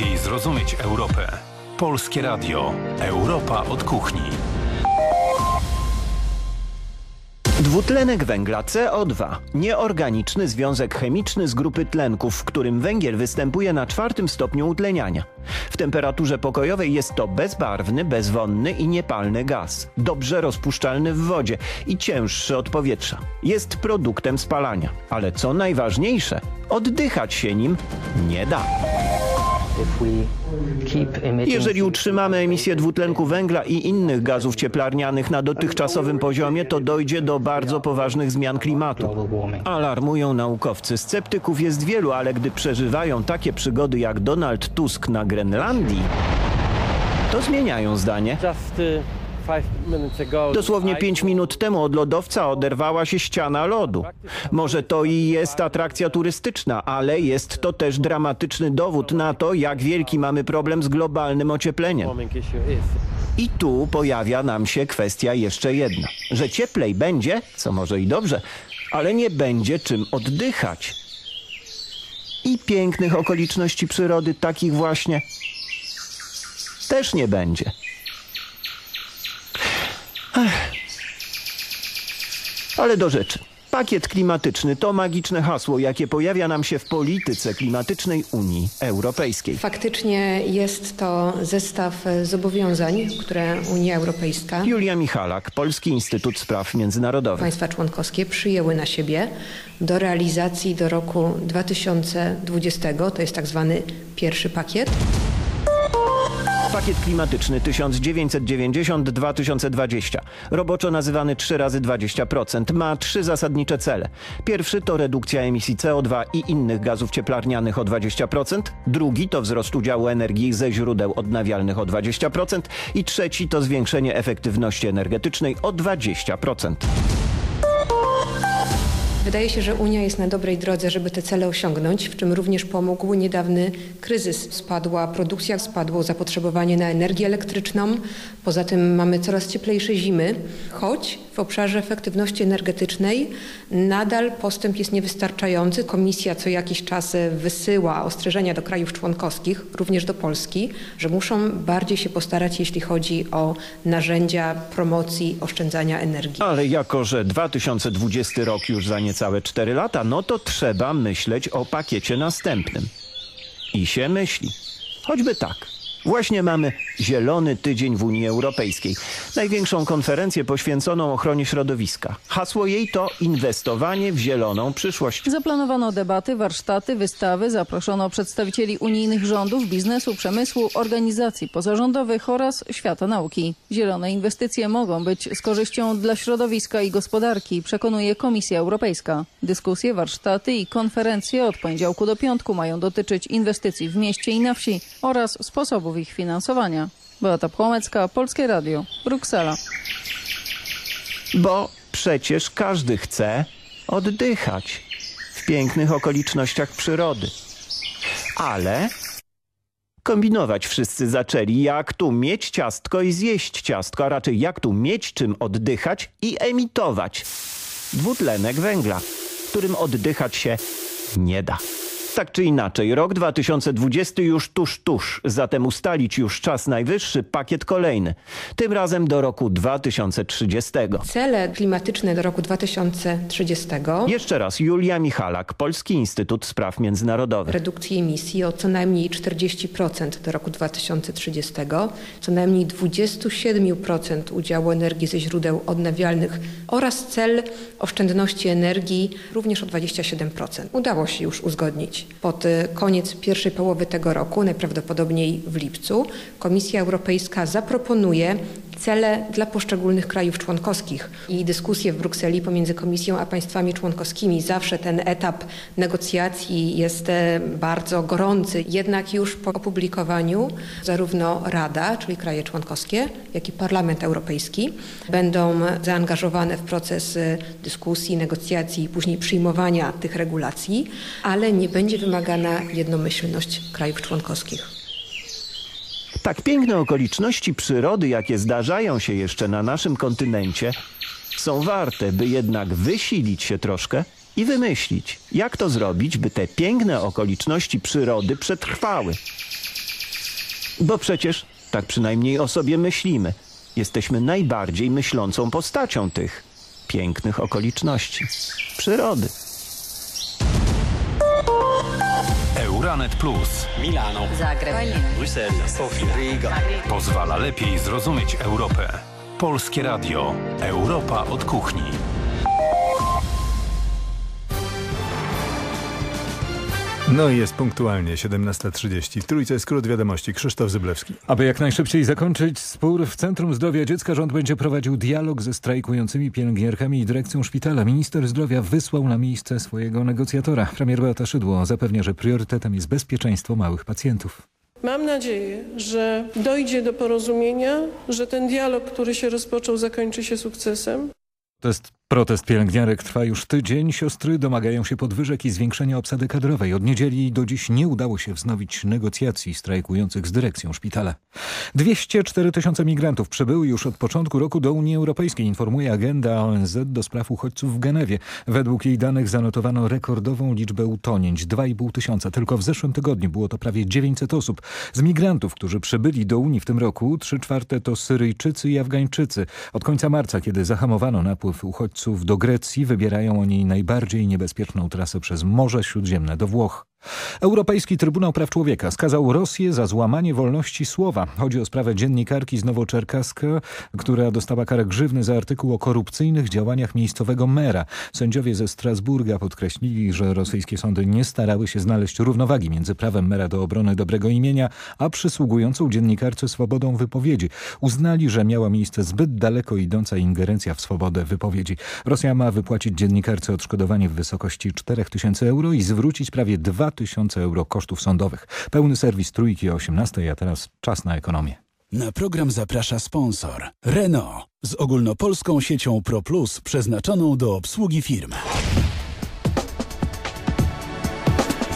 Lepiej zrozumieć Europę. Polskie Radio. Europa od kuchni. Dwutlenek węgla CO2. Nieorganiczny związek chemiczny z grupy tlenków, w którym węgiel występuje na czwartym stopniu utleniania. W temperaturze pokojowej jest to bezbarwny, bezwonny i niepalny gaz. Dobrze rozpuszczalny w wodzie i cięższy od powietrza. Jest produktem spalania. Ale co najważniejsze, oddychać się nim nie da. Jeżeli utrzymamy emisję dwutlenku węgla i innych gazów cieplarnianych na dotychczasowym poziomie, to dojdzie do bardzo poważnych zmian klimatu. Alarmują naukowcy. Sceptyków jest wielu, ale gdy przeżywają takie przygody jak Donald Tusk na Grenlandii, to zmieniają zdanie. Dosłownie pięć minut temu od lodowca oderwała się ściana lodu. Może to i jest atrakcja turystyczna, ale jest to też dramatyczny dowód na to, jak wielki mamy problem z globalnym ociepleniem. I tu pojawia nam się kwestia jeszcze jedna. Że cieplej będzie, co może i dobrze, ale nie będzie czym oddychać. I pięknych okoliczności przyrody, takich właśnie, też nie będzie. Ech. Ale do rzeczy. Pakiet klimatyczny to magiczne hasło, jakie pojawia nam się w polityce klimatycznej Unii Europejskiej. Faktycznie jest to zestaw zobowiązań, które Unia Europejska, Julia Michalak, Polski Instytut Spraw Międzynarodowych. państwa członkowskie przyjęły na siebie do realizacji do roku 2020. To jest tak zwany pierwszy pakiet. Pakiet klimatyczny 1990-2020, roboczo nazywany 3 razy 20%, ma trzy zasadnicze cele. Pierwszy to redukcja emisji CO2 i innych gazów cieplarnianych o 20%, drugi to wzrost udziału energii ze źródeł odnawialnych o 20% i trzeci to zwiększenie efektywności energetycznej o 20%. Wydaje się, że Unia jest na dobrej drodze, żeby te cele osiągnąć, w czym również pomógł niedawny kryzys. Spadła produkcja, spadło zapotrzebowanie na energię elektryczną. Poza tym mamy coraz cieplejsze zimy, choć w obszarze efektywności energetycznej nadal postęp jest niewystarczający. Komisja co jakiś czas wysyła ostrzeżenia do krajów członkowskich, również do Polski, że muszą bardziej się postarać, jeśli chodzi o narzędzia promocji oszczędzania energii. Ale jako, że 2020 rok już za niecałe 4 lata, no to trzeba myśleć o pakiecie następnym. I się myśli. Choćby tak. Właśnie mamy Zielony Tydzień w Unii Europejskiej. Największą konferencję poświęconą ochronie środowiska. Hasło jej to inwestowanie w zieloną przyszłość. Zaplanowano debaty, warsztaty, wystawy, zaproszono przedstawicieli unijnych rządów, biznesu, przemysłu, organizacji pozarządowych oraz świata nauki. Zielone inwestycje mogą być z korzyścią dla środowiska i gospodarki, przekonuje Komisja Europejska. Dyskusje, warsztaty i konferencje od poniedziałku do piątku mają dotyczyć inwestycji w mieście i na wsi oraz sposobów ich finansowania. Beata Płomecka, Polskie Radio, Bruksela. Bo przecież każdy chce oddychać w pięknych okolicznościach przyrody. Ale kombinować wszyscy zaczęli, jak tu mieć ciastko i zjeść ciastko, a raczej jak tu mieć czym oddychać i emitować dwutlenek węgla, którym oddychać się nie da. Tak czy inaczej, rok 2020 już tuż, tuż, zatem ustalić już czas najwyższy, pakiet kolejny. Tym razem do roku 2030. Cele klimatyczne do roku 2030 Jeszcze raz, Julia Michalak, Polski Instytut Spraw Międzynarodowych. redukcji emisji o co najmniej 40% do roku 2030, co najmniej 27% udziału energii ze źródeł odnawialnych oraz cel oszczędności energii również o 27%. Udało się już uzgodnić. Pod y, koniec pierwszej połowy tego roku, najprawdopodobniej w lipcu, Komisja Europejska zaproponuje cele dla poszczególnych krajów członkowskich i dyskusje w Brukseli pomiędzy Komisją a państwami członkowskimi. Zawsze ten etap negocjacji jest e, bardzo gorący. Jednak już po opublikowaniu zarówno Rada, czyli kraje członkowskie, jak i Parlament Europejski będą zaangażowane w proces e, dyskusji, negocjacji i później przyjmowania tych regulacji, ale nie będzie wymagana jednomyślność krajów członkowskich. Tak piękne okoliczności przyrody, jakie zdarzają się jeszcze na naszym kontynencie, są warte, by jednak wysilić się troszkę i wymyślić, jak to zrobić, by te piękne okoliczności przyrody przetrwały. Bo przecież, tak przynajmniej o sobie myślimy, jesteśmy najbardziej myślącą postacią tych pięknych okoliczności przyrody. Euranet Plus Milano. Zagreb. Bruxelles. Sofia. Riga. pozwala lepiej zrozumieć Europę. Polskie Radio. Europa od kuchni. No i jest punktualnie 17.30. W trójce skrót wiadomości. Krzysztof Zyblewski. Aby jak najszybciej zakończyć spór, w Centrum Zdrowia Dziecka rząd będzie prowadził dialog ze strajkującymi pielęgniarkami i dyrekcją szpitala. Minister zdrowia wysłał na miejsce swojego negocjatora. Premier Beata Szydło zapewnia, że priorytetem jest bezpieczeństwo małych pacjentów. Mam nadzieję, że dojdzie do porozumienia, że ten dialog, który się rozpoczął, zakończy się sukcesem. To jest Protest pielęgniarek trwa już tydzień. Siostry domagają się podwyżek i zwiększenia obsady kadrowej. Od niedzieli do dziś nie udało się wznowić negocjacji strajkujących z dyrekcją szpitala. 204 tysiące migrantów przybyły już od początku roku do Unii Europejskiej, informuje agenda ONZ do spraw uchodźców w Genewie. Według jej danych zanotowano rekordową liczbę utonięć 2,5 tysiąca. Tylko w zeszłym tygodniu było to prawie 900 osób. Z migrantów, którzy przybyli do Unii w tym roku, 3 czwarte to Syryjczycy i Afgańczycy. Od końca marca, kiedy zahamowano napływ uchodźców do Grecji, wybierają oni najbardziej niebezpieczną trasę przez Morze Śródziemne do Włoch. Europejski Trybunał Praw Człowieka skazał Rosję za złamanie wolności słowa. Chodzi o sprawę dziennikarki z Nowoczerkaska, która dostała karę grzywny za artykuł o korupcyjnych działaniach miejscowego mera. Sędziowie ze Strasburga podkreślili, że rosyjskie sądy nie starały się znaleźć równowagi między prawem mera do obrony dobrego imienia, a przysługującą dziennikarce swobodą wypowiedzi. Uznali, że miała miejsce zbyt daleko idąca ingerencja w swobodę wypowiedzi. Rosja ma wypłacić dziennikarce odszkodowanie w wysokości 4000 euro i zwrócić prawie 2 2000 euro kosztów sądowych. Pełny serwis trójki o 18, a teraz czas na ekonomię. Na program zaprasza sponsor Renault z ogólnopolską siecią Pro Plus przeznaczoną do obsługi firm.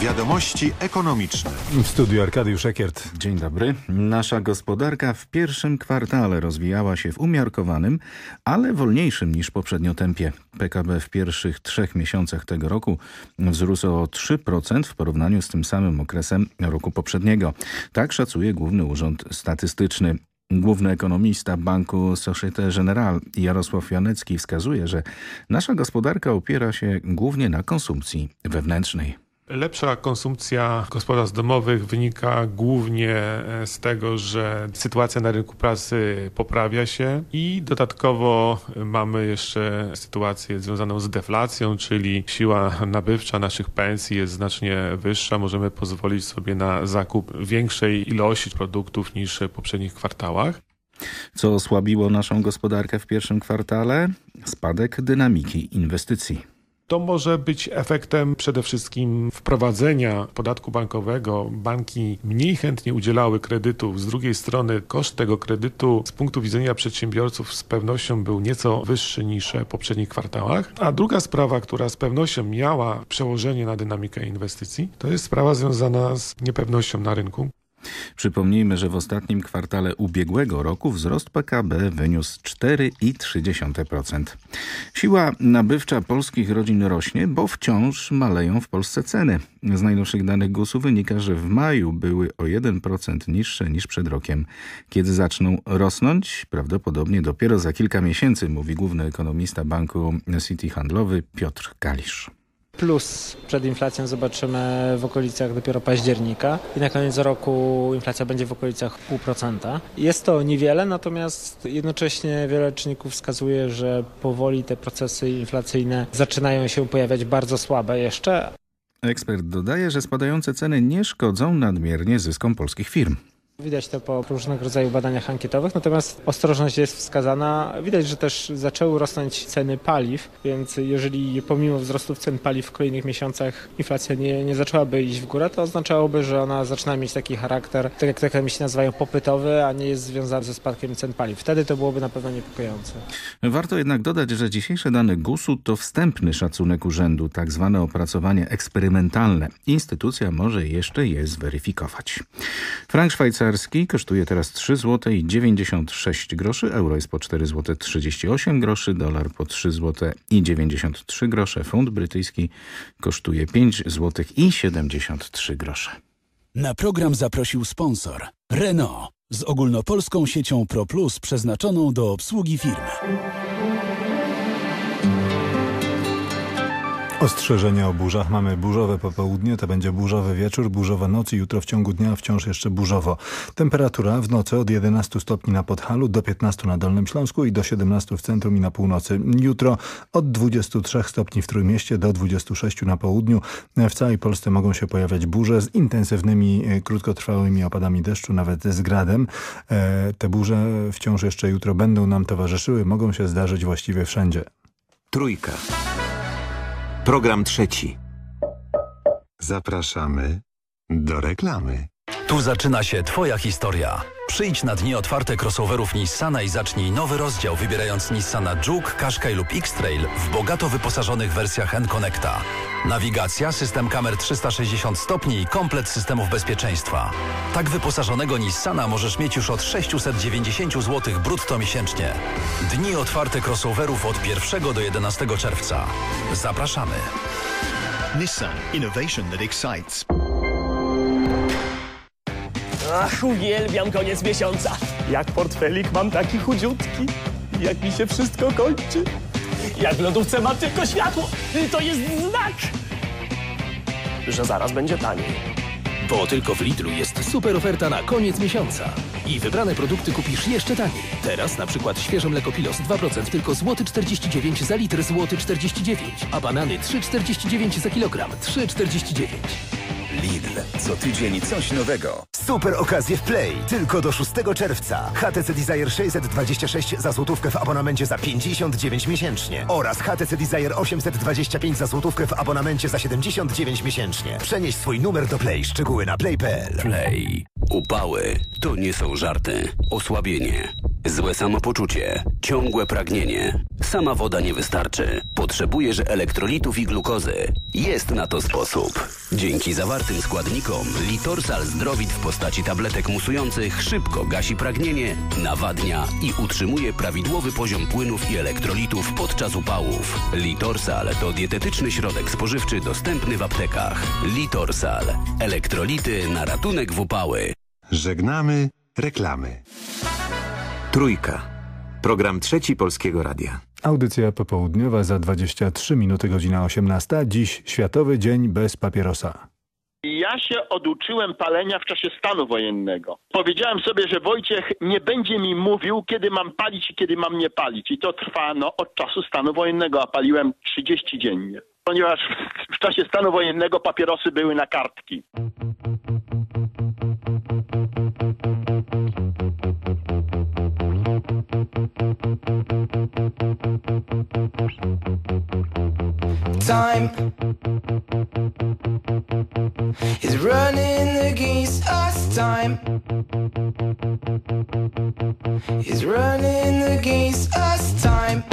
Wiadomości ekonomiczne. W studiu Arkadiusz Ekiert. Dzień dobry. Nasza gospodarka w pierwszym kwartale rozwijała się w umiarkowanym, ale wolniejszym niż poprzednio tempie. PKB w pierwszych trzech miesiącach tego roku wzrósł o 3% w porównaniu z tym samym okresem roku poprzedniego. Tak szacuje Główny Urząd Statystyczny. Główny ekonomista banku Societe Generale Jarosław Janecki wskazuje, że nasza gospodarka opiera się głównie na konsumpcji wewnętrznej. Lepsza konsumpcja gospodarstw domowych wynika głównie z tego, że sytuacja na rynku pracy poprawia się i dodatkowo mamy jeszcze sytuację związaną z deflacją, czyli siła nabywcza naszych pensji jest znacznie wyższa. Możemy pozwolić sobie na zakup większej ilości produktów niż w poprzednich kwartałach. Co osłabiło naszą gospodarkę w pierwszym kwartale? Spadek dynamiki inwestycji. To może być efektem przede wszystkim wprowadzenia podatku bankowego. Banki mniej chętnie udzielały kredytów. Z drugiej strony koszt tego kredytu z punktu widzenia przedsiębiorców z pewnością był nieco wyższy niż w poprzednich kwartałach. A druga sprawa, która z pewnością miała przełożenie na dynamikę inwestycji, to jest sprawa związana z niepewnością na rynku. Przypomnijmy, że w ostatnim kwartale ubiegłego roku wzrost PKB wyniósł 4,3%. Siła nabywcza polskich rodzin rośnie, bo wciąż maleją w Polsce ceny. Z najnowszych danych GUS-u wynika, że w maju były o 1% niższe niż przed rokiem. Kiedy zaczną rosnąć? Prawdopodobnie dopiero za kilka miesięcy, mówi główny ekonomista banku City Handlowy Piotr Kalisz. Plus przed inflacją zobaczymy w okolicach dopiero października i na koniec roku inflacja będzie w okolicach 0,5%. Jest to niewiele, natomiast jednocześnie wiele czynników wskazuje, że powoli te procesy inflacyjne zaczynają się pojawiać bardzo słabe jeszcze. Ekspert dodaje, że spadające ceny nie szkodzą nadmiernie zyskom polskich firm. Widać to po różnego rodzaju badaniach ankietowych, natomiast ostrożność jest wskazana. Widać, że też zaczęły rosnąć ceny paliw, więc jeżeli pomimo wzrostu cen paliw w kolejnych miesiącach inflacja nie, nie zaczęłaby iść w górę, to oznaczałoby, że ona zaczyna mieć taki charakter, tak jak te ekonomiści nazywają popytowy, a nie jest związany ze spadkiem cen paliw. Wtedy to byłoby na pewno niepokojące. Warto jednak dodać, że dzisiejsze dane GUS-u to wstępny szacunek urzędu, tak zwane opracowanie eksperymentalne. Instytucja może jeszcze je zweryfikować. Frank Szwajcarski szwajcarski kosztuje teraz 3 zł i 96 groszy, euro jest po 4 zł 38 groszy, dolar po 3 zł i 93 grosze, funt brytyjski kosztuje 5 zł i 73 grosze. Na program zaprosił sponsor Renault z ogólnopolską siecią Pro Plus przeznaczoną do obsługi firm. Ostrzeżenia o burzach. Mamy burzowe popołudnie, to będzie burzowy wieczór, burzowa noc i jutro w ciągu dnia wciąż jeszcze burzowo. Temperatura w nocy od 11 stopni na Podhalu do 15 na Dolnym Śląsku i do 17 w centrum i na północy. Jutro od 23 stopni w Trójmieście do 26 na południu. W całej Polsce mogą się pojawiać burze z intensywnymi, e, krótkotrwałymi opadami deszczu, nawet z gradem. E, Te burze wciąż jeszcze jutro będą nam towarzyszyły, mogą się zdarzyć właściwie wszędzie. Trójka. Program trzeci. Zapraszamy do reklamy. Tu zaczyna się Twoja historia. Przyjdź na dni otwarte crossoverów Nissana i zacznij nowy rozdział wybierając Nissana Juke, Qashqai lub X-Trail w bogato wyposażonych wersjach N-Connecta. Nawigacja, system kamer 360 stopni i komplet systemów bezpieczeństwa. Tak wyposażonego Nissana możesz mieć już od 690 zł brutto miesięcznie. Dni otwarte crossoverów od 1 do 11 czerwca. Zapraszamy. Nissan Innovation that excites. Ach, uwielbiam koniec miesiąca. Jak portfelik mam taki chudziutki. Jak mi się wszystko kończy. Jak w lodówce mam tylko światło. To jest znak, że zaraz będzie taniej. Bo tylko w Lidlu jest super oferta na koniec miesiąca. I wybrane produkty kupisz jeszcze taniej. Teraz na przykład świeże mleko Pilos 2% tylko złoty 49 za litr złoty 49, a banany 3,49 za kilogram 3,49. Lidl. Co tydzień coś nowego. Super okazje w Play. Tylko do 6 czerwca. HTC Desire 626 za złotówkę w abonamencie za 59 miesięcznie. Oraz HTC Desire 825 za złotówkę w abonamencie za 79 miesięcznie. Przenieś swój numer do Play. Szczegóły na play.pl. Play. Upały to nie są żarty. Osłabienie. Złe samopoczucie. Ciągłe pragnienie. Sama woda nie wystarczy. Potrzebujesz elektrolitów i glukozy. Jest na to sposób. Dzięki zawartym składnikom Litorsal Zdrowit w postaci tabletek musujących szybko gasi pragnienie, nawadnia i utrzymuje prawidłowy poziom płynów i elektrolitów podczas upałów. Litorsal to dietetyczny środek spożywczy dostępny w aptekach. Litorsal. Elektrolity na ratunek w upały. Żegnamy reklamy. Trójka. Program trzeci Polskiego Radia. Audycja popołudniowa za 23 minuty godzina 18. Dziś Światowy Dzień bez papierosa. Ja się oduczyłem palenia w czasie stanu wojennego. Powiedziałem sobie, że Wojciech nie będzie mi mówił, kiedy mam palić i kiedy mam nie palić. I to trwa no, od czasu stanu wojennego, a paliłem 30 dziennie. Ponieważ w czasie stanu wojennego papierosy były na kartki. Time is running against us. Time is running against us. Time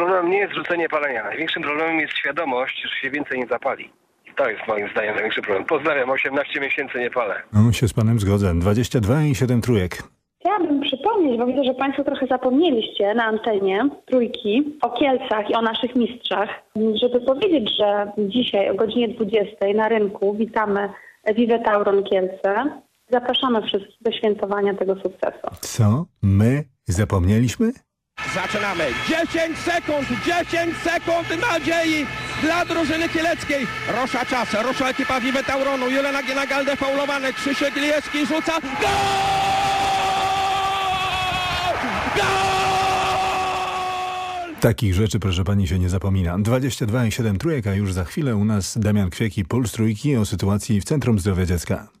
problemem nie jest rzucenie palenia. Największym problemem jest świadomość, że się więcej nie zapali. I to jest moim zdaniem największy problem. Pozdrawiam, 18 miesięcy nie palę. No się z panem zgodzę. 22 i 7 trójek. Chciałabym przypomnieć, bo widzę, że Państwo trochę zapomnieliście na antenie trójki o Kielcach i o naszych mistrzach, żeby powiedzieć, że dzisiaj o godzinie 20 na rynku witamy Vive Tauron Kielce. Zapraszamy wszystkich do świętowania tego sukcesu. Co? My zapomnieliśmy? Zaczynamy. 10 sekund, 10 sekund nadziei dla drużyny kieleckiej. Rusza czas, rusza ekipa Vive Tauronu. Jelena Gienagalde faulowany, Krzysiek Gliewski rzuca. Takich rzeczy, proszę pani, się nie zapomina. 22 i 7 trójek, a już za chwilę u nas Damian Kwieki, Puls Trójki o sytuacji w Centrum Zdrowia Dziecka.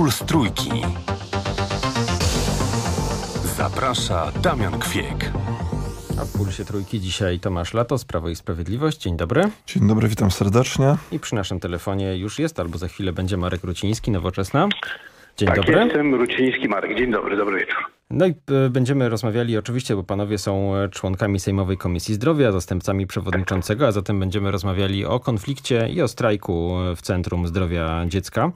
Puls Trójki. Zaprasza Damian Kwiek. A w Pulsie Trójki dzisiaj Tomasz Latos, Prawo i Sprawiedliwość. Dzień dobry. Dzień dobry, witam serdecznie. I przy naszym telefonie już jest, albo za chwilę będzie Marek Ruciński, Nowoczesna. Dzień tak, dobry. jestem Ruciński Marek. Dzień dobry, dobry wieczór. No i e, będziemy rozmawiali oczywiście, bo panowie są e, członkami Sejmowej Komisji Zdrowia, zastępcami przewodniczącego, a zatem będziemy rozmawiali o konflikcie i o strajku e, w Centrum Zdrowia Dziecka.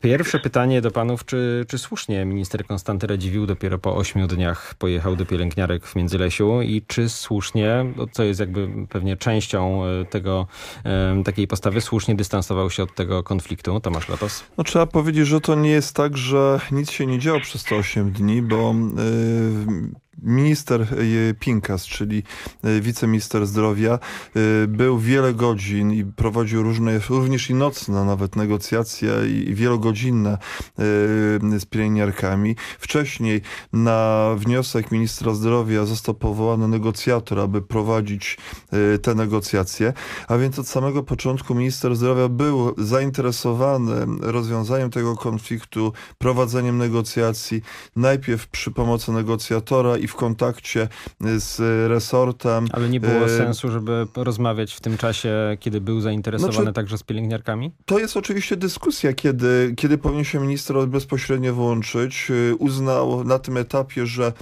Pierwsze pytanie do panów, czy, czy słusznie minister Konstanty Radziwiłł dopiero po ośmiu dniach pojechał do pielęgniarek w Międzylesiu i czy słusznie, co jest jakby pewnie częścią tego, takiej postawy, słusznie dystansował się od tego konfliktu? Tomasz Latos. No, trzeba powiedzieć, że to nie jest tak, że nic się nie działo przez te 8 dni, bo y, minister y, Pinkas, czyli y, wiceminister zdrowia, y, był wiele godzin i prowadził różne, również i nocne nawet negocjacje i wielogodzinne z pielęgniarkami. Wcześniej na wniosek ministra zdrowia został powołany negocjator, aby prowadzić te negocjacje, a więc od samego początku minister zdrowia był zainteresowany rozwiązaniem tego konfliktu, prowadzeniem negocjacji, najpierw przy pomocy negocjatora i w kontakcie z resortem. Ale nie było E, sensu, żeby rozmawiać w tym czasie, kiedy był zainteresowany Znaczy- także z pielęgniarkami? To jest oczywiście dyskusja, kiedy, kiedy powinien się minister bezpośrednio włączyć. Y, Uznał na tym etapie, że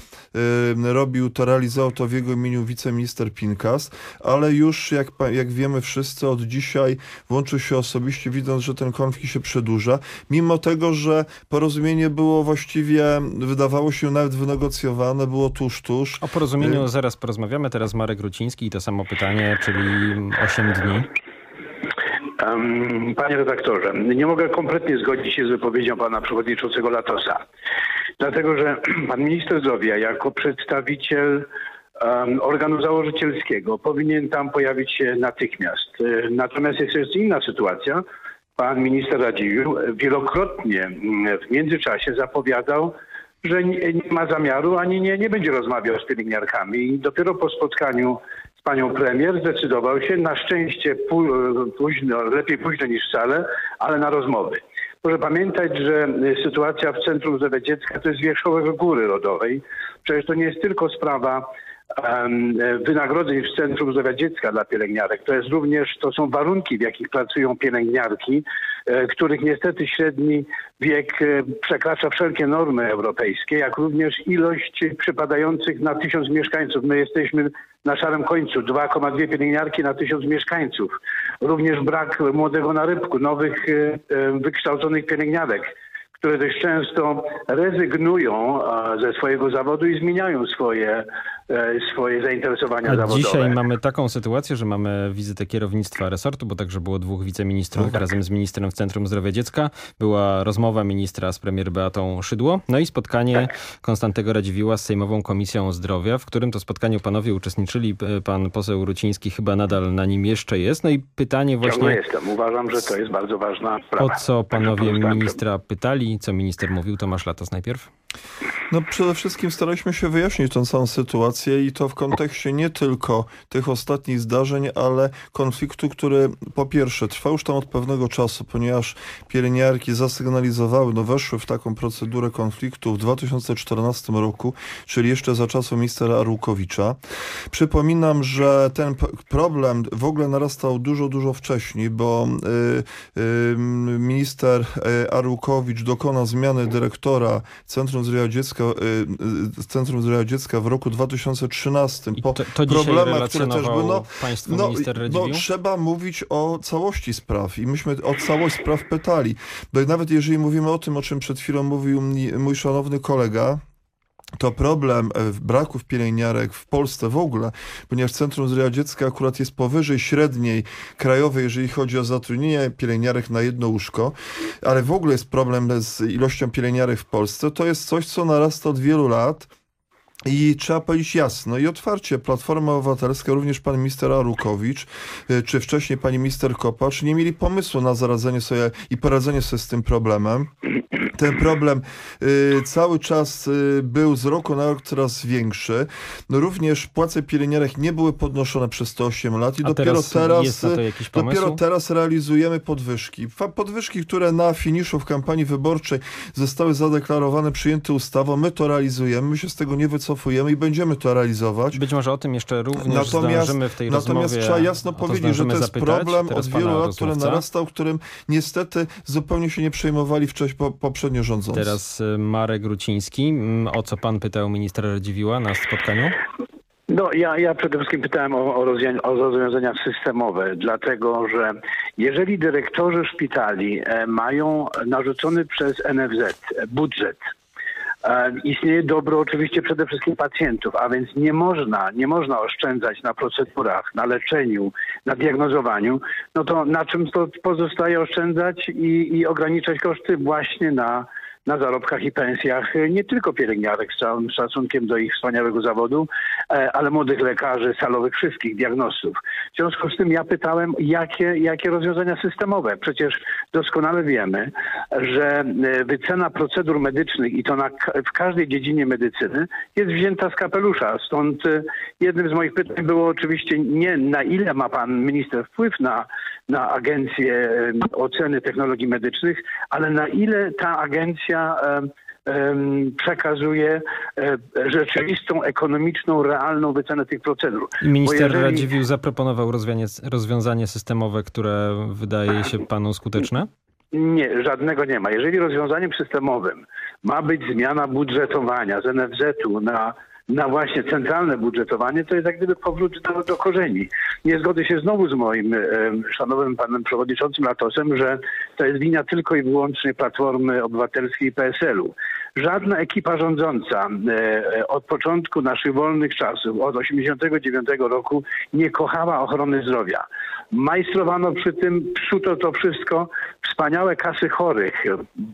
y, robił to, realizował to w jego imieniu wiceminister Pinkas, ale już jak, jak wiemy wszyscy od dzisiaj włączył się osobiście, widząc, że ten konflikt się przedłuża, mimo tego, że porozumienie było właściwie, wydawało się nawet wynegocjowane, było tuż, tuż. O porozumieniu Y, zaraz porozmawiamy. Teraz Marek Ruciński i to samo pytanie, czyli 8 dni. Panie redaktorze, nie mogę kompletnie zgodzić się z wypowiedzią pana przewodniczącego Latosa. Dlatego, że [clears throat] pan minister zdrowia jako przedstawiciel organu założycielskiego powinien tam pojawić się natychmiast. E, Natomiast jest jeszcze inna sytuacja. Pan minister Radziwiłł wielokrotnie mm, w międzyczasie zapowiadał, że nie, nie ma zamiaru ani nie, nie będzie rozmawiał z pielęgniarkami. I dopiero po spotkaniu z panią premier zdecydował się, na szczęście pó- późno, lepiej późno niż wcale, ale na rozmowy. Proszę pamiętać, że y, sytuacja w Centrum Zdrowia Dziecka to jest wierzchołek góry rodowej. Przecież to nie jest tylko sprawa wynagrodzeń w Centrum Zdrowia Dziecka dla pielęgniarek. To jest również, to są warunki, w jakich pracują pielęgniarki, e, których niestety średni wiek e, przekracza wszelkie normy europejskie, jak również ilość przypadających na tysiąc mieszkańców. My jesteśmy na szarym końcu, 2,2 pielęgniarki na tysiąc mieszkańców. Również brak młodego narybku, nowych e, wykształconych pielęgniarek które dość często rezygnują ze swojego zawodu i zmieniają swoje, swoje zainteresowania A zawodowe. dzisiaj mamy taką sytuację, że mamy wizytę kierownictwa resortu, bo także było dwóch wiceministrów Tak. razem z ministrem w Centrum Zdrowia Dziecka. Była rozmowa ministra z premier Beatą Szydło, no i spotkanie Tak. Konstantego Radziwiła z Sejmową Komisją Zdrowia, w którym to spotkaniu panowie uczestniczyli. E, Pan poseł Ruciński chyba nadal na nim jeszcze jest. No i pytanie Ciągle właśnie... jestem. Uważam, że to jest bardzo ważna sprawa. O co panowie ministra pytali, co minister mówił, Tomasz Latos najpierw? No przede wszystkim staraliśmy się wyjaśnić tę całą sytuację i to w kontekście nie tylko tych ostatnich zdarzeń, ale konfliktu, który po pierwsze trwa już tam od pewnego czasu, ponieważ pielęgniarki zasygnalizowały, no weszły w taką procedurę konfliktu w 2014 roku, czyli jeszcze za czasów ministra Arłukowicza. Przypominam, że ten problem w ogóle narastał dużo, dużo wcześniej, bo y, y, minister y, Arłukowicz dokonał zmiany dyrektora Centrum Zdrowia Dziecka, y, y, Centrum Zdrowia Dziecka w roku 2013 po to- to problemach, które też były. No, no, no, trzeba mówić o całości spraw i myśmy o całość spraw pytali. No i nawet jeżeli mówimy o tym, o czym przed chwilą mówił mój szanowny kolega, to problem e, braków pielęgniarek w Polsce w ogóle, ponieważ Centrum Zdrowia Dziecka akurat jest powyżej średniej krajowej, jeżeli chodzi o zatrudnienie pielęgniarek na jedno łóżko, ale w ogóle jest problem z ilością pielęgniarek w Polsce. To jest coś, co narasta od wielu lat. I trzeba powiedzieć jasno i otwarcie, Platforma Obywatelska, również pan minister Arukowicz, y, czy wcześniej pani minister Kopacz, nie mieli pomysłu na zaradzenie sobie i poradzenie sobie z tym problemem. ten problem y, cały czas y, był z roku na rok coraz większy. No również płace pielęgniarek nie były podnoszone przez te 8 lat i A dopiero teraz teraz, dopiero teraz realizujemy podwyżki. Podwyżki, które na finiszu w kampanii wyborczej zostały zadeklarowane, przyjęte ustawą, my to realizujemy, my się z tego nie wycofujemy i będziemy to realizować. Być może o tym jeszcze również Natomiast, zdążymy w tej natomiast rozmowie. trzeba jasno powiedzieć, że to jest zapytać. problem Teraz od wielu lat, który narastał, którym niestety zupełnie się nie przejmowali wcześniej po, poprzednio rządzący. Teraz y, Marek Gruciński. Mm, O co pan pytał ministra Radziwiła na spotkaniu? No, ja, ja przede wszystkim pytałem o, o, rozwią- o rozwiązania systemowe, dlatego że jeżeli dyrektorzy szpitali e, mają narzucony przez NFZ budżet, istnieje dobro oczywiście przede wszystkim pacjentów, a więc nie można, nie można oszczędzać na procedurach, na leczeniu, na diagnozowaniu, no to na czym to pozostaje oszczędzać i, i ograniczać koszty? Właśnie na na zarobkach i pensjach e, nie tylko pielęgniarek z całym szacunkiem do ich wspaniałego zawodu, e, ale młodych lekarzy, salowych, wszystkich diagnostów. W związku z tym ja pytałem, jakie, jakie rozwiązania systemowe. Przecież doskonale wiemy, że e, wycena procedur medycznych i to na, w każdej dziedzinie medycyny jest wzięta z kapelusza. Stąd jednym z moich pytań było oczywiście nie na ile ma pan minister wpływ na, na agencję oceny technologii medycznych, ale na ile ta agencja przekazuje e, rzeczywistą, ekonomiczną, realną wycenę tych procedur. Minister jeżeli- Radziwiłł zaproponował rozwiązanie, rozwiązanie systemowe, które wydaje się panu skuteczne? Nie, żadnego nie ma. Jeżeli rozwiązaniem systemowym ma być zmiana budżetowania z NFZ-u na, na właśnie centralne budżetowanie, to jest jak gdyby powrót do, do korzeni. Nie zgodzę się znowu z moim e, szanownym panem przewodniczącym Latosem, że to jest wina tylko i wyłącznie Platformy Obywatelskiej i PSL-u. Żadna ekipa rządząca e, e, od początku naszych wolnych czasów, od 89 roku, nie kochała ochrony zdrowia. Majstrowano przy tym, psuto to wszystko, wspaniałe kasy chorych,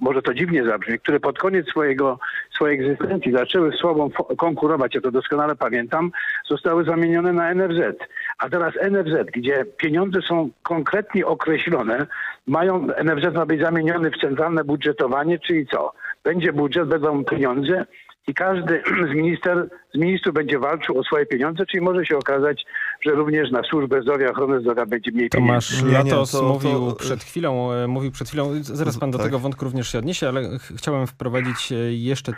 może to dziwnie zabrzmi, które pod koniec swojego, swojej egzystencji zaczęły z sobą konkurować, ja to doskonale pamiętam, zostały zamienione na NFZ. A teraz NFZ, gdzie pieniądze są konkretnie określone, mają, NFZ ma być zamieniony w centralne budżetowanie, czyli co? Będzie budżet, będą pieniądze i każdy z, minister, z ministrów będzie walczył o swoje pieniądze, czyli może się okazać, że również na służbę zdrowia, ochronę zdrowia będzie mniej Tomasz pieniędzy. Latos to- mówił to- przed chwilą, e, mówił przed chwilą, zaraz pan do Tak. tego wątku również się odniesie, ale ch- chciałem wprowadzić e, jeszcze,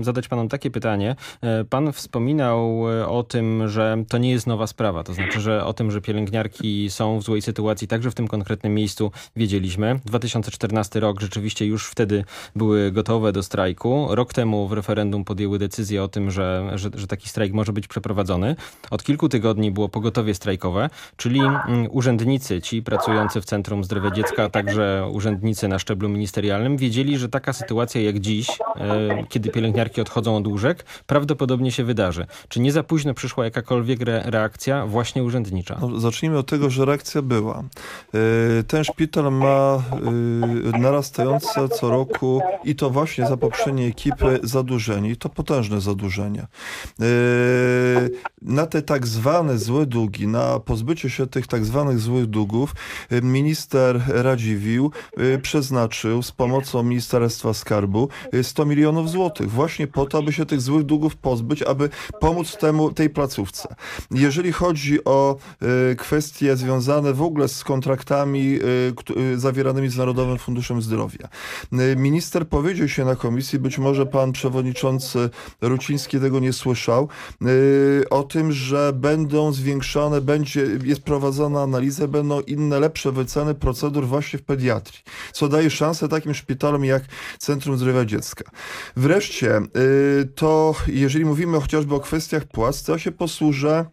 zadać panom takie pytanie. E, Pan wspominał o tym, że to nie jest nowa sprawa, to znaczy, że o tym, że pielęgniarki są w złej sytuacji, także w tym konkretnym miejscu wiedzieliśmy. 2014 rok rzeczywiście już wtedy były gotowe do strajku. Rok temu w referendum podjęły decyzję o tym, że, że, że taki strajk może być przeprowadzony. Od kilku tygodni było pogotowie strajkowe, czyli mm, urzędnicy, ci pracujący w Centrum Zdrowia Dziecka, a także urzędnicy na szczeblu ministerialnym wiedzieli, że taka sytuacja jak dziś, e, kiedy pielęgniarki odchodzą od łóżek, prawdopodobnie się wydarzy. Czy nie za późno przyszła jakakolwiek re reakcja właśnie urzędnicza? No, zacznijmy od tego, że reakcja była. E, Ten szpital ma e, narastające co roku i to właśnie za poprzedniej ekipy zadłużenie i to potężne zadłużenie. Na te tak zwane złe długi, na pozbycie się tych tak zwanych złych długów e, minister Radziwił e, przeznaczył z pomocą Ministerstwa Skarbu e, 100 milionów złotych właśnie po to, aby się tych złych długów pozbyć, aby pomóc temu, tej placówce. Jeżeli chodzi o kwestie związane w ogóle z kontraktami kt- zawieranymi z Narodowym Funduszem Zdrowia. Minister powiedział się na komisji, być może pan przewodniczący Ruciński tego nie słyszał, o tym, że będą zwiększone, będzie, jest prowadzona analiza, będą inne, lepsze wyceny procedur właśnie w pediatrii, co daje szansę takim szpitalom jak Centrum Zdrowia Dziecka. Wreszcie, y, to jeżeli mówimy chociażby o kwestiach płac, to ja się posłużę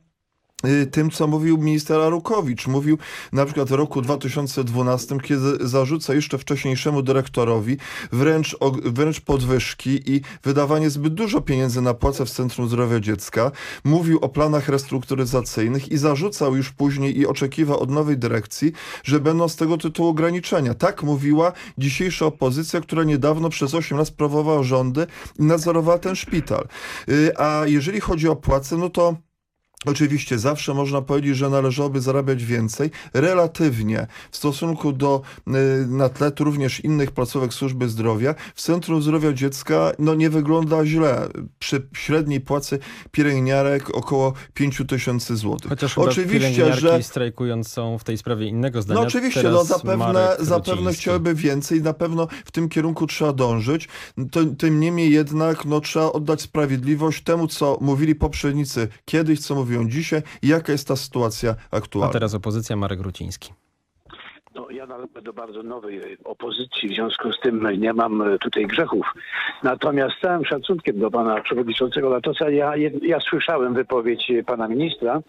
tym, co mówił minister Arukowicz. Mówił na przykład w roku 2012, kiedy zarzuca jeszcze wcześniejszemu dyrektorowi wręcz, wręcz podwyżki i wydawanie zbyt dużo pieniędzy na płace w Centrum Zdrowia Dziecka. Mówił o planach restrukturyzacyjnych i zarzucał już później i oczekiwał od nowej dyrekcji, że będą z tego tytułu ograniczenia. Tak mówiła dzisiejsza opozycja, która niedawno przez 8 lat sprawowała rządy i nadzorowała ten szpital. Y, A jeżeli chodzi o płace, no to Oczywiście zawsze można powiedzieć, że należałoby zarabiać więcej. Relatywnie w stosunku do y, na tle również innych placówek służby zdrowia w Centrum Zdrowia Dziecka no nie wygląda źle. Przy średniej płacy pielęgniarek około 5 tysięcy złotych. Chociaż oczywiście, że strajkując są w tej sprawie innego zdania. No oczywiście, no zapewne, zapewne chciałyby więcej, na pewno w tym kierunku trzeba dążyć. To, tym niemniej jednak no, trzeba oddać sprawiedliwość temu, co mówili poprzednicy kiedyś, co mówią dzisiaj i jaka jest ta sytuacja aktualna. A teraz opozycja Marek Ruciński. No, ja należę do bardzo nowej opozycji, w związku z tym nie mam tutaj grzechów. Natomiast z całym szacunkiem do pana przewodniczącego Latosa, ja, ja słyszałem wypowiedź pana ministra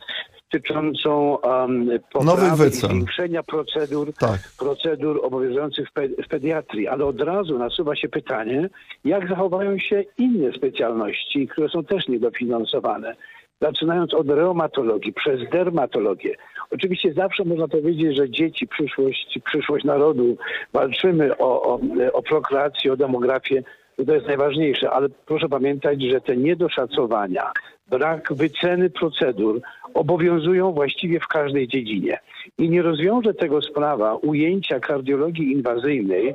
dotyczącą um, poprawy i zwiększenia procedur, tak. procedur obowiązujących w, pe w pediatrii. Ale od razu nasuwa się pytanie, jak zachowają się inne specjalności, które są też niedofinansowane zaczynając od reumatologii, przez dermatologię. Oczywiście zawsze można powiedzieć, że dzieci, przyszłość, przyszłość narodu, walczymy o, o, o prokreację, o demografię, to jest najważniejsze, ale proszę pamiętać, że te niedoszacowania, brak wyceny procedur obowiązują właściwie w każdej dziedzinie. I nie rozwiąże tego sprawa ujęcia kardiologii inwazyjnej,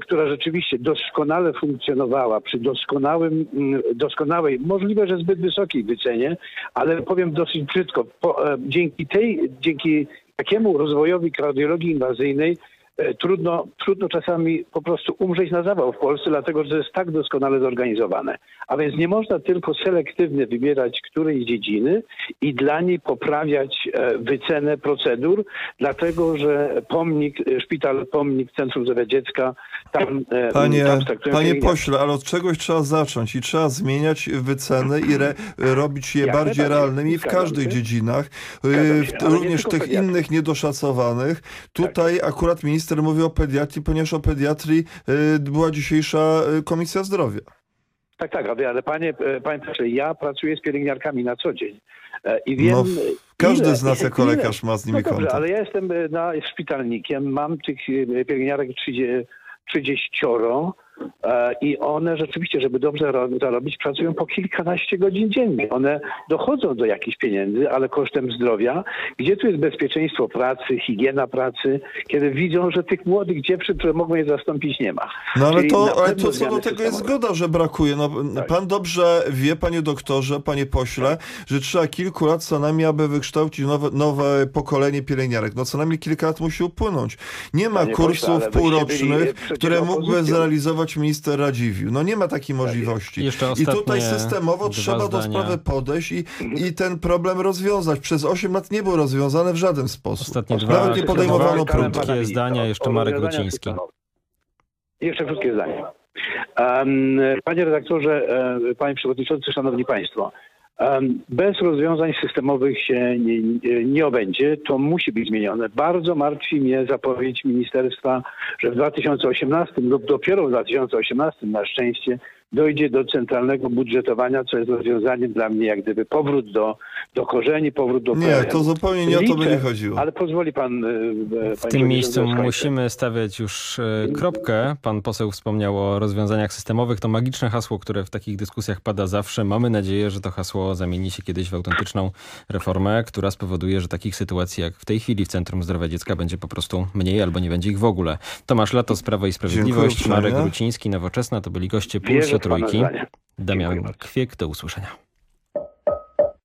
która rzeczywiście doskonale funkcjonowała przy doskonałym, doskonałej, możliwe, że zbyt wysokiej wycenie, ale powiem dosyć brzydko, po, dzięki tej, dzięki takiemu rozwojowi kardiologii inwazyjnej trudno, trudno czasami po prostu umrzeć na zawał w Polsce, dlatego że to jest tak doskonale zorganizowane. A więc nie można tylko selektywnie wybierać której dziedziny i dla niej poprawiać wycenę procedur, dlatego że pomnik, szpital, pomnik Centrum Zdrowia Dziecka tam Panie, tam panie pośle, ale od czegoś trzeba zacząć i trzeba zmieniać wyceny i re, robić je Jak bardziej realnymi w każdych dziedzinach, nie również tych pediatrii. innych niedoszacowanych. Tutaj akurat minister mówi o pediatrii, ponieważ o pediatrii y, była dzisiejsza y, Komisja Zdrowia. Tak, tak, ale, panie, e, panie ja pracuję z pielęgniarkami na co dzień. E, I wiem, No, każdy ile- z nas [laughs] jako ile- lekarz ma z nimi no dobrze, kontakt. ale ja jestem e, na, szpitalnikiem, mam tych pielęgniarek 30, 30 e, i one rzeczywiście, żeby dobrze ro- zarobić, pracują po kilkanaście godzin dziennie. One dochodzą do jakichś pieniędzy, ale kosztem zdrowia. Gdzie tu jest bezpieczeństwo pracy, higiena pracy, kiedy widzą, że tych młodych dziewczyn, które mogą je zastąpić, nie ma. No ale Czyli to, ale to co do tego jest zgoda, że brakuje. No, Pan dobrze wie, panie doktorze, panie pośle, że trzeba kilku lat co najmniej, aby wykształcić nowe, nowe pokolenie pielęgniarek. No co najmniej kilka lat musi upłynąć. Nie ma Panie pośle, kursów byli półrocznych, które mógłby opozycją. Minister Radziwiłł. No nie ma takiej możliwości. Jeszcze I tutaj systemowo trzeba do zdania. sprawy podejść i, i ten problem rozwiązać. Przez 8 lat nie był rozwiązany w żaden sposób. Ostatnie dwa, Nawet nie podejmowano prób. krótkie zdania, jeszcze Marek Ruciński. Jeszcze krótkie zdanie. Panie redaktorze, panie przewodniczący, szanowni państwo. Bez rozwiązań systemowych się nie- nie obędzie. To musi być zmienione. Bardzo martwi mnie zapowiedź ministerstwa, że w 2018 lub dopiero w 2018 na szczęście dojdzie do centralnego budżetowania, co jest rozwiązaniem dla mnie jak gdyby powrót do, do korzeni, powrót do Nie, to zupełnie nie o to by Liczę, nie chodziło. Ale pozwoli pan... e, e, W tym miejscu musimy stawiać już e, kropkę. Pan poseł wspomniał o rozwiązaniach systemowych. To magiczne hasło, które w takich dyskusjach pada zawsze. Mamy nadzieję, że to hasło zamieni się kiedyś w autentyczną reformę, która spowoduje, że takich sytuacji jak w tej chwili w Centrum Zdrowia Dziecka będzie po prostu mniej albo nie będzie ich w ogóle. Tomasz Lato, Prawo i Sprawiedliwość, Dziękuję Marek. Ruciński, Nowoczesna. To byli goście Wierzę Trójki. Damian Kwiek, do usłyszenia.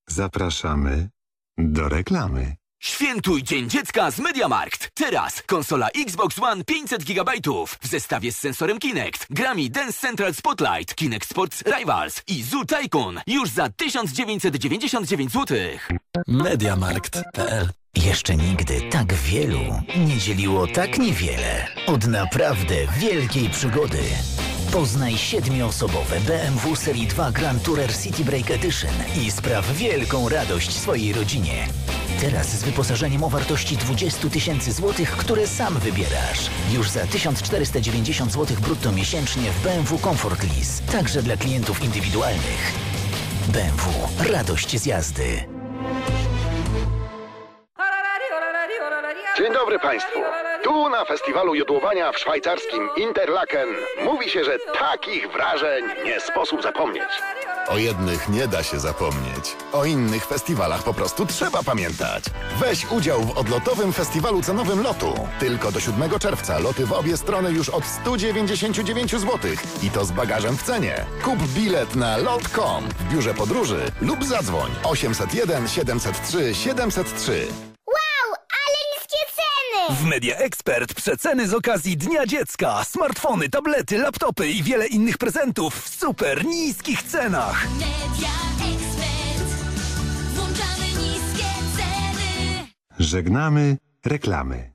Zapraszamy do reklamy. Świętuj Dzień Dziecka z MediaMarkt. Teraz konsola Xbox One 500 GB w zestawie z sensorem Kinect, grami Dance Central Spotlight, Kinect Sports Rivals i Zoo Tycoon już za 1999 zł. Mediamarkt.pl Jeszcze nigdy tak wielu nie dzieliło tak niewiele od naprawdę wielkiej przygody. Poznaj siedmioosobowe BMW Serii 2 Grand Tourer City Break Edition i spraw wielką radość swojej rodzinie. Teraz z wyposażeniem o wartości 20 tysięcy złotych, które sam wybierasz. Już za 1490 zł brutto miesięcznie w BMW Comfort Lease. Także dla klientów indywidualnych. BMW. Radość z jazdy. Dzień dobry Państwu. Tu na festiwalu jodłowania w szwajcarskim Interlaken mówi się, że takich wrażeń nie sposób zapomnieć. O jednych nie da się zapomnieć. O innych festiwalach po prostu trzeba pamiętać. Weź udział w odlotowym festiwalu cenowym lotu. Tylko do 7 czerwca loty w obie strony już od 199 zł. I to z bagażem w cenie. Kup bilet na lot.com w biurze podróży lub zadzwoń 801 703 703. W Media Expert przeceny z okazji Dnia Dziecka. Smartfony, tablety, laptopy i wiele innych prezentów w super niskich cenach. Media Expert. Włączamy niskie ceny. Żegnamy reklamy.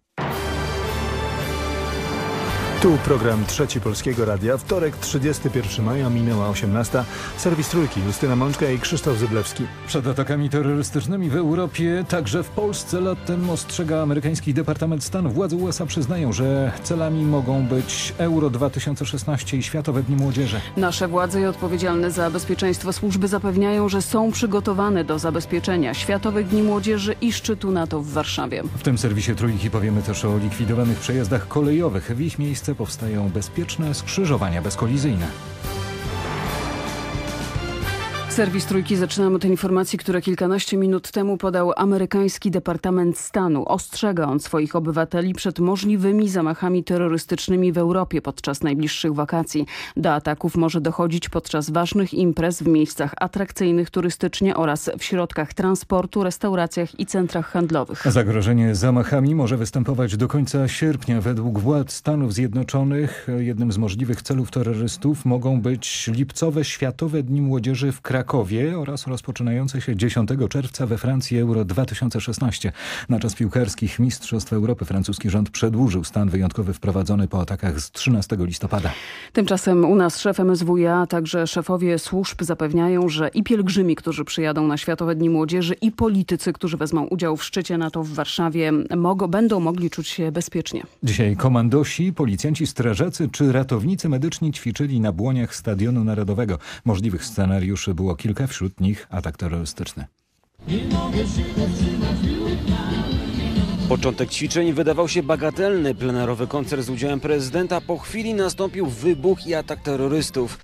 Tu program Trzeci Polskiego Radia. Wtorek, 31 maja, minęła 18. Serwis Trójki, Justyna Mączka i Krzysztof Zyblewski. Przed atakami terrorystycznymi w Europie, także w Polsce latem ostrzega amerykański Departament Stanu. Władze USA przyznają, że celami mogą być Euro 2016 i Światowe Dni Młodzieży. Nasze władze i odpowiedzialne za bezpieczeństwo służby zapewniają, że są przygotowane do zabezpieczenia Światowych Dni Młodzieży i szczytu NATO w Warszawie. W tym serwisie Trójki powiemy też o likwidowanych przejazdach kolejowych. W ich miejsce powstają bezpieczne skrzyżowania bezkolizyjne. Serwis Trójki zaczynamy od informacji, które kilkanaście minut temu podał amerykański Departament Stanu. Ostrzega on swoich obywateli przed możliwymi zamachami terrorystycznymi w Europie podczas najbliższych wakacji. Do ataków może dochodzić podczas ważnych imprez w miejscach atrakcyjnych turystycznie oraz w środkach transportu, restauracjach i centrach handlowych. Zagrożenie zamachami może występować do końca sierpnia. Według władz Stanów Zjednoczonych jednym z możliwych celów terrorystów mogą być lipcowe Światowe Dni Młodzieży w Krakowie oraz rozpoczynające się 10 czerwca we Francji Euro 2016. Na czas piłkarskich Mistrzostw Europy francuski rząd przedłużył stan wyjątkowy wprowadzony po atakach z 13 listopada. Tymczasem u nas szef MSWiA, a także szefowie służb zapewniają, że i pielgrzymi, którzy przyjadą na Światowe Dni Młodzieży i politycy, którzy wezmą udział w szczycie NATO w Warszawie, mogą, będą mogli czuć się bezpiecznie. Dzisiaj komandosi, policjanci, strażacy czy ratownicy medyczni ćwiczyli na błoniach Stadionu Narodowego. Możliwych scenariuszy było kilka, wśród nich atak terrorystyczny. Początek ćwiczeń wydawał się bagatelny. Plenerowy koncert z udziałem prezydenta. Po chwili nastąpił wybuch i atak terrorystów.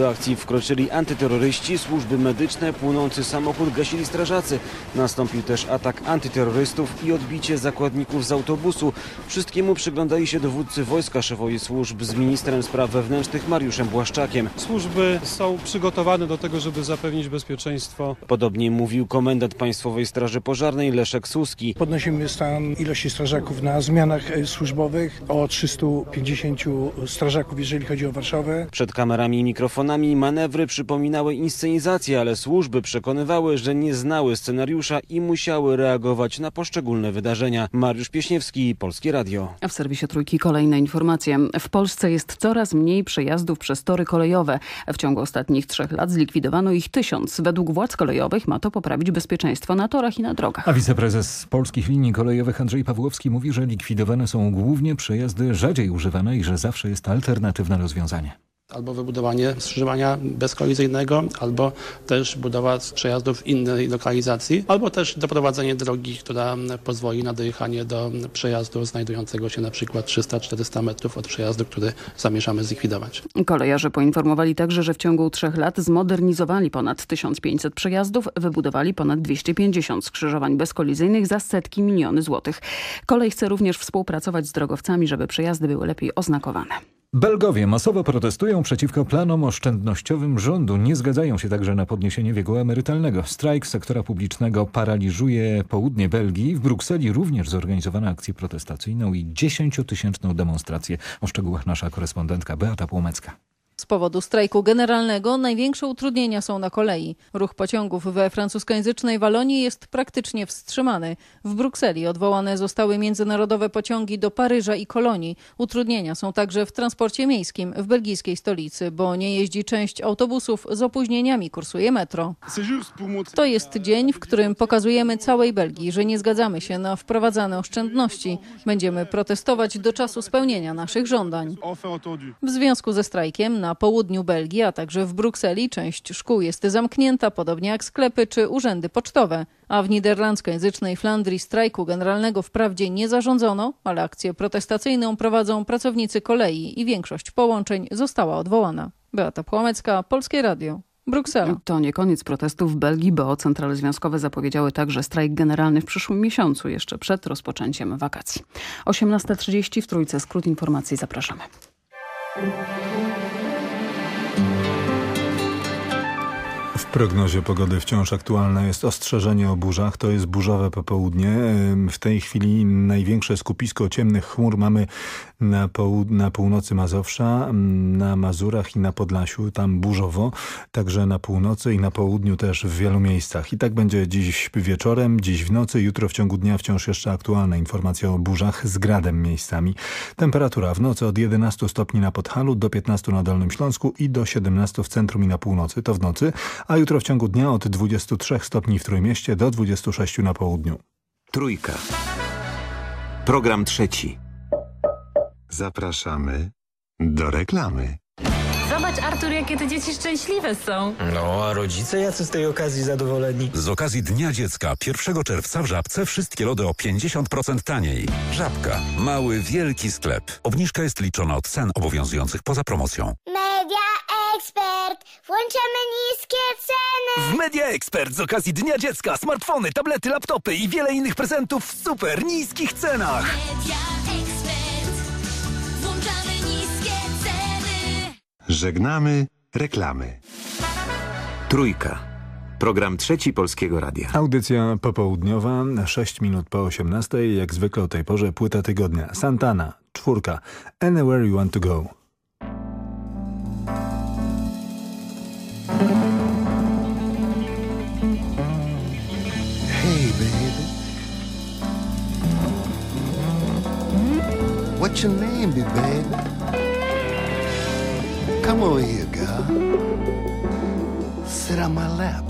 Do akcji wkroczyli antyterroryści, służby medyczne, płonący samochód gasili strażacy. Nastąpił też atak antyterrorystów i odbicie zakładników z autobusu. Wszystkiemu przyglądali się dowódcy wojska szefowie służb z ministrem spraw wewnętrznych Mariuszem Błaszczakiem. Służby są przygotowane do tego, żeby zapewnić bezpieczeństwo. Podobnie mówił komendant Państwowej Straży Pożarnej Leszek Suski. Podnosimy stan ilości strażaków na zmianach e, służbowych o 350 strażaków, jeżeli chodzi o Warszawę. Przed kamerami i mikrofonami manewry przypominały inscenizację, ale służby przekonywały, że nie znały scenariusza i musiały reagować na poszczególne wydarzenia. Mariusz Pieśniewski, Polskie Radio. A w serwisie Trójki kolejne informacje. W Polsce jest coraz mniej przejazdów przez tory kolejowe. W ciągu ostatnich trzech lat zlikwidowano ich tysiąc. Według władz kolejowych ma to poprawić bezpieczeństwo na torach i na drogach. A wiceprezes Polskich Linii Kolejowych Andrzej Pawłowski mówi, że likwidowane są głównie przejazdy rzadziej używane i że zawsze jest alternatywne rozwiązanie. Albo wybudowanie skrzyżowania bezkolizyjnego, albo też budowa przejazdów w innej lokalizacji, albo też doprowadzenie drogi, która pozwoli na dojechanie do przejazdu znajdującego się na przykład 300-400 metrów od przejazdu, który zamierzamy zlikwidować. Kolejarze poinformowali także, że w ciągu trzech lat zmodernizowali ponad 1500 przejazdów, wybudowali ponad 250 skrzyżowań bezkolizyjnych za setki miliony złotych. Kolej chce również współpracować z drogowcami, żeby przejazdy były lepiej oznakowane. Belgowie masowo protestują przeciwko planom oszczędnościowym rządu. Nie zgadzają się także na podniesienie wieku emerytalnego. Strajk sektora publicznego paraliżuje południe Belgii. W Brukseli również zorganizowano akcję protestacyjną i 10-tysięczną demonstrację. O szczegółach nasza korespondentka Beata Płomecka. Z powodu strajku generalnego największe utrudnienia są na kolei. Ruch pociągów we francuskojęzycznej Walonii jest praktycznie wstrzymany. W Brukseli odwołane zostały międzynarodowe pociągi do Paryża i Kolonii. Utrudnienia są także w transporcie miejskim w belgijskiej stolicy, bo nie jeździ część autobusów z opóźnieniami, kursuje metro. To jest dzień, w którym pokazujemy całej Belgii, że nie zgadzamy się na wprowadzane oszczędności. Będziemy protestować do czasu spełnienia naszych żądań. W związku ze strajkiem na południu Belgii, a także w Brukseli część szkół jest zamknięta, podobnie jak sklepy czy urzędy pocztowe. A w niderlandzkojęzycznej Flandrii strajku generalnego wprawdzie nie zarządzono, ale akcję protestacyjną prowadzą pracownicy kolei i większość połączeń została odwołana. Beata Płomecka, Polskie Radio, Bruksela. To nie koniec protestów w Belgii, bo centrale związkowe zapowiedziały także strajk generalny w przyszłym miesiącu, jeszcze przed rozpoczęciem wakacji. 18.30 w Trójce. Skrót informacji. Zapraszamy. Prognozie pogody wciąż aktualne jest ostrzeżenie o burzach. To jest burzowe popołudnie. W tej chwili największe skupisko ciemnych chmur mamy na, połud- na północy Mazowsza, na Mazurach i na Podlasiu. Tam burzowo, także na północy i na południu też w wielu miejscach. I tak będzie dziś wieczorem, dziś w nocy, jutro w ciągu dnia wciąż jeszcze aktualne informacje o burzach z gradem miejscami. Temperatura w nocy od 11 stopni na Podhalu do 15 na Dolnym Śląsku i do 17 w centrum i na północy. To w nocy, a jutro w ciągu dnia od 23 stopni w Trójmieście do 26 na południu. Trójka. Program trzeci. Zapraszamy do reklamy. Zobacz, Artur, jakie te dzieci szczęśliwe są. No, a rodzice jacy z tej okazji zadowoleni? Z okazji Dnia Dziecka 1 czerwca w Żabce wszystkie lody o 50% taniej. Żabka. Mały, wielki sklep. Obniżka jest liczona od cen obowiązujących poza promocją. Media Expert. Włączamy niskie ceny. W Media Expert z okazji Dnia Dziecka smartfony, tablety, laptopy i wiele innych prezentów w super niskich cenach. Media Expert. Włączamy niskie ceny. Żegnamy reklamy. Trójka. Program trzeci Polskiego Radia. Audycja popołudniowa, 6 minut po 18, jak zwykle o tej porze płyta tygodnia. Santana, czwórka, Anywhere You Want To Go. What's your name, baby? Come over here, girl. Sit on my lap.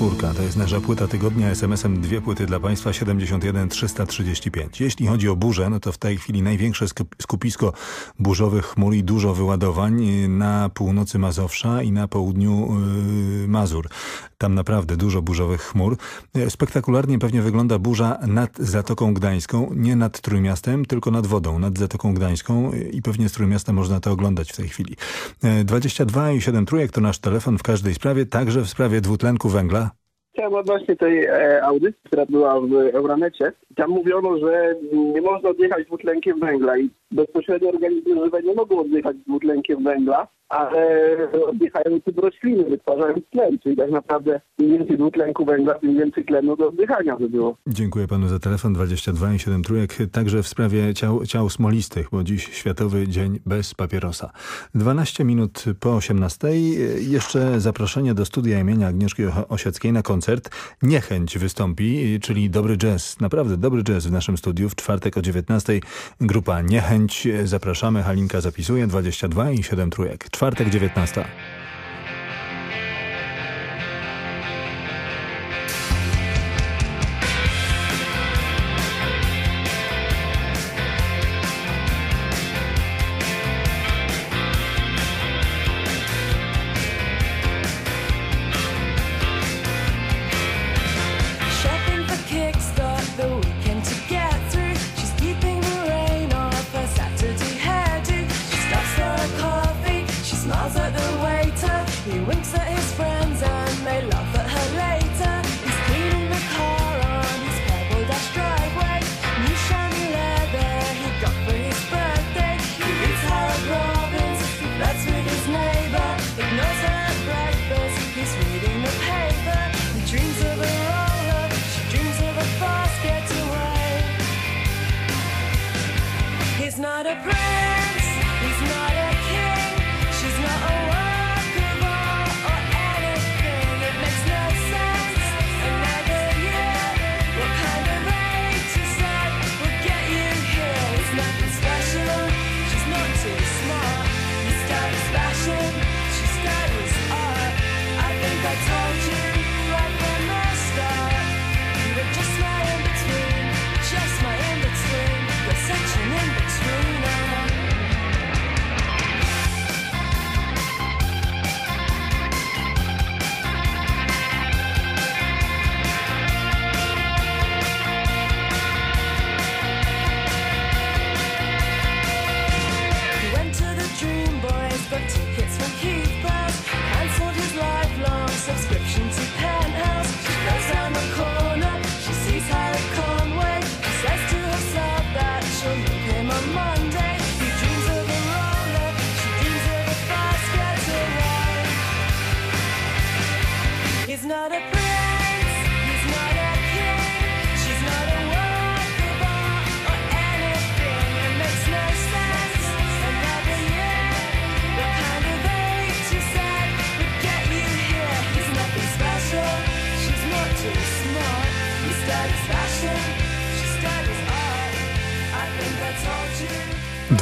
Czwórka, to jest nasza płyta tygodnia, SMS-em dwie płyty dla Państwa, 71 335. Jeśli chodzi o burzę, no to w tej chwili największe skup- skupisko burzowych chmur i dużo wyładowań y, na północy Mazowsza i na południu yy, Mazur. Tam naprawdę dużo burzowych chmur. Y, Spektakularnie pewnie wygląda burza nad Zatoką Gdańską, nie nad Trójmiastem, tylko nad wodą, nad Zatoką Gdańską y, i pewnie z Trójmiasta można to oglądać w tej chwili. Y, 22 i 7 trójek to nasz telefon w każdej sprawie, także w sprawie dwutlenku węgla. Chciałem odnośnie tej e, audycji, która była w Euronecie. Tam mówiono, że nie można oddychać dwutlenkiem węgla i bezpośrednio organizmy żywe nie mogą oddychać dwutlenkiem węgla, ale oddychają tym rośliny, wytwarzając tlen, czyli tak naprawdę im więcej dwutlenku węgla, tym więcej tlenu do oddychania by było. Dziękuję panu za telefon 22 i 7 trójek, także w sprawie ciał, ciał smolistych, bo dziś Światowy Dzień bez papierosa. 12 minut po 18. Jeszcze zaproszenie do studia imienia Agnieszki Osieckiej na koncert. Niechęć wystąpi, czyli dobry jazz, naprawdę dobry jazz w naszym studiu. W czwartek o 19. grupa Niechęć. Zapraszamy, Halinka zapisuje 22 i 7 trójek. Czwartek 19.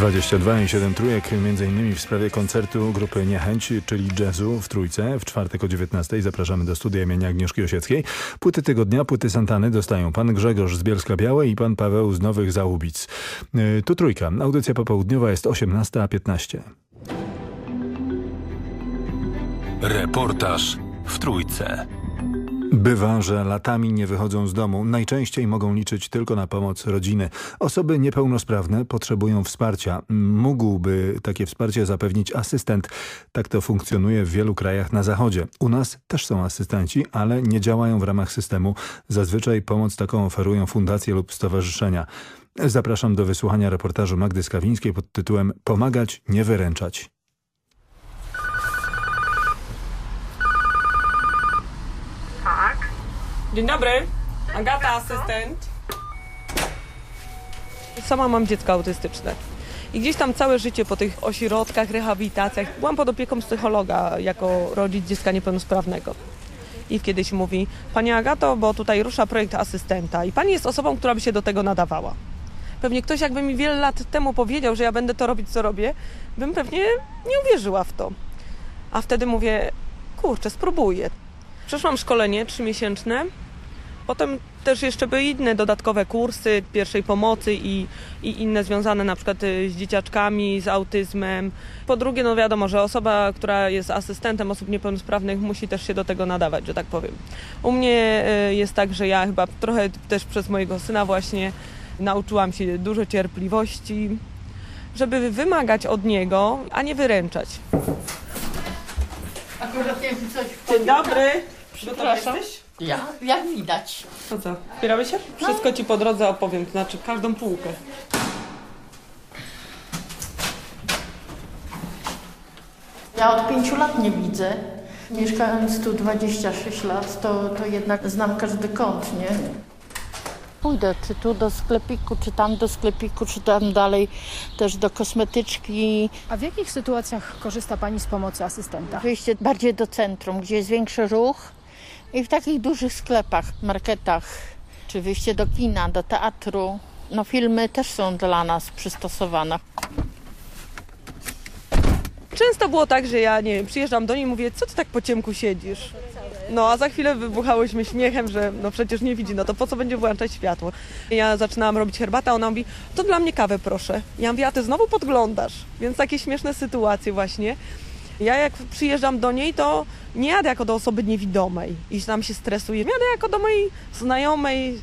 22 i 7 trójek, innymi w sprawie koncertu grupy Niechęć, czyli jazzu w Trójce. W czwartek o 19 zapraszamy do studia imienia Agnieszki Osieckiej. Płyty tygodnia, płyty Santany dostają pan Grzegorz z Bielska Białej i pan Paweł z Nowych Załubic. Yy, Tu Trójka. Audycja popołudniowa jest 18.15. Reportaż w Trójce. Bywa, że latami nie wychodzą z domu. Najczęściej mogą liczyć tylko na pomoc rodziny. Osoby niepełnosprawne potrzebują wsparcia. Mógłby takie wsparcie zapewnić asystent. Tak to funkcjonuje w wielu krajach na zachodzie. U nas też są asystenci, ale nie działają w ramach systemu. Zazwyczaj pomoc taką oferują fundacje lub stowarzyszenia. Zapraszam do wysłuchania reportażu Magdy Skawińskiej pod tytułem Pomagać, nie wyręczać. Dzień dobry. Agata, asystent. Sama mam dziecko autystyczne. I gdzieś tam całe życie po tych ośrodkach, rehabilitacjach byłam pod opieką psychologa jako rodzic dziecka niepełnosprawnego. I kiedyś mówi, Pani Agato, bo tutaj rusza projekt asystenta i Pani jest osobą, która by się do tego nadawała. Pewnie ktoś jakby mi wiele lat temu powiedział, że ja będę to robić, co robię, bym pewnie nie uwierzyła w to. A wtedy mówię, kurczę, spróbuję. Przeszłam szkolenie trzymiesięczne. Potem też jeszcze były inne dodatkowe kursy pierwszej pomocy i, i inne związane na przykład y, z dzieciaczkami, z autyzmem. Po drugie, no wiadomo, że osoba, która jest asystentem osób niepełnosprawnych musi też się do tego nadawać, że tak powiem. U mnie y, jest tak, że ja chyba trochę też przez mojego syna właśnie nauczyłam się dużo cierpliwości, żeby wymagać od niego, a nie wyręczać. Akurat jakby coś Dzień dobry. Przepraszam. jesteś? Ja, jak widać. To co, wspieramy się? Wszystko ci po drodze opowiem, to znaczy każdą półkę. Ja od pięciu lat nie widzę. Mieszkając tu 26 lat, to, to jednak znam każdy kąt, nie? Pójdę czy tu do sklepiku, czy tam do sklepiku, czy tam dalej też do kosmetyczki. A w jakich sytuacjach korzysta Pani z pomocy asystenta? Wyjście bardziej do centrum, gdzie jest większy ruch i w takich dużych sklepach, marketach, czy wyjście do kina, do teatru. No filmy też są dla nas przystosowane. Często było tak, że ja nie wiem, przyjeżdżam do niej i mówię, co ty tak po ciemku siedzisz? No a za chwilę wybuchałyśmy śmiechem, że no przecież nie widzi, no to po co będzie włączać światło? Ja zaczynałam robić herbatę, a ona mówi, to dla mnie kawę proszę. Ja mówię, a ty znowu podglądasz. Więc takie śmieszne sytuacje właśnie. Ja jak przyjeżdżam do niej, to nie jadę jako do osoby niewidomej i tam się stresuję. Jadę jako do mojej znajomej,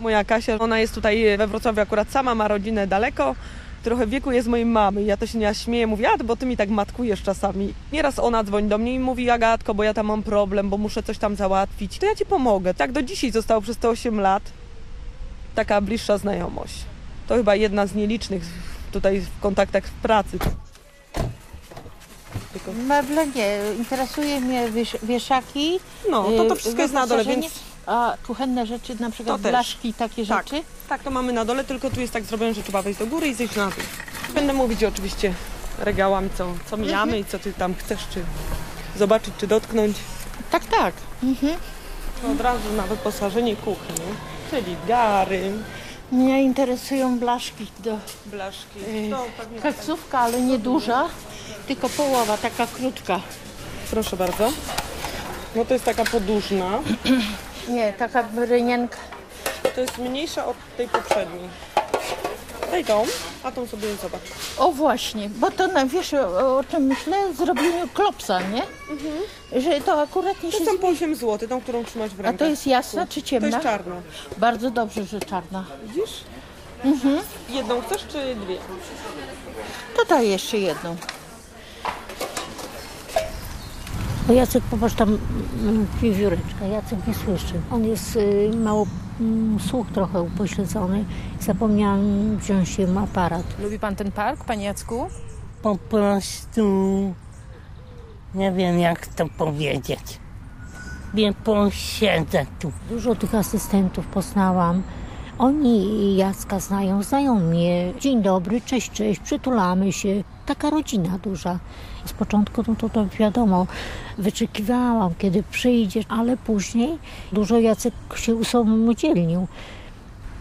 moja Kasia, ona jest tutaj we Wrocławiu akurat sama, ma rodzinę daleko, trochę wieku jest mojej mamy. Ja to się nie śmieję, mówię, a bo ty mi tak matkujesz czasami. Nieraz ona dzwoni do mnie i mówi, Agatko, bo ja tam mam problem, bo muszę coś tam załatwić. To ja ci pomogę. Tak do dzisiaj zostało przez te 8 lat taka bliższa znajomość. To chyba jedna z nielicznych tutaj w kontaktach w pracy. Meble nie, interesuje mnie wiesz, wieszaki. No, to to y, wszystko jest na dole, więc- A kuchenne rzeczy, na przykład blaszki, takie Tak. rzeczy? Tak, to mamy na dole, tylko tu jest tak zrobione, że trzeba wejść do góry i zejść na dół. Będę mówić oczywiście regałami, co, co mijamy i co ty tam chcesz, czy zobaczyć, czy dotknąć. Tak, tak. Mhm. Od razu na wyposażenie kuchni, czyli gary, Mnie interesują blaszki do blaszki. y, pewnie keksówka, ale nie duża, tylko połowa, taka krótka. Proszę bardzo. No to jest taka podłużna. [clears throat] Nie, taka rynienka. To jest mniejsza od tej poprzedniej. Daj tą, a tą sobie zobacz. O właśnie, bo to na, wiesz o, o czym myślę? Zrobieniu klopsa, nie? Że to akurat nie To się są po 8 zł, tą, którą trzymasz w A to jest jasna czy ciemna? To jest czarna. Bardzo dobrze, że czarna. Widzisz? Mhm. Jedną chcesz, czy dwie? To daj jeszcze jedną. Bo Jacek, popatrz tam mm, wiewióreczka, Jacek nie słyszy. On jest y, mało, mm, słuch trochę upośledzony. Zapomniałam wziąć jemu aparat. Lubi Pan ten park, Panie Jacku? po prostu nie wiem jak to powiedzieć. Nie posiedzę tu. Dużo tych asystentów poznałam. Oni Jacka znają, znają mnie. Dzień dobry, cześć, cześć, przytulamy się. Taka rodzina duża. Z początku no to, to wiadomo, wyczekiwałam, kiedy przyjdzie, ale później dużo Jacek się usamodzielnił.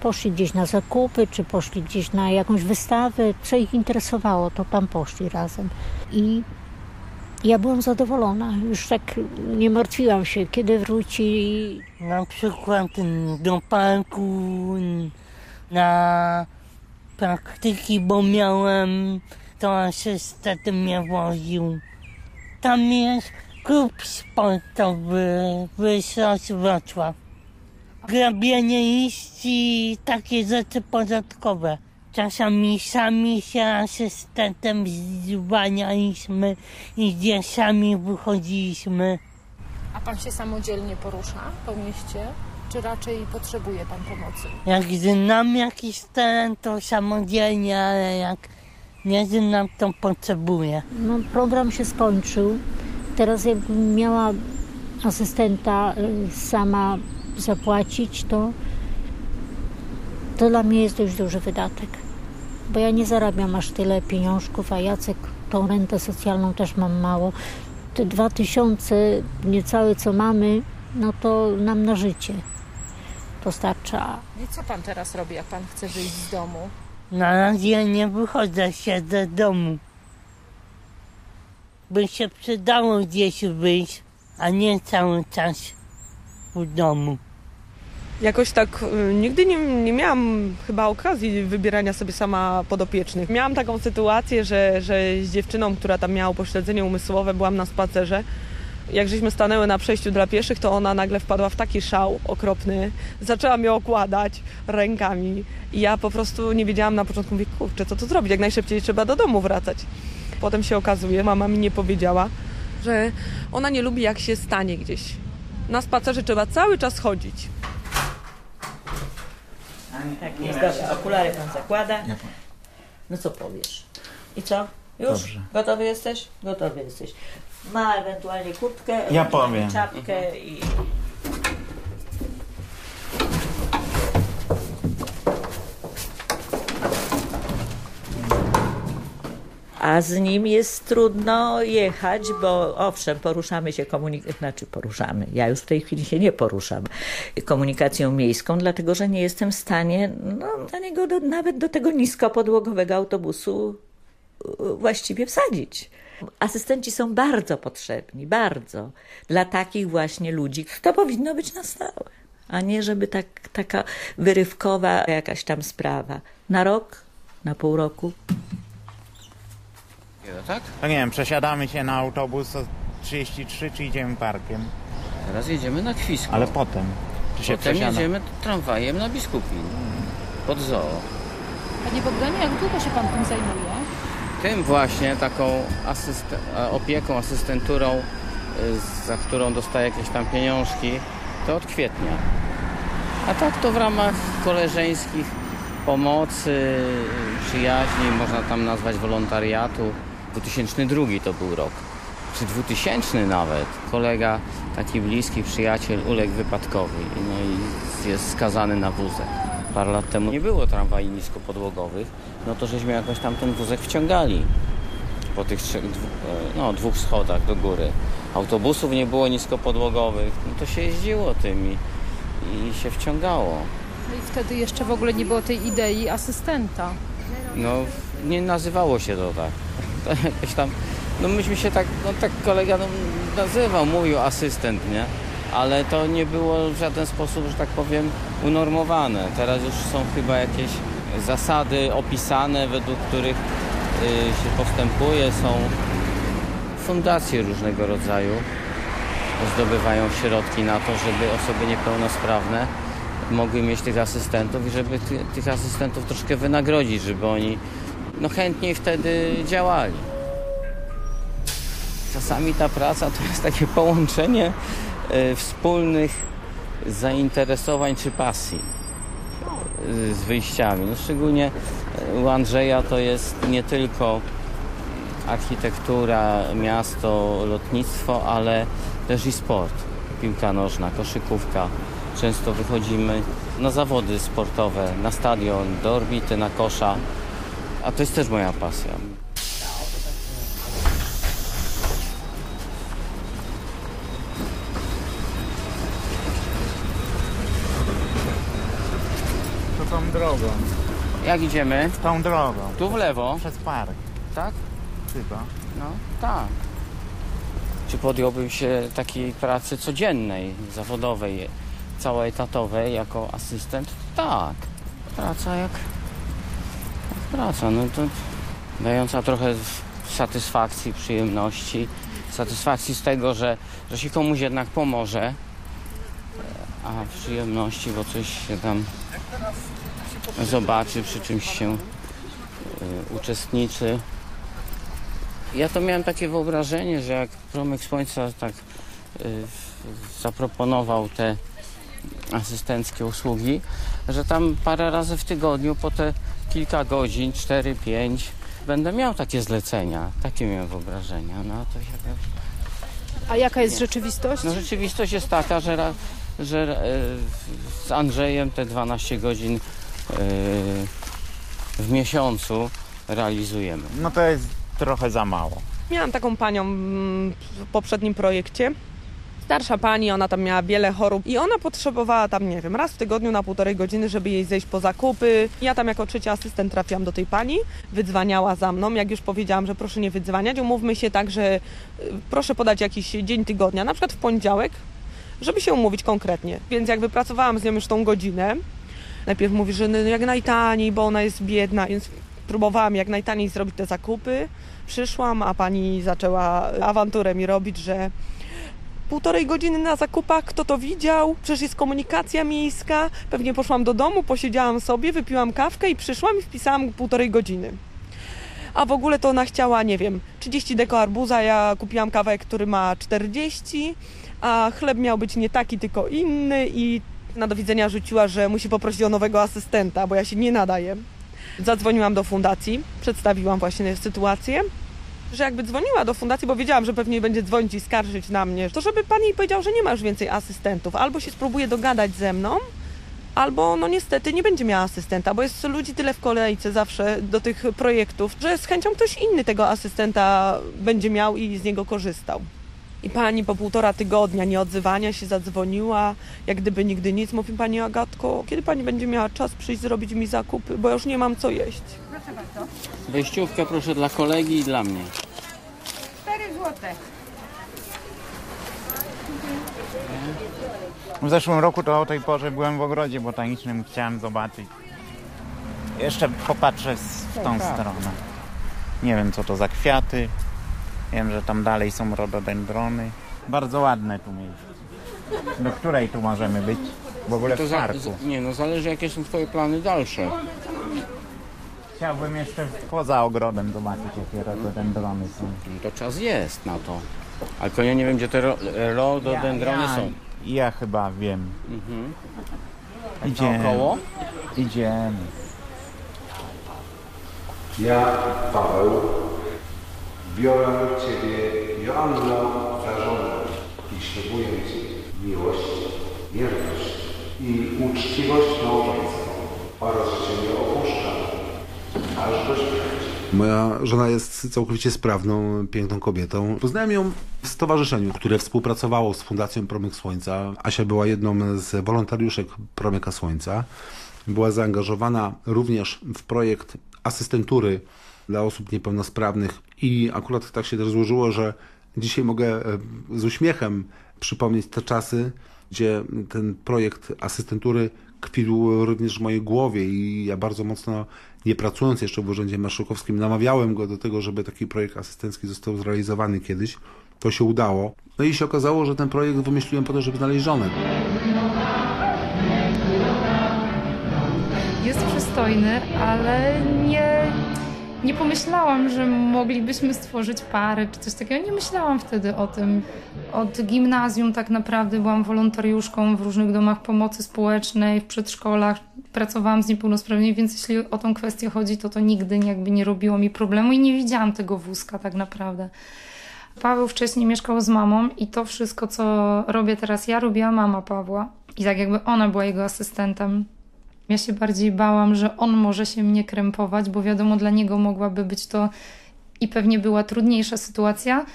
Poszli gdzieś na zakupy, czy poszli gdzieś na jakąś wystawę, co ich interesowało, to tam poszli razem. I ja byłam zadowolona, już tak nie martwiłam się, kiedy wróci. Na przykład do parku na praktyki, bo miałem, to asystent mnie woził. Tam jest klub sportowy Wysoś Wrocław. Grabienie liści, takie rzeczy podatkowe. Czasami sami się asystentem zwanialiśmy i gdzie sami wychodziliśmy. A Pan się samodzielnie porusza po mieście? Czy raczej potrzebuje Pan pomocy? Jak znam jakiś teren, to samodzielnie, ale jak nie znam, to potrzebuję. No, program się skończył. Teraz jakbym miała asystenta y, sama zapłacić, to, to dla mnie jest dość duży wydatek. Bo ja nie zarabiam aż tyle pieniążków, a Jacek tą rentę socjalną też mam mało. Te dwa tysiące niecałe co mamy, no to nam na życie postarcza. I co Pan teraz robi, jak Pan chce wyjść z domu? Na razie nie wychodzę, siedzę w domu. By się przydało gdzieś wyjść, a nie cały czas w domu. Jakoś tak y, nigdy nie, nie miałam chyba okazji wybierania sobie sama podopiecznych. Miałam taką sytuację, że, że z dziewczyną, która tam miała upośledzenie umysłowe, byłam na spacerze. Jak żeśmy stanęły na przejściu dla pieszych, to ona nagle wpadła w taki szał okropny. Zaczęła mnie okładać rękami. I ja po prostu nie wiedziałam na początku, mówię, kurczę, co to zrobić? Jak najszybciej trzeba do domu wracać. Potem się okazuje, mama mi nie powiedziała, że ona nie lubi jak się stanie gdzieś. Na spacerze trzeba cały czas chodzić. Tak jest, dobra. Okulary pan zakłada. No co powiesz? I co? Już? Dobrze. Gotowy jesteś? Gotowy jesteś. Ma ewentualnie kurtkę, Ja ewentualnie powiem. czapkę i... A z nim jest trudno jechać, bo owszem, poruszamy się komunik... znaczy poruszamy. Ja już w tej chwili się nie poruszam komunikacją miejską, dlatego że nie jestem w stanie no, na niego do, nawet do tego niskopodłogowego autobusu właściwie wsadzić. Asystenci są bardzo potrzebni, bardzo. Dla takich właśnie ludzi. To powinno być na stałe, a nie żeby tak, taka wyrywkowa jakaś tam sprawa. Na rok, na pół roku. tak? No nie wiem, przesiadamy się na autobus o 33 czy idziemy parkiem? Teraz jedziemy na Kwisko. Ale potem. Czy się Potem przesiada? jedziemy tramwajem na Biskupin. Pod zoo. Panie Bogdanie, jak długo się pan tym zajmuje? Tym właśnie taką asyst- opieką, asystenturą, y, za którą dostaję jakieś tam pieniążki, to od kwietnia. A tak to w ramach koleżeńskich pomocy, przyjaźni, można tam nazwać wolontariatu. 2002 to był rok, czy 2000 nawet. Kolega, taki bliski przyjaciel uległ wypadkowi no i jest skazany na wózek. Parę lat temu nie było tramwaj niskopodłogowych, no to żeśmy jakoś tam ten wózek wciągali po tych trzech, e, no, dwóch schodach do góry. Autobusów nie było niskopodłogowych, no to się jeździło tym i, i się wciągało. No i wtedy jeszcze w ogóle nie było tej idei asystenta. No, nie nazywało się to tak. [laughs] To jakoś tam, no myśmy się tak, no tak kolega no, nazywał, mówił asystent, nie? Ale to nie było w żaden sposób, że tak powiem, unormowane. Teraz już są chyba jakieś zasady opisane, według których y, się postępuje. Są fundacje różnego rodzaju, zdobywają środki na to, żeby osoby niepełnosprawne mogły mieć tych asystentów i żeby ty, tych asystentów troszkę wynagrodzić, żeby oni no, chętniej wtedy działali. Czasami ta praca to jest takie połączenie wspólnych zainteresowań czy pasji e, z wyjściami. No, szczególnie e, u Andrzeja to jest nie tylko architektura, miasto, lotnictwo, ale też i sport. Piłka nożna, koszykówka. Często wychodzimy na zawody sportowe, na stadion, do orbity, na kosza. A to jest też moja pasja. Drogą. Jak idziemy? Tą drogą. Tu w lewo. Przez park. Tak? Chyba. No, tak. Czy podjąłbym się takiej pracy codziennej, zawodowej, całoetatowej jako asystent? Tak. Praca jak, jak praca. No to dająca trochę satysfakcji, przyjemności. Satysfakcji z tego, że, że się komuś jednak pomoże, a przyjemności, bo coś się tam zobaczy, przy czymś się y, uczestniczy. Ja to miałem takie wyobrażenie, że jak Promyk Słońca tak y, zaproponował te asystenckie usługi, że tam parę razy w tygodniu po te kilka godzin, 4-5 będę miał takie zlecenia. Takie miałem wyobrażenia. No to się A jaka jest rzeczywistość? no rzeczywistość jest taka, że, że e, z Andrzejem te 12 godzin w miesiącu realizujemy. No to jest trochę za mało. Miałam taką panią mm, w poprzednim projekcie. Starsza pani, ona tam miała wiele chorób i ona potrzebowała tam, nie wiem, raz w tygodniu na półtorej godziny, żeby jej zejść po zakupy. Ja tam jako trzeci asystent trafiłam do tej pani, wydzwaniała za mną. Jak już powiedziałam, że proszę nie wydzwaniać, umówmy się tak, że y, proszę podać jakiś dzień tygodnia, na przykład w poniedziałek, żeby się umówić konkretnie. Więc jak wypracowałam z nią już tą godzinę, najpierw mówi, że no jak najtaniej, bo ona jest biedna, więc próbowałam jak najtaniej zrobić te zakupy. Przyszłam, a pani zaczęła awanturę mi robić, że półtorej godziny na zakupach, kto to widział? Przecież jest komunikacja miejska. Pewnie poszłam do domu, posiedziałam sobie, wypiłam kawkę i przyszłam i wpisałam półtorej godziny. A w ogóle to ona chciała, nie wiem, 30 deko arbuza, ja kupiłam kawałek, który ma 40, a chleb miał być nie taki, tylko inny i na do widzenia rzuciła, że musi poprosić o nowego asystenta, bo ja się nie nadaję. Zadzwoniłam do fundacji, przedstawiłam właśnie sytuację, że jakby dzwoniła do fundacji, bo wiedziałam, że pewnie będzie dzwonić i skarżyć na mnie, to żeby pan jej powiedział, że nie ma już więcej asystentów. Albo się spróbuje dogadać ze mną, albo no niestety nie będzie miała asystenta, bo jest ludzi tyle w kolejce zawsze do tych projektów, że z chęcią ktoś inny tego asystenta będzie miał i z niego korzystał. I pani po półtora tygodnia nieodzywania się zadzwoniła, jak gdyby nigdy nic. Mówi pani Agatko, kiedy pani będzie miała czas przyjść zrobić mi zakupy, bo ja już nie mam co jeść. Proszę bardzo. Wejściówkę proszę dla kolegi i dla mnie. 4 złote. W zeszłym roku to o tej porze byłem w ogrodzie botanicznym, chciałem zobaczyć. Jeszcze popatrzę z- w tą stronę. Nie wiem co to za kwiaty. Wiem, że tam dalej są rododendrony. Bardzo ładne tu miejsce. Do której tu możemy być? W ogóle To w za, parku. z, nie no, zależy jakie są twoje plany dalsze. Chciałbym jeszcze poza ogrodem zobaczyć, jakie rododendrony są. To czas jest na to. Ale ja nie wiem, gdzie te ro, rododendrony ja, są. Ja chyba wiem. Mhm. Idziemy. naokoło? Idziemy. Ja, Paweł, biorę Ciebie, Joanno, za żonę i ślubuję Ci miłość, wierność i uczciwość małżeńską oraz, Cię nie opuszczam, aż do śmierci. Moja żona jest całkowicie sprawną, piękną kobietą. Poznałem ją w stowarzyszeniu, które współpracowało z Fundacją Promyk Słońca. Asia była jedną z wolontariuszek Promyka Słońca. Była zaangażowana również w projekt asystentury dla osób niepełnosprawnych i akurat tak się też złożyło, że dzisiaj mogę e, z uśmiechem przypomnieć te czasy, gdzie ten projekt asystentury kwitł również w mojej głowie i ja bardzo mocno, nie pracując jeszcze w Urzędzie Marszałkowskim, namawiałem go do tego, żeby taki projekt asystencki został zrealizowany kiedyś. To się udało. No i się okazało, że ten projekt wymyśliłem po to, żeby znaleźć żonę. Jest przystojny, ale nie, nie pomyślałam, że moglibyśmy stworzyć parę czy coś takiego. Nie myślałam wtedy o tym. Od gimnazjum tak naprawdę byłam wolontariuszką w różnych domach pomocy społecznej, w przedszkolach. Pracowałam z niepełnosprawnymi, więc jeśli o tą kwestię chodzi, to to nigdy jakby nie robiło mi problemu i nie widziałam tego wózka tak naprawdę. Paweł wcześniej mieszkał z mamą i to wszystko, co robię teraz ja, robiła mama Pawła. I tak jakby ona była jego asystentem. Ja się bardziej bałam, że on może się mnie krępować, bo wiadomo, dla niego mogłaby być to i pewnie była trudniejsza sytuacja,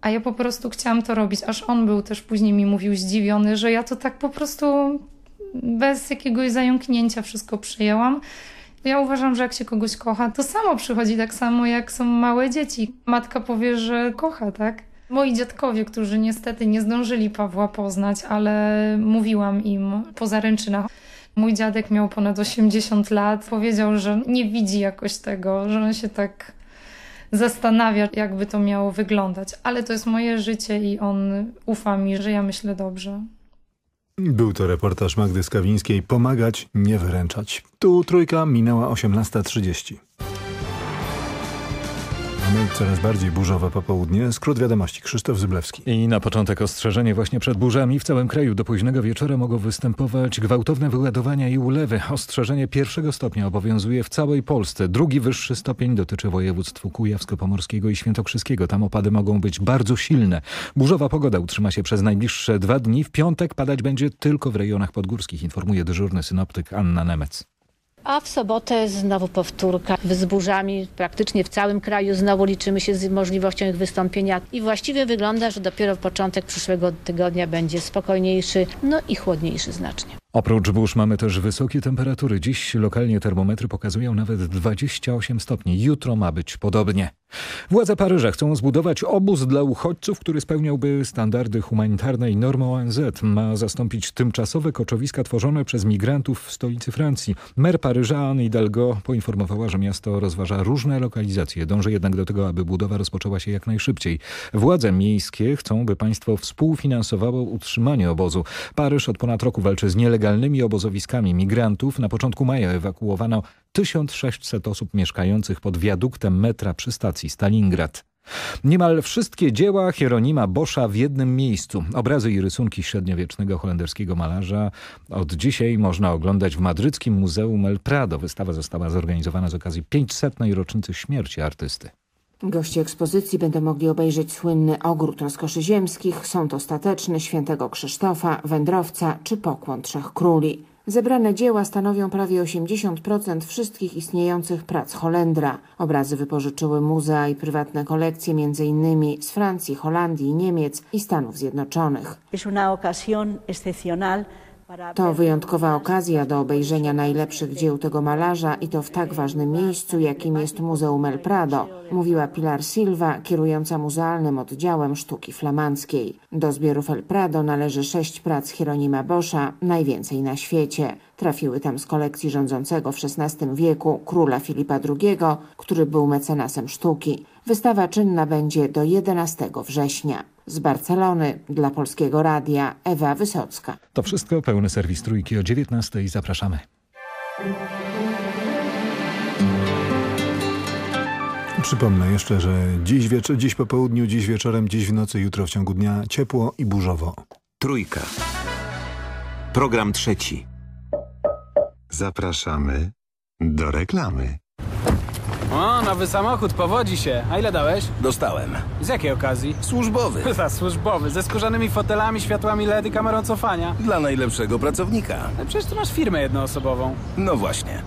a ja po prostu chciałam to robić, aż on był też później mi mówił zdziwiony, że ja to tak po prostu bez jakiegoś zająknięcia wszystko przyjęłam. Ja uważam, że jak się kogoś kocha, to samo przychodzi tak samo jak są małe dzieci. Matka powie, że kocha, tak? Moi dziadkowie, którzy niestety nie zdążyli Pawła poznać, ale mówiłam im po zaręczynach. Mój dziadek miał ponad 80 lat. Powiedział, że nie widzi jakoś tego, że on się tak zastanawia, jakby to miało wyglądać. Ale to jest moje życie i on ufa mi, że ja myślę dobrze. Był to reportaż Magdy Skawińskiej. Pomagać, nie wyręczać. Tu trójka minęła 18.30. Coraz bardziej burzowe popołudnie. Skrót wiadomości. Krzysztof Zyblewski. I na początek ostrzeżenie właśnie przed burzami. W całym kraju do późnego wieczora mogą występować gwałtowne wyładowania i ulewy. Ostrzeżenie pierwszego stopnia obowiązuje w całej Polsce. Drugi wyższy stopień dotyczy województw kujawsko-pomorskiego i świętokrzyskiego. Tam opady mogą być bardzo silne. Burzowa pogoda utrzyma się przez najbliższe dwa dni. W piątek padać będzie tylko w rejonach podgórskich, informuje dyżurny synoptyk Anna Nemec. A w sobotę znowu powtórka z burzami praktycznie w całym kraju. Znowu liczymy się z możliwością ich wystąpienia i właściwie wygląda, że dopiero początek przyszłego tygodnia będzie spokojniejszy, no i chłodniejszy znacznie. Oprócz burz mamy też wysokie temperatury. Dziś lokalnie termometry pokazują nawet 28 stopni. Jutro ma być podobnie. Władze Paryża chcą zbudować obóz dla uchodźców, który spełniałby standardy humanitarne i normy ONZ. Ma zastąpić tymczasowe koczowiska tworzone przez migrantów w stolicy Francji. Mer Paryża Anne Hidalgo poinformowała, że miasto rozważa różne lokalizacje. Dąży jednak do tego, aby budowa rozpoczęła się jak najszybciej. Władze miejskie chcą, by państwo współfinansowało utrzymanie obozu. Paryż od ponad roku walczy z nielegalnymi obozowiskami migrantów. Na początku maja ewakuowano 1600 osób mieszkających pod wiaduktem metra przy stacji Stalingrad. Niemal wszystkie dzieła Hieronima Boscha w jednym miejscu. Obrazy i rysunki średniowiecznego holenderskiego malarza od dzisiaj można oglądać w madryckim Muzeum El Prado. Wystawa została zorganizowana z okazji 500. rocznicy śmierci artysty. Goście ekspozycji będą mogli obejrzeć słynny ogród rozkoszy ziemskich, sąd ostateczny świętego Krzysztofa, wędrowca czy pokłon trzech króli. Zebrane dzieła stanowią prawie 80% wszystkich istniejących prac Holendra. Obrazy wypożyczyły muzea i prywatne kolekcje m.in. z Francji, Holandii, Niemiec i Stanów Zjednoczonych. To wyjątkowa okazja do obejrzenia najlepszych dzieł tego malarza i to w tak ważnym miejscu, jakim jest Muzeum El Prado, mówiła Pilar Silva, kierująca muzealnym oddziałem sztuki flamandzkiej. Do zbiorów El Prado należy sześć prac Hieronima Boscha, najwięcej na świecie. Trafiły tam z kolekcji rządzącego w XVI wieku króla Filipa II, który był mecenasem sztuki. Wystawa czynna będzie do 11 września. Z Barcelony dla Polskiego Radia Ewa Wysocka. To wszystko, pełny serwis Trójki o 19. Zapraszamy. Przypomnę jeszcze, że dziś, wiecz- dziś po południu, dziś wieczorem, dziś w nocy, jutro w ciągu dnia ciepło i burzowo. Trójka. Program trzeci. Zapraszamy do reklamy. O, nowy samochód, powodzi się. A ile dałeś? Dostałem. Z jakiej okazji? Służbowy. [laughs] Za służbowy, ze skórzanymi fotelami, światłami LED i kamerą cofania. Dla najlepszego pracownika. Ale przecież ty masz firmę jednoosobową. No właśnie.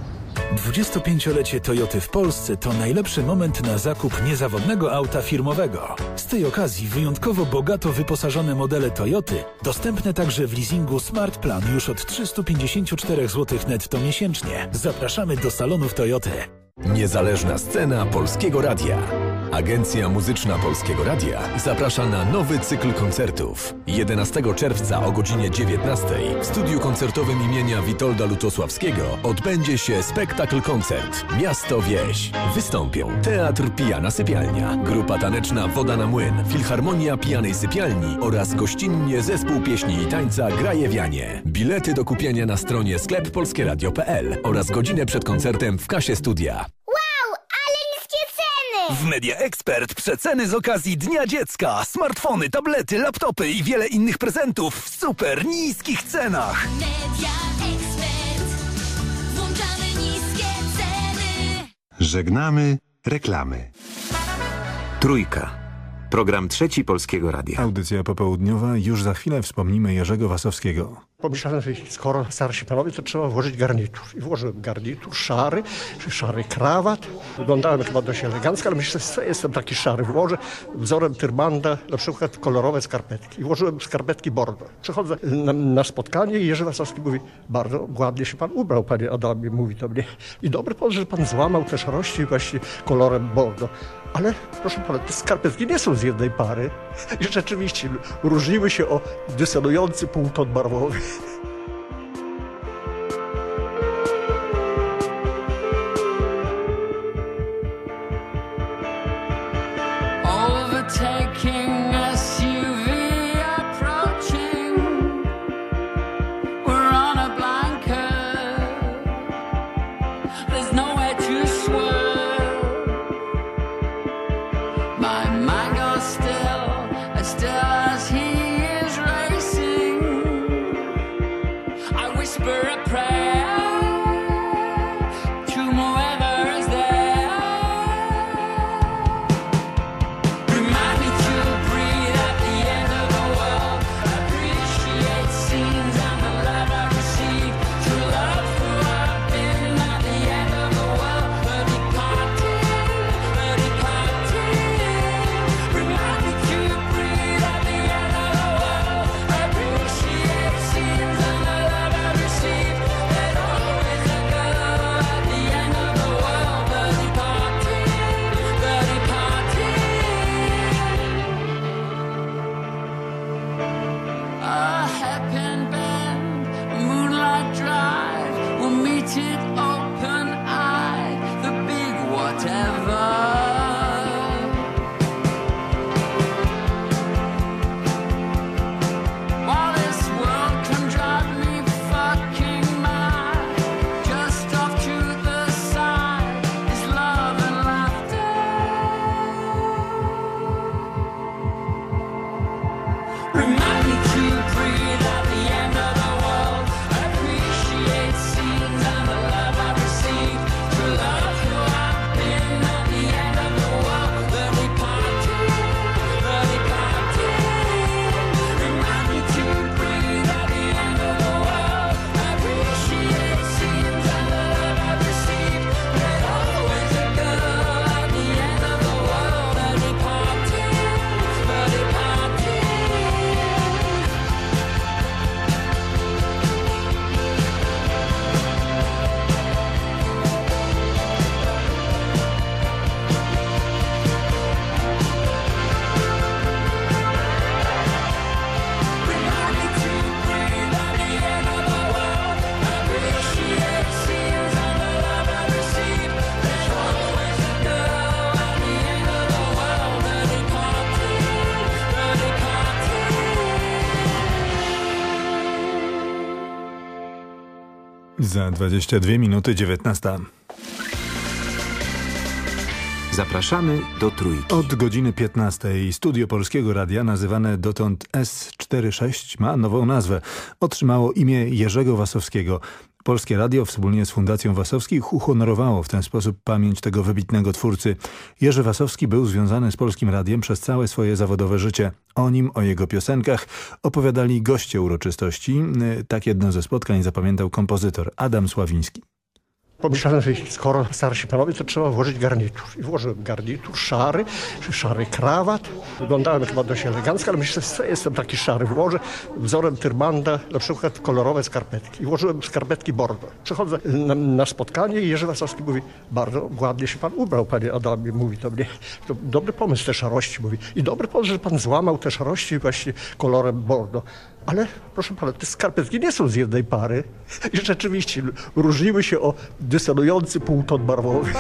25-lecie Toyoty w Polsce to najlepszy moment na zakup niezawodnego auta firmowego. Z tej okazji wyjątkowo bogato wyposażone modele Toyoty, dostępne także w leasingu Smart Plan już od 354 zł netto miesięcznie. Zapraszamy do salonów Toyoty. Niezależna scena Polskiego Radia. Agencja Muzyczna Polskiego Radia zaprasza na nowy cykl koncertów. 11 czerwca o godzinie 19 w studiu koncertowym imienia Witolda Lutosławskiego odbędzie się spektakl koncert Miasto Wieś. Wystąpią Teatr Pijana Sypialnia, Grupa Taneczna Woda na Młyn, Filharmonia Pijanej Sypialni oraz gościnnie zespół pieśni i tańca Grajewianie. Bilety do kupienia na stronie skleppolskieradio.pl oraz godzinę przed koncertem w kasie studia. Wow, ale niskie ceny! W Media Expert przeceny z okazji Dnia Dziecka. Smartfony, tablety, laptopy i wiele innych prezentów w super niskich cenach. Media Expert. Włączamy niskie ceny. Żegnamy reklamy. Trójka. Program trzeci Polskiego Radia. Audycja popołudniowa. Już za chwilę wspomnimy Jerzego Wasowskiego. Pomyślałem, że skoro starsi panowie, to trzeba włożyć garnitur. I włożyłem garnitur szary, szary krawat. Wyglądałem chyba dość elegancko, ale myślę, że jestem taki szary. Włożę wzorem tyrbanda na przykład kolorowe skarpetki. I włożyłem skarpetki bordo. Przychodzę na, na spotkanie i Jerzy Wasowski mówi, bardzo ładnie się pan ubrał, panie Adamie, mówi do mnie. I dobry pomysł, że pan złamał te szarości właśnie kolorem bordo. Ale proszę pana, te skarpetki nie są z jednej pary. I rzeczywiście różniły się o dysonujący półton barwowy. Za 22 minuty 19. Zapraszamy do Trójki. Od godziny 15 Studio Polskiego Radia, nazywane dotąd S46, ma nową nazwę. Otrzymało imię Jerzego Wasowskiego. Polskie Radio wspólnie z Fundacją Wasowskich uhonorowało w ten sposób pamięć tego wybitnego twórcy. Jerzy Wasowski był związany z Polskim Radiem przez całe swoje zawodowe życie. O nim, o jego piosenkach opowiadali goście uroczystości. Y, Tak jedno ze spotkań zapamiętał kompozytor Adam Sławiński. Pomyślałem, że skoro starsi panowie, to trzeba włożyć garnitur. I włożyłem garnitur szary, szary krawat. Wyglądałem chyba dość elegancko, ale myślę, że jestem taki szary. Włożę wzorem Tyrmanda na przykład kolorowe skarpetki. I włożyłem skarpetki bordo. Przychodzę na, na spotkanie i Jerzy Wasowski mówi, bardzo ładnie się pan ubrał, panie Adamie. Mówi do mnie, to dobry pomysł te szarości, mówi. I dobry pomysł, że pan złamał te szarości właśnie kolorem bordo. Ale proszę pana, te skarpetki nie są z jednej pary. I rzeczywiście różniły się o dysonujący półton barwowy.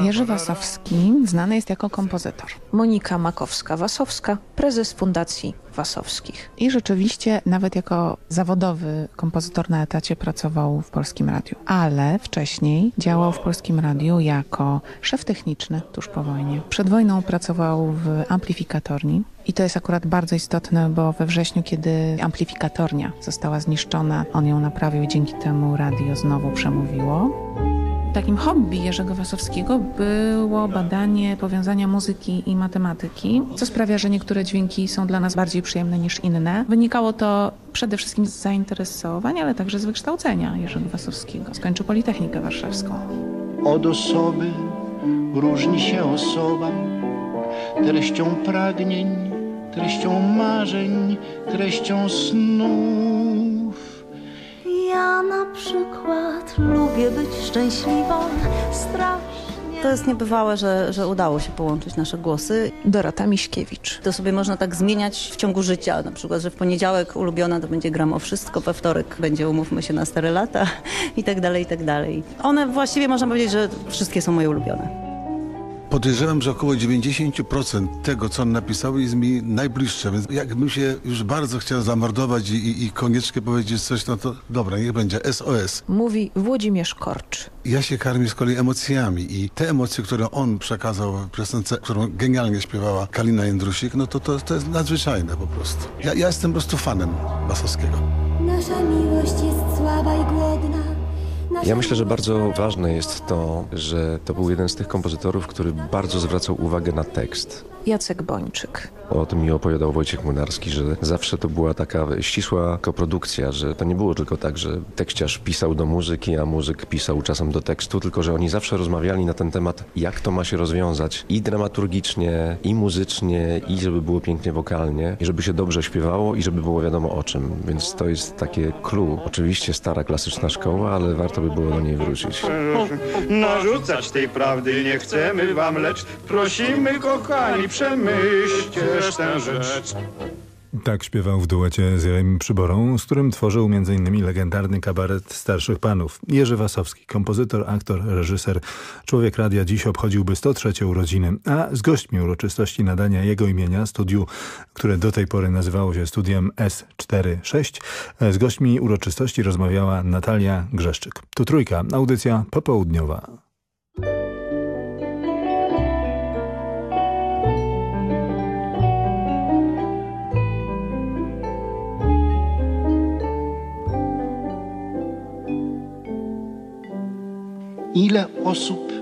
Jerzy Wasowski znany jest jako kompozytor. Monika Makowska-Wasowska, prezes Fundacji Wasowskich. I rzeczywiście nawet jako zawodowy kompozytor na etacie pracował w Polskim Radiu. Ale wcześniej działał w Polskim Radiu jako szef techniczny tuż po wojnie. Przed wojną pracował w amplifikatorni. I to jest akurat bardzo istotne, bo we wrześniu, kiedy amplifikatornia została zniszczona, on ją naprawił i dzięki temu radio znowu przemówiło. Takim hobby Jerzego Wasowskiego było badanie powiązania muzyki i matematyki, co sprawia, że niektóre dźwięki są dla nas bardziej przyjemne niż inne. Wynikało to przede wszystkim z zainteresowania, ale także z wykształcenia Jerzego Wasowskiego. Skończył Politechnikę Warszawską. Od osoby różni się osoba treścią pragnień, treścią marzeń, treścią snów. Ja na przykład lubię być szczęśliwą, strasznie. To jest niebywałe, że, że udało się połączyć nasze głosy. Dorota Miśkiewicz. To sobie można tak zmieniać w ciągu życia. Na przykład, że w poniedziałek ulubiona to będzie gram o wszystko, we wtorek będzie umówmy się na stare lata i tak dalej, i tak dalej. One właściwie można powiedzieć, że wszystkie są moje ulubione. Podejrzewam, że około 90% tego, co on napisał, jest mi najbliższe, więc jakbym się już bardzo chciał zamordować i, i, i koniecznie powiedzieć coś, no to dobra, niech będzie SOS. Mówi Włodzimierz Korcz. Ja się karmię z kolei emocjami i te emocje, które on przekazał w piosence, którą genialnie śpiewała Kalina Jędrusik, no to, to, to jest nadzwyczajne po prostu. Ja, ja jestem po prostu fanem Basowskiego. Nasza miłość jest słaba i głodna. Ja myślę, że bardzo ważne jest to, że to był jeden z tych kompozytorów, który bardzo zwracał uwagę na tekst. Jacek Bończyk. O tym mi opowiadał Wojciech Młynarski, że zawsze to była taka ścisła koprodukcja, że to nie było tylko tak, że tekściarz pisał do muzyki, a muzyk pisał czasem do tekstu, tylko że oni zawsze rozmawiali na ten temat, jak to ma się rozwiązać i dramaturgicznie, i muzycznie, i żeby było pięknie wokalnie, i żeby się dobrze śpiewało, i żeby było wiadomo o czym. Więc to jest takie clue. Oczywiście stara, klasyczna szkoła, ale warto by było do niej wrócić. Narzucać tej prawdy nie chcemy wam, lecz prosimy, kochani, przemyślcie tę rzecz. Tak śpiewał w duecie z Jeremim Przyborą, z którym tworzył m.in. legendarny kabaret Starszych Panów. Jerzy Wasowski, kompozytor, aktor, reżyser, człowiek radia dziś obchodziłby 103 urodziny, a z gośćmi uroczystości nadania jego imienia studiu, które do tej pory nazywało się studiem S46, z gośćmi uroczystości rozmawiała Natalia Grzeszczyk. Tu trójka, audycja popołudniowa. Ile osób,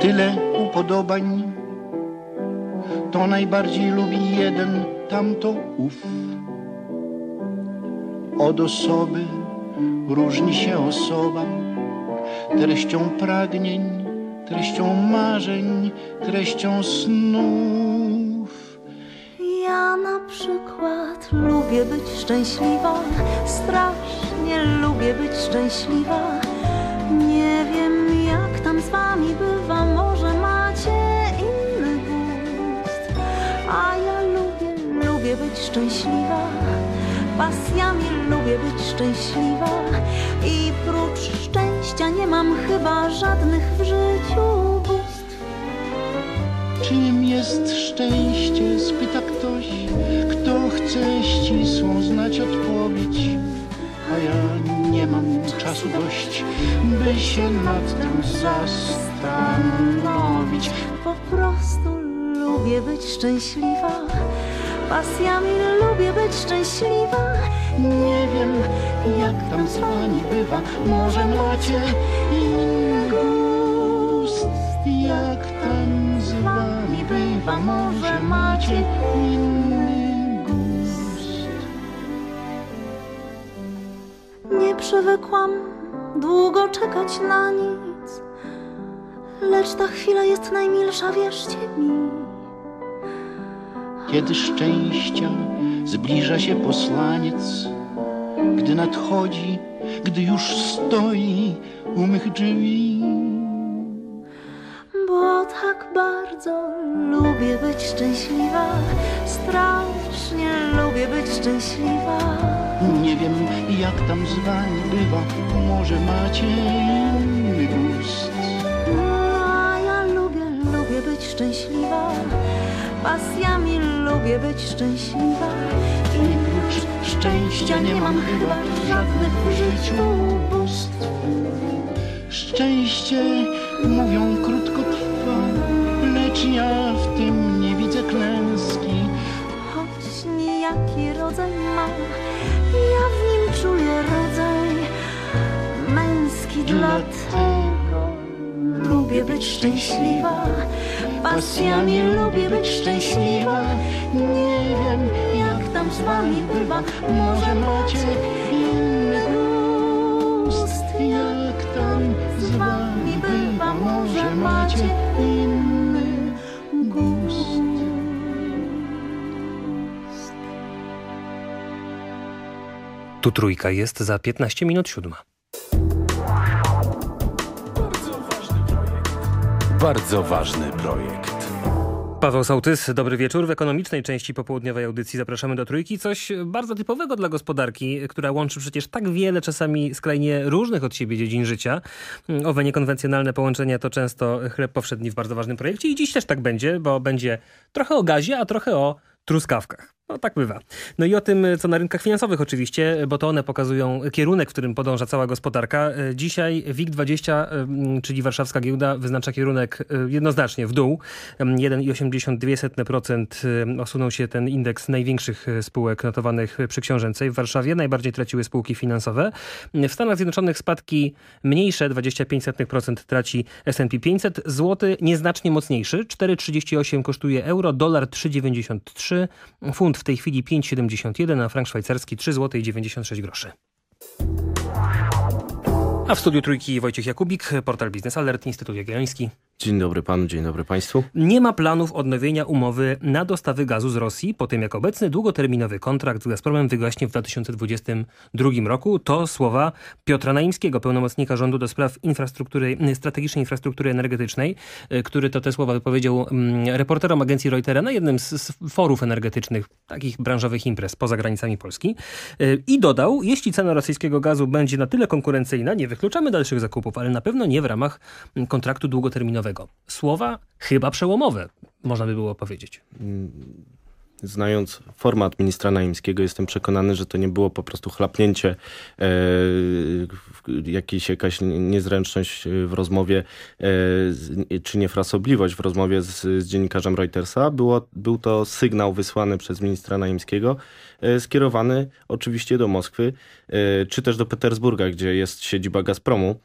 tyle upodobań. To najbardziej lubi jeden, tamto ów. Od osoby różni się osoba, treścią pragnień, treścią marzeń, treścią snów. Ja na przykład lubię być szczęśliwa, strasznie lubię być szczęśliwa. Nie wiem jak tam z wami bywa, może macie inny gust. A ja lubię, lubię być szczęśliwa, pasjami lubię być szczęśliwa. I prócz szczęścia nie mam chyba żadnych w życiu bóstw. Czym jest szczęście? Spyta ktoś, kto chce ścisłą znać odpowiedź. A ja nie mam czasu dość, by się nad tym zastanowić. Po prostu lubię być szczęśliwa. Pasjami lubię być szczęśliwa. Nie wiem, jak tam z wami bywa, może macie inny gust. Jak tam z wami bywa, może macie inny Przywykłam długo czekać na nic, lecz ta chwila jest najmilsza, wierzcie mi. Kiedy szczęściem zbliża się posłaniec, gdy nadchodzi, gdy już stoi u mych drzwi. Bo tak bardzo lubię być szczęśliwa, strasznie lubię być szczęśliwa. Nie wiem, jak tam z wami bywa, może macie inny gust. A ja lubię, lubię być szczęśliwa, pasjami lubię być szczęśliwa. I prócz szczęścia nie mam chyba żadnych w życiu bóstw. Szczęście, mówią, krótko trwa, lecz ja w tym Niejaki rodzaj mam, ja w nim czuję rodzaj męski, dlatego lubię być szczęśliwa. Pasjami lubię być szczęśliwa. Nie wiem, jak tam z wami bywa, może macie inny gust. Jak tam z wami bywa, może macie inny gust. Tu trójka jest za 15 minut siódma. Bardzo ważny projekt. Paweł Sołtys, dobry wieczór. W ekonomicznej części popołudniowej audycji zapraszamy do trójki. Coś bardzo typowego dla gospodarki, która łączy przecież tak wiele czasami skrajnie różnych od siebie dziedzin życia. Owe niekonwencjonalne połączenia to często chleb powszedni w bardzo ważnym projekcie i dziś też tak będzie, bo będzie trochę o gazie, a trochę o truskawkach. No tak bywa. No i o tym, co na rynkach finansowych oczywiście, bo to one pokazują kierunek, w którym podąża cała gospodarka. Dzisiaj WIG20, czyli warszawska giełda, wyznacza kierunek jednoznacznie w dół. 1,82% osunął się ten indeks największych spółek notowanych przy książęcej w Warszawie. Najbardziej traciły spółki finansowe. W Stanach Zjednoczonych spadki mniejsze, 25% traci S&P 500. Złoty nieznacznie mocniejszy, 4,38 kosztuje euro, dolar 3,93, funt w tej chwili 5,71, a frank szwajcarski 3 zł 96 groszy. A w studiu Trójki Wojciech Jakubik, portal Biznes Alert, Instytut Jagielloński. Dzień dobry panu, dzień dobry państwu. Nie ma planów odnowienia umowy na dostawy gazu z Rosji, po tym jak obecny długoterminowy kontrakt z Gazpromem wygaśnie w 2022 roku. To słowa Piotra Naimskiego, pełnomocnika rządu do spraw infrastruktury, strategicznej infrastruktury energetycznej, który to te słowa wypowiedział mm, reporterom agencji Reutera na jednym z, z forów energetycznych, takich branżowych imprez poza granicami Polski. Y, I dodał, jeśli cena rosyjskiego gazu będzie na tyle konkurencyjna, nie wykluczamy dalszych zakupów, ale na pewno nie w ramach mm, kontraktu długoterminowego. Słowa chyba przełomowe, można by było powiedzieć. Znając format ministra Naimskiego, jestem przekonany, że to nie było po prostu chlapnięcie, e, jakaś niezręczność w rozmowie, e, czy niefrasobliwość w rozmowie z, z dziennikarzem Reutersa. Było, był to sygnał wysłany przez ministra Naimskiego, e, skierowany oczywiście do Moskwy, e, czy też do Petersburga, gdzie jest siedziba Gazpromu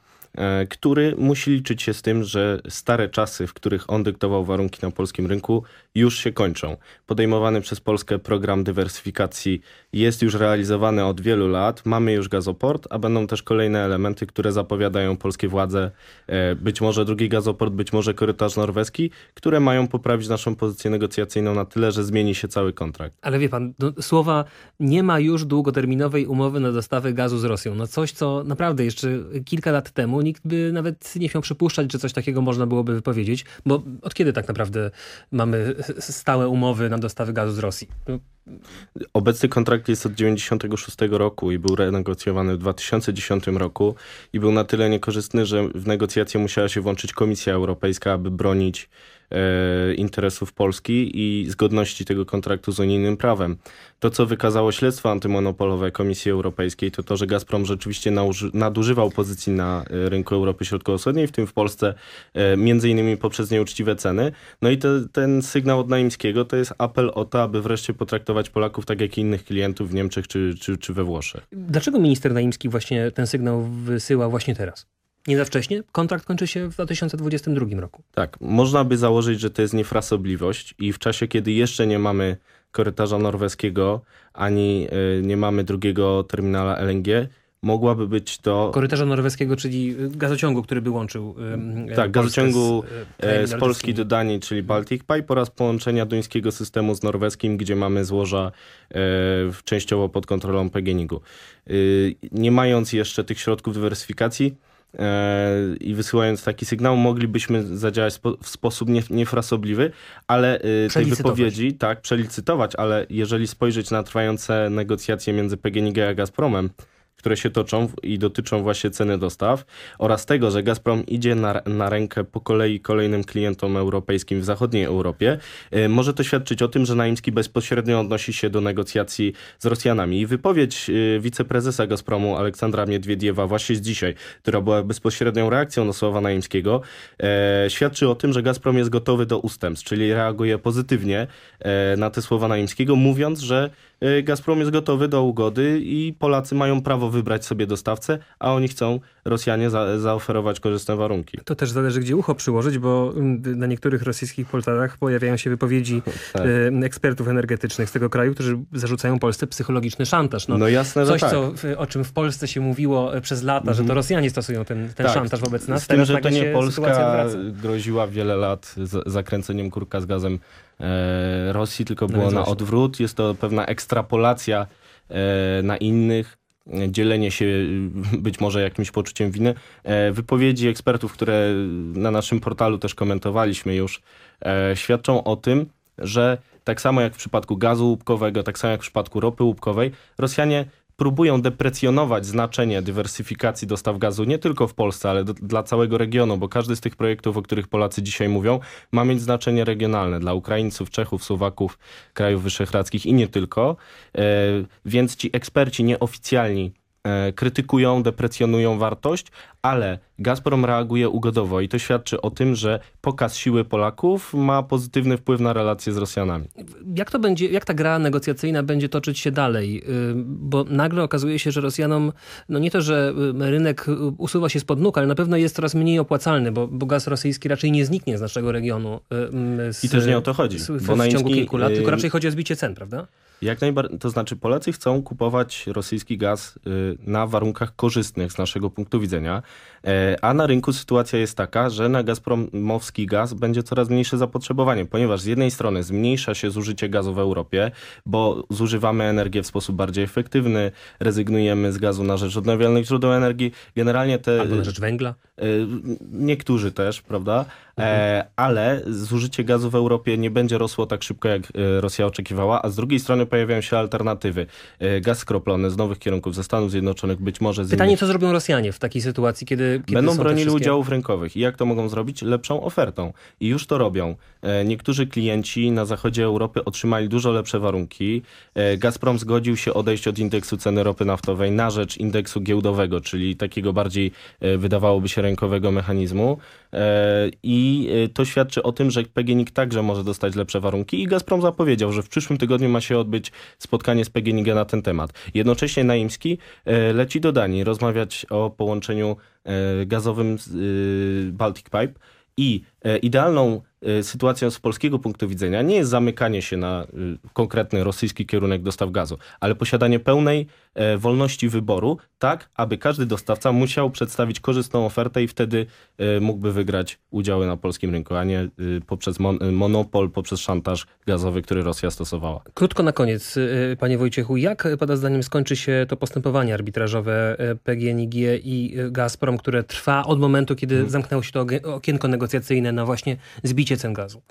który musi liczyć się z tym, że stare czasy, w których on dyktował warunki na polskim rynku, już się kończą. Podejmowany przez Polskę program dywersyfikacji jest już realizowany od wielu lat. Mamy już gazoport, a będą też kolejne elementy, które zapowiadają polskie władze. E, Być może drugi gazoport, być może korytarz norweski, które mają poprawić naszą pozycję negocjacyjną na tyle, że zmieni się cały kontrakt. Ale wie pan, no, słowa nie ma już długoterminowej umowy na dostawę gazu z Rosją. No coś, co naprawdę jeszcze kilka lat temu nikt by nawet nie śmiał przypuszczać, że coś takiego można byłoby wypowiedzieć, bo od kiedy tak naprawdę mamy stałe umowy na dostawy gazu z Rosji? No, Obecny kontrakt jest od 96 roku i był renegocjowany w 2010 roku i był na tyle niekorzystny, że w negocjacje musiała się włączyć Komisja Europejska, aby bronić interesów Polski i zgodności tego kontraktu z unijnym prawem. To, co wykazało śledztwo antymonopolowe Komisji Europejskiej, to to, że Gazprom rzeczywiście nadużywał pozycji na e, rynku Europy Środkowo-Wschodniej, w tym w Polsce, e, między innymi poprzez nieuczciwe ceny. No i te, ten sygnał od Naimskiego to jest apel o to, aby wreszcie potraktować Polaków tak jak innych klientów w Niemczech czy, czy, czy we Włoszech. Dlaczego minister Naimski właśnie ten sygnał wysyła właśnie teraz? Nie za wcześnie? Kontrakt kończy się w 2022 roku. Tak, można by założyć, że to jest niefrasobliwość i w czasie, kiedy jeszcze nie mamy korytarza norweskiego, ani y, nie mamy drugiego terminala LNG, mogłaby być to... Korytarza norweskiego, czyli gazociągu, który by łączył ym, Tak, gazociągu e, krajami z Polski do Danii, czyli Baltic Pipe oraz połączenia duńskiego systemu z norweskim, gdzie mamy złoża e, częściowo pod kontrolą PGNiG-u. Nie mając jeszcze tych środków dywersyfikacji e, i wysyłając taki sygnał, moglibyśmy zadziałać w sposób nie, niefrasobliwy, ale y, tej wypowiedzi, tak, przelicytować, ale jeżeli spojrzeć na trwające negocjacje między PGNiG a Gazpromem, które się toczą i dotyczą właśnie ceny dostaw oraz tego, że Gazprom idzie na, na rękę po kolei kolejnym klientom europejskim w zachodniej Europie, y, może to świadczyć o tym, że Naimski bezpośrednio odnosi się do negocjacji z Rosjanami. I wypowiedź y, wiceprezesa Gazpromu Aleksandra Miedwiediewa właśnie z dzisiaj, która była bezpośrednią reakcją na słowa Naimskiego, e, świadczy o tym, że Gazprom jest gotowy do ustępstw, czyli reaguje pozytywnie na te słowa Naimskiego, mówiąc, że Gazprom jest gotowy do ugody i Polacy mają prawo wybrać sobie dostawcę, a oni chcą Rosjanie za, zaoferować korzystne warunki. To też zależy, gdzie ucho przyłożyć, bo mm, na niektórych rosyjskich portalach pojawiają się wypowiedzi [laughs] Tak. e, ekspertów energetycznych z tego kraju, którzy zarzucają Polsce psychologiczny szantaż. No jasne, że coś, tak. co, w- o czym w Polsce się mówiło e, przez lata, że to Mhm. Rosjanie stosują ten, ten Tak, szantaż wobec nas. Z tym, Teraz że to nie Polska groziła wiele lat zakręceniem kurka z gazem e, Rosji, tylko No było więc na odwrót. Jest to pewna ekstrapolacja e, na innych, e, dzielenie się e, być może jakimś poczuciem winy. E, wypowiedzi ekspertów, które na naszym portalu też komentowaliśmy już, e, świadczą o tym, że tak samo jak w przypadku gazu łupkowego, tak samo jak w przypadku ropy łupkowej, Rosjanie próbują deprecjonować znaczenie dywersyfikacji dostaw gazu nie tylko w Polsce, ale do, dla całego regionu, bo każdy z tych projektów, o których Polacy dzisiaj mówią, ma mieć znaczenie regionalne dla Ukraińców, Czechów, Słowaków, krajów wyszehradzkich i nie tylko. E, więc ci eksperci nieoficjalni krytykują, deprecjonują wartość, ale Gazprom reaguje ugodowo i to świadczy o tym, że pokaz siły Polaków ma pozytywny wpływ na relacje z Rosjanami. Jak to będzie, jak ta gra negocjacyjna będzie toczyć się dalej? Y, Bo nagle okazuje się, że Rosjanom, no nie to, że y, rynek y, usuwa się spod nóg, ale na pewno jest coraz mniej opłacalny, bo, bo gaz rosyjski raczej nie zniknie z naszego regionu. y, mm, Z, I też nie o to chodzi, Z, bo w, w ciągu kilku lat, tylko raczej chodzi o zbicie cen, prawda? Jak najbardziej, to znaczy Polacy chcą kupować rosyjski gaz y, na warunkach korzystnych z naszego punktu widzenia, e, a na rynku sytuacja jest taka, że na gazpromowski gaz będzie coraz mniejsze zapotrzebowanie, ponieważ z jednej strony zmniejsza się zużycie gazu w Europie, bo zużywamy energię w sposób bardziej efektywny, rezygnujemy z gazu na rzecz odnawialnych źródeł energii. Generalnie te... Albo na rzecz węgla? Y, Niektórzy też, prawda? E, ale zużycie gazu w Europie nie będzie rosło tak szybko, jak e, Rosja oczekiwała, a z drugiej strony pojawiają się alternatywy. E, Gaz skroplony z nowych kierunków ze Stanów Zjednoczonych, być może z Pytanie, innych... co zrobią Rosjanie w takiej sytuacji, kiedy, kiedy Będą bronili wszystkie... udziałów rynkowych. I jak to mogą zrobić? Lepszą ofertą. I już to robią. E, Niektórzy klienci na zachodzie Europy otrzymali dużo lepsze warunki. E, Gazprom zgodził się odejść od indeksu ceny ropy naftowej na rzecz indeksu giełdowego, czyli takiego bardziej, e, wydawałoby się, rękowego mechanizmu. E, I e, to świadczy o tym, że PGNiG także może dostać lepsze warunki. I Gazprom zapowiedział, że w przyszłym tygodniu ma się odbyć spotkanie z PGNiG na ten temat. Jednocześnie Naimski e, leci do Danii rozmawiać o połączeniu gazowym Baltic Pipe. I idealną sytuacją z polskiego punktu widzenia nie jest zamykanie się na konkretny rosyjski kierunek dostaw gazu, ale posiadanie pełnej wolności wyboru, tak aby każdy dostawca musiał przedstawić korzystną ofertę i wtedy e, mógłby wygrać udziały na polskim rynku, a nie y, poprzez mon monopol, poprzez szantaż gazowy, który Rosja stosowała. Krótko na koniec, y, panie Wojciechu, jak y, pana zdaniem skończy się to postępowanie arbitrażowe y, PGNiG i y, Gazprom, które trwa od momentu, kiedy zamknęło się to okienko negocjacyjne na właśnie zbicie cen gazu?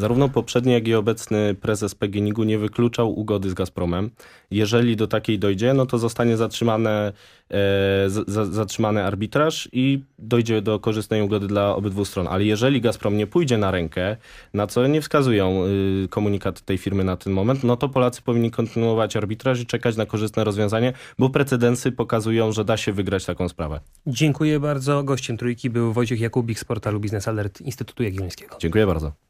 Zarówno poprzedni, jak i obecny prezes PGNiG-u nie wykluczał ugody z Gazpromem. Jeżeli do takiej dojdzie, no to zostanie zatrzymane, e, zatrzymany arbitraż i dojdzie do korzystnej ugody dla obydwu stron. Ale jeżeli Gazprom nie pójdzie na rękę, na co nie wskazują y, komunikaty tej firmy na ten moment, no to Polacy powinni kontynuować arbitraż i czekać na korzystne rozwiązanie, bo precedensy pokazują, że da się wygrać taką sprawę. Dziękuję bardzo. Gościem trójki był Wojciech Jakubik z portalu Biznes Alert Instytutu Jagiellońskiego. Dziękuję bardzo.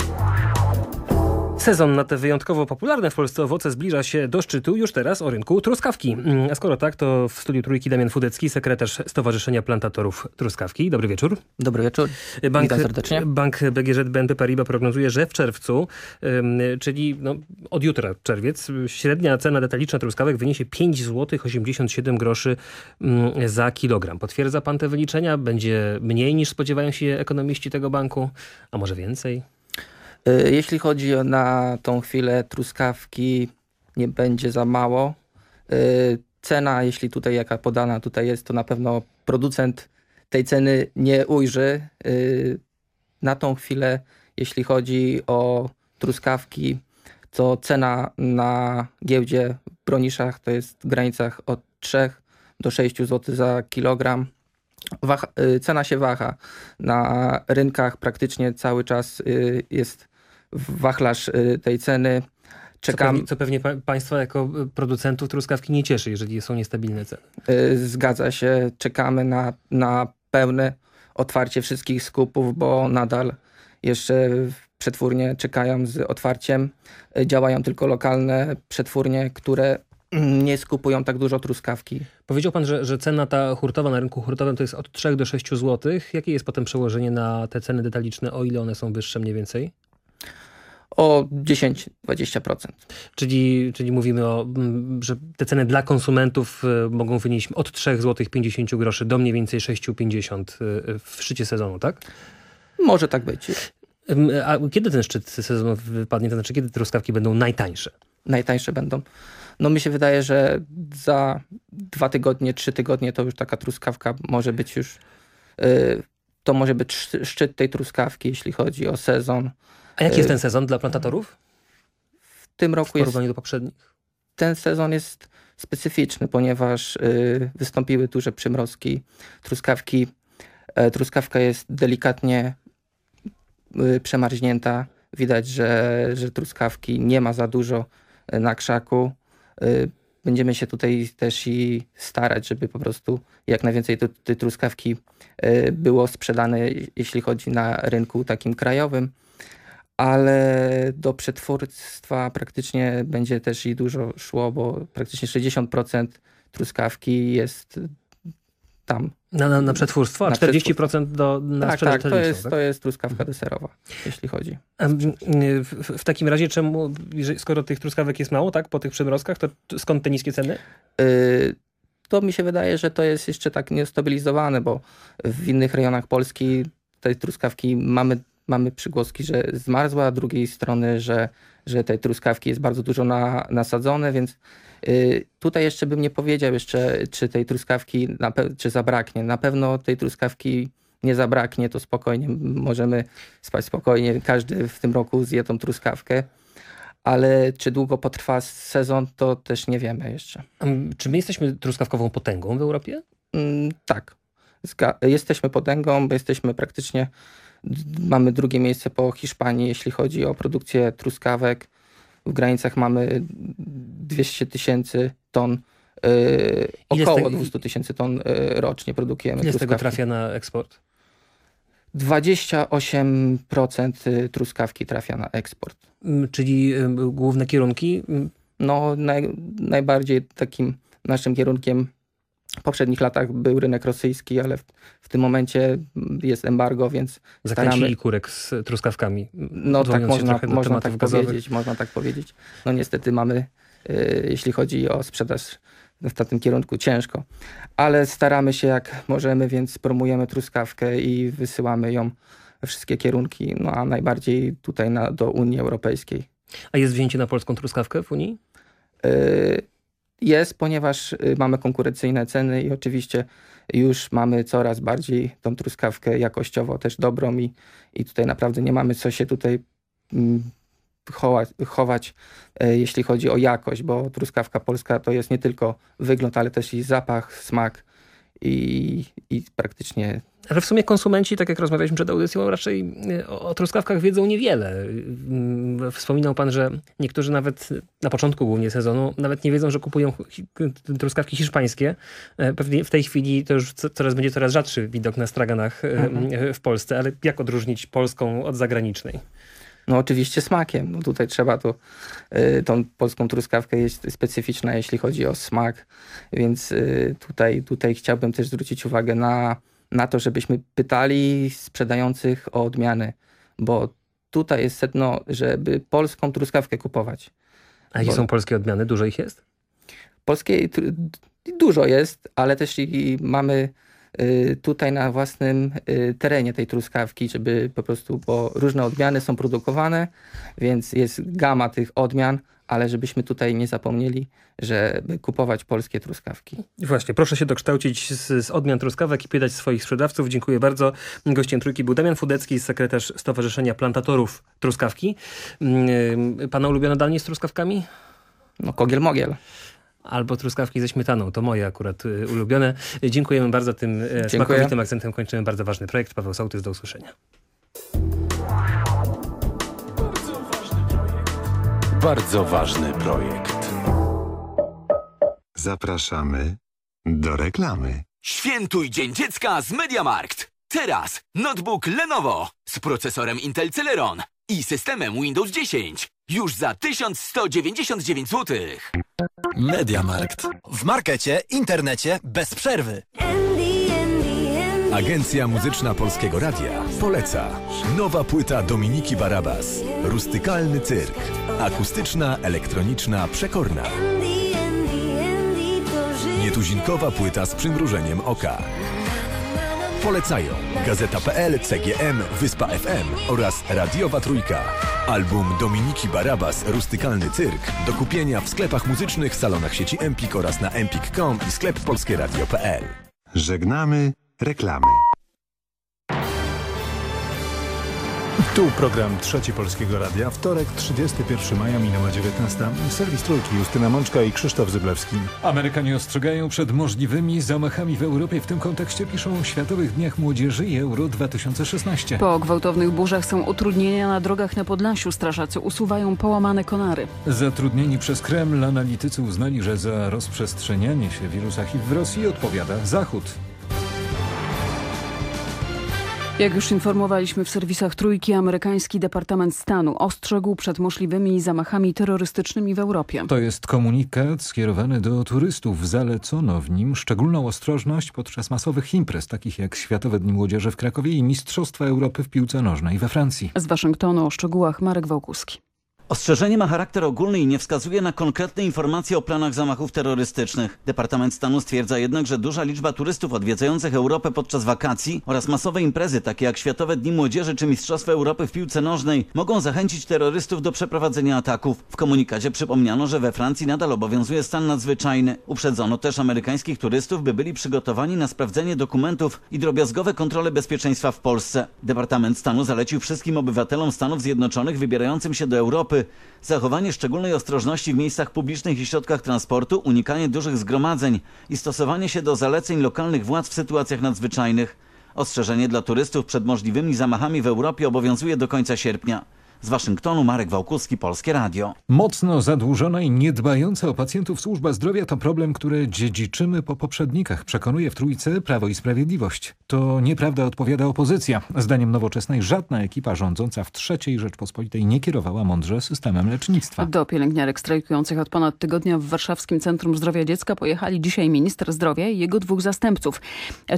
Sezon na te wyjątkowo popularne w Polsce owoce zbliża się do szczytu już teraz o rynku truskawki. Mm, A skoro tak, to w studiu Trójki Damian Fudecki, sekretarz Stowarzyszenia Plantatorów Truskawki. Dobry wieczór. Dobry wieczór. Bank, Witam serdecznie. Bank BGŻ BNP Paribas prognozuje, że w czerwcu, czyli no, od jutra czerwiec, średnia cena detaliczna truskawek wyniesie 5 zł 87 groszy za kilogram. Potwierdza pan te wyliczenia? Będzie mniej niż spodziewają się ekonomiści tego banku? A może więcej? Y, Jeśli chodzi na tą chwilę truskawki, nie będzie za mało. Y, Cena, jeśli tutaj jaka podana tutaj jest, to na pewno producent tej ceny nie ujrzy. Y, Na tą chwilę, jeśli chodzi o truskawki, to cena na giełdzie w Broniszach to jest w granicach od 3 do 6 zł za kilogram. Waha, cena się waha. Na rynkach praktycznie cały czas jest wachlarz y, tej ceny. Co Czekam, pewnie, co pewnie pa, państwa jako y, producentów truskawki nie cieszy, jeżeli są niestabilne ceny. y, zgadza się, czekamy na, na pełne otwarcie wszystkich skupów, bo nadal jeszcze przetwórnie czekają z otwarciem. Działają tylko lokalne przetwórnie, które [clears throat] nie skupują tak dużo truskawki. Powiedział pan, że, że cena ta hurtowa na rynku hurtowym to jest od 3 do 6 zł. Jakie jest potem przełożenie na te ceny detaliczne, o ile one są wyższe mniej więcej? O 10-20%. Czyli, czyli mówimy o, mm, że te ceny dla konsumentów y, mogą wynieść od 3 zł 50 groszy do mniej więcej 6,50 y, w szczycie sezonu, tak? Może tak być. A kiedy ten szczyt sezonu wypadnie? To znaczy, kiedy truskawki będą najtańsze? najtańsze będą. No mi się wydaje, że za dwa tygodnie, trzy tygodnie to już taka truskawka może być już, y, to może być sz- szczyt tej truskawki, jeśli chodzi o sezon. A jaki jest Y, ten sezon dla plantatorów? W tym W roku jest, porównaniu do poprzednich? ten sezon jest specyficzny, ponieważ y, wystąpiły duże przymrozki. Truskawki, e, truskawka jest delikatnie y, przemarznięta. Widać, że, że truskawki nie ma za dużo y, na krzaku. Y, Będziemy się tutaj też i starać, żeby po prostu jak najwięcej tej truskawki było sprzedane, jeśli chodzi na rynku takim krajowym. Ale do przetwórstwa praktycznie będzie też i dużo szło, bo praktycznie 60% truskawki jest tam. Na, na, na przetwórstwo, a Na 40% do, na tak, sprzedaż tak, to jest, tak? to jest truskawka deserowa, jeśli chodzi. W, w- takim razie czemu, skoro tych truskawek jest mało, tak, po tych przymrozkach, to skąd te niskie ceny? Y, To mi się wydaje, że to jest jeszcze tak niestabilizowane, bo w innych rejonach Polski tej truskawki mamy, mamy przygłoski, że zmarzła, a z drugiej strony, że, że tej truskawki jest bardzo dużo na, nasadzone, więc y, tutaj jeszcze bym nie powiedział jeszcze, czy tej truskawki, czy zabraknie. Na pewno tej truskawki nie zabraknie, to spokojnie możemy spać spokojnie. Każdy w tym roku zje tą truskawkę. Ale czy długo potrwa sezon, to też nie wiemy jeszcze. Em, Czy my jesteśmy truskawkową potęgą w Europie? Mm, tak. Zga- jesteśmy potęgą, bo jesteśmy praktycznie, mamy drugie miejsce po Hiszpanii, jeśli chodzi o produkcję truskawek. W granicach mamy 200 tysięcy ton, yy, około tego- 200 tysięcy ton yy, rocznie produkujemy Ile z tego trafia na eksport? 28% truskawki trafia na eksport. Mm, Czyli główne kierunki? No, naj, najbardziej takim naszym kierunkiem w poprzednich latach był rynek rosyjski, ale w, w tym momencie jest embargo, więc Zakręcili staramy... kurek z truskawkami. No tak można, można tak gazowych. powiedzieć, można tak powiedzieć. No niestety mamy, y, jeśli chodzi o sprzedaż w tym kierunku, ciężko. Ale staramy się jak możemy, więc promujemy truskawkę i wysyłamy ją we wszystkie kierunki, no a najbardziej tutaj na, do Unii Europejskiej. A jest wzięcie na polską truskawkę w Unii? Y, Jest, ponieważ y, mamy konkurencyjne ceny i oczywiście już mamy coraz bardziej tą truskawkę jakościowo też dobrą i, i tutaj naprawdę nie mamy co się tutaj mm, chować, chować, e, jeśli chodzi o jakość, bo truskawka polska to jest nie tylko wygląd, ale też i zapach, smak i, i praktycznie Ale w sumie konsumenci, tak jak rozmawialiśmy przed audycją, raczej e, o, o truskawkach wiedzą niewiele. Mm, Wspominał pan, że niektórzy nawet na początku głównie sezonu nawet nie wiedzą, że kupują truskawki hiszpańskie. E, Pewnie w tej chwili to już co- coraz będzie coraz rzadszy widok na straganach e, Mhm. w Polsce, ale jak odróżnić polską od zagranicznej? No oczywiście smakiem. No tutaj trzeba to, y, tą polską truskawkę jest specyficzna, jeśli chodzi o smak, więc y, tutaj, tutaj chciałbym też zwrócić uwagę na, na to, żebyśmy pytali sprzedających o odmiany, bo tutaj jest sedno, żeby polską truskawkę kupować. A jakie są polskie odmiany? Dużo ich jest? Polskiej dużo jest, ale też i mamy y, tutaj na własnym y, terenie tej truskawki, żeby po prostu, bo różne odmiany są produkowane, więc jest gama tych odmian, ale żebyśmy tutaj nie zapomnieli, żeby kupować polskie truskawki. Właśnie, proszę się dokształcić z, z odmian truskawek i pytać swoich sprzedawców. Dziękuję bardzo. Gościem trójki był Damian Fudecki, sekretarz Stowarzyszenia Plantatorów Truskawki. Mm, Pana ulubiona danie z truskawkami? No kogiel mogiel. Albo truskawki ze śmietaną. To moje akurat y, ulubione. Dziękujemy bardzo. Tym e, smakowitym akcentem kończymy bardzo ważny projekt. Paweł Sołtys, do usłyszenia. Bardzo ważny projekt. Zapraszamy do reklamy. Świętuj Dzień Dziecka z MediaMarkt. Teraz notebook Lenovo z procesorem Intel Celeron i systemem Windows 10 już za 1199 zł. Mediamarkt. W markecie, internecie, bez przerwy. Agencja Muzyczna Polskiego Radia poleca. Nowa płyta Dominiki Barabas. Rustykalny cyrk. Akustyczna, elektroniczna, przekorna. Nietuzinkowa płyta z przymrużeniem oka. Polecają Gazeta.pl, CGM, Wyspa FM oraz Radiowa Trójka. Album Dominiki Barabas Rustykalny Cyrk do kupienia w sklepach muzycznych, salonach sieci Empik oraz na empik.com i sklep polskieradio.pl. Żegnamy reklamy. Tu program Trzeci Polskiego Radia. Wtorek, 31 maja, minęła 19. Serwis Trójki, Justyna Mączka i Krzysztof Zyblewski. Amerykanie ostrzegają przed możliwymi zamachami w Europie. W tym kontekście piszą o Światowych Dniach Młodzieży i Euro 2016. Po gwałtownych burzach są utrudnienia na drogach na Podlasiu. Strażacy usuwają połamane konary. Zatrudnieni przez Kreml analitycy uznali, że za rozprzestrzenianie się wirusa HIV w Rosji odpowiada Zachód. Jak już informowaliśmy w serwisach Trójki, amerykański Departament Stanu ostrzegł przed możliwymi zamachami terrorystycznymi w Europie. To jest komunikat skierowany do turystów. Zalecono w nim szczególną ostrożność podczas masowych imprez, takich jak Światowe Dni Młodzieży w Krakowie i Mistrzostwa Europy w piłce nożnej we Francji. Z Waszyngtonu o szczegółach Marek Wałkuski. Ostrzeżenie ma charakter ogólny i nie wskazuje na konkretne informacje o planach zamachów terrorystycznych. Departament Stanu stwierdza jednak, że duża liczba turystów odwiedzających Europę podczas wakacji oraz masowe imprezy takie jak Światowe Dni Młodzieży czy Mistrzostwa Europy w piłce nożnej mogą zachęcić terrorystów do przeprowadzenia ataków. W komunikacie przypomniano, że we Francji nadal obowiązuje stan nadzwyczajny. Uprzedzono też amerykańskich turystów, by byli przygotowani na sprawdzenie dokumentów i drobiazgowe kontrole bezpieczeństwa w Polsce. Departament Stanu zalecił wszystkim obywatelom Stanów Zjednoczonych wybierającym się do Europy zachowanie szczególnej ostrożności w miejscach publicznych i środkach transportu, unikanie dużych zgromadzeń i stosowanie się do zaleceń lokalnych władz w sytuacjach nadzwyczajnych. Ostrzeżenie dla turystów przed możliwymi zamachami w Europie obowiązuje do końca sierpnia. Z Waszyngtonu Marek Wałkuski, Polskie Radio. Mocno zadłużona i niedbająca o pacjentów służba zdrowia to problem, który dziedziczymy po poprzednikach, przekonuje w Trójce Prawo i Sprawiedliwość. To nieprawda odpowiada opozycja. Zdaniem nowoczesnej żadna ekipa rządząca w trzeciej Rzeczpospolitej nie kierowała mądrze systemem lecznictwa. Do pielęgniarek strajkujących od ponad tygodnia w Warszawskim Centrum Zdrowia Dziecka pojechali dzisiaj minister zdrowia i jego dwóch zastępców.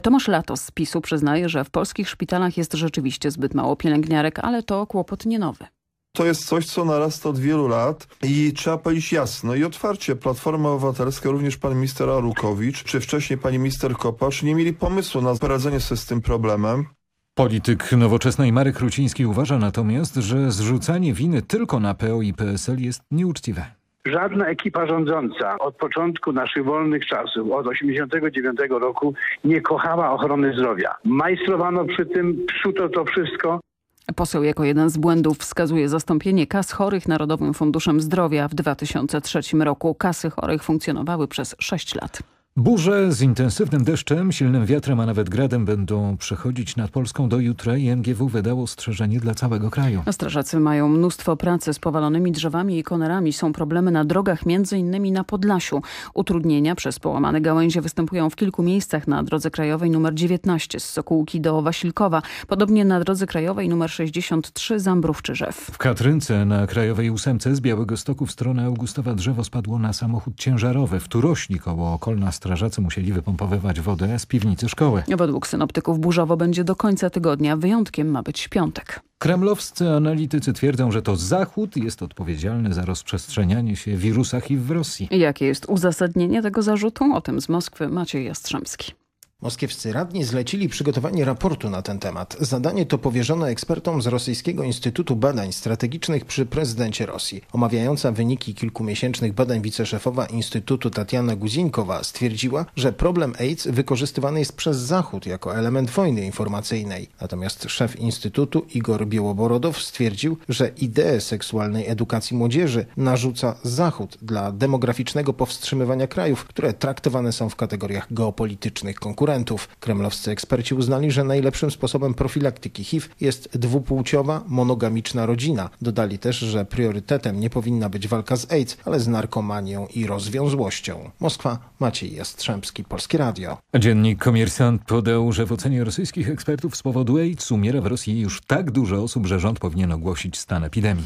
Tomasz Latos z PiSu przyznaje, że w polskich szpitalach jest rzeczywiście zbyt mało pielęgniarek, ale to kłopot nie nowy. To jest coś, co narasta od wielu lat i trzeba powiedzieć jasno i otwarcie. Platforma Obywatelska, również pan minister Arukowicz, czy wcześniej pani minister Kopacz nie mieli pomysłu na poradzenie sobie z tym problemem. Polityk nowoczesnej Marek Ruciński uważa natomiast, że zrzucanie winy tylko na PO i PSL jest nieuczciwe. Żadna ekipa rządząca od początku naszych wolnych czasów, od 89 roku, nie kochała ochrony zdrowia. Majstrowano przy tym, psuto to wszystko. Poseł jako jeden z błędów wskazuje zastąpienie kas chorych Narodowym Funduszem Zdrowia w 2003 roku. Kasy chorych funkcjonowały przez 6 lat. Burze z intensywnym deszczem, silnym wiatrem, a nawet gradem będą przechodzić nad Polską do jutra i MGW wydało ostrzeżenie dla całego kraju. Strażacy mają mnóstwo pracy z powalonymi drzewami i konerami. Są problemy na drogach, między innymi na Podlasiu. Utrudnienia przez połamane gałęzie występują w kilku miejscach na drodze krajowej nr 19 z Sokółki do Wasilkowa. Podobnie na drodze krajowej nr 63 Zambrów-Czyżew. W Katrynce na krajowej ósemce z Białego Stoku w stronę Augustowa drzewo spadło na samochód ciężarowy. W Turośni koło Okolna strażacy musieli wypompowywać wodę z piwnicy szkoły. Według synoptyków burzowo będzie do końca tygodnia. Wyjątkiem ma być piątek. Kremlowscy analitycy twierdzą, że to Zachód jest odpowiedzialny za rozprzestrzenianie się wirusa HIV w Rosji. Jakie jest uzasadnienie tego zarzutu? O tym z Moskwy Maciej Jastrzębski. Moskiewscy radni zlecili przygotowanie raportu na ten temat. Zadanie to powierzono ekspertom z Rosyjskiego Instytutu Badań Strategicznych przy prezydencie Rosji. Omawiająca wyniki kilkumiesięcznych badań wiceszefowa Instytutu Tatiana Guzinkowa stwierdziła, że problem AIDS wykorzystywany jest przez Zachód jako element wojny informacyjnej. Natomiast szef Instytutu Igor Białoborodow stwierdził, że ideę seksualnej edukacji młodzieży narzuca Zachód dla demograficznego powstrzymywania krajów, które traktowane są w kategoriach geopolitycznych konkurencji konkurentów. Kremlowscy eksperci uznali, że najlepszym sposobem profilaktyki HIV jest dwupłciowa, monogamiczna rodzina. Dodali też, że priorytetem nie powinna być walka z AIDS, ale z narkomanią i rozwiązłością. Moskwa, Maciej Jastrzębski, Polskie Radio. Dziennik Komersant podał, że w ocenie rosyjskich ekspertów z powodu AIDS umiera w Rosji już tak dużo osób, że rząd powinien ogłosić stan epidemii.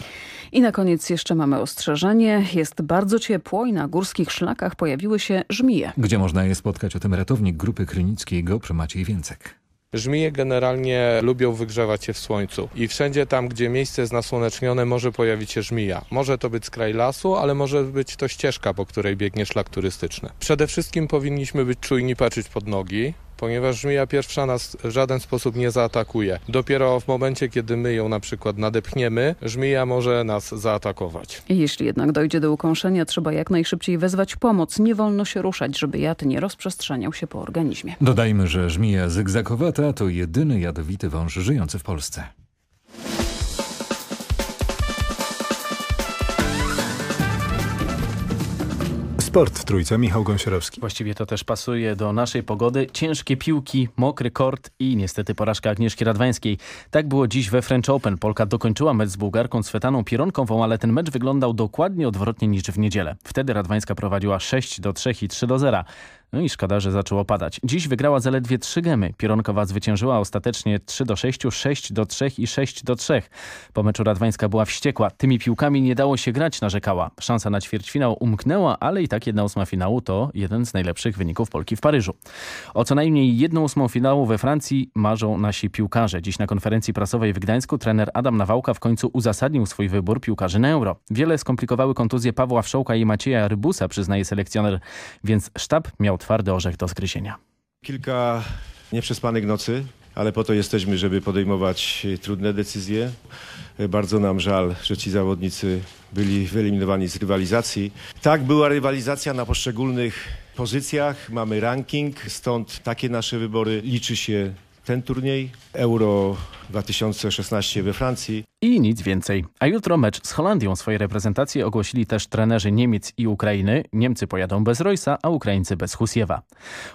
I na koniec jeszcze mamy ostrzeżenie. Jest bardzo ciepło i na górskich szlakach pojawiły się żmije. Gdzie można je spotkać? O tym ratownik Grupy Krynickiej GoPro Maciej Więcek. Żmije generalnie lubią wygrzewać się w słońcu i wszędzie tam, gdzie miejsce jest nasłonecznione, może pojawić się żmija. Może to być skraj lasu, ale może być to ścieżka, po której biegnie szlak turystyczny. Przede wszystkim powinniśmy być czujni, patrzeć pod nogi, ponieważ żmija pierwsza nas w żaden sposób nie zaatakuje. Dopiero w momencie, kiedy my ją na przykład nadepchniemy, żmija może nas zaatakować. Jeśli jednak dojdzie do ukąszenia, trzeba jak najszybciej wezwać pomoc. Nie wolno się ruszać, żeby jad nie rozprzestrzeniał się po organizmie. Dodajmy, że żmija zygzakowata to jedyny jadowity wąż żyjący w Polsce. Sport w trójce, Michał Gąsiorowski. Właściwie to też pasuje do naszej pogody. Ciężkie piłki, mokry kort i niestety porażka Agnieszki Radwańskiej. Tak było dziś we French Open. Polka dokończyła mecz z Bułgarką Swetaną Pieronkową, ale ten mecz wyglądał dokładnie odwrotnie niż w niedzielę. Wtedy Radwańska prowadziła 6 do 3 i 3 do 0. No i szkoda, że zaczęło padać. Dziś wygrała zaledwie trzy gemy. Pieronkowa zwyciężyła ostatecznie 3 do 6, 6 do 3 i 6 do 3. Po meczu Radwańska była wściekła. Tymi piłkami nie dało się grać, narzekała. Szansa na ćwierćfinał umknęła, ale i tak jedna ósma finału to jeden z najlepszych wyników Polki w Paryżu. O co najmniej jedną ósmą finału we Francji marzą nasi piłkarze. Dziś na konferencji prasowej w Gdańsku trener Adam Nawałka w końcu uzasadnił swój wybór piłkarzy na Euro. Wiele skomplikowały kontuzje Pawła Wszołka i Macieja Rybusa, przyznaje selekcjoner, więc sztab miał twardy orzech do zgryzienia. Kilka nieprzespanych nocy, ale po to jesteśmy, żeby podejmować trudne decyzje. Bardzo nam żal, że ci zawodnicy byli wyeliminowani z rywalizacji. Tak, była rywalizacja na poszczególnych pozycjach, mamy ranking, stąd takie nasze wybory. Liczy się ten turniej, Euro 2016 we Francji. I nic więcej. A jutro mecz z Holandią. Swoje reprezentacje ogłosili też trenerzy Niemiec i Ukrainy. Niemcy pojadą bez Roysa, a Ukraińcy bez Husiewa.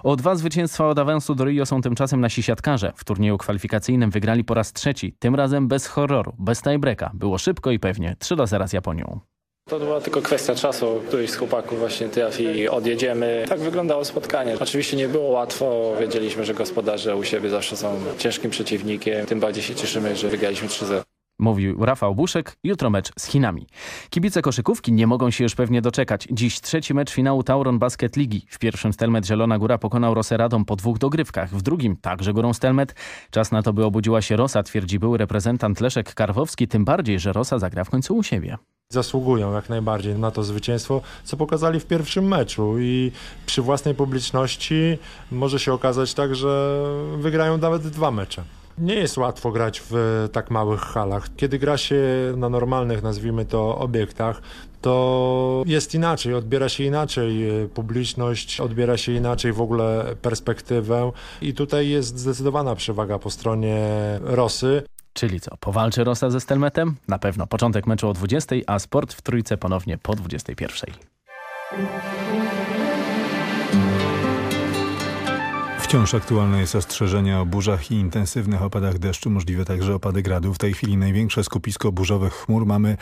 O dwa zwycięstwa od awansu do Rio są tymczasem nasi siatkarze. W turnieju kwalifikacyjnym wygrali po raz trzeci, tym razem bez horroru, bez tiebreaka. Było szybko i pewnie. 3 do 0 z Japonią. To była tylko kwestia czasu. Któryś z chłopaków właśnie trafi i odjedziemy. Tak wyglądało spotkanie. Oczywiście nie było łatwo. Wiedzieliśmy, że gospodarze u siebie zawsze są ciężkim przeciwnikiem. Tym bardziej się cieszymy, że wygraliśmy 3-0. Mówił Rafał Buszek, jutro mecz z Chinami. Kibice koszykówki nie mogą się już pewnie doczekać. Dziś trzeci mecz finału Tauron Basket Ligi. W pierwszym Stelmet Zielona Góra pokonał Rosę po dwóch dogrywkach. W drugim także górą Stelmet. Czas na to, by obudziła się Rosa, twierdzi były reprezentant Leszek Karwowski. Tym bardziej, że Rosa zagra w końcu u siebie zasługują jak najbardziej na to zwycięstwo, co pokazali w pierwszym meczu i przy własnej publiczności może się okazać tak, że wygrają nawet dwa mecze. Nie jest łatwo grać w tak małych halach. Kiedy gra się na normalnych, nazwijmy to, obiektach, to jest inaczej, odbiera się inaczej publiczność, odbiera się inaczej w ogóle perspektywę i tutaj jest zdecydowana przewaga po stronie Rosy. Czyli co, powalczy Rosa ze Stelmetem? Na pewno początek meczu o 20, a sport w trójce ponownie po 21. Wciąż aktualne jest ostrzeżenie o burzach i intensywnych opadach deszczu, możliwe także opady gradu. W tej chwili największe skupisko burzowych chmur mamy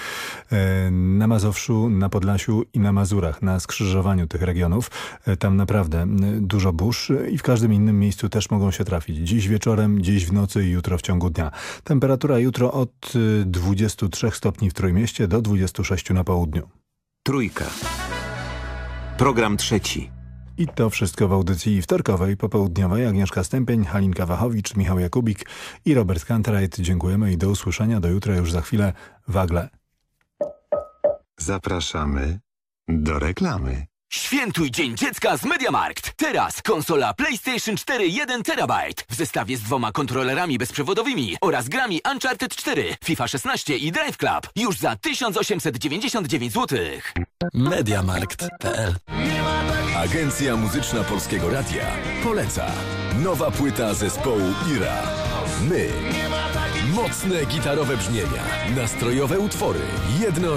e, na Mazowszu, na Podlasiu i na Mazurach, na skrzyżowaniu tych regionów. E, tam naprawdę dużo burz i w każdym innym miejscu też mogą się trafić. Dziś wieczorem, dziś w nocy i jutro w ciągu dnia. Temperatura jutro od 23 stopni w Trójmieście do 26 na południu. Trójka. Program trzeci. I to wszystko w audycji wtorkowej, popołudniowej. Agnieszka Stępień, Halinka Wachowicz, Michał Jakubik i Robert Kantrajt. Dziękujemy i do usłyszenia. Do jutra już za chwilę. Wagle. Zapraszamy do reklamy. Świętuj Dzień Dziecka z MediaMarkt. Teraz konsola PlayStation 4 1 TB w zestawie z dwoma kontrolerami bezprzewodowymi oraz grami Uncharted 4, FIFA 16 i Drive Club już za 1899 zł. MediaMarkt.pl Agencja Muzyczna Polskiego Radia poleca. Nowa płyta zespołu Ira. My. Mocne gitarowe brzmienia, nastrojowe utwory, jedność